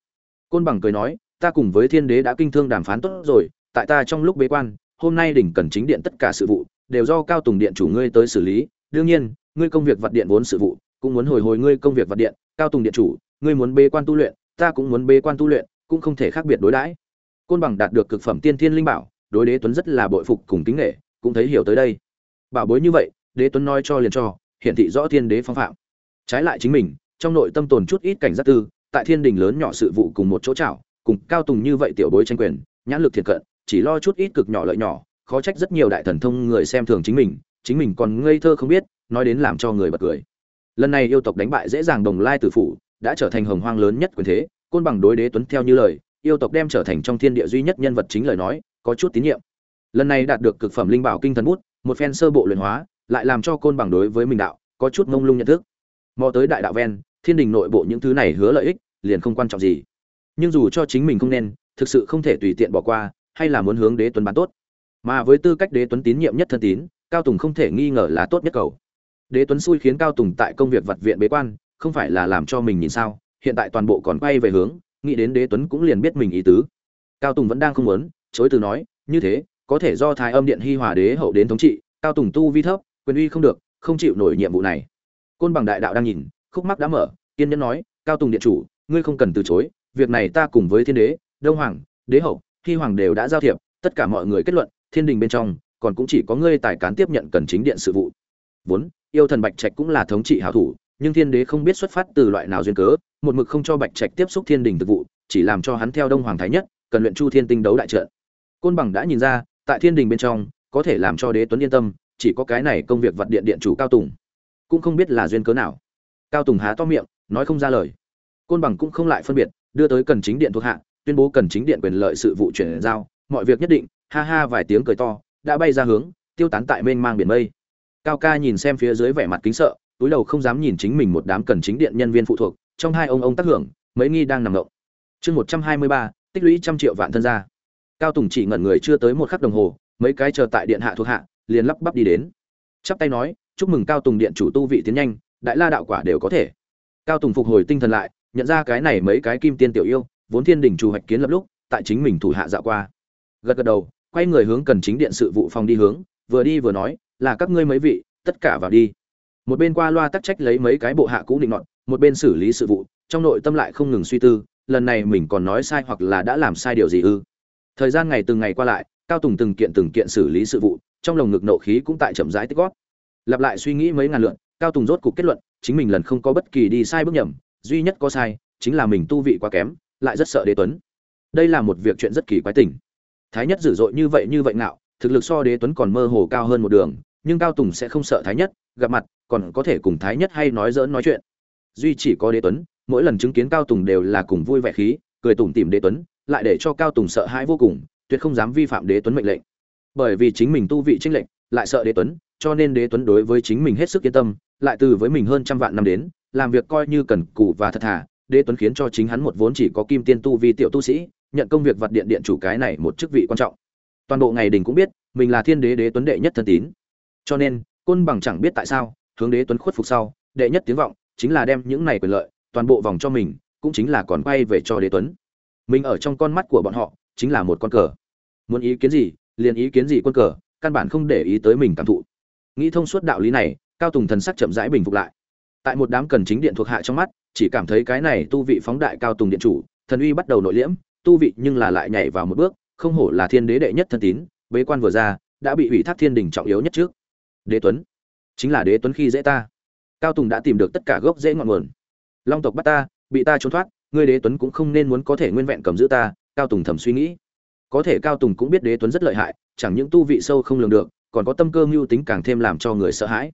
côn bằng cười nói, ta cùng với thiên đế đã kinh thương đàm phán tốt rồi, tại ta trong lúc bế quan, hôm nay đỉnh cần chính điện tất cả sự vụ, đều do cao tùng điện chủ ngươi tới xử lý. Đương nhiên, ngươi công việc vật điện vốn sự vụ, cũng muốn hồi hồi ngươi công việc vật điện, cao tùng điện chủ, ngươi muốn bế quan tu luyện, ta cũng muốn bế quan tu luyện, cũng không thể khác biệt đối đãi. Côn bằng đạt được cực phẩm tiên thiên linh bảo, đối đế tuấn rất là bội phục cùng kính nghệ cũng thấy hiểu tới đây. Bảo bối như vậy, đế tuấn nói cho liền cho, hiển thị rõ thiên đế phong phạm. Trái lại chính mình, trong nội tâm tồn chút ít cảnh giác tư tại thiên đình lớn nhỏ sự vụ cùng một chỗ chảo, cùng cao tùng như vậy tiểu bối tranh quyền, nhãn lực thiệt cận, chỉ lo chút ít cực nhỏ lợi nhỏ, khó trách rất nhiều đại thần thông người xem thường chính mình chính mình còn ngây thơ không biết, nói đến làm cho người bật cười. Lần này yêu tộc đánh bại dễ dàng đồng lai tử phủ, đã trở thành hồng hoang lớn nhất quyền thế, côn bằng đối đế tuấn theo như lời, yêu tộc đem trở thành trong thiên địa duy nhất nhân vật chính lời nói, có chút tín nhiệm. Lần này đạt được cực phẩm linh bảo kinh thần bút, một phen sơ bộ luyện hóa, lại làm cho côn bằng đối với mình đạo, có chút mông lung nhận thức. Mò tới đại đạo ven, thiên đình nội bộ những thứ này hứa lợi ích liền không quan trọng gì. Nhưng dù cho chính mình không nên, thực sự không thể tùy tiện bỏ qua, hay là muốn hướng đế tuấn bán tốt. Mà với tư cách đế tuấn tín nhiệm nhất thân tín, cao tùng không thể nghi ngờ là tốt nhất cầu. Đế tuấn xui khiến cao tùng tại công việc vật viện bế quan, không phải là làm cho mình nhìn sao, hiện tại toàn bộ còn quay về hướng, nghĩ đến đế tuấn cũng liền biết mình ý tứ. Cao tùng vẫn đang không muốn, chối từ nói, như thế, có thể do thái âm điện hi hòa đế hậu đến thống trị, cao tùng tu vi thấp, quyền uy không được, không chịu nổi nhiệm vụ này. Côn bằng đại đạo đang nhìn, khúc mắc đã mở, kiên nhẫn nói, cao tùng điện chủ ngươi không cần từ chối, việc này ta cùng với thiên đế, đông hoàng, đế hậu hi hoàng đều đã giao thiệp, tất cả mọi người kết luận, thiên đình bên trong, còn cũng chỉ có ngươi tài cán tiếp nhận cần chính điện sự vụ. Vốn, yêu thần bạch trạch cũng là thống trị hảo thủ, nhưng thiên đế không biết xuất phát từ loại nào duyên cớ, một mực không cho bạch trạch tiếp xúc thiên đình thực vụ, chỉ làm cho hắn theo đông hoàng thái nhất, cần luyện chu thiên tinh đấu đại trận. Côn bằng đã nhìn ra, tại thiên đình bên trong, có thể làm cho đế tuấn yên tâm, chỉ có cái này công việc vật điện điện chủ cao tùng. Cũng không biết là duyên cớ nào. Cao tùng há to miệng, nói không ra lời côn bằng cũng không lại phân biệt, đưa tới cần chính điện thuộc hạ, tuyên bố cần chính điện quyền lợi sự vụ chuyển giao. Mọi việc nhất định, ha ha vài tiếng cười to, đã bay ra hướng, tiêu tán tại mênh mang biển mây. Cao ca nhìn xem phía dưới vẻ mặt kính sợ, túi đầu không dám nhìn chính mình một đám cần chính điện nhân viên phụ thuộc, trong hai ông ông tác hưởng, mấy nghi đang nằm ngộng. Chương một trăm hai mươi ba, tích lũy trăm triệu vạn thân gia. Cao tùng chỉ ngẩn người chưa tới một khắc đồng hồ, mấy cái chờ tại điện hạ thuộc hạ, liền lắp bắp đi đến. Chắp tay nói, chúc mừng cao tùng điện chủ tu vị tiến nhanh, đại la đạo quả đều có thể. Cao tùng phục hồi tinh thần lại nhận ra cái này mấy cái kim tiên tiểu yêu, vốn thiên đình chủ hoạch kiến lập lúc, tại chính mình thủ hạ dạo qua. Gật gật đầu, quay người hướng cần chính điện sự vụ phòng đi hướng, vừa đi vừa nói, là các ngươi mấy vị, tất cả vào đi. Một bên qua loa tắc trách lấy mấy cái bộ hạ cũ định nọt, một bên xử lý sự vụ, trong nội tâm lại không ngừng suy tư, lần này mình còn nói sai hoặc là đã làm sai điều gì ư? Thời gian ngày từng ngày qua lại, cao tùng từng kiện từng kiện xử lý sự vụ, trong lồng ngực nộ khí cũng tại chậm rãi tích gót. Lặp lại suy nghĩ mấy ngàn lượn, cao tùng rốt cục kết luận, chính mình lần không có bất kỳ đi sai bước nhầm duy nhất có sai, chính là mình tu vị quá kém, lại rất sợ đế tuấn. Đây là một việc chuyện rất kỳ quái tình. Thái nhất dữ dội như vậy như vậy ngạo, thực lực so đế tuấn còn mơ hồ cao hơn một đường, nhưng cao tùng sẽ không sợ thái nhất, gặp mặt, còn có thể cùng thái nhất hay nói dỡn nói chuyện. Duy chỉ có đế tuấn, mỗi lần chứng kiến cao tùng đều là cùng vui vẻ khí, cười tủm tìm đế tuấn, lại để cho cao tùng sợ hãi vô cùng, tuyệt không dám vi phạm đế tuấn mệnh lệnh. Bởi vì chính mình tu vị tranh lệnh lại sợ đế tuấn, cho nên đế tuấn đối với chính mình hết sức yên tâm, lại từ với mình hơn trăm vạn năm đến làm việc coi như cần cù và thật thà, đế tuấn khiến cho chính hắn một vốn chỉ có kim tiên tu vi tiểu tu sĩ, nhận công việc vật điện điện chủ cái này một chức vị quan trọng. Toàn bộ ngày đình cũng biết, mình là thiên đế đế tuấn đệ nhất thân tín. Cho nên, côn bằng chẳng biết tại sao, hướng đế tuấn khuất phục sau, đệ nhất tiếng vọng, chính là đem những này quyền lợi, toàn bộ vòng cho mình, cũng chính là còn quay về cho đế tuấn. Mình ở trong con mắt của bọn họ, chính là một con cờ. Muốn ý kiến gì, liền ý kiến gì quân cờ, căn bản không để ý tới mình cảm thụ. Nghĩ thông suốt đạo lý này, cao tùng thần sắc chậm rãi bình phục lại tại một đám cần chính điện thuộc hạ trong mắt, chỉ cảm thấy cái này tu vị phóng đại cao tùng điện chủ, thần uy bắt đầu nội liễm, tu vị nhưng là lại nhảy vào một bước, không hổ là thiên đế đệ nhất thân tín, bế quan vừa ra, đã bị ủy thác thiên đình trọng yếu nhất trước. Đế tuấn, chính là đế tuấn khi dễ ta. Cao tùng đã tìm được tất cả gốc dễ ngọn nguồn. Long tộc bắt ta, bị ta trốn thoát, ngươi đế tuấn cũng không nên muốn có thể nguyên vẹn cầm giữ ta, cao tùng thầm suy nghĩ. Có thể cao tùng cũng biết đế tuấn rất lợi hại, chẳng những tu vị sâu không lường được, còn có tâm cơ mưu tính càng thêm làm cho người sợ hãi.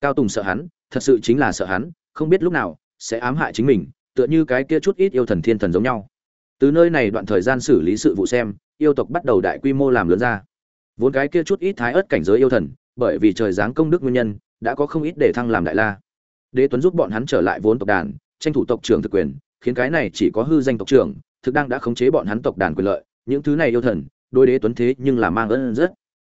Cao tùng sợ hắn thật sự chính là sợ hắn, không biết lúc nào, sẽ ám hại chính mình, tựa như cái kia chút ít yêu thần thiên thần giống nhau. Từ nơi này đoạn thời gian xử lý sự vụ xem, yêu tộc bắt đầu đại quy mô làm lớn ra. Vốn cái kia chút ít thái ớt cảnh giới yêu thần, bởi vì trời giáng công đức nguyên nhân, đã có không ít để thăng làm đại la. Đế tuấn giúp bọn hắn trở lại vốn tộc đàn, tranh thủ tộc trưởng thực quyền, khiến cái này chỉ có hư danh tộc trưởng, thực đang đã khống chế bọn hắn tộc đàn quyền lợi, những thứ này yêu thần, đối đế tuấn thế nhưng là mang ơn rất.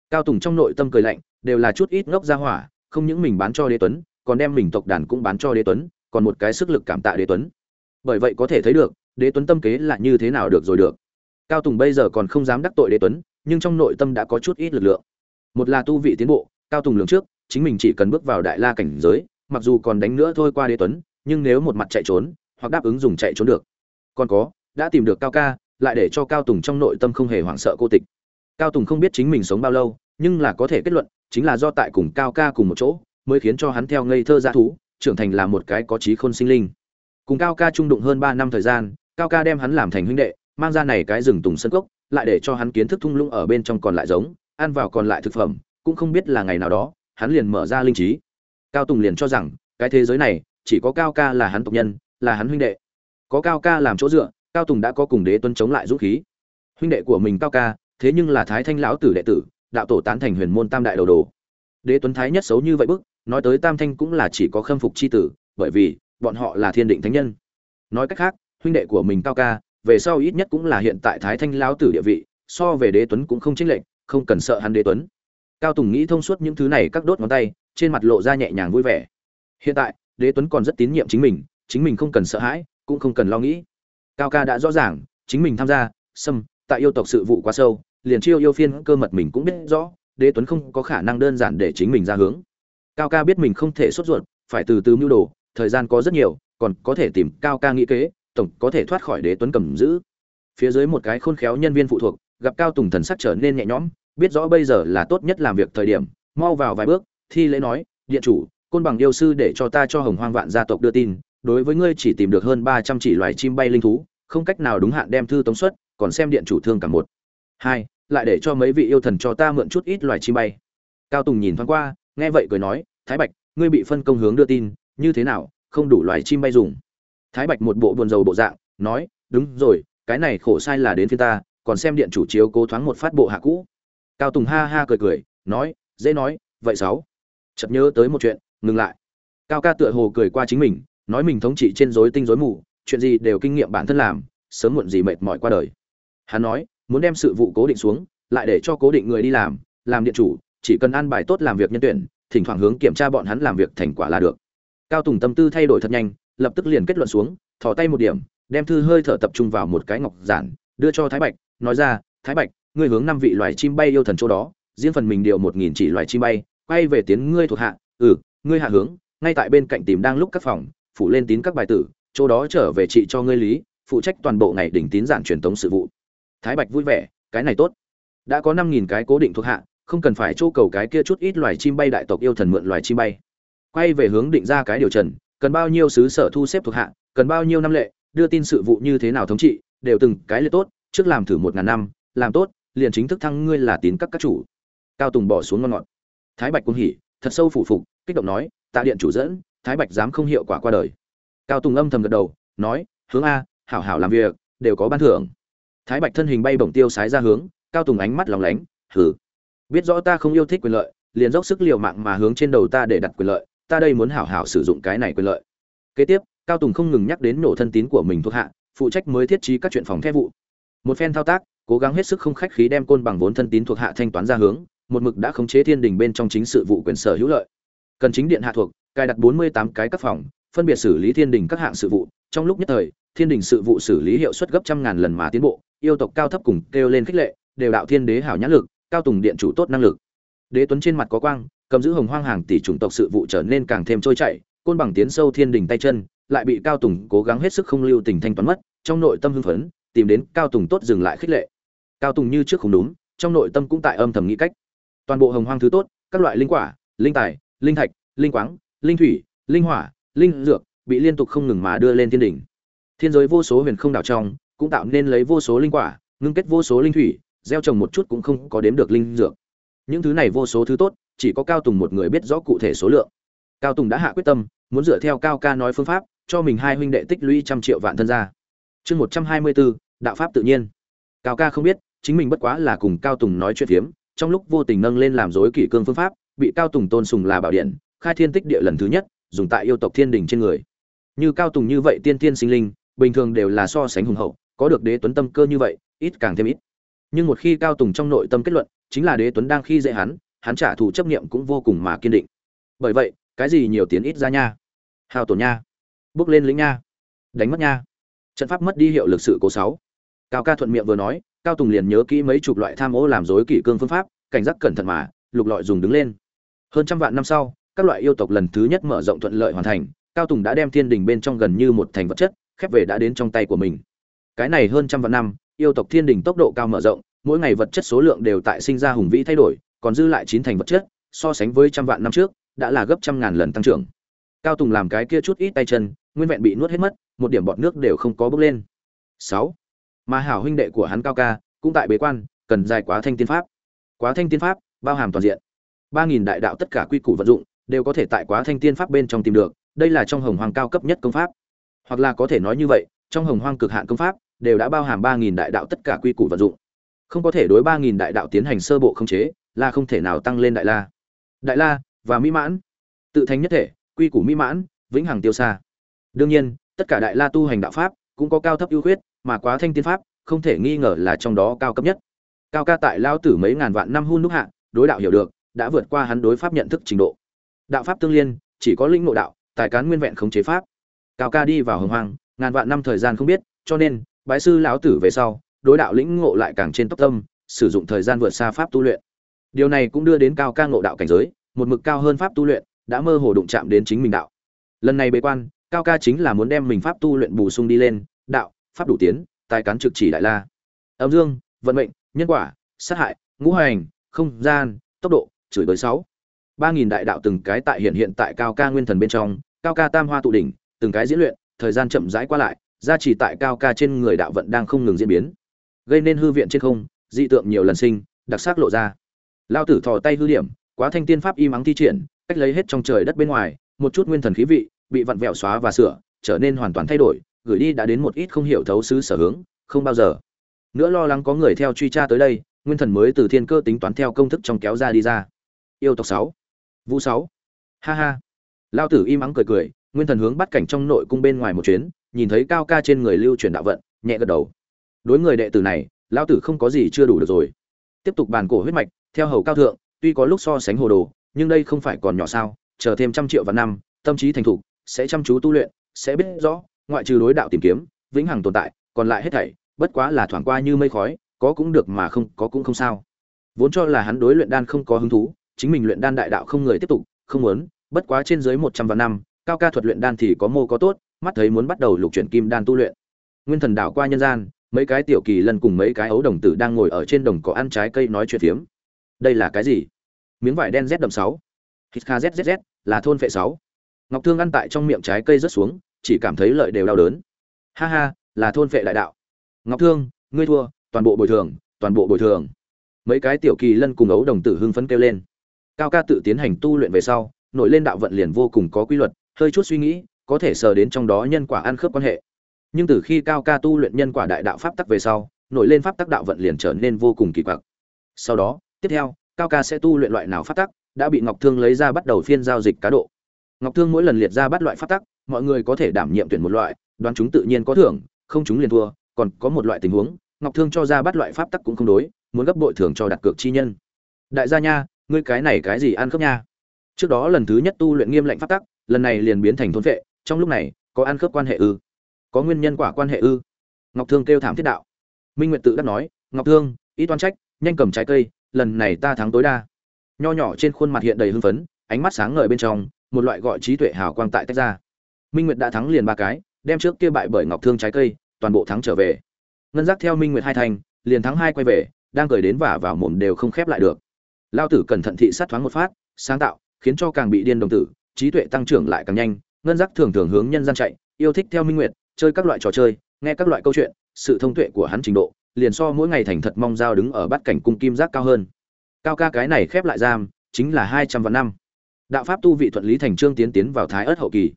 Cao tùng trong nội tâm cười lạnh, đều là chút ít ngốc ra hỏa, không những mình bán cho đế tuấn còn đem mình tộc đàn cũng bán cho đế tuấn, còn một cái sức lực cảm tạ đế tuấn. Bởi vậy có thể thấy được, đế tuấn tâm kế là như thế nào được rồi được. Cao tùng bây giờ còn không dám đắc tội đế tuấn, nhưng trong nội tâm đã có chút ít lực lượng. Một là tu vị tiến bộ, cao tùng lường trước, chính mình chỉ cần bước vào đại la cảnh giới, mặc dù còn đánh nữa thôi qua đế tuấn, nhưng nếu một mặt chạy trốn, hoặc đáp ứng dùng chạy trốn được. Còn có, đã tìm được cao ca, lại để cho cao tùng trong nội tâm không hề hoảng sợ cô tịch. Cao tùng không biết chính mình sống bao lâu, nhưng là có thể kết luận, chính là do tại cùng cao ca cùng một chỗ mới khiến cho hắn theo ngây thơ dã thú, trưởng thành là một cái có trí khôn sinh linh. Cùng cao ca trung đụng hơn ba năm thời gian, cao ca đem hắn làm thành huynh đệ, mang ra này cái rừng tùng sân cốc, lại để cho hắn kiến thức thung lũng ở bên trong còn lại giống, ăn vào còn lại thực phẩm, cũng không biết là ngày nào đó, hắn liền mở ra linh trí. Cao tùng liền cho rằng, cái thế giới này, chỉ có cao ca là hắn tộc nhân, là hắn huynh đệ. Có cao ca làm chỗ dựa, cao tùng đã có cùng đế tuân chống lại dũng khí. Huynh đệ của mình cao ca, thế nhưng là thái thanh lão tử đệ tử, đạo tổ tán thành huyền môn tam đại đầu đồ. Đế tuấn thái nhất xấu như vậy bức nói tới tam thanh cũng là chỉ có khâm phục c h i tử, bởi vì bọn họ là thiên định thánh nhân. Nói cách khác, huynh đệ của mình cao ca, về sau ít nhất cũng là hiện tại thái thanh lão tử địa vị, so về đế tuấn cũng không chênh lệch, không cần sợ hắn đế tuấn. Cao tùng nghĩ thông suốt những thứ này các đốt ngón tay, trên mặt lộ ra nhẹ nhàng vui vẻ. Hiện tại, đế tuấn còn rất tín nhiệm chính mình chính mình không cần sợ hãi, cũng không cần lo nghĩ. Cao ca đã rõ ràng, chính mình tham gia, xâm, tại yêu tộc sự vụ quá sâu, liền chiêu yêu phiên cơ mật mình cũng biết rõ, đế tuấn không có khả năng đơn giản để chính mình ra hướng cao ca biết mình không thể sốt ruột, phải từ từ mưu đồ, thời gian có rất nhiều, còn có thể tìm cao ca nghĩ kế, tổng có thể thoát khỏi đế tuấn cầm giữ. Phía dưới một cái khôn khéo nhân viên phụ thuộc, gặp cao tùng thần sắc trở nên nhẹ nhõm, biết rõ bây giờ là tốt nhất làm việc thời điểm, mau vào vài bước, thi lễ nói, điện chủ, côn bằng yêu sư để cho ta cho hồng hoang vạn gia tộc đưa tin, đối với ngươi chỉ tìm được hơn ba trăm chỉ loài chim bay linh thú, không cách nào đúng hạn đem thư tống xuất, còn xem điện chủ thương cả một. Hai, lại để cho mấy vị yêu thần cho ta mượn chút ít loài chim bay. Cao tùng nhìn thoáng qua nghe vậy cười nói, thái bạch, ngươi bị phân công hướng đưa tin, như thế nào, không đủ loài chim bay dùng? Thái bạch một bộ buồn rầu bộ dạng, nói, đúng rồi, cái này khổ sai là đến phía ta, còn xem điện chủ chiếu cố thoáng một phát bộ hạ cũ. Cao tùng ha ha cười cười, nói, dễ nói, vậy sáu. Chợt nhớ tới một chuyện, ngừng lại. Cao ca tựa hồ cười qua chính mình, nói mình thống trị trên rối tinh rối mù, chuyện gì đều kinh nghiệm bản thân làm, sớm muộn gì mệt mỏi qua đời. Hắn nói, muốn đem sự vụ cố định xuống, lại để cho cố định người đi làm làm điện chủ chỉ cần an bài tốt làm việc nhân tuyển, thỉnh thoảng hướng kiểm tra bọn hắn làm việc thành quả là được. Cao tùng tâm tư thay đổi thật nhanh, lập tức liền kết luận xuống, thò tay một điểm, đem thư hơi thở tập trung vào một cái ngọc giản, đưa cho thái bạch, nói ra, thái bạch, ngươi hướng năm vị loài chim bay yêu thần chỗ đó, riêng phần mình điều một nghìn chỉ loài chim bay, quay về tiến ngươi thuộc hạ ừ ngươi hạ hướng, ngay tại bên cạnh tìm đang lúc các phòng, phủ lên tín các bài tử, chỗ đó trở về trị cho ngươi lý, phụ trách toàn bộ ngày đỉnh tín giản truyền tống sự vụ. Thái bạch vui vẻ, cái này tốt. Đã có năm nghìn cái cố định thuộc hạ không cần phải chỗ cầu cái kia chút ít loài chim bay đại tộc yêu thần mượn loài chim bay. Quay về hướng định ra cái điều trần, cần bao nhiêu sứ sở thu xếp thuộc hạ, cần bao nhiêu năm lệ, đưa tin sự vụ như thế nào thống trị, đều từng cái lệ tốt, trước làm thử một ngàn năm, làm tốt, liền chính thức thăng ngươi là tín các các chủ. Cao tùng bỏ xuống ngon ngọt. Thái bạch cung hỉ, thật sâu phủ phục, kích động nói, tạ điện chủ dẫn, thái bạch dám không hiệu quả qua đời. Cao tùng âm thầm gật đầu, nói, hướng a, hảo hảo làm việc, đều có ban thưởng. Thái bạch thân hình bay bổng tiêu sái ra hướng, cao tùng ánh mắt lòng lánh, hử? Biết rõ ta không yêu thích quyền lợi, liền dốc sức liều mạng mà hướng trên đầu ta để đặt quyền lợi, ta đây muốn hảo hảo sử dụng cái này quyền lợi. Kế tiếp, cao tùng không ngừng nhắc đến nổ thân tín của mình thuộc hạ, phụ trách mới thiết trí các chuyện phòng thép vụ. Một phen thao tác, cố gắng hết sức không khách khí đem côn bằng vốn thân tín thuộc hạ thanh toán ra hướng, một mực đã khống chế thiên đình bên trong chính sự vụ quyền sở hữu lợi. Cần chính điện hạ thuộc, cài đặt bốn mươi tám cái các phòng, phân biệt xử lý thiên đình các hạng sự vụ. Trong lúc nhất thời, thiên đình sự vụ xử lý hiệu suất gấp trăm ngàn lần mà tiến bộ, yêu tộc cao thấp cùng kêu lên khích lệ, đều đạo thiên đế hảo nhãn lực cao tùng điện chủ tốt năng lực. Đế tuấn trên mặt có quang, cầm giữ hồng hoang hàng tỷ chủng tộc sự vụ trở nên càng thêm trôi chảy, côn bằng tiến sâu thiên đình tay chân, lại bị cao tùng cố gắng hết sức không lưu tình thanh toán mất, trong nội tâm hưng phấn, tìm đến cao tùng tốt dừng lại khích lệ. Cao tùng như trước không đúng, trong nội tâm cũng tại âm thầm nghĩ cách. Toàn bộ hồng hoang thứ tốt, các loại linh quả, linh tài, linh thạch, linh quáng, linh thủy, linh hỏa, linh dược, bị liên tục không ngừng mà đưa lên thiên đỉnh. Thiên giới vô số huyền không đảo trong, cũng tạo nên lấy vô số linh quả, ngưng kết vô số linh thủy gieo trồng một chút cũng không có đếm được linh dược. Những thứ này vô số thứ tốt, chỉ có cao tùng một người biết rõ cụ thể số lượng. Cao tùng đã hạ quyết tâm, muốn dựa theo cao ca nói phương pháp, cho mình hai huynh đệ tích lũy trăm triệu vạn thân gia. Chương một trăm hai mươi bốn, đạo pháp tự nhiên. Cao ca không biết, chính mình bất quá là cùng cao tùng nói chuyện phiếm, trong lúc vô tình nâng lên làm dối kỷ cương phương pháp, bị cao tùng tôn sùng là bảo điện, khai thiên tích địa lần thứ nhất, dùng tại yêu tộc thiên đình trên người. Như cao tùng như vậy tiên tiên sinh linh, bình thường đều là so sánh hùng hậu, có được đế tuấn tâm cơ như vậy, ít càng thêm ít nhưng một khi cao tùng trong nội tâm kết luận, chính là đế tuấn đang khi dễ hắn hắn trả thù chấp niệm cũng vô cùng mà kiên định. Bởi vậy, cái gì nhiều tiền ít ra nha. Hào tổn nha. Bước lên lĩnh nha. Đánh mất nha. Trận pháp mất đi hiệu lực sự cố sáu. Cao ca thuận miệng vừa nói, cao tùng liền nhớ kỹ mấy chục loại tham ô làm dối kỷ cương phương pháp, cảnh giác cẩn thận mà, lục lọi dùng đứng lên. Hơn trăm vạn năm sau, các loại yêu tộc lần thứ nhất mở rộng thuận lợi hoàn thành, cao tùng đã đem thiên đình bên trong gần như một thành vật chất, khép về đã đến trong tay của mình. Cái này hơn trăm vạn năm yêu tộc thiên đình tốc độ cao mở rộng, mỗi ngày vật chất số lượng đều tại sinh ra hùng vĩ thay đổi, còn dư lại chín thành vật chất, so sánh với trăm vạn năm trước, đã là gấp trăm ngàn lần tăng trưởng. Cao tùng làm cái kia chút ít tay chân, nguyên vẹn bị nuốt hết mất, một điểm bọt nước đều không có bước lên. Sáu. Mà hảo huynh đệ của hắn cao ca, cũng tại bế quan, cần dài quá thanh tiên pháp. Quá thanh tiên pháp, bao hàm toàn diện. Ba nghìn đại đạo tất cả quy củ vận dụng, đều có thể tại quá thanh tiên pháp bên trong tìm được, đây là trong hồng hoàng cao cấp nhất công pháp. Hoặc là có thể nói như vậy, trong hồng hoang cực hạn công pháp đều đã bao hàm ba nghìn đại đạo tất cả quy củ vận dụng. Không có thể đối ba nghìn đại đạo tiến hành sơ bộ khống chế, là không thể nào tăng lên đại la. Đại la và mỹ mãn. Tự thành nhất thể, quy củ mỹ mãn, vĩnh hằng tiêu xa. Đương nhiên, tất cả đại la tu hành đạo pháp cũng có cao thấp ưu khuyết, mà quá thanh tiên pháp không thể nghi ngờ là trong đó cao cấp nhất. Cao ca tại lao tử mấy ngàn vạn năm hun đúc hạ, đối đạo hiểu được, đã vượt qua hắn đối pháp nhận thức trình độ. Đạo pháp tương liên, chỉ có linh nội đạo, tài cán nguyên vẹn khống chế pháp. Cao ca đi vào hồng hoang, ngàn vạn năm thời gian không biết, cho nên bái sư lão tử về sau, đối đạo lĩnh ngộ lại càng trên tốc tâm, sử dụng thời gian vượt xa pháp tu luyện. Điều này cũng đưa đến cao ca ngộ đạo cảnh giới, một mực cao hơn pháp tu luyện, đã mơ hồ đụng chạm đến chính mình đạo. Lần này bế quan, cao ca chính là muốn đem mình pháp tu luyện bổ sung đi lên, đạo, pháp đủ tiến, tài cán trực chỉ đại la. Âm dương, vận mệnh, nhân quả, sát hại, ngũ hành, không gian, tốc độ, chửi bới sáu. Ba nghìn đại đạo từng cái tại hiện hiện tại cao ca nguyên thần bên trong, cao ca tam hoa tụ đỉnh, từng cái diễn luyện, thời gian chậm rãi qua lại gia trì tại cao ca trên người đạo vận đang không ngừng diễn biến. Gây nên hư viện trên không, dị tượng nhiều lần sinh, đặc sắc lộ ra. Lao tử thò tay hư điểm, quá thanh tiên pháp y mắng thi triển, cách lấy hết trong trời đất bên ngoài, một chút nguyên thần khí vị, bị vặn vẹo xóa và sửa, trở nên hoàn toàn thay đổi, gửi đi đã đến một ít không hiểu thấu xứ sở hướng, không bao giờ. Nữa lo lắng có người theo truy tra tới đây, nguyên thần mới từ thiên cơ tính toán theo công thức trong kéo ra đi ra. Yêu tộc sáu, vũ sáu. Ha ha. Lao tử im mắng cười cười, nguyên thần hướng bắt cảnh trong nội cung bên ngoài một chuyến nhìn thấy cao ca trên người lưu truyền đạo vận, nhẹ gật đầu. Đối người đệ tử này, lão tử không có gì chưa đủ được rồi. Tiếp tục bàn cổ huyết mạch, theo hầu cao thượng, tuy có lúc so sánh hồ đồ, nhưng đây không phải còn nhỏ sao, chờ thêm trăm triệu và năm, tâm trí thành thục, sẽ chăm chú tu luyện, sẽ biết rõ, ngoại trừ đối đạo tìm kiếm, vĩnh hằng tồn tại, còn lại hết thảy, bất quá là thoảng qua như mây khói, có cũng được mà không, có cũng không sao. Vốn cho là hắn đối luyện đan không có hứng thú, chính mình luyện đan đại đạo không người tiếp tục, không muốn, bất quá trên dưới một trăm vạn năm, cao ca thuật luyện đan thì có mô có tốt mắt thấy muốn bắt đầu lục chuyển kim đan tu luyện. Nguyên thần đảo qua nhân gian, mấy cái tiểu kỳ lân cùng mấy cái ấu đồng tử đang ngồi ở trên đồng cỏ ăn trái cây nói chuyện phiếm. Đây là cái gì? Miếng vải đen z đậm sáu. Hít kha zzz là thôn phệ sáu. Ngọc thương ăn tại trong miệng trái cây rớt xuống, chỉ cảm thấy lợi đều đau đớn. Ha ha, là thôn phệ đại đạo. Ngọc thương, ngươi thua, toàn bộ bồi thường, toàn bộ bồi thường. Mấy cái tiểu kỳ lân cùng ấu đồng tử hưng phấn kêu lên. Cao ca tự tiến hành tu luyện về sau, nổi lên đạo vận liền vô cùng có quy luật, hơi chút suy nghĩ có thể sờ đến trong đó nhân quả ăn khớp quan hệ. Nhưng từ khi cao ca tu luyện nhân quả đại đạo pháp tắc về sau, nổi lên pháp tắc đạo vận liền trở nên vô cùng kỳ quặc. Sau đó, tiếp theo, cao ca sẽ tu luyện loại nào pháp tắc đã bị ngọc thương lấy ra bắt đầu phiên giao dịch cá độ. Ngọc thương mỗi lần liệt ra bắt loại pháp tắc, mọi người có thể đảm nhiệm tuyển một loại, đoán chúng tự nhiên có thưởng, không chúng liền thua, còn có một loại tình huống, ngọc thương cho ra bắt loại pháp tắc cũng không đối, muốn gấp bội thưởng cho đặt cược chi nhân. Đại gia nha, ngươi cái này cái gì ăn khớp nha? Trước đó lần thứ nhất tu luyện nghiêm lệnh pháp tắc, lần này liền biến thành thôn vệ trong lúc này, có ăn khớp quan hệ ư? Có nguyên nhân quả quan hệ ư? Ngọc thương kêu thảm thiết đạo. Minh nguyệt tự đắc nói, ngọc thương ít oan trách, nhanh cầm trái cây, lần này ta thắng tối đa. Nho nhỏ trên khuôn mặt hiện đầy hưng phấn, ánh mắt sáng ngời bên trong, một loại gọi trí tuệ hào quang tại tách ra. Minh nguyệt đã thắng liền ba cái, đem trước kia bại bởi ngọc thương trái cây, toàn bộ thắng trở về. Ngân giác theo minh nguyệt hai thành, liền thắng hai quay về, đang cười đến vả vào mồm đều không khép lại được. Lao tử cẩn thận thị sát thoáng một phát, sáng tạo, khiến cho càng bị điên đồng tử, trí tuệ tăng trưởng lại càng nhanh ngân giác thường thường hướng nhân gian chạy, yêu thích theo minh nguyệt, chơi các loại trò chơi, nghe các loại câu chuyện, sự thông tuệ của hắn trình độ, liền so mỗi ngày thành thật mong giao đứng ở bát cảnh cung kim giác cao hơn. Cao ca cái này khép lại giam, chính là hai trăm vạn năm. Đạo pháp tu vị thuận lý thành trương tiến tiến vào thái ớt hậu kỳ.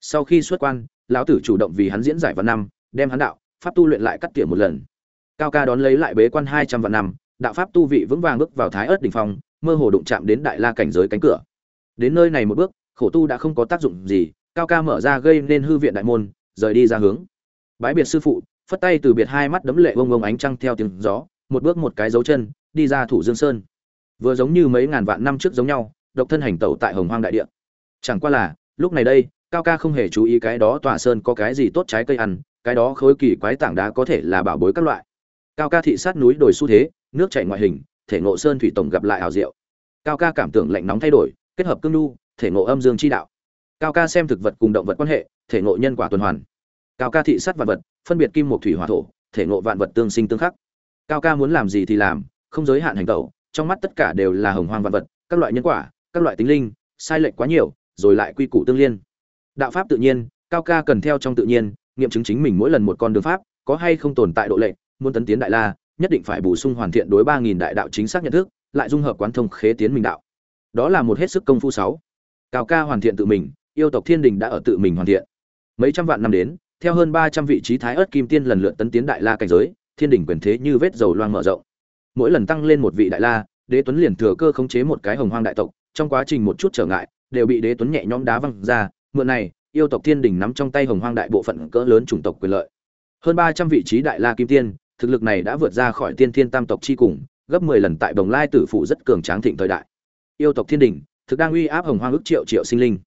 Sau khi xuất quan, lão tử chủ động vì hắn diễn giải vạn năm, đem hắn đạo, pháp tu luyện lại cắt tỉa một lần. Cao ca đón lấy lại bế quan hai trăm vạn năm, đạo pháp tu vị vững vàng bước vào thái ớt đỉnh phong, mơ hồ đụng chạm đến đại la cảnh giới cánh cửa. Đến nơi này một bước, khổ tu đã không có tác dụng gì cao ca mở ra gây nên hư viện đại môn, rời đi ra hướng. Bãi biệt sư phụ, phất tay từ biệt hai mắt đấm lệ vông vông ánh trăng theo tiếng gió, một bước một cái dấu chân, đi ra thủ dương sơn. Vừa giống như mấy ngàn vạn năm trước giống nhau, độc thân hành tẩu tại hồng hoang đại địa. Chẳng qua là, lúc này đây, cao ca không hề chú ý cái đó tòa sơn có cái gì tốt trái cây ăn, cái đó khối kỳ quái tảng đá có thể là bảo bối các loại. Cao ca thị sát núi đồi xu thế, nước chảy ngoại hình, thể ngộ sơn thủy tổng gặp lại hào diệu. Cao ca cảm tưởng lạnh nóng thay đổi, kết hợp cương nhu thể ngộ âm dương chi đạo cao ca xem thực vật cùng động vật quan hệ, thể ngộ nhân quả tuần hoàn. Cao ca thị sát vạn vật, phân biệt kim một thủy hỏa thổ, thể ngộ vạn vật tương sinh tương khắc. Cao ca muốn làm gì thì làm, không giới hạn hành tẩu, trong mắt tất cả đều là hồng hoang vạn vật, các loại nhân quả, các loại tính linh, sai lệch quá nhiều, rồi lại quy củ tương liên. Đạo pháp tự nhiên, cao ca cần theo trong tự nhiên, nghiệm chứng chính mình mỗi lần một con đường pháp, có hay không tồn tại độ lệ muốn tấn tiến đại la, nhất định phải bổ sung hoàn thiện đối ba nghìn đại đạo chính xác nhận thức, lại dung hợp quán thông khế tiến mình đạo. Đó là một hết sức công phu sáu. Cao ca hoàn thiện tự mình yêu tộc thiên đình đã ở tự mình hoàn thiện. Mấy trăm vạn năm đến, theo hơn ba trăm vị trí thái ớt kim tiên lần lượt tấn tiến đại la cảnh giới, thiên đình quyền thế như vết dầu loang mở rộng. Mỗi lần tăng lên một vị đại la, đế tuấn liền thừa cơ khống chế một cái hồng hoang đại tộc, trong quá trình một chút trở ngại, đều bị đế tuấn nhẹ nhõm đá văng ra, mượn này, yêu tộc thiên đình nắm trong tay hồng hoang đại bộ phận cỡ lớn chủng tộc quyền lợi. Hơn ba trăm vị trí đại la kim tiên, thực lực này đã vượt ra khỏi tiên thiên tam tộc chi cùng, gấp mười lần tại đồng lai tử phụ rất cường tráng thịnh thời đại. Yêu tộc thiên đình, thực đang uy áp hồng hoang ức triệu triệu sinh linh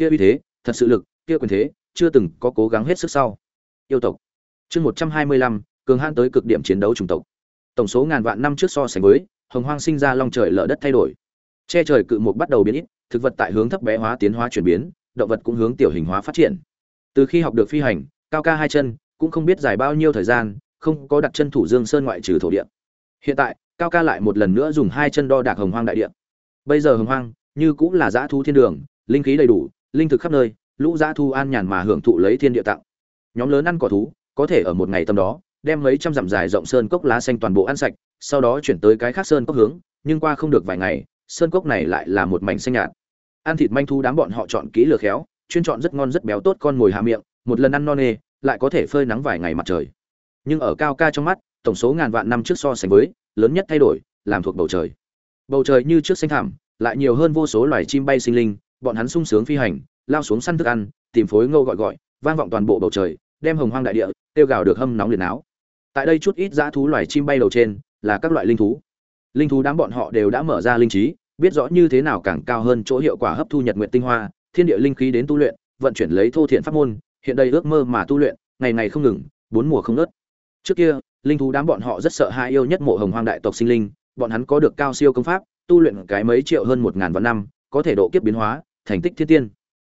kia uy thế, thật sự lực, kia quyền thế, chưa từng có cố gắng hết sức sau. Yêu tộc. Chương một trăm hai mươi lăm, cường hãn tới cực điểm chiến đấu chủng tộc. Tổng số ngàn vạn năm trước so sánh với, hồng hoang sinh ra long trời lở đất thay đổi. Che trời cự mục bắt đầu biến ít, thực vật tại hướng thấp bé hóa tiến hóa chuyển biến, động vật cũng hướng tiểu hình hóa phát triển. Từ khi học được phi hành, cao ca hai chân, cũng không biết dài bao nhiêu thời gian, không có đặt chân thủ dương sơn ngoại trừ thổ địa. Hiện tại, cao ca lại một lần nữa dùng hai chân đo đạc hồng hoang đại địa. Bây giờ hồng hoang, như cũng là dã thu thiên đường, linh khí đầy đủ linh thực khắp nơi, lũ dã thu an nhàn mà hưởng thụ lấy thiên địa tặng. Nhóm lớn ăn cỏ thú, có thể ở một ngày tầm đó, đem mấy trăm dặm dài rộng sơn cốc lá xanh toàn bộ ăn sạch, sau đó chuyển tới cái khác sơn cốc hướng, nhưng qua không được vài ngày, sơn cốc này lại là một mảnh xanh nhạt. Ăn thịt manh thu đám bọn họ chọn kỹ lừa khéo, chuyên chọn rất ngon rất béo tốt con mồi hạ miệng, một lần ăn no nê, lại có thể phơi nắng vài ngày mặt trời. Nhưng ở cao ca trong mắt, tổng số ngàn vạn năm trước so sánh với, lớn nhất thay đổi, làm thuộc bầu trời. Bầu trời như trước xanh thảm lại nhiều hơn vô số loài chim bay sinh linh bọn hắn sung sướng phi hành, lao xuống săn thức ăn, tìm phối ngâu gọi gọi, vang vọng toàn bộ bầu trời, đem hồng hoang đại địa, tiêu gào được hâm nóng liền áo tại đây chút ít dã thú loài chim bay đầu trên, là các loại linh thú. Linh thú đám bọn họ đều đã mở ra linh trí, biết rõ như thế nào càng cao hơn chỗ hiệu quả hấp thu nhật nguyện tinh hoa, thiên địa linh khí đến tu luyện, vận chuyển lấy thô thiện pháp môn, hiện đây ước mơ mà tu luyện, ngày ngày không ngừng, bốn mùa không nớt trước kia, linh thú đám bọn họ rất sợ hai yêu nhất mộ hồng hoang đại tộc sinh linh, bọn hắn có được cao siêu công pháp, tu luyện cái mấy triệu hơn một ngàn vạn năm, có thể độ kiếp biến hóa thành tích thiên tiên.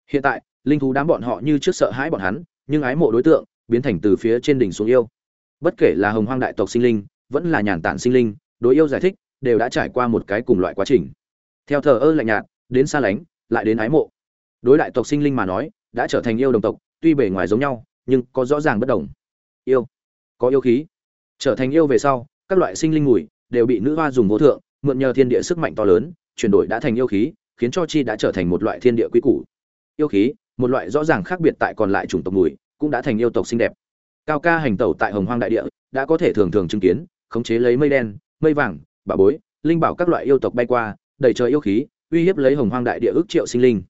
Hiện tại, linh thú đám bọn họ như trước sợ hãi bọn hắn, nhưng ái mộ đối tượng biến thành từ phía trên đỉnh xuống yêu. Bất kể là hồng hoang đại tộc sinh linh, vẫn là nhàn tản sinh linh, đối yêu giải thích, đều đã trải qua một cái cùng loại quá trình. Theo thờ ơ lạnh nhạt, đến xa lánh, lại đến ái mộ. Đối đại tộc sinh linh mà nói, đã trở thành yêu đồng tộc, tuy bề ngoài giống nhau, nhưng có rõ ràng bất đồng. Yêu. Có yêu khí. Trở thành yêu về sau, các loại sinh linh mùi đều bị nữ hoa dùng vô thượng, mượn nhờ thiên địa sức mạnh to lớn, chuyển đổi đã thành yêu khí khiến cho chi đã trở thành một loại thiên địa quý củ. Yêu khí, một loại rõ ràng khác biệt tại còn lại chủng tộc mùi, cũng đã thành yêu tộc xinh đẹp. Cao ca hành tẩu tại hồng hoang đại địa, đã có thể thường thường chứng kiến, khống chế lấy mây đen, mây vàng bà bối, linh bảo các loại yêu tộc bay qua đầy trời yêu khí, uy hiếp lấy hồng hoang đại địa ước triệu sinh linh.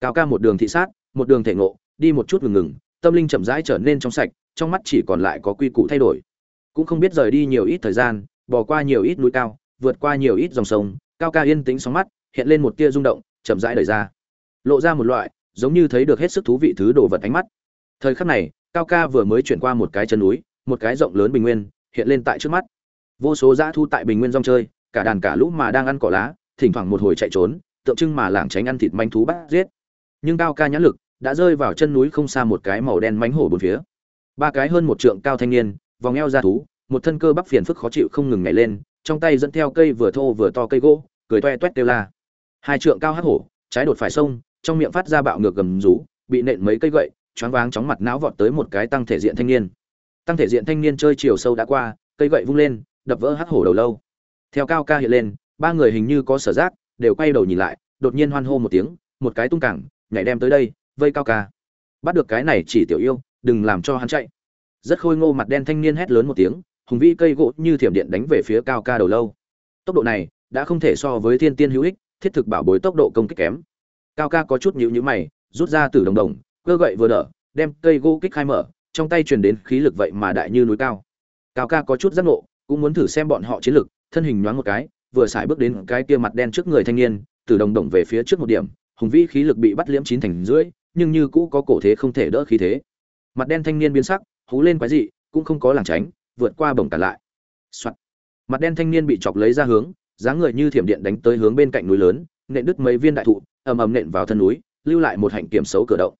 Cao ca một đường thị sát, một đường thể ngộ, đi một chút ngừng ngừng, tâm linh chậm rãi trở nên trong sạch, trong mắt chỉ còn lại có quy củ thay đổi. Cũng không biết rời đi nhiều ít thời gian bỏ qua nhiều ít núi cao, vượt qua nhiều ít dòng sông, cao ca yên tĩnh sóng mắt hiện lên một tia rung động, chậm rãi đời ra. Lộ ra một loại, giống như thấy được hết sức thú vị thứ đồ vật ánh mắt. Thời khắc này, cao ca vừa mới chuyển qua một cái chân núi, một cái rộng lớn bình nguyên, hiện lên tại trước mắt. Vô số dã thu tại bình nguyên rong chơi, cả đàn cả lũ mà đang ăn cỏ lá, thỉnh thoảng một hồi chạy trốn, tượng trưng mà lảng tránh ăn thịt manh thú bắt giết. Nhưng cao ca nhãn lực đã rơi vào chân núi không xa một cái màu đen mánh hổ bốn phía. Ba cái hơn một trượng cao thanh niên, vòng eo ra thú, một thân cơ bắp phiền phức khó chịu không ngừng nhảy lên, trong tay dẫn theo cây vừa thô vừa to cây gỗ, cười toe toét kêu la hai trượng cao hắc hổ, trái đột phải sông, trong miệng phát ra bạo ngược gầm rú, bị nện mấy cây gậy, choáng váng chóng mặt não vọt tới một cái tăng thể diện thanh niên. Tăng thể diện thanh niên chơi chiều sâu đã qua, cây gậy vung lên, đập vỡ hắc hổ đầu lâu. Theo cao ca hiện lên, ba người hình như có sở giác, đều quay đầu nhìn lại, đột nhiên hoan hô một tiếng, một cái tung cẳng, nhảy đem tới đây, vây cao ca. Bắt được cái này chỉ tiểu yêu, đừng làm cho hắn chạy. Rất khôi ngô mặt đen thanh niên hét lớn một tiếng, hùng vĩ cây gỗ như thiểm điện đánh về phía cao ca đầu lâu. Tốc độ này đã không thể so với thiên tiên hữu ích thiết thực bảo bối tốc độ công kích kém. Cao ca có chút nhíu nhíu mày, rút ra từ đồng đồng, cơ gậy vừa đỡ, đem cây gỗ kích khai mở, trong tay truyền đến khí lực vậy mà đại như núi cao. Cao ca có chút giác ngộ, cũng muốn thử xem bọn họ chiến lực, thân hình nhoáng một cái, vừa xài bước đến cái kia mặt đen trước người thanh niên, từ đồng đồng về phía trước một điểm, hùng vĩ khí lực bị bắt liễm chín thành rưỡi, nhưng như cũ có cổ thế không thể đỡ khí thế. Mặt đen thanh niên biến sắc, hú lên quái dị, cũng không có làng tránh, vượt qua bổng cả lại、Soạn. mặt đen thanh niên bị chọc lấy ra hướng dáng người như thiểm điện đánh tới hướng bên cạnh núi lớn, nện đứt mấy viên đại thụ, ầm ầm nện vào thân núi, lưu lại một hạnh kiểm xấu cửa động.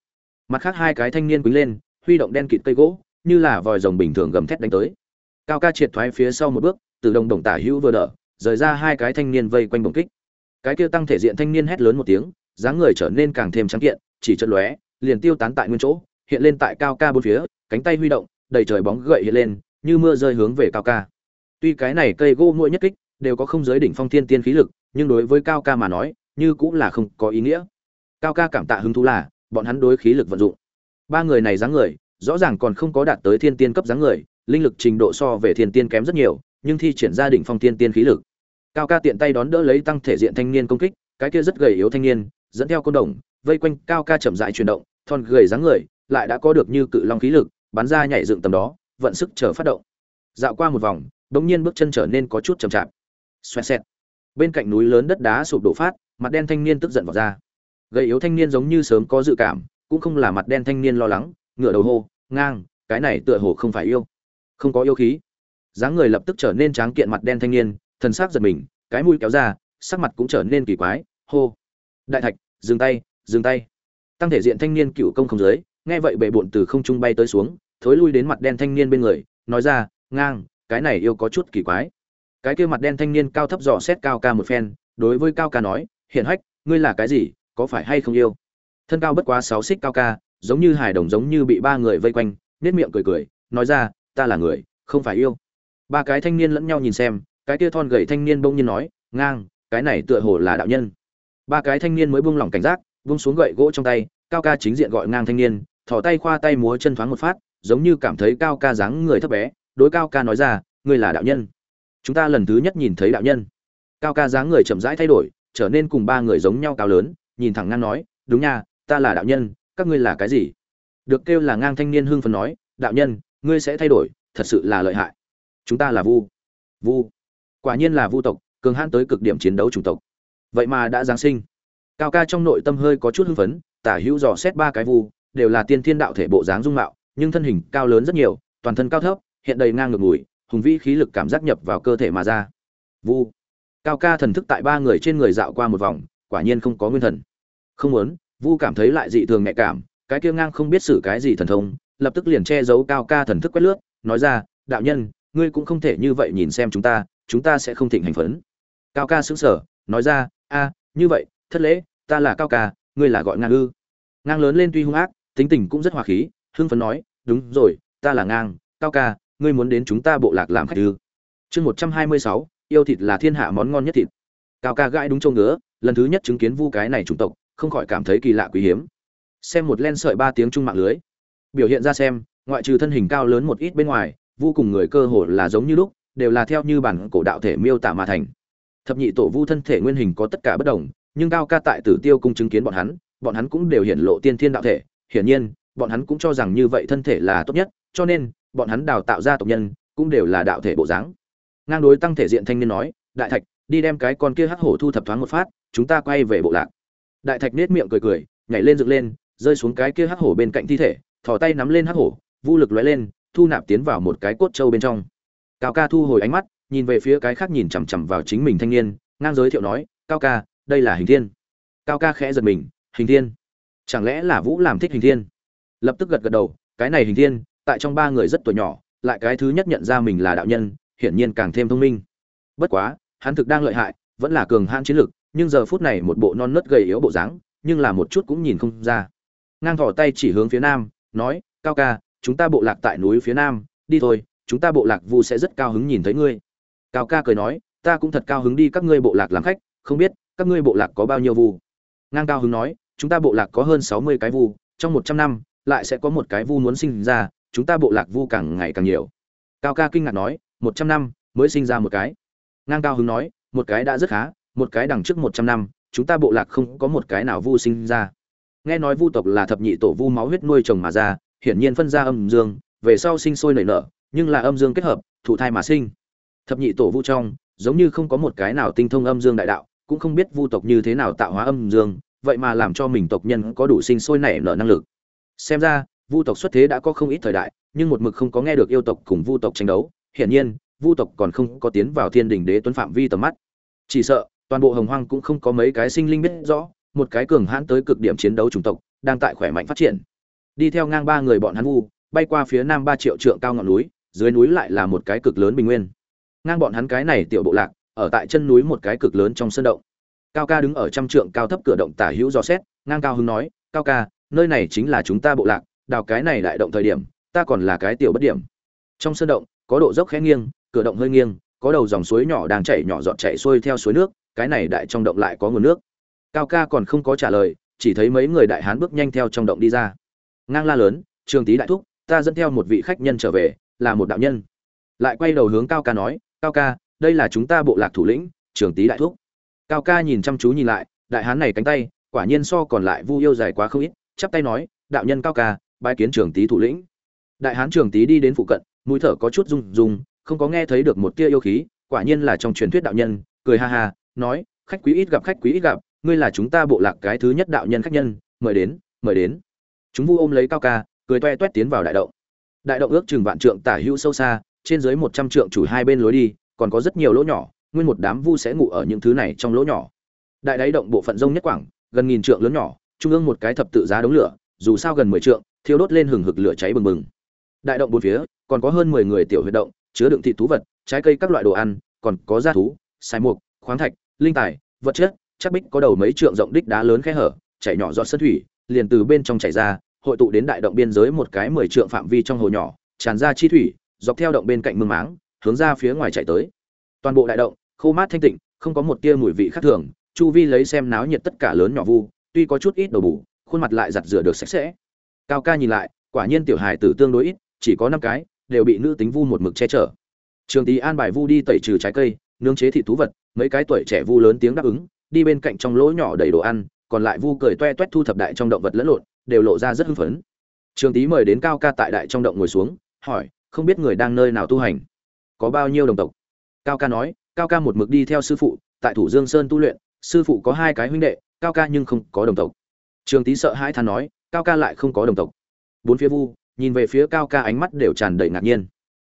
Mặt khác hai cái thanh niên quýnh lên, huy động đen kịt cây gỗ, như là vòi rồng bình thường gầm thét đánh tới. Cao ca triệt thoái phía sau một bước, từ đồng đồng tả hữu vừa đỡ, rời ra hai cái thanh niên vây quanh bồng kích. Cái kia tăng thể diện thanh niên hét lớn một tiếng, dáng người trở nên càng thêm trắng kiện, chỉ chật lóe, liền tiêu tán tại nguyên chỗ, hiện lên tại cao ca bốn phía, cánh tay huy động, đầy trời bóng gậy hiện lên, như mưa rơi hướng về cao ca. Tuy cái này cây gỗ mỗi nhất kích đều có không giới đỉnh phong thiên tiên khí lực, nhưng đối với cao ca mà nói, như cũng là không có ý nghĩa. Cao ca cảm tạ hứng thú là, bọn hắn đối khí lực vận dụng. Ba người này dáng người, rõ ràng còn không có đạt tới thiên tiên cấp dáng người, linh lực trình độ so về thiên tiên kém rất nhiều, nhưng thi triển ra đỉnh phong thiên tiên khí lực. Cao ca tiện tay đón đỡ lấy tăng thể diện thanh niên công kích, cái kia rất gầy yếu thanh niên, dẫn theo côn đồng, vây quanh cao ca chậm rãi chuyển động, thon gầy dáng người, lại đã có được như cự long khí lực, bắn ra nhảy dựng tầm đó, vận sức chờ phát động. Dạo qua một vòng, đột nhiên bước chân trở nên có chút chậm chạp xoẹt xẹt. Bên cạnh núi lớn đất đá sụp đổ phát, mặt đen thanh niên tức giận vào ra. Gầy yếu thanh niên giống như sớm có dự cảm, cũng không là mặt đen thanh niên lo lắng, ngửa đầu hô, ngang, cái này tựa hồ không phải yêu. Không có yêu khí. Dáng người lập tức trở nên tráng kiện mặt đen thanh niên, thần sắc giật mình, cái mũi kéo ra, sắc mặt cũng trở nên kỳ quái, hô, đại thạch, dừng tay dừng tay. Tăng thể diện thanh niên cựu công không dưới nghe vậy bệ bụn từ không trung bay tới xuống, thối lui đến mặt đen thanh niên bên người, nói ra, ngang, cái này yêu có chút kỳ quái cái kia mặt đen thanh niên cao thấp dò xét cao ca một phen, đối với cao ca nói hiện hách, ngươi là cái gì, có phải hay không yêu? Thân cao bất quá sáu xích cao ca, giống như hài đồng giống như bị ba người vây quanh nết miệng cười cười, nói ra, ta là người, không phải yêu. Ba cái thanh niên lẫn nhau nhìn xem, cái kia thon gầy thanh niên bỗng nhiên nói, ngang, cái này tựa hồ là đạo nhân. Ba cái thanh niên mới buông lỏng cảnh giác, buông xuống gậy gỗ trong tay, cao ca chính diện gọi ngang thanh niên, thò tay khoa tay múa chân thoáng một phát, giống như cảm thấy cao ca dáng người thấp bé, đối cao ca nói ra, ngươi là đạo nhân chúng ta lần thứ nhất nhìn thấy đạo nhân. Cao ca dáng người chậm rãi thay đổi, trở nên cùng ba người giống nhau cao lớn, nhìn thẳng ngang nói, đúng nha, ta là đạo nhân, các ngươi là cái gì? Được kêu là ngang thanh niên hưng phấn nói, đạo nhân, ngươi sẽ thay đổi, thật sự là lợi hại. Chúng ta là vu. Vu. Quả nhiên là vu tộc, cường hãn tới cực điểm chiến đấu chủng tộc. Vậy mà đã giáng sinh. Cao ca trong nội tâm hơi có chút hưng phấn, tả hữu dò xét ba cái vu, đều là tiên thiên đạo thể bộ dáng dung mạo, nhưng thân hình cao lớn rất nhiều, toàn thân cao thấp, hiện đầy ngang ngược mùi hùng vĩ khí lực cảm giác nhập vào cơ thể mà ra. Vu. Cao ca thần thức tại ba người trên người dạo qua một vòng, quả nhiên không có nguyên thần. Không muốn, vu cảm thấy lại dị thường nhạy cảm, cái kia ngang không biết xử cái gì thần thông, lập tức liền che giấu cao ca thần thức quét lướt, nói ra, đạo nhân, ngươi cũng không thể như vậy nhìn xem chúng ta chúng ta sẽ không thịnh hành phấn. Cao ca sững sờ, nói ra, a, như vậy, thất lễ, ta là cao ca, ngươi là gọi ngang ư? Ngang lớn lên tuy hung ác, tính tình cũng rất hòa khí, hưng phấn nói, đúng rồi, ta là ngang, cao ca ngươi muốn đến chúng ta bộ lạc làm khách ư? Chương một trăm hai mươi sáu, yêu thịt là thiên hạ món ngon nhất thịt. Cao ca gãi đúng châu ngứa, lần thứ nhất chứng kiến vu cái này chủng tộc, không khỏi cảm thấy kỳ lạ quý hiếm. Xem một len sợi ba tiếng trung mạng lưới. Biểu hiện ra xem, ngoại trừ thân hình cao lớn một ít bên ngoài, vu cùng người cơ hồ là giống như lúc, đều là theo như bản cổ đạo thể miêu tả mà thành. Thập nhị tổ vu thân thể nguyên hình có tất cả bất đồng, nhưng cao ca tại tử tiêu cung chứng kiến bọn hắn bọn hắn cũng đều hiện lộ tiên thiên đạo thể. Hiển nhiên, bọn hắn cũng cho rằng như vậy thân thể là tốt nhất, cho nên bọn hắn đào tạo ra tộc nhân, cũng đều là đạo thể bộ dáng. Ngang đối tăng thể diện thanh niên nói, đại thạch, đi đem cái con kia hắc hổ thu thập thoáng một phát, chúng ta quay về bộ lạc. Đại thạch nết miệng cười cười, nhảy lên dựng lên, rơi xuống cái kia hắc hổ bên cạnh thi thể, thò tay nắm lên hắc hổ vu lực lóe lên, thu nạp tiến vào một cái cốt trâu bên trong. Cao ca thu hồi ánh mắt, nhìn về phía cái khác nhìn chằm chằm vào chính mình thanh niên, ngang giới thiệu nói, cao ca, đây là hình thiên. Cao ca khẽ giật mình, hình thiên? Chẳng lẽ là vũ làm thích hình thiên? Lập tức gật gật đầu, cái này hình thiên tại trong ba người rất tuổi nhỏ, lại cái thứ nhất nhận ra mình là đạo nhân, hiển nhiên càng thêm thông minh. Bất quá, hắn thực đang lợi hại, vẫn là cường hãn chiến lực, nhưng giờ phút này một bộ non nớt gầy yếu bộ dáng, nhưng là một chút cũng nhìn không ra. Ngang thỏ tay chỉ hướng phía nam, nói, cao ca, chúng ta bộ lạc tại núi phía nam, đi thôi, chúng ta bộ lạc vu sẽ rất cao hứng nhìn thấy ngươi. Cao ca cười nói, ta cũng thật cao hứng đi các ngươi bộ lạc làm khách, không biết, các ngươi bộ lạc có bao nhiêu vu? Ngang cao hứng nói, chúng ta bộ lạc có hơn sáu mươi cái vu, trong một trăm năm, lại sẽ có một cái vu muốn sinh ra chúng ta bộ lạc vu càng ngày càng nhiều. Cao ca kinh ngạc nói, một trăm năm, mới sinh ra một cái. Ngang cao hứng nói, một cái đã rất khá, một cái đằng trước một trăm năm, chúng ta bộ lạc không có một cái nào vu sinh ra. Nghe nói vu tộc là thập nhị tổ vu máu huyết nuôi chồng mà ra, hiển nhiên phân ra âm dương, về sau sinh sôi nảy nở, nhưng là âm dương kết hợp, thụ thai mà sinh. Thập nhị tổ vu trong, giống như không có một cái nào tinh thông âm dương đại đạo, cũng không biết vu tộc như thế nào tạo hóa âm dương, vậy mà làm cho mình tộc nhân có đủ sinh sôi nảy nở năng lực. Xem ra vu tộc xuất thế đã có không ít thời đại, nhưng một mực không có nghe được yêu tộc cùng vu tộc tranh đấu. Hiển nhiên, vu tộc còn không có tiến vào thiên đình đế tuấn phạm vi tầm mắt. Chỉ sợ, toàn bộ hồng hoang cũng không có mấy cái sinh linh biết rõ, một cái cường hãn tới cực điểm chiến đấu chủng tộc, đang tại khỏe mạnh phát triển. Đi theo ngang ba người bọn hắn vu, bay qua phía nam ba triệu trượng cao ngọn núi, dưới núi lại là một cái cực lớn bình nguyên. Ngang bọn hắn cái này tiểu bộ lạc, ở tại chân núi một cái cực lớn trong sân động. Cao ca đứng ở trăm trượng cao thấp cửa động tả hữu dò xét, ngang cao hưng nói, cao ca, nơi này chính là chúng ta bộ lạc đào cái này đại động thời điểm, ta còn là cái tiểu bất điểm. Trong sân động, có độ dốc khẽ nghiêng, cửa động hơi nghiêng, có đầu dòng suối nhỏ đang chảy nhỏ giọt chảy xuôi theo suối nước, cái này đại trong động lại có nguồn nước. Cao ca còn không có trả lời, chỉ thấy mấy người đại hán bước nhanh theo trong động đi ra. Ngang la lớn, trường tý đại thúc, ta dẫn theo một vị khách nhân trở về, là một đạo nhân. Lại quay đầu hướng cao ca nói, cao ca, đây là chúng ta bộ lạc thủ lĩnh, trường tý đại thúc. Cao ca nhìn chăm chú nhìn lại, đại hán này cánh tay, quả nhiên so còn lại vu yêu dài quá không ít, chắp tay nói, đạo nhân cao ca bái kiến trường tý thủ lĩnh. Đại hán trường tý đi đến phụ cận, mũi thở có chút rung rung, không có nghe thấy được một tia yêu khí, quả nhiên là trong truyền thuyết đạo nhân, cười ha ha, nói, khách quý ít gặp khách quý ít gặp, ngươi là chúng ta bộ lạc cái thứ nhất đạo nhân khách nhân, mời đến mời đến. Chúng vu ôm lấy cao ca, cười toe toét tiến vào đại động. Đại động ước chừng vạn trượng tả hữu sâu xa, trên dưới một trăm trượng chủ hai bên lối đi, còn có rất nhiều lỗ nhỏ, nguyên một đám vu sẽ ngủ ở những thứ này trong lỗ nhỏ. Đại đáy động bộ phận rông nhất quảng, gần nghìn trượng lớn nhỏ, trung ương một cái thập tự giá đống lửa, dù sao gần mười trượng thiêu đốt lên hừng hực lửa cháy bừng bừng. Đại động bốn phía, còn có hơn mười người tiểu huyệt động, chứa đựng thịt thú vật, trái cây các loại đồ ăn, còn có da thú sai mục, khoáng thạch, linh tài, vật chất, chắc bích có đầu mấy trượng rộng đích đá lớn khe hở, chảy nhỏ giọt sân thủy, liền từ bên trong chảy ra, hội tụ đến đại động biên giới một cái mười trượng phạm vi trong hồ nhỏ, tràn ra chi thủy, dọc theo động bên cạnh mương máng, hướng ra phía ngoài chạy tới. Toàn bộ đại động, khô mát thanh tịnh, không có một tia mùi vị khác thường, chu vi lấy xem náo nhiệt tất cả lớn nhỏ vu, tuy có chút ít đầu bù, khuôn mặt lại giặt rửa được sạch sẽ cao ca nhìn lại, quả nhiên tiểu hài tử tương đối ít, chỉ có năm cái, đều bị nữ tính vu một mực che chở. Trường tý an bài vu đi tẩy trừ trái cây, nướng chế thịt thú vật, mấy cái tuổi trẻ vu lớn tiếng đáp ứng, đi bên cạnh trong lỗ nhỏ đầy đồ ăn, còn lại vu cười toe toét thu thập đại trong động vật lẫn lộn, đều lộ ra rất hưng phấn. Trường tý mời đến cao ca tại đại trong động ngồi xuống, hỏi, không biết người đang nơi nào tu hành? Có bao nhiêu đồng tộc? Cao ca nói, cao ca một mực đi theo sư phụ, tại thủ dương sơn tu luyện, sư phụ có hai cái huynh đệ, cao ca nhưng không có đồng tộc. Trường tý sợ hãi than nói cao ca lại không có đồng tộc. Bốn phía vu, nhìn về phía cao ca ánh mắt đều tràn đầy ngạc nhiên.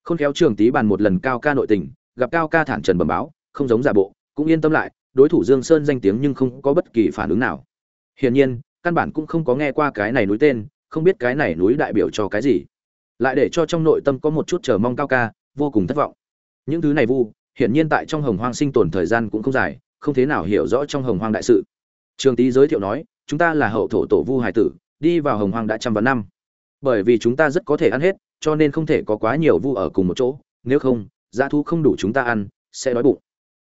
Khôn khéo trường tý bàn một lần cao ca nội tình, gặp cao ca thản trần bẩm báo, không giống giả bộ, cũng yên tâm lại, đối thủ dương sơn danh tiếng nhưng không có bất kỳ phản ứng nào. Hiển nhiên, căn bản cũng không có nghe qua cái này núi tên, không biết cái này núi đại biểu cho cái gì. Lại để cho trong nội tâm có một chút chờ mong cao ca, vô cùng thất vọng. Những thứ này vu, hiển nhiên tại trong hồng hoang sinh tồn thời gian cũng không dài, không thế nào hiểu rõ trong hồng hoang đại sự. Trường tý giới thiệu nói, chúng ta là hậu thổ tổ vu hải tử đi vào hồng hoang đã trăm vạn năm. Bởi vì chúng ta rất có thể ăn hết, cho nên không thể có quá nhiều vu ở cùng một chỗ, nếu không, dã thu không đủ chúng ta ăn, sẽ đói bụng.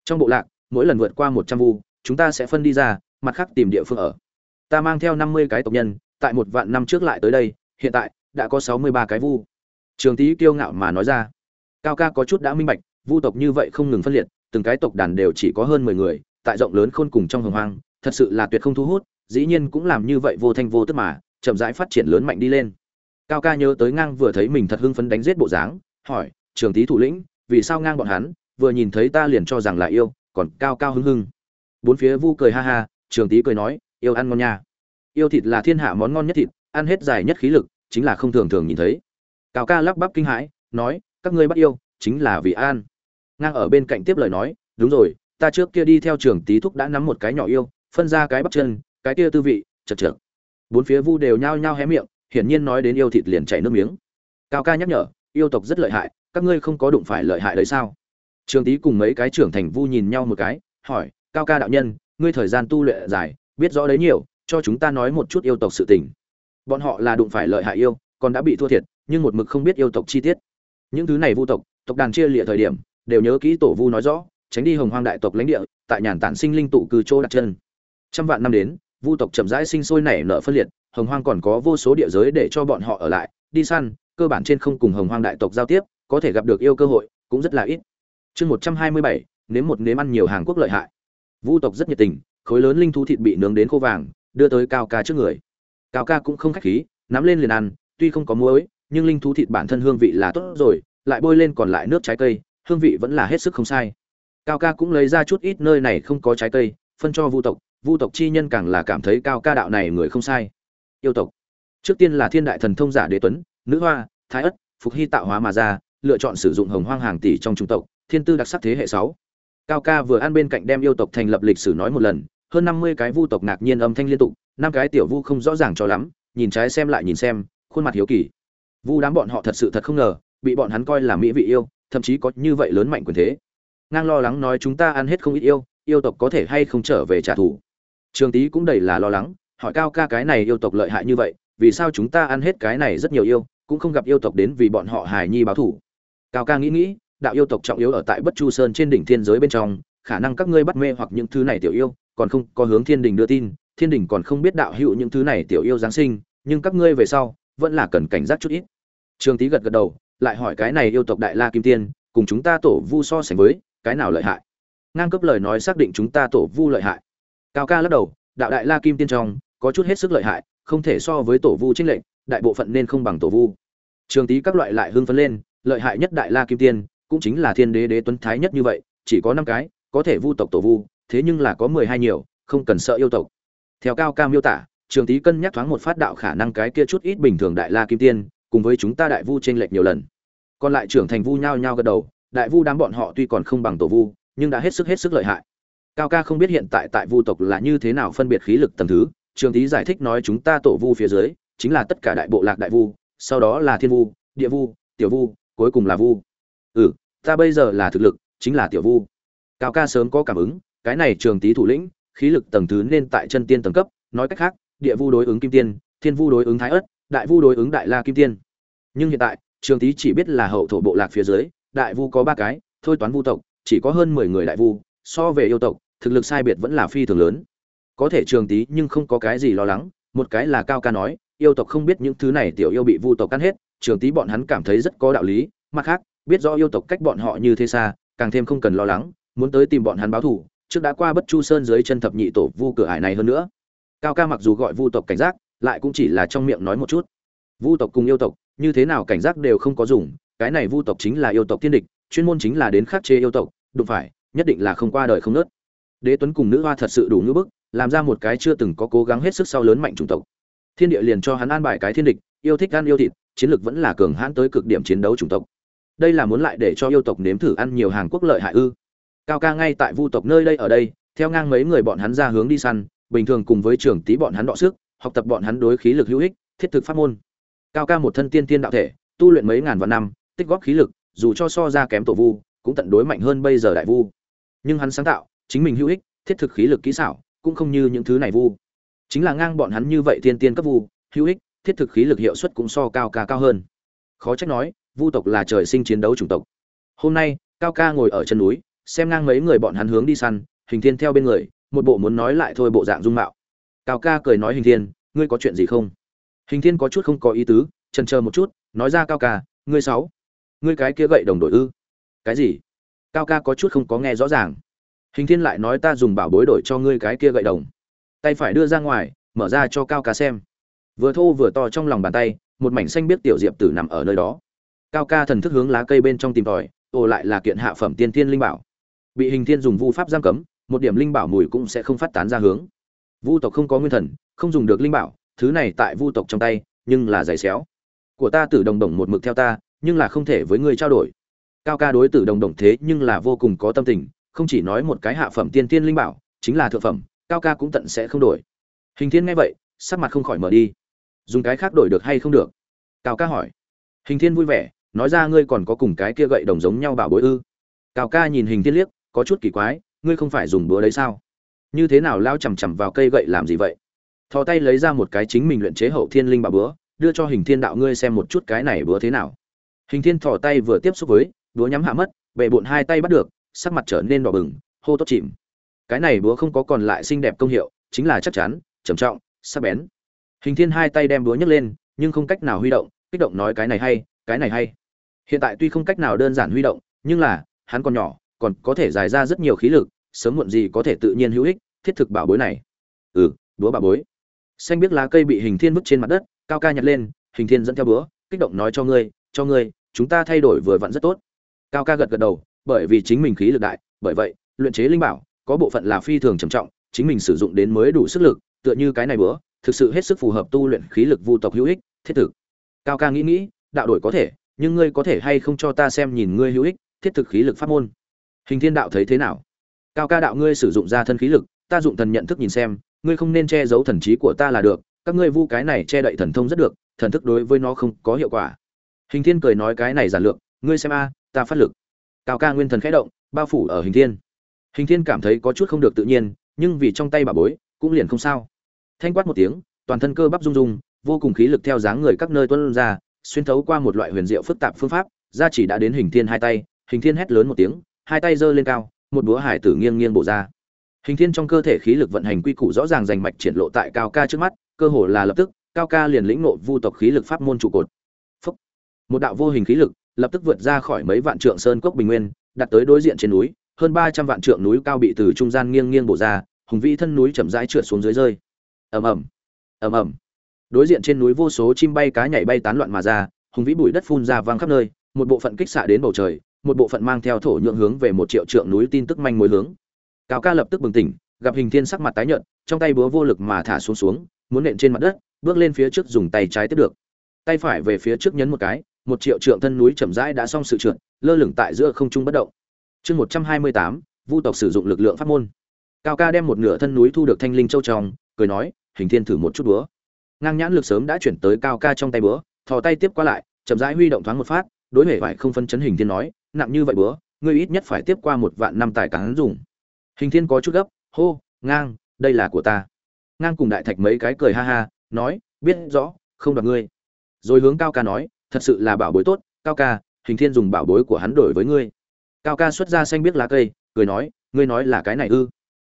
Trong bộ lạc, mỗi lần vượt qua một trăm vu, chúng ta sẽ phân đi ra, mặt khác tìm địa phương ở. Ta mang theo năm mươi cái tộc nhân, tại một vạn năm trước lại tới đây, hiện tại, đã có sáu mươi ba cái vu. Trường tý kiêu ngạo mà nói ra. Cao ca có chút đã minh bạch, vu tộc như vậy không ngừng phân liệt, từng cái tộc đàn đều chỉ có hơn mười người, tại rộng lớn khôn cùng trong hồng hoang, thật sự là tuyệt không thu hút, dĩ nhiên cũng làm như vậy vô thanh vô tức mà chậm rãi phát triển lớn mạnh đi lên. Cao ca nhớ tới ngang vừa thấy mình thật hưng phấn đánh giết bộ dáng, hỏi, trường tý thủ lĩnh, vì sao ngang bọn hắn? Vừa nhìn thấy ta liền cho rằng là yêu, còn cao cao hưng hưng. Bốn phía vu cười ha ha, trường tý cười nói, yêu ăn ngon nha. Yêu thịt là thiên hạ món ngon nhất thịt, ăn hết dài nhất khí lực, chính là không thường thường nhìn thấy. Cao ca lắp bắp kinh hãi, nói, các ngươi bắt yêu, chính là vì an ngang ở bên cạnh tiếp lời nói, đúng rồi, ta trước kia đi theo trường tý thúc đã nắm một cái nhỏ yêu, phân ra cái bắp chân, cái kia tư vị, chật chật bốn phía vu đều nhao nhao hé miệng, hiển nhiên nói đến yêu thịt liền chảy nước miếng. Cao ca nhắc nhở, yêu tộc rất lợi hại, các ngươi không có đụng phải lợi hại đấy sao? Trường tý cùng mấy cái trưởng thành vu nhìn nhau một cái, hỏi, cao ca đạo nhân, ngươi thời gian tu luyện dài, biết rõ đấy nhiều, cho chúng ta nói một chút yêu tộc sự tình. Bọn họ là đụng phải lợi hại yêu, còn đã bị thua thiệt, nhưng một mực không biết yêu tộc chi tiết. Những thứ này vu tộc tộc đàn chia lịa thời điểm, đều nhớ kỹ tổ vu nói rõ, tránh đi hồng hoang đại tộc lãnh địa, tại nhàn tản sinh linh tụ cư chỗ đặt chân. Trăm vạn năm đến vu tộc chậm rãi sinh sôi nảy nở phân liệt, hồng hoang còn có vô số địa giới để cho bọn họ ở lại. Đi săn, cơ bản trên không cùng hồng hoang đại tộc giao tiếp, có thể gặp được yêu cơ hội, cũng rất là ít. Chương một trăm hai mươi bảy, nếm một nếm ăn nhiều hàng quốc lợi hại. Vu tộc rất nhiệt tình, khối lớn linh thú thịt bị nướng đến khô vàng, đưa tới cao ca trước người. Cao ca cũng không khách khí, nắm lên liền ăn, tuy không có muối, nhưng linh thú thịt bản thân hương vị là tốt rồi, lại bôi lên còn lại nước trái cây, hương vị vẫn là hết sức không sai. Cao ca cũng lấy ra chút ít nơi này không có trái cây, phân cho vu tộc vu tộc chi nhân càng là cảm thấy cao ca đạo này người không sai. Yêu tộc. Trước tiên là thiên đại thần thông giả đế tuấn, nữ hoa, thái ất, phục hy tạo hóa mà ra, lựa chọn sử dụng hồng hoang hàng tỷ trong trung tộc, thiên tư đặc sắc thế hệ sáu. Cao ca vừa ăn bên cạnh đem yêu tộc thành lập lịch sử nói một lần, hơn năm mươi cái vu tộc ngạc nhiên âm thanh liên tục, năm cái tiểu vu không rõ ràng cho lắm, nhìn trái xem lại nhìn xem, khuôn mặt hiếu kỳ. Vu đám bọn họ thật sự thật không ngờ, bị bọn hắn coi là mỹ vị yêu, thậm chí có như vậy lớn mạnh quyền thế. Ngang lo lắng nói chúng ta ăn hết không ít yêu yêu tộc có thể hay không trở về trả thù trường tý cũng đầy là lo lắng, hỏi cao ca cái này yêu tộc lợi hại như vậy, vì sao chúng ta ăn hết cái này rất nhiều yêu, cũng không gặp yêu tộc đến vì bọn họ hài nhi báo thủ. Cao ca nghĩ nghĩ, đạo yêu tộc trọng yếu ở tại bất chu sơn trên đỉnh thiên giới bên trong, khả năng các ngươi bắt mê hoặc những thứ này tiểu yêu, còn không có hướng thiên đình đưa tin, thiên đình còn không biết đạo hữu những thứ này tiểu yêu giáng sinh, nhưng các ngươi về sau, vẫn là cần cảnh giác chút ít. Trường tý gật gật đầu, lại hỏi cái này yêu tộc đại la kim tiên, cùng chúng ta tổ vu so sánh với, cái nào lợi hại? Ngang cấp lời nói xác định chúng ta tổ vu lợi hại cao ca lắc đầu, đạo đại la kim tiên trong, có chút hết sức lợi hại, không thể so với tổ vu trinh lệnh đại bộ phận nên không bằng tổ vu. Trường tý các loại lại hưng phấn lên, lợi hại nhất đại la kim tiên, cũng chính là thiên đế đế tuấn thái nhất như vậy, chỉ có năm cái, có thể vu tộc tổ vu, thế nhưng là có mười hai nhiều, không cần sợ yêu tộc. Theo cao ca miêu tả, trường tý cân nhắc thoáng một phát đạo khả năng cái kia chút ít bình thường đại la kim tiên, cùng với chúng ta đại vu trên lệch nhiều lần. Còn lại trưởng thành vu nhao nhao gật đầu, đại vu đám bọn họ tuy còn không bằng tổ vu, nhưng đã hết sức hết sức lợi hại cao ca không biết hiện tại tại vu tộc là như thế nào phân biệt khí lực tầng thứ, trường tý giải thích nói chúng ta tổ vu phía dưới, chính là tất cả đại bộ lạc đại vu, sau đó là thiên vu, địa vu, tiểu vu, cuối cùng là vu. Ừ ta bây giờ là thực lực, chính là tiểu vu. Cao ca sớm có cảm ứng, cái này trường tý thủ lĩnh, khí lực tầng thứ nên tại chân tiên tầng cấp, nói cách khác, địa vu đối ứng kim tiên, thiên vu đối ứng thái ất đại vu đối ứng đại la kim tiên. Nhưng hiện tại, trường tý chỉ biết là hậu thổ bộ lạc phía dưới, đại vu có ba cái, thôi toán vu tộc, chỉ có hơn mười người đại vu, so về yêu tộc thực lực sai biệt vẫn là phi thường lớn. Có thể trường tý nhưng không có cái gì lo lắng, một cái là cao ca nói, yêu tộc không biết những thứ này tiểu yêu bị vu tộc cắn hết, trường tý bọn hắn cảm thấy rất có đạo lý, mặt khác, biết rõ yêu tộc cách bọn họ như thế xa, càng thêm không cần lo lắng, muốn tới tìm bọn hắn báo thù, trước đã qua bất chu sơn dưới chân thập nhị tổ vu cửa ải này hơn nữa. Cao ca mặc dù gọi vu tộc cảnh giác, lại cũng chỉ là trong miệng nói một chút. Vu tộc cùng yêu tộc, như thế nào cảnh giác đều không có dùng, cái này vu tộc chính là yêu tộc thiên địch, chuyên môn chính là đến khắc chế yêu tộc đụng phải, nhất định là không qua đời không nớt đế tuấn cùng nữ hoa thật sự đủ ngữ bức, làm ra một cái chưa từng có cố gắng hết sức sau lớn mạnh chủng tộc. Thiên địa liền cho hắn an bài cái thiên địch, yêu thích ăn yêu thịt, chiến lược vẫn là cường hãn tới cực điểm chiến đấu chủng tộc. Đây là muốn lại để cho yêu tộc nếm thử ăn nhiều hàng quốc lợi hại ư. Cao ca ngay tại vu tộc nơi đây ở đây, theo ngang mấy người bọn hắn ra hướng đi săn, bình thường cùng với trưởng tí bọn hắn đọ sức, học tập bọn hắn đối khí lực hữu ích, thiết thực pháp môn. Cao ca một thân tiên tiên đạo thể, tu luyện mấy ngàn vạn năm, tích góp khí lực, dù cho so ra kém tổ vu, cũng tận đối mạnh hơn bây giờ đại vu. Nhưng hắn sáng tạo chính mình hữu ích, thiết thực khí lực kỹ xảo, cũng không như những thứ này vu. Chính là ngang bọn hắn như vậy tiên tiên cấp vu, hữu ích, thiết thực khí lực hiệu suất cũng so cao ca cao hơn. Khó trách nói, vu tộc là trời sinh chiến đấu chủng tộc. Hôm nay, cao ca ngồi ở chân núi, xem ngang mấy người bọn hắn hướng đi săn, hình thiên theo bên người, một bộ muốn nói lại thôi bộ dạng dung mạo. Cao ca cười nói hình thiên, ngươi có chuyện gì không? Hình thiên có chút không có ý tứ, chần chờ một chút, nói ra cao ca, ngươi sáu, ngươi cái kia gậy đồng đội ư? Cái gì? Cao ca có chút không có nghe rõ ràng hình thiên lại nói ta dùng bảo bối đổi cho ngươi cái kia gậy đồng. Tay phải đưa ra ngoài, mở ra cho cao ca xem. Vừa thô vừa to trong lòng bàn tay, một mảnh xanh biết tiểu diệp tử nằm ở nơi đó. Cao ca thần thức hướng lá cây bên trong tìm tòi, ồ lại là kiện hạ phẩm tiên thiên linh bảo. Bị hình thiên dùng vu pháp giam cấm, một điểm linh bảo mùi cũng sẽ không phát tán ra hướng. Vu tộc không có nguyên thần, không dùng được linh bảo, thứ này tại vu tộc trong tay, nhưng là giày xéo. Của ta tử đồng đồng một mực theo ta, nhưng là không thể với ngươi trao đổi. Cao ca đối tử đồng đồng thế nhưng là vô cùng có tâm tình không chỉ nói một cái hạ phẩm tiên tiên linh bảo, chính là thượng phẩm, cao ca cũng tận sẽ không đổi. Hình thiên nghe vậy, sắc mặt không khỏi mở đi. Dùng cái khác đổi được hay không được? Cao ca hỏi. Hình thiên vui vẻ, nói ra ngươi còn có cùng cái kia gậy đồng giống nhau bảo bối ư? Cao ca nhìn hình thiên liếc, có chút kỳ quái, ngươi không phải dùng búa đấy sao? Như thế nào lao chằm chằm vào cây gậy làm gì vậy? Thò tay lấy ra một cái chính mình luyện chế hậu thiên linh bảo búa, đưa cho hình thiên đạo ngươi xem một chút cái này búa thế nào. Hình thiên thò tay vừa tiếp xúc với, búa nhắm hạ mất, bệ bụn hai tay bắt được sắc mặt trở nên đỏ bừng, hô tốt chìm. Cái này búa không có còn lại xinh đẹp công hiệu, chính là chắc chắn, trầm trọng, sắc bén. Hình thiên hai tay đem búa nhấc lên, nhưng không cách nào huy động, kích động nói cái này hay, cái này hay. Hiện tại tuy không cách nào đơn giản huy động, nhưng là, hắn còn nhỏ, còn có thể giải ra rất nhiều khí lực, sớm muộn gì có thể tự nhiên hữu ích, thiết thực bảo bối này. Ừ búa bảo bối. Xanh biết lá cây bị hình thiên vứt trên mặt đất, cao ca nhặt lên, hình thiên dẫn theo búa, kích động nói cho ngươi cho ngươi, chúng ta thay đổi vừa vặn rất tốt. Cao ca gật gật đầu bởi vì chính mình khí lực đại bởi vậy luyện chế linh bảo có bộ phận là phi thường trầm trọng chính mình sử dụng đến mới đủ sức lực tựa như cái này bữa, thực sự hết sức phù hợp tu luyện khí lực vu tộc hữu ích thiết thực. Cao ca nghĩ nghĩ đạo đổi có thể nhưng ngươi có thể hay không cho ta xem nhìn ngươi hữu ích thiết thực khí lực pháp môn? Hình thiên đạo thấy thế nào? Cao ca đạo ngươi sử dụng ra thân khí lực ta dụng thần nhận thức nhìn xem ngươi không nên che giấu thần trí của ta là được các ngươi vu cái này che đậy thần thông rất được thần thức đối với nó không có hiệu quả. Hình thiên cười nói cái này giản lược ngươi xem a ta phát lực cao ca nguyên thần khẽ động, bao phủ ở hình thiên. Hình thiên cảm thấy có chút không được tự nhiên, nhưng vì trong tay bà bối, cũng liền không sao. Thanh quát một tiếng, toàn thân cơ bắp rung rung, vô cùng khí lực theo dáng người các nơi tuân ra, xuyên thấu qua một loại huyền diệu phức tạp phương pháp, gia chỉ đã đến hình thiên hai tay, hình thiên hét lớn một tiếng, hai tay giơ lên cao, một búa hải tử nghiêng nghiêng bổ ra. Hình thiên trong cơ thể khí lực vận hành quy củ rõ ràng rành mạch triển lộ tại cao ca trước mắt, cơ hồ là lập tức, cao ca liền lĩnh nộ vu tộc khí lực pháp môn trụ cột. Phúc. một đạo vô hình khí lực lập tức vượt ra khỏi mấy vạn trượng sơn cốc bình nguyên, đặt tới đối diện trên núi, hơn ba trăm vạn trượng núi cao bị từ trung gian nghiêng nghiêng bổ ra, hùng vĩ thân núi chậm rãi trượt xuống dưới rơi. Ầm ầm ầm ầm. Đối diện trên núi vô số chim bay cá nhảy bay tán loạn mà ra, hùng vĩ bụi đất phun ra vang khắp nơi, một bộ phận kích xạ đến bầu trời, một bộ phận mang theo thổ nhượng hướng về một triệu trượng núi tin tức manh mối hướng. Cao ca lập tức bừng tỉnh, gặp hình thiên sắc mặt tái nhợt, trong tay búa vô lực mà thả xuống xuống, muốn nện trên mặt đất, bước lên phía trước dùng tay trái tiếp được. Tay phải về phía trước nhấn một cái một triệu trượng thân núi chậm rãi đã xong sự trượt, lơ lửng tại giữa không trung bất động. Chương một trăm hai mươi tám, vu tộc sử dụng lực lượng pháp môn. Cao ca đem một nửa thân núi thu được thanh linh châu tròng cười nói, hình thiên thử một chút búa ngang nhãn lực sớm đã chuyển tới cao ca trong tay búa thò tay tiếp qua lại, chậm rãi huy động thoáng một phát, đối hệ phải không phân chấn hình thiên nói, nặng như vậy búa ngươi ít nhất phải tiếp qua một vạn năm tài cán dùng. Hình thiên có chút gấp, hô, ngang, đây là của ta. Ngang cùng đại thạch mấy cái cười ha ha, nói, biết rõ, không đoạt ngươi. Rồi hướng cao ca nói thật sự là bảo bối tốt, cao ca, hình thiên dùng bảo bối của hắn đổi với ngươi. Cao ca xuất ra xanh biết lá cây, cười nói, ngươi nói là cái này ư?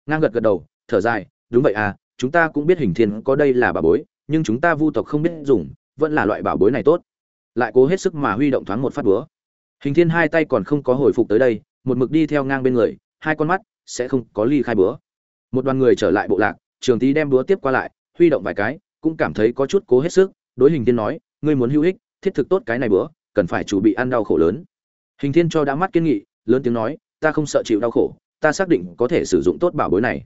Ngang gật gật đầu, thở dài, đúng vậy à chúng ta cũng biết hình thiên có đây là bảo bối, nhưng chúng ta vu tộc không biết dùng, vẫn là loại bảo bối này tốt. Lại cố hết sức mà huy động thoáng một phát búa. Hình thiên hai tay còn không có hồi phục tới đây, một mực đi theo ngang bên người, hai con mắt sẽ không có ly khai búa. Một đoàn người trở lại bộ lạc, trường tý đem búa tiếp qua lại, huy động vài cái, cũng cảm thấy có chút cố hết sức, đối hình thiên nói, ngươi muốn hữu ích thiết thực tốt cái này bữa, cần phải chủ bị ăn đau khổ lớn. Hình thiên cho đã mắt kiên nghị, lớn tiếng nói, ta không sợ chịu đau khổ, ta xác định có thể sử dụng tốt bảo bối này.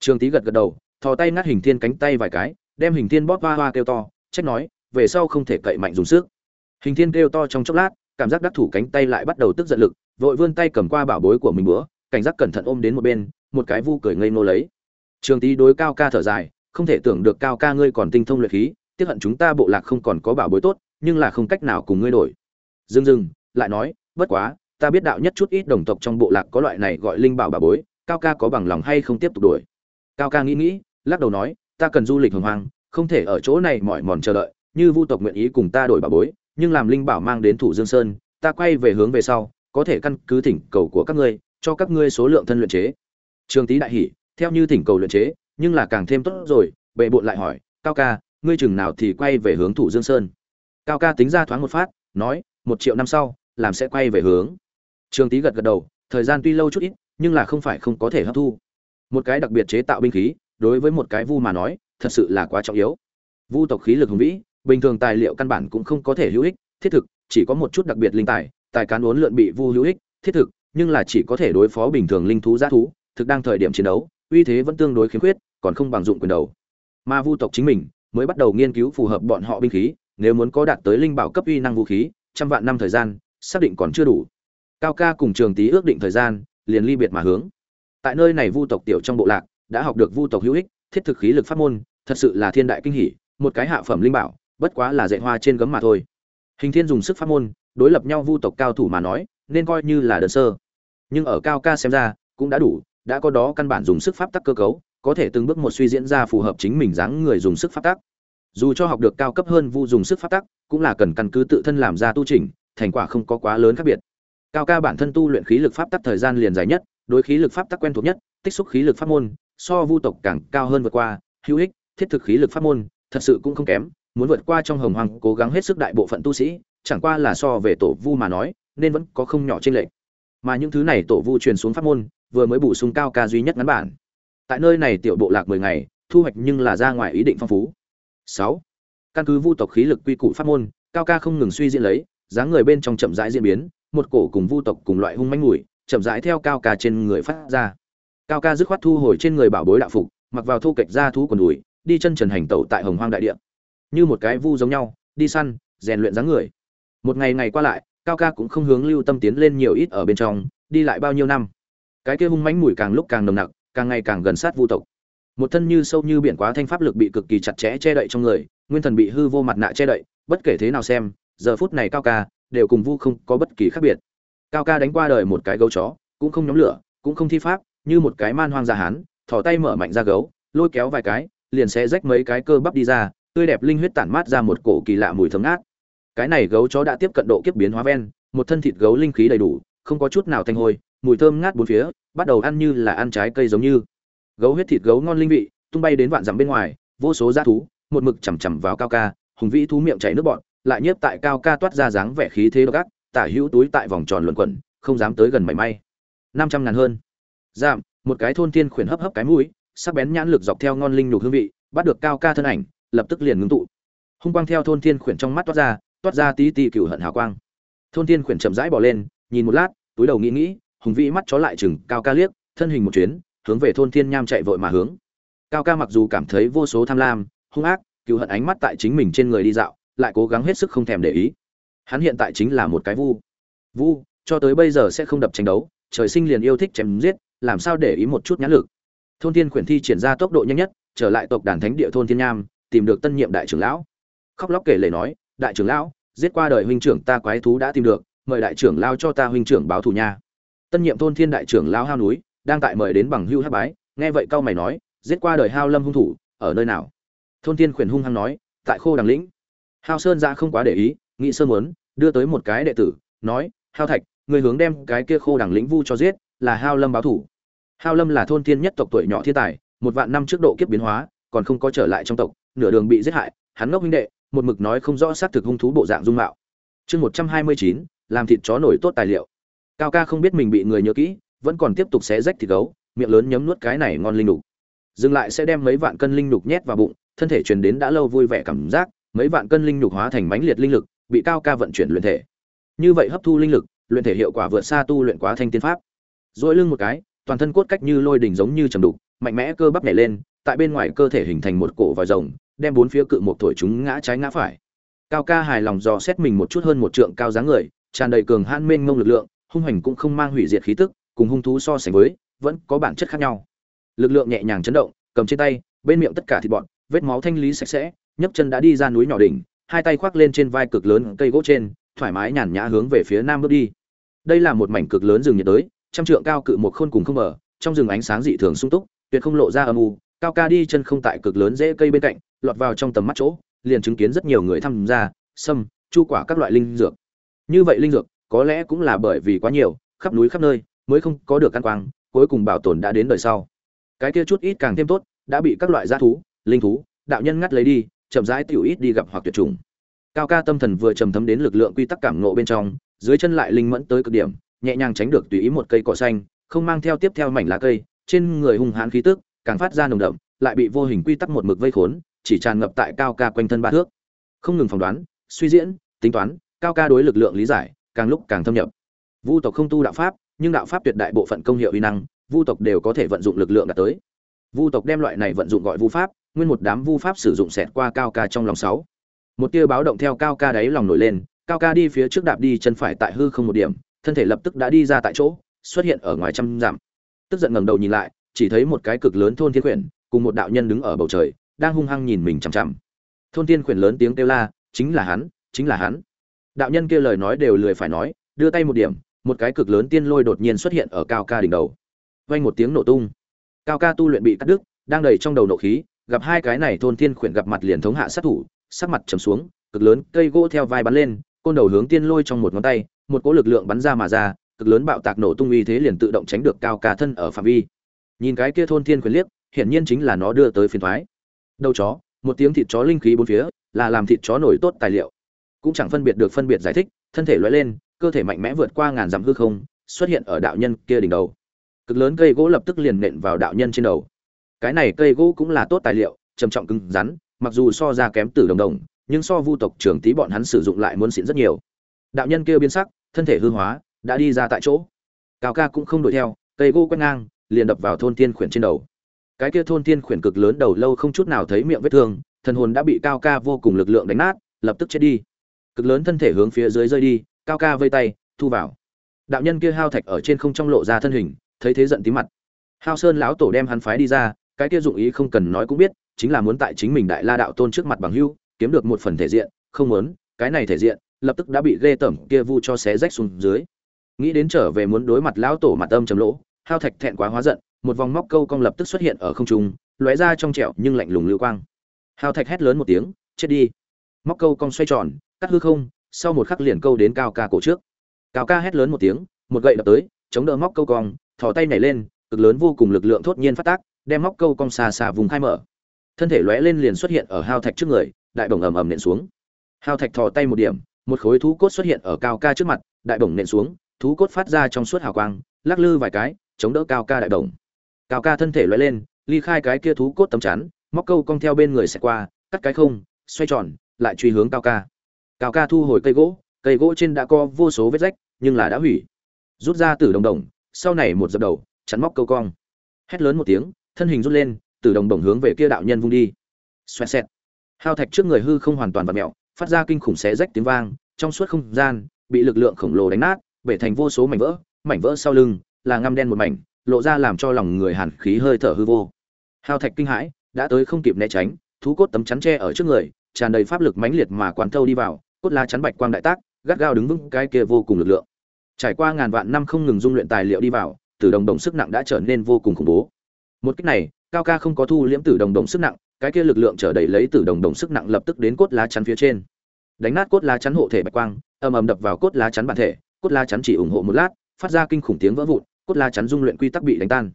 Trường tý gật gật đầu, thò tay ngắt hình thiên cánh tay vài cái, đem hình thiên bóp hoa hoa kêu to, trách nói, về sau không thể cậy mạnh dùng sức. Hình thiên kêu to trong chốc lát, cảm giác đắc thủ cánh tay lại bắt đầu tức giận lực, vội vươn tay cầm qua bảo bối của mình bữa, cảnh giác cẩn thận ôm đến một bên, một cái vu cười ngây ngô lấy. Trường tý đối cao ca thở dài, không thể tưởng được cao ca ngươi còn tinh thông luyện khí, tiếc hận chúng ta bộ lạc không còn có bảo bối tốt nhưng là không cách nào cùng ngươi đổi. Dừng dừng lại nói, bất quá, ta biết đạo nhất chút ít đồng tộc trong bộ lạc có loại này gọi linh bảo bà bối, cao ca có bằng lòng hay không tiếp tục đổi cao ca nghĩ nghĩ, lắc đầu nói, ta cần du lịch hồng hoang, không thể ở chỗ này mỏi mòn chờ đợi, như vu tộc nguyện ý cùng ta đổi bà bối, nhưng làm linh bảo mang đến thủ dương sơn, ta quay về hướng về sau, có thể căn cứ thỉnh cầu của các ngươi, cho các ngươi số lượng thân luyện chế. Trường tý đại hỉ theo như thỉnh cầu luyện chế, nhưng là càng thêm tốt rồi, bệ bộn lại hỏi, cao ca, ngươi chừng nào thì quay về hướng thủ dương sơn? Cao ca tính ra thoáng một phát, nói, một triệu năm sau, làm sẽ quay về hướng. Trường tý gật gật đầu, thời gian tuy lâu chút ít, nhưng là không phải không có thể hấp thu. Một cái đặc biệt chế tạo binh khí, đối với một cái vu mà nói, thật sự là quá trọng yếu. Vu tộc khí lực hùng vĩ, bình thường tài liệu căn bản cũng không có thể hữu ích, thiết thực, chỉ có một chút đặc biệt linh tài tài cán uốn lượn bị vu hữu ích, thiết thực, nhưng là chỉ có thể đối phó bình thường linh thú g thú, thực đang thời điểm chiến đấu, uy thế vẫn tương đối khiếm khuyết, còn không bằng dụng quyền đầu. Mà vu tộc chính mình, mới bắt đầu nghiên cứu phù hợp bọn họ binh khí nếu muốn có đạt tới linh bảo cấp uy năng vũ khí, trăm vạn năm thời gian, xác định còn chưa đủ. Cao ca cùng trường tý ước định thời gian, liền ly biệt mà hướng. Tại nơi này vu tộc tiểu trong bộ lạc, đã học được vu tộc hữu ích, thiết thực khí lực pháp môn, thật sự là thiên đại kinh hỷ một cái hạ phẩm linh bảo, bất quá là dạy hoa trên gấm mà thôi. Hình thiên dùng sức pháp môn, đối lập nhau vu tộc cao thủ mà nói, nên coi như là đơn sơ. Nhưng ở cao ca xem ra, cũng đã đủ, đã có đó căn bản dùng sức pháp tắc cơ cấu, có thể từng bước một suy diễn ra phù hợp chính mình dáng người dùng sức pháp tắc dù cho học được cao cấp hơn vu dùng sức pháp tắc, cũng là cần căn cứ tự thân làm ra tu trình thành quả không có quá lớn khác biệt. Cao ca bản thân tu luyện khí lực pháp tắc thời gian liền dài nhất, đối khí lực pháp tắc quen thuộc nhất, tích xúc khí lực pháp môn, so vu tộc càng cao hơn vượt qua, hữu ích, thiết thực khí lực pháp môn, thật sự cũng không kém, muốn vượt qua trong hồng hoàng cố gắng hết sức đại bộ phận tu sĩ, chẳng qua là so về tổ vu mà nói, nên vẫn có không nhỏ trên lệch. Mà những thứ này tổ vu truyền xuống pháp môn, vừa mới bổ sung cao ca duy nhất ngắn bản. Tại nơi này tiểu bộ lạc mười ngày, thu hoạch nhưng là ra ngoài ý định phong phú sáu. Căn cứ vu tộc khí lực quy củ pháp môn, cao ca không ngừng suy diễn lấy, dáng người bên trong chậm rãi diễn biến, một cổ cùng vu tộc cùng loại hung manh mùi, chậm rãi theo cao ca trên người phát ra. Cao ca dứt khoát thu hồi trên người bảo bối đạo phục, mặc vào thu kịch ra thú quần đùi, đi chân trần hành tẩu tại hồng hoang đại địa. Như một cái vu giống nhau, đi săn, rèn luyện dáng người. Một ngày ngày qua lại, cao ca cũng không hướng lưu tâm tiến lên nhiều ít ở bên trong, đi lại bao nhiêu năm. Cái kia hung mãnh mùi càng lúc càng nồng nặc, càng ngày càng gần sát vu tộc một thân như sâu như biển quá thanh pháp lực bị cực kỳ chặt chẽ che đậy trong người, nguyên thần bị hư vô mặt nạ che đậy, bất kể thế nào xem, giờ phút này cao ca đều cùng vu không có bất kỳ khác biệt. Cao ca đánh qua đời một cái gấu chó, cũng không nhóm lửa, cũng không thi pháp, như một cái man hoang gia hán, thò tay mở mạnh ra gấu, lôi kéo vài cái, liền sẽ rách mấy cái cơ bắp đi ra, tươi đẹp linh huyết tản mát ra một cổ kỳ lạ mùi thấm ngát. Cái này gấu chó đã tiếp cận độ kiếp biến hóa ven, một thân thịt gấu linh khí đầy đủ, không có chút nào thanh hôi, mùi thơm ngát bốn phía, bắt đầu ăn như là ăn trái cây giống như gấu huyết thịt gấu ngon linh vị, tung bay đến vạn dặm bên ngoài, vô số g thú, một mực chằm chằm vào cao ca, hùng vĩ thú miệng chảy nước bọn lại nhiếp tại cao ca toát ra dáng vẻ khí thế độc ác, tả hữu túi tại vòng tròn luẩn quẩn, không dám tới gần mảy may. Năm trăm ngàn hơn. Giảm, một cái thôn thiên khuyển hấp hấp cái mũi, sắc bén nhãn lực dọc theo ngon linh nhục hương vị, bắt được cao ca thân ảnh, lập tức liền ngưng tụ. Hung quang theo thôn thiên khuyển trong mắt toát ra toát ra tí tí cựu hận hào quang. Thôn thiên khuyển chậm rãi bỏ lên, nhìn một lát, túi đầu nghĩ nghĩ, hùng vĩ mắt chó lại chừng cao ca liếc, thân hình một chuyến hướng về thôn thiên nham chạy vội mà hướng. Cao ca mặc dù cảm thấy vô số tham lam, hung ác cựu hận ánh mắt tại chính mình trên người đi dạo, lại cố gắng hết sức không thèm để ý. Hắn hiện tại chính là một cái vu. Vu, cho tới bây giờ sẽ không đập tranh đấu, trời sinh liền yêu thích chém giết, làm sao để ý một chút nhãn lực. Thôn thiên khuyển thi triển ra tốc độ nhanh nhất, trở lại tộc đàn thánh địa thôn thiên nham, tìm được tân nhiệm đại trưởng lão. Khóc lóc kể lể nói, đại trưởng lão, giết qua đời huynh trưởng ta quái thú đã tìm được, mời đại trưởng lao cho ta huynh trưởng báo thù nha. Tân nhiệm thôn thiên đại trưởng lao hao núi đang tại mời đến bằng hưu hát bái, nghe vậy cao mày nói, giết qua đời hao lâm hung thủ, ở nơi nào? Thôn thiên khuyển hung hăng nói, tại khô đằng lĩnh. Hao sơn ra không quá để ý nghị sơn muốn, đưa tới một cái đệ tử, nói, hao thạch, người hướng đem cái kia khô đằng lĩnh vu cho giết, là hao lâm báo thủ. Hao lâm là thôn thiên nhất tộc tuổi nhỏ thiên tài, một vạn năm trước độ kiếp biến hóa, còn không có trở lại trong tộc, nửa đường bị giết hại, hắn ngốc huynh đệ, một mực nói không rõ xác thực hung thú bộ dạng dung mạo. Chương một trăm hai mươi chín, làm thịt chó nổi tốt tài liệu. Cao ca không biết mình bị người nhớ kỹ vẫn còn tiếp tục xé rách thịt gấu, miệng lớn nhấm nuốt cái này ngon linh đục dừng lại sẽ đem mấy vạn cân linh đục nhét vào bụng, thân thể truyền đến đã lâu vui vẻ cảm giác, mấy vạn cân linh đục hóa thành mãnh liệt linh lực, bị cao ca vận chuyển luyện thể. Như vậy hấp thu linh lực, luyện thể hiệu quả vượt xa tu luyện quá thanh tiên pháp. Dỗi lưng một cái, toàn thân cốt cách như lôi đỉnh giống như trầm đục, mạnh mẽ cơ bắp nhảy lên, tại bên ngoài cơ thể hình thành một cổ vòi rồng, đem bốn phía cự một thổi chúng ngã trái ngã phải. Cao ca hài lòng dò xét mình một chút hơn một trượng cao dáng người, tràn đầy cường hãn mênh mông lực lượng, hung hành cũng không mang hủy diệt khí tức cùng hung thú so sánh với, vẫn có bản chất khác nhau. Lực lượng nhẹ nhàng chấn động, cầm trên tay, bên miệng tất cả thịt bọn vết máu thanh lý sạch sẽ, nhấc chân đã đi ra núi nhỏ đỉnh, hai tay khoác lên trên vai cực lớn cây gỗ trên, thoải mái nhàn nhã hướng về phía nam bước đi. Đây là một mảnh cực lớn rừng nhiệt đới, trăm trượng cao cự một khôn cùng không mở, trong rừng ánh sáng dị thường sung túc, tuyệt không lộ ra âm u, cao ca đi chân không tại cực lớn dễ cây bên cạnh, lọt vào trong tầm mắt chỗ, liền chứng kiến rất nhiều người tham gia, sâm, chu quả các loại linh dược. Như vậy linh dược, có lẽ cũng là bởi vì quá nhiều, khắp núi khắp nơi mới không có được căn quang, cuối cùng bảo tồn đã đến đời sau. Cái kia chút ít càng thêm tốt, đã bị các loại g thú, linh thú, đạo nhân ngắt lấy đi, chậm rãi tiểu ít đi gặp hoặc tuyệt chủng. Cao ca tâm thần vừa trầm thấm đến lực lượng quy tắc cảm nộ bên trong, dưới chân lại linh mẫn tới cực điểm, nhẹ nhàng tránh được tùy ý một cây cỏ xanh, không mang theo tiếp theo mảnh lá cây, trên người hung hãn khí tức, càng phát ra nồng đậm, lại bị vô hình quy tắc một mực vây khốn, chỉ tràn ngập tại cao ca quanh thân ba thước. Không ngừng phỏng đoán, suy diễn, tính toán, cao ca đối lực lượng lý giải, càng lúc càng thâm nhập. Vu tộc không tu đạo pháp nhưng đạo pháp tuyệt đại bộ phận công hiệu uy năng, vu tộc đều có thể vận dụng lực lượng đạt tới. Vu tộc đem loại này vận dụng gọi vu pháp, nguyên một đám vu pháp sử dụng xẹt qua cao ca trong lòng sáu. Một tia báo động theo cao ca đáy lòng nổi lên, cao ca đi phía trước đạp đi chân phải tại hư không một điểm, thân thể lập tức đã đi ra tại chỗ, xuất hiện ở ngoài trăm dặm. Tức giận ngẩng đầu nhìn lại, chỉ thấy một cái cực lớn thôn thiên quyển, cùng một đạo nhân đứng ở bầu trời, đang hung hăng nhìn mình chằm chằm. Thôn thiên quyển lớn tiếng kêu la, chính là hắn, chính là hắn. Đạo nhân kia lời nói đều lười phải nói, đưa tay một điểm một cái cực lớn tiên lôi đột nhiên xuất hiện ở cao ca đỉnh đầu. Vang một tiếng nổ tung. Cao ca tu luyện bị cắt đứt, đang đầy trong đầu nộ khí, gặp hai cái này thôn thiên khuyển gặp mặt liền thống hạ sát thủ, sắc mặt trầm xuống, cực lớn cây gỗ theo vai bắn lên, côn đầu hướng tiên lôi trong một ngón tay, một cỗ lực lượng bắn ra mà ra, cực lớn bạo tạc nổ tung uy thế liền tự động tránh được cao ca thân ở phạm vi. Nhìn cái kia thôn thiên khuyển liếc, hiển nhiên chính là nó đưa tới phiền thoái đầu chó, một tiếng thịt chó linh khí bốn phía, là làm thịt chó nổi tốt tài liệu. Cũng chẳng phân biệt được phân biệt giải thích, thân thể loại lên cơ thể mạnh mẽ vượt qua ngàn dặm hư không, xuất hiện ở đạo nhân kia đỉnh đầu. Cực lớn cây gỗ lập tức liền nện vào đạo nhân trên đầu. Cái này cây gỗ cũng là tốt tài liệu, trầm trọng cứng rắn, mặc dù so ra kém tử đồng đồng, nhưng so vu tộc trưởng tí bọn hắn sử dụng lại muốn xịn rất nhiều. Đạo nhân kia biến sắc, thân thể hư hóa, đã đi ra tại chỗ. Cao ca cũng không đuổi theo, cây gỗ quét ngang, liền đập vào thôn tiên khuyển trên đầu. Cái kia thôn tiên khuyển cực lớn đầu lâu không chút nào thấy miệng vết thương, thần hồn đã bị cao ca vô cùng lực lượng đánh nát, lập tức chết đi. Cực lớn thân thể hướng phía dưới rơi đi cao ca vây tay, thu vào. Đạo nhân kia hao thạch ở trên không trong lộ ra thân hình, thấy thế giận tí mặt. Hao sơn lão tổ đem hắn phái đi ra, cái kia dụng ý không cần nói cũng biết, chính là muốn tại chính mình đại la đạo tôn trước mặt bằng hưu kiếm được một phần thể diện, không muốn, cái này thể diện, lập tức đã bị ghê tởm kia vu cho xé rách xuống dưới. Nghĩ đến trở về muốn đối mặt lão tổ mặt âm chấm lỗ, hao thạch thẹn quá hóa giận, một vòng móc câu cong lập tức xuất hiện ở không trung, lóe ra trong trẹo nhưng lạnh lùng lưu quang. Hao thạch hét lớn một tiếng, chết đi! Móc câu cong xoay tròn, cắt hư không sau một khắc liền câu đến cao ca cổ trước. Cao ca hét lớn một tiếng, một gậy đập tới, chống đỡ móc câu cong, thò tay nhảy lên, cực lớn vô cùng lực lượng thốt nhiên phát tác, đem móc câu cong xa xa vùng khai mở. Thân thể lóe lên liền xuất hiện ở hao thạch trước người, đại bổng ầm ầm nện xuống. Hao thạch thò tay một điểm, một khối thú cốt xuất hiện ở cao ca trước mặt, đại bổng nện xuống, thú cốt phát ra trong suốt hào quang, lắc lư vài cái, chống đỡ cao ca đại bổng. Cao ca thân thể lóe lên, ly khai cái kia thú cốt tấm chắn, móc câu cong theo bên người sẽ qua, cắt cái không, xoay tròn, lại truy hướng cao ca cao ca thu hồi cây gỗ cây gỗ trên đã có vô số vết rách, nhưng là đã hủy. Rút ra từ đồng đồng, sau này một dập đầu chắn móc câu cong. Hét lớn một tiếng, thân hình rút lên từ đồng đồng hướng về kia đạo nhân vung đi. Xoẹt xẹt. Hao thạch trước người hư không hoàn toàn vặt mẹo phát ra kinh khủng xé rách tiếng vang, trong suốt không gian, bị lực lượng khổng lồ đánh nát, bể thành vô số mảnh vỡ mảnh vỡ sau lưng, là ngăm đen một mảnh, lộ ra làm cho lòng người hàn khí hơi thở hư vô. Hao thạch kinh hãi, đã tới không kịp né tránh, thú cốt tấm chắn tre ở trước người, tràn đầy pháp lực mãnh liệt mà quán thâu đi vào cốt la chắn bạch quang đại tác, gắt gao đứng vững cái kia vô cùng lực lượng. Trải qua ngàn vạn năm không ngừng dung luyện tài liệu đi vào, tử đồng đồng sức nặng đã trở nên vô cùng khủng bố. Một cách này, cao ca không có thu liễm tử đồng đồng sức nặng, cái kia lực lượng trở đầy lấy tử đồng đồng sức nặng lập tức đến cốt lá chắn phía trên. Đánh nát cốt lá chắn hộ thể bạch quang, ầm ầm đập vào cốt lá chắn bản thể, cốt lá chắn chỉ ủng hộ một lát, phát ra kinh khủng tiếng vỡ vụn, cốt lá chắn dung luyện quy tắc bị đánh tan.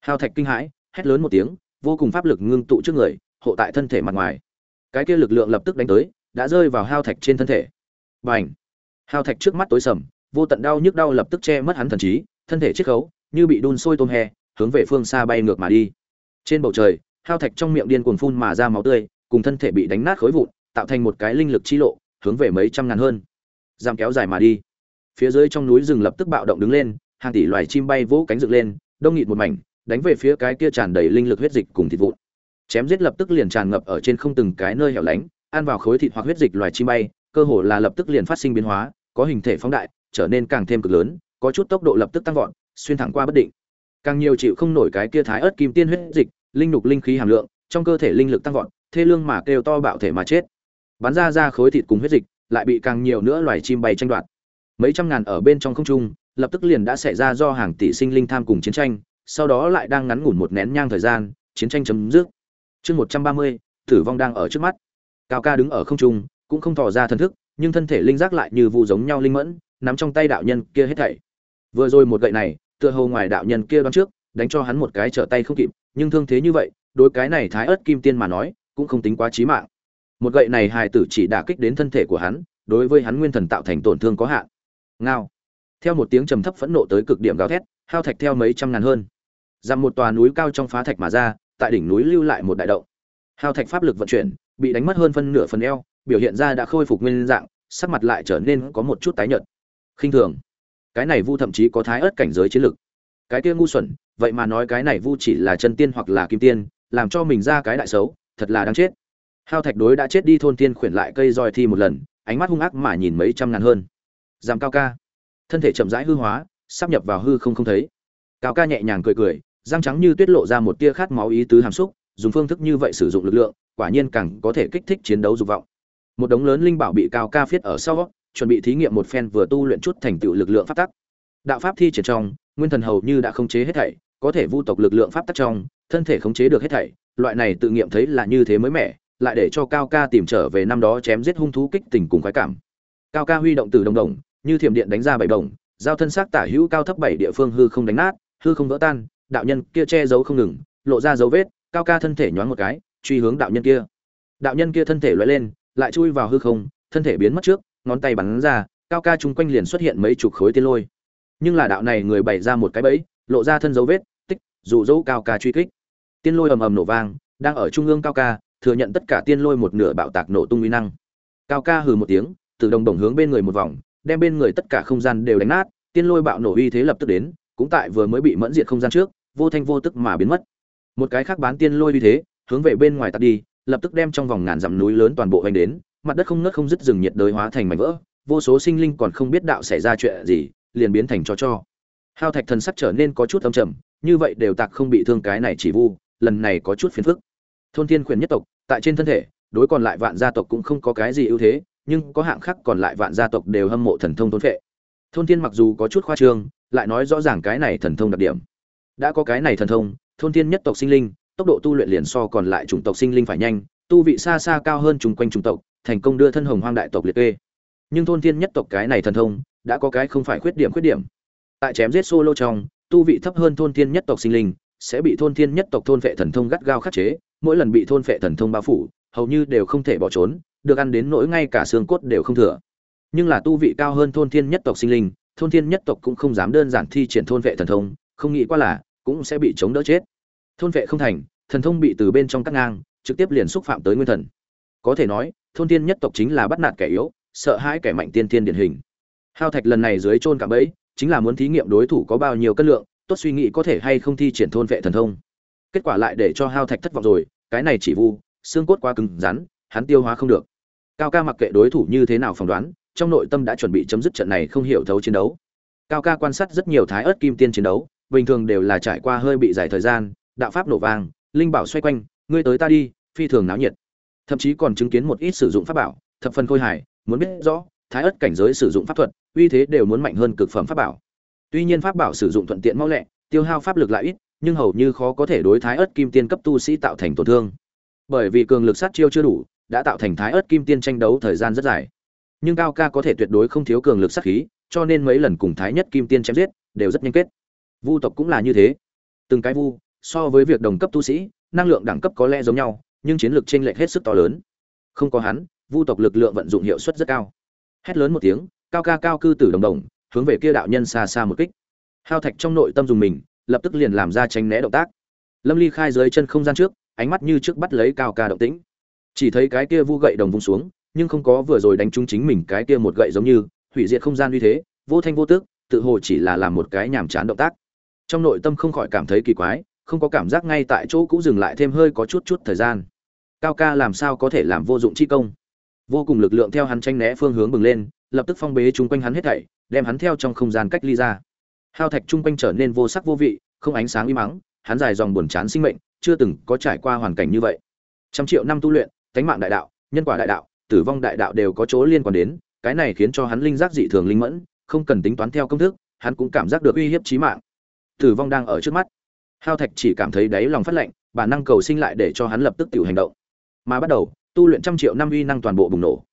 Hao thạch kinh hãi, hét lớn một tiếng, vô cùng pháp lực ngưng tụ trước người, hộ tại thân thể mặt ngoài. Cái kia lực lượng lập tức đánh tới đã rơi vào hao thạch trên thân thể. Bành! Hao thạch trước mắt tối sầm, vô tận đau nhức đau lập tức che mất hắn thần trí, thân thể chiết khấu, như bị đun sôi tôm he hướng về phương xa bay ngược mà đi. Trên bầu trời, hao thạch trong miệng điên cuồng phun mà ra máu tươi, cùng thân thể bị đánh nát khối vụn, tạo thành một cái linh lực chi lộ, hướng về mấy trăm ngàn hơn. Giảm kéo dài mà đi. Phía dưới trong núi rừng lập tức bạo động đứng lên, hàng tỷ loài chim bay vỗ cánh dựng lên, đông nghịt một mảnh, đánh về phía cái kia tràn đầy linh lực huyết dịch cùng thịt vụn. Chém giết lập tức liền tràn ngập ở trên không từng cái nơi hẻo lánh ăn vào khối thịt hoặc huyết dịch loài chim bay, cơ hồ là lập tức liền phát sinh biến hóa, có hình thể phóng đại, trở nên càng thêm cực lớn, có chút tốc độ lập tức tăng vọt, xuyên thẳng qua bất định. Càng nhiều chịu không nổi cái kia thái ớt kim tiên huyết dịch, linh nục linh khí hàm lượng, trong cơ thể linh lực tăng vọt, thê lương mà kêu to bạo thể mà chết. Bắn ra ra khối thịt cùng huyết dịch, lại bị càng nhiều nữa loài chim bay tranh đoạt. Mấy trăm ngàn ở bên trong không trung, lập tức liền đã xảy ra do hàng tỷ sinh linh tham cùng chiến tranh, sau đó lại đang ngắn ngủn một nén nhang thời gian, chiến tranh chấm dứt. Chương một trăm ba mươi, tử vong đang ở trước mắt cao ca đứng ở không trung, cũng không tỏ ra thần thức, nhưng thân thể linh giác lại như vụ giống nhau linh mẫn, nắm trong tay đạo nhân kia hết thảy. Vừa rồi một gậy này, tựa hồ ngoài đạo nhân kia đoán trước, đánh cho hắn một cái trở tay không kịp, nhưng thương thế như vậy, đối cái này thái ớt kim tiên mà nói, cũng không tính quá chí mạng. Một gậy này hài tử chỉ đả kích đến thân thể của hắn, đối với hắn nguyên thần tạo thành tổn thương có hạn. Ngao. Theo một tiếng trầm thấp phẫn nộ tới cực điểm gào thét, hao thạch theo mấy trăm ngàn hơn. Dằm một tòa núi cao trong phá thạch mà ra, tại đỉnh núi lưu lại một đại động. Hao thạch pháp lực vận chuyển bị đánh mất hơn phân nửa phần eo, biểu hiện ra đã khôi phục nguyên dạng, sắc mặt lại trở nên có một chút tái nhợt. Khinh thường. Cái này vu thậm chí có thái ớt cảnh giới chiến lực. Cái kia ngu xuẩn, vậy mà nói cái này vu chỉ là chân tiên hoặc là kim tiên, làm cho mình ra cái đại xấu, thật là đáng chết. Hao thạch đối đã chết đi thôn tiên khuyển lại cây roi thi một lần, ánh mắt hung ác mà nhìn mấy trăm ngàn hơn. Giảm cao ca. Thân thể chậm rãi hư hóa, sắp nhập vào hư không không thấy. Cao ca nhẹ nhàng cười cười, răng trắng như tuyết lộ ra một tia khát máu ý tứ hàm xúc, dùng phương thức như vậy sử dụng lực lượng quả nhiên càng có thể kích thích chiến đấu dục vọng. Một đống lớn linh bảo bị cao ca phiết ở sau, chuẩn bị thí nghiệm một phen vừa tu luyện chút thành tựu lực lượng pháp tắc. Đạo pháp thi triển trong, nguyên thần hầu như đã khống chế hết thảy, có thể vu tộc lực lượng pháp tắc trong, thân thể khống chế được hết thảy, loại này tự nghiệm thấy là như thế mới mẻ, lại để cho cao ca tìm trở về năm đó chém giết hung thú kích tình cùng khoái cảm. Cao ca huy động từ đồng đồng, như thiểm điện đánh ra bảy đồng, giao thân xác tả hữu cao thấp bảy địa phương hư không đánh nát, hư không vỡ tan, đạo nhân kia che giấu không ngừng, lộ ra dấu vết, cao ca thân thể nhoáng một cái truy hướng đạo nhân kia. Đạo nhân kia thân thể lóe lên, lại chui vào hư không, thân thể biến mất trước, ngón tay bắn ra, cao ca chung quanh liền xuất hiện mấy chục khối tiên lôi. Nhưng là đạo này người bày ra một cái bẫy, lộ ra thân dấu vết, tích, dụ dỗ cao ca truy kích. Tiên lôi ầm ầm nổ vang, đang ở trung ương cao ca, thừa nhận tất cả tiên lôi một nửa bạo tạc nổ tung uy năng. Cao ca hừ một tiếng, từ đồng đồng hướng bên người một vòng, đem bên người tất cả không gian đều đánh nát, tiên lôi bạo nổ uy thế lập tức đến, cũng tại vừa mới bị mẫn diệt không gian trước, vô thanh vô tức mà biến mất. Một cái khác bán tiên lôi uy thế hướng về bên ngoài tạt đi, lập tức đem trong vòng ngàn dặm núi lớn toàn bộ hoành đến, mặt đất không ngớt không dứt rừng nhiệt đới hóa thành mảnh vỡ, vô số sinh linh còn không biết đạo xảy ra chuyện gì, liền biến thành cho cho. Hao thạch thần sắc trở nên có chút âm trầm, như vậy đều tạc không bị thương cái này chỉ vu, lần này có chút phiền phức. Thôn thiên quyền nhất tộc, tại trên thân thể, đối còn lại vạn gia tộc cũng không có cái gì ưu thế, nhưng có hạng khác còn lại vạn gia tộc đều hâm mộ thần thông thôn phệ. Thôn thiên mặc dù có chút khoa trương, lại nói rõ ràng cái này thần thông đặc điểm. Đã có cái này thần thông, thôn thiên nhất tộc sinh linh tốc độ tu luyện liền so còn lại chủng tộc sinh linh phải nhanh, tu vị xa xa cao hơn chung quanh chủng tộc, thành công đưa thân hồng hoang đại tộc liệt kê. Nhưng thôn thiên nhất tộc cái này thần thông, đã có cái không phải khuyết điểm khuyết điểm. Tại chém giết solo trong, tu vị thấp hơn thôn thiên nhất tộc sinh linh, sẽ bị thôn thiên nhất tộc thôn phệ thần thông gắt gao khắc chế, mỗi lần bị thôn phệ thần thông bao phủ, hầu như đều không thể bỏ trốn, được ăn đến nỗi ngay cả xương cốt đều không thừa. Nhưng là tu vị cao hơn thôn thiên nhất tộc sinh linh, thôn thiên nhất tộc cũng không dám đơn giản thi triển thôn vệ thần thông, không nghĩ qua là cũng sẽ bị chống đỡ chết thôn vệ không thành, thần thông bị từ bên trong cắt ngang, trực tiếp liền xúc phạm tới nguyên thần. Có thể nói, thôn tiên nhất tộc chính là bắt nạt kẻ yếu, sợ hãi kẻ mạnh tiên tiên điển hình. Hao thạch lần này dưới chôn cạm bẫy, chính là muốn thí nghiệm đối thủ có bao nhiêu cân lượng, tốt suy nghĩ có thể hay không thi triển thôn vệ thần thông. Kết quả lại để cho hao thạch thất vọng rồi, cái này chỉ vu, xương cốt quá cứng rắn, hắn tiêu hóa không được. Cao ca mặc kệ đối thủ như thế nào phỏng đoán, trong nội tâm đã chuẩn bị chấm dứt trận này không hiểu thấu chiến đấu. Cao ca quan sát rất nhiều thái ớt kim tiên chiến đấu, bình thường đều là trải qua hơi bị dài thời gian đạo pháp nổ vang linh bảo xoay quanh, ngươi tới ta đi, phi thường náo nhiệt. Thậm chí còn chứng kiến một ít sử dụng pháp bảo, thập phần khôi hài, muốn biết rõ, thái ất cảnh giới sử dụng pháp thuật, uy thế đều muốn mạnh hơn cực phẩm pháp bảo. Tuy nhiên pháp bảo sử dụng thuận tiện mau lẹ, tiêu hao pháp lực lại ít, nhưng hầu như khó có thể đối thái ớt kim tiên cấp tu sĩ tạo thành tổn thương. Bởi vì cường lực sát chiêu chưa đủ, đã tạo thành thái ớt kim tiên tranh đấu thời gian rất dài. Nhưng cao ca có thể tuyệt đối không thiếu cường lực sát khí, cho nên mấy lần cùng thái nhất kim tiên chém giết, đều rất nhanh kết. Vu tộc cũng là như thế. Từng cái vu so với việc đồng cấp tu sĩ, năng lượng đẳng cấp có lẽ giống nhau, nhưng chiến lược chênh lệch hết sức to lớn. Không có hắn, vu tộc lực lượng vận dụng hiệu suất rất cao. Hét lớn một tiếng, cao ca cao cư tử đồng đồng, hướng về kia đạo nhân xa xa một kích. Hao thạch trong nội tâm dùng mình, lập tức liền làm ra tránh né động tác. Lâm ly khai dưới chân không gian trước, ánh mắt như trước bắt lấy cao ca động tĩnh. Chỉ thấy cái kia vu gậy đồng vung xuống, nhưng không có vừa rồi đánh trúng chính mình cái kia một gậy giống như, hủy diệt không gian như thế, vô thanh vô tức, tự hồ chỉ là làm một cái nhàm chán động tác. Trong nội tâm không khỏi cảm thấy kỳ quái không có cảm giác ngay tại chỗ cũng dừng lại thêm hơi có chút chút thời gian. Cao ca làm sao có thể làm vô dụng chi công? Vô cùng lực lượng theo hắn tranh né phương hướng bừng lên, lập tức phong bế chung quanh hắn hết thảy, đem hắn theo trong không gian cách ly ra. Hao thạch chung quanh trở nên vô sắc vô vị, không ánh sáng im mắng, hắn dài dòng buồn chán sinh mệnh, chưa từng có trải qua hoàn cảnh như vậy. Trăm triệu năm tu luyện, tánh mạng đại đạo, nhân quả đại đạo, tử vong đại đạo đều có chỗ liên quan đến, cái này khiến cho hắn linh giác dị thường linh mẫn, không cần tính toán theo công thức, hắn cũng cảm giác được uy hiếp chí mạng. Tử vong đang ở trước mắt hao thạch chỉ cảm thấy đáy lòng phát lạnh, bản năng cầu sinh lại để cho hắn lập tức tự hành động. Mà bắt đầu, tu luyện trăm triệu năm uy năng toàn bộ bùng nổ.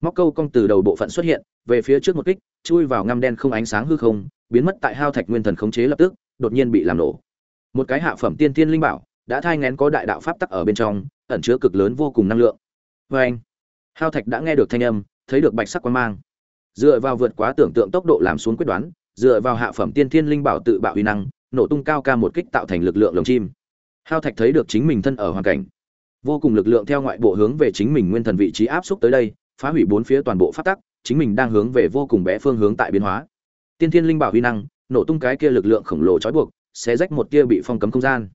Móc câu cong từ đầu bộ phận xuất hiện, về phía trước một kích, chui vào ngăm đen không ánh sáng hư không, biến mất tại hao thạch nguyên thần khống chế lập tức, đột nhiên bị làm nổ. Một cái hạ phẩm tiên tiên linh bảo, đã thai ngén có đại đạo pháp tắc ở bên trong, ẩn chứa cực lớn vô cùng năng lượng. Vê anh, hao thạch đã nghe được thanh âm, thấy được bạch sắc quan mang. Dựa vào vượt quá tưởng tượng tốc độ làm xuống quyết đoán, dựa vào hạ phẩm tiên thiên linh bảo tự bạo uy năng nổ tung cao ca một kích tạo thành lực lượng lồng chim. Hao thạch thấy được chính mình thân ở hoàn cảnh, vô cùng lực lượng theo ngoại bộ hướng về chính mình nguyên thần vị trí áp xúc tới đây, phá hủy bốn phía toàn bộ phát tắc, chính mình đang hướng về vô cùng bé phương hướng tại biến hóa. Tiên thiên linh bảo huy năng, nổ tung cái kia lực lượng khổng lồ trói buộc sẽ rách một kia bị phong cấm không gian.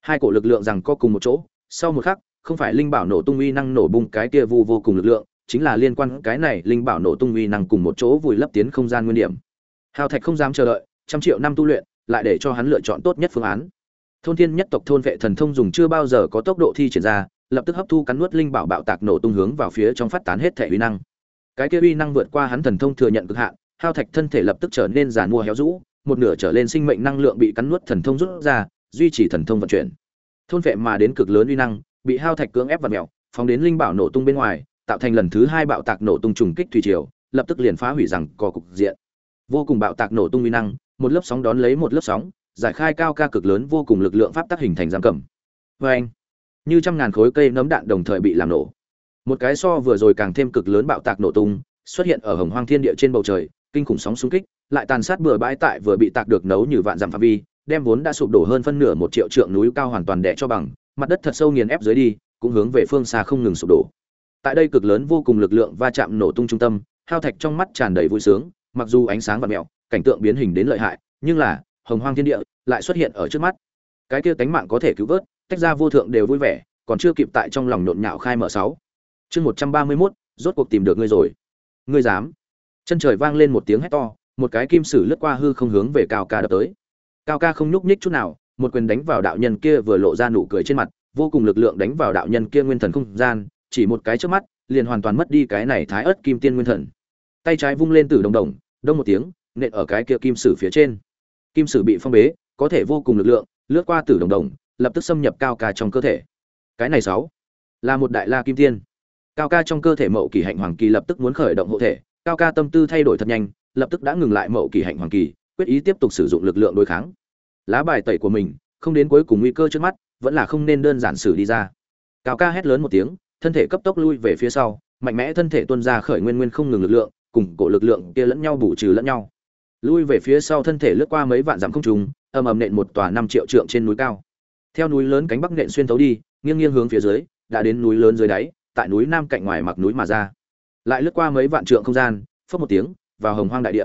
Hai cổ lực lượng rằng co cùng một chỗ, sau một khắc, không phải linh bảo nổ tung uy năng nổ bung cái kia vu vô cùng lực lượng, chính là liên quan cái này linh bảo nổ tung uy năng cùng một chỗ vùi lấp tiến không gian nguyên điểm. Hào thạch không dám chờ đợi, trăm triệu năm tu luyện lại để cho hắn lựa chọn tốt nhất phương án. Thôn thiên nhất tộc thôn vệ thần thông dùng chưa bao giờ có tốc độ thi triển ra, lập tức hấp thu cắn nuốt linh bảo bạo tạc nổ tung hướng vào phía trong phát tán hết thể uy năng. Cái kia uy năng vượt qua hắn thần thông thừa nhận cực hạn, hao thạch thân thể lập tức trở nên giàn mua héo rũ, một nửa trở lên sinh mệnh năng lượng bị cắn nuốt thần thông rút ra, duy trì thần thông vận chuyển. Thôn vệ mà đến cực lớn uy năng, bị hao thạch cưỡng ép và mèo, phóng đến linh bảo nổ tung bên ngoài, tạo thành lần thứ hai bạo tạc nổ tung trùng kích thủy triều, lập tức liền phá hủy rằng cò cục diện. Vô cùng bạo tạc nổ tung uy năng một lớp sóng đón lấy một lớp sóng, giải khai cao ca cực lớn vô cùng lực lượng pháp tác hình thành giam cầm. Vê anh, như trăm ngàn khối cây nấm đạn đồng thời bị làm nổ. Một cái so vừa rồi càng thêm cực lớn bạo tạc nổ tung, xuất hiện ở hồng hoang thiên địa trên bầu trời, kinh khủng sóng xung kích, lại tàn sát bừa bãi tại vừa bị tạc được nấu như vạn dặm phạm vi, đem vốn đã sụp đổ hơn phân nửa một triệu trượng núi cao hoàn toàn đẻ cho bằng, mặt đất thật sâu nghiền ép dưới đi, cũng hướng về phương xa không ngừng sụp đổ. Tại đây cực lớn vô cùng lực lượng va chạm nổ tung trung tâm, hao thạch trong mắt tràn đầy vui sướng, mặc dù ánh sáng và mẹo cảnh tượng biến hình đến lợi hại, nhưng là, hồng hoang thiên địa lại xuất hiện ở trước mắt. Cái kia tánh mạng có thể cứu vớt, tách ra vô thượng đều vui vẻ, còn chưa kịp tại trong lòng nhộn nhạo khai mở sáu. Chương một trăm ba mươi mốt, rốt cuộc tìm được ngươi rồi. Ngươi dám. Chân trời vang lên một tiếng hét to, một cái kim sử lướt qua hư không hướng về cao ca đập tới. Cao ca không nhúc nhích chút nào, một quyền đánh vào đạo nhân kia vừa lộ ra nụ cười trên mặt, vô cùng lực lượng đánh vào đạo nhân kia nguyên thần không gian, chỉ một cái trước mắt, liền hoàn toàn mất đi cái này thái ớt kim tiên nguyên thần. Tay trái vung lên từ đồng đồng, đông một tiếng nện ở cái kia kim sử phía trên. Kim sử bị phong bế, có thể vô cùng lực lượng, lướt qua tử đồng đồng, lập tức xâm nhập cao ca trong cơ thể. Cái này sáu, là một đại la kim tiên. Cao ca trong cơ thể mậu kỳ hạnh hoàng kỳ lập tức muốn khởi động hộ thể, cao ca tâm tư thay đổi thật nhanh, lập tức đã ngừng lại mậu kỳ hạnh hoàng kỳ, quyết ý tiếp tục sử dụng lực lượng đối kháng. Lá bài tẩy của mình, không đến cuối cùng nguy cơ trước mắt, vẫn là không nên đơn giản xử đi ra. Cao ca hét lớn một tiếng, thân thể cấp tốc lui về phía sau, mạnh mẽ thân thể tuôn ra khởi nguyên nguyên không ngừng lực lượng, cùng cổ lực lượng kia lẫn nhau bù trừ lẫn nhau lui về phía sau thân thể lướt qua mấy vạn dặm không trùng ầm ầm nện một tòa năm triệu trượng trên núi cao. Theo núi lớn cánh bắc nện xuyên thấu đi, nghiêng nghiêng hướng phía dưới, đã đến núi lớn dưới đáy, tại núi nam cạnh ngoài mặc núi mà ra. Lại lướt qua mấy vạn trượng không gian phất một tiếng, vào hồng hoang đại địa.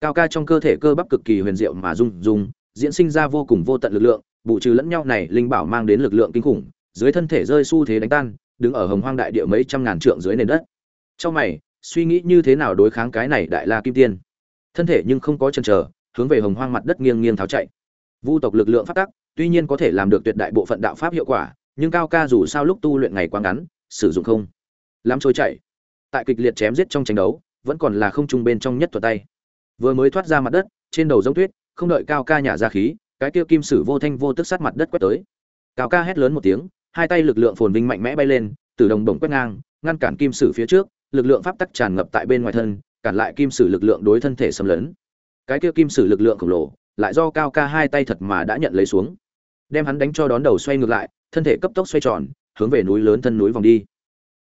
Cao ca trong cơ thể cơ bắp cực kỳ huyền diệu mà rung rung, diễn sinh ra vô cùng vô tận lực lượng, bù trừ lẫn nhau này, linh bảo mang đến lực lượng kinh khủng, dưới thân thể rơi xu thế đánh tan, đứng ở hồng hoang đại địa mấy trăm ngàn trượng dưới nền đất. Trong mày, suy nghĩ như thế nào đối kháng cái này đại la kim tiên? Thân thể nhưng không có chân chờ, hướng về hồng hoang mặt đất nghiêng nghiêng tháo chạy. Vu tộc lực lượng phát tắc tuy nhiên có thể làm được tuyệt đại bộ phận đạo pháp hiệu quả, nhưng cao ca dù sao lúc tu luyện ngày quá ngắn, sử dụng không lắm trôi chạy tại kịch liệt chém giết trong tranh đấu, vẫn còn là không trung bên trong nhất thuật tay. Vừa mới thoát ra mặt đất, trên đầu giống tuyết, không đợi cao ca nhả ra khí, cái kia kim sử vô thanh vô tức sát mặt đất quét tới. Cao ca hét lớn một tiếng, hai tay lực lượng phồn vinh mạnh mẽ bay lên, từ đồng đồng quét ngang, ngăn cản kim sử phía trước, lực lượng pháp tắc tràn ngập tại bên ngoài thân cản lại kim sử lực lượng đối thân thể xâm lấn. Cái kia kim sử lực lượng khổng lồ, lại do cao ca hai tay thật mà đã nhận lấy xuống. Đem hắn đánh cho đón đầu xoay ngược lại, thân thể cấp tốc xoay tròn, hướng về núi lớn thân núi vòng đi.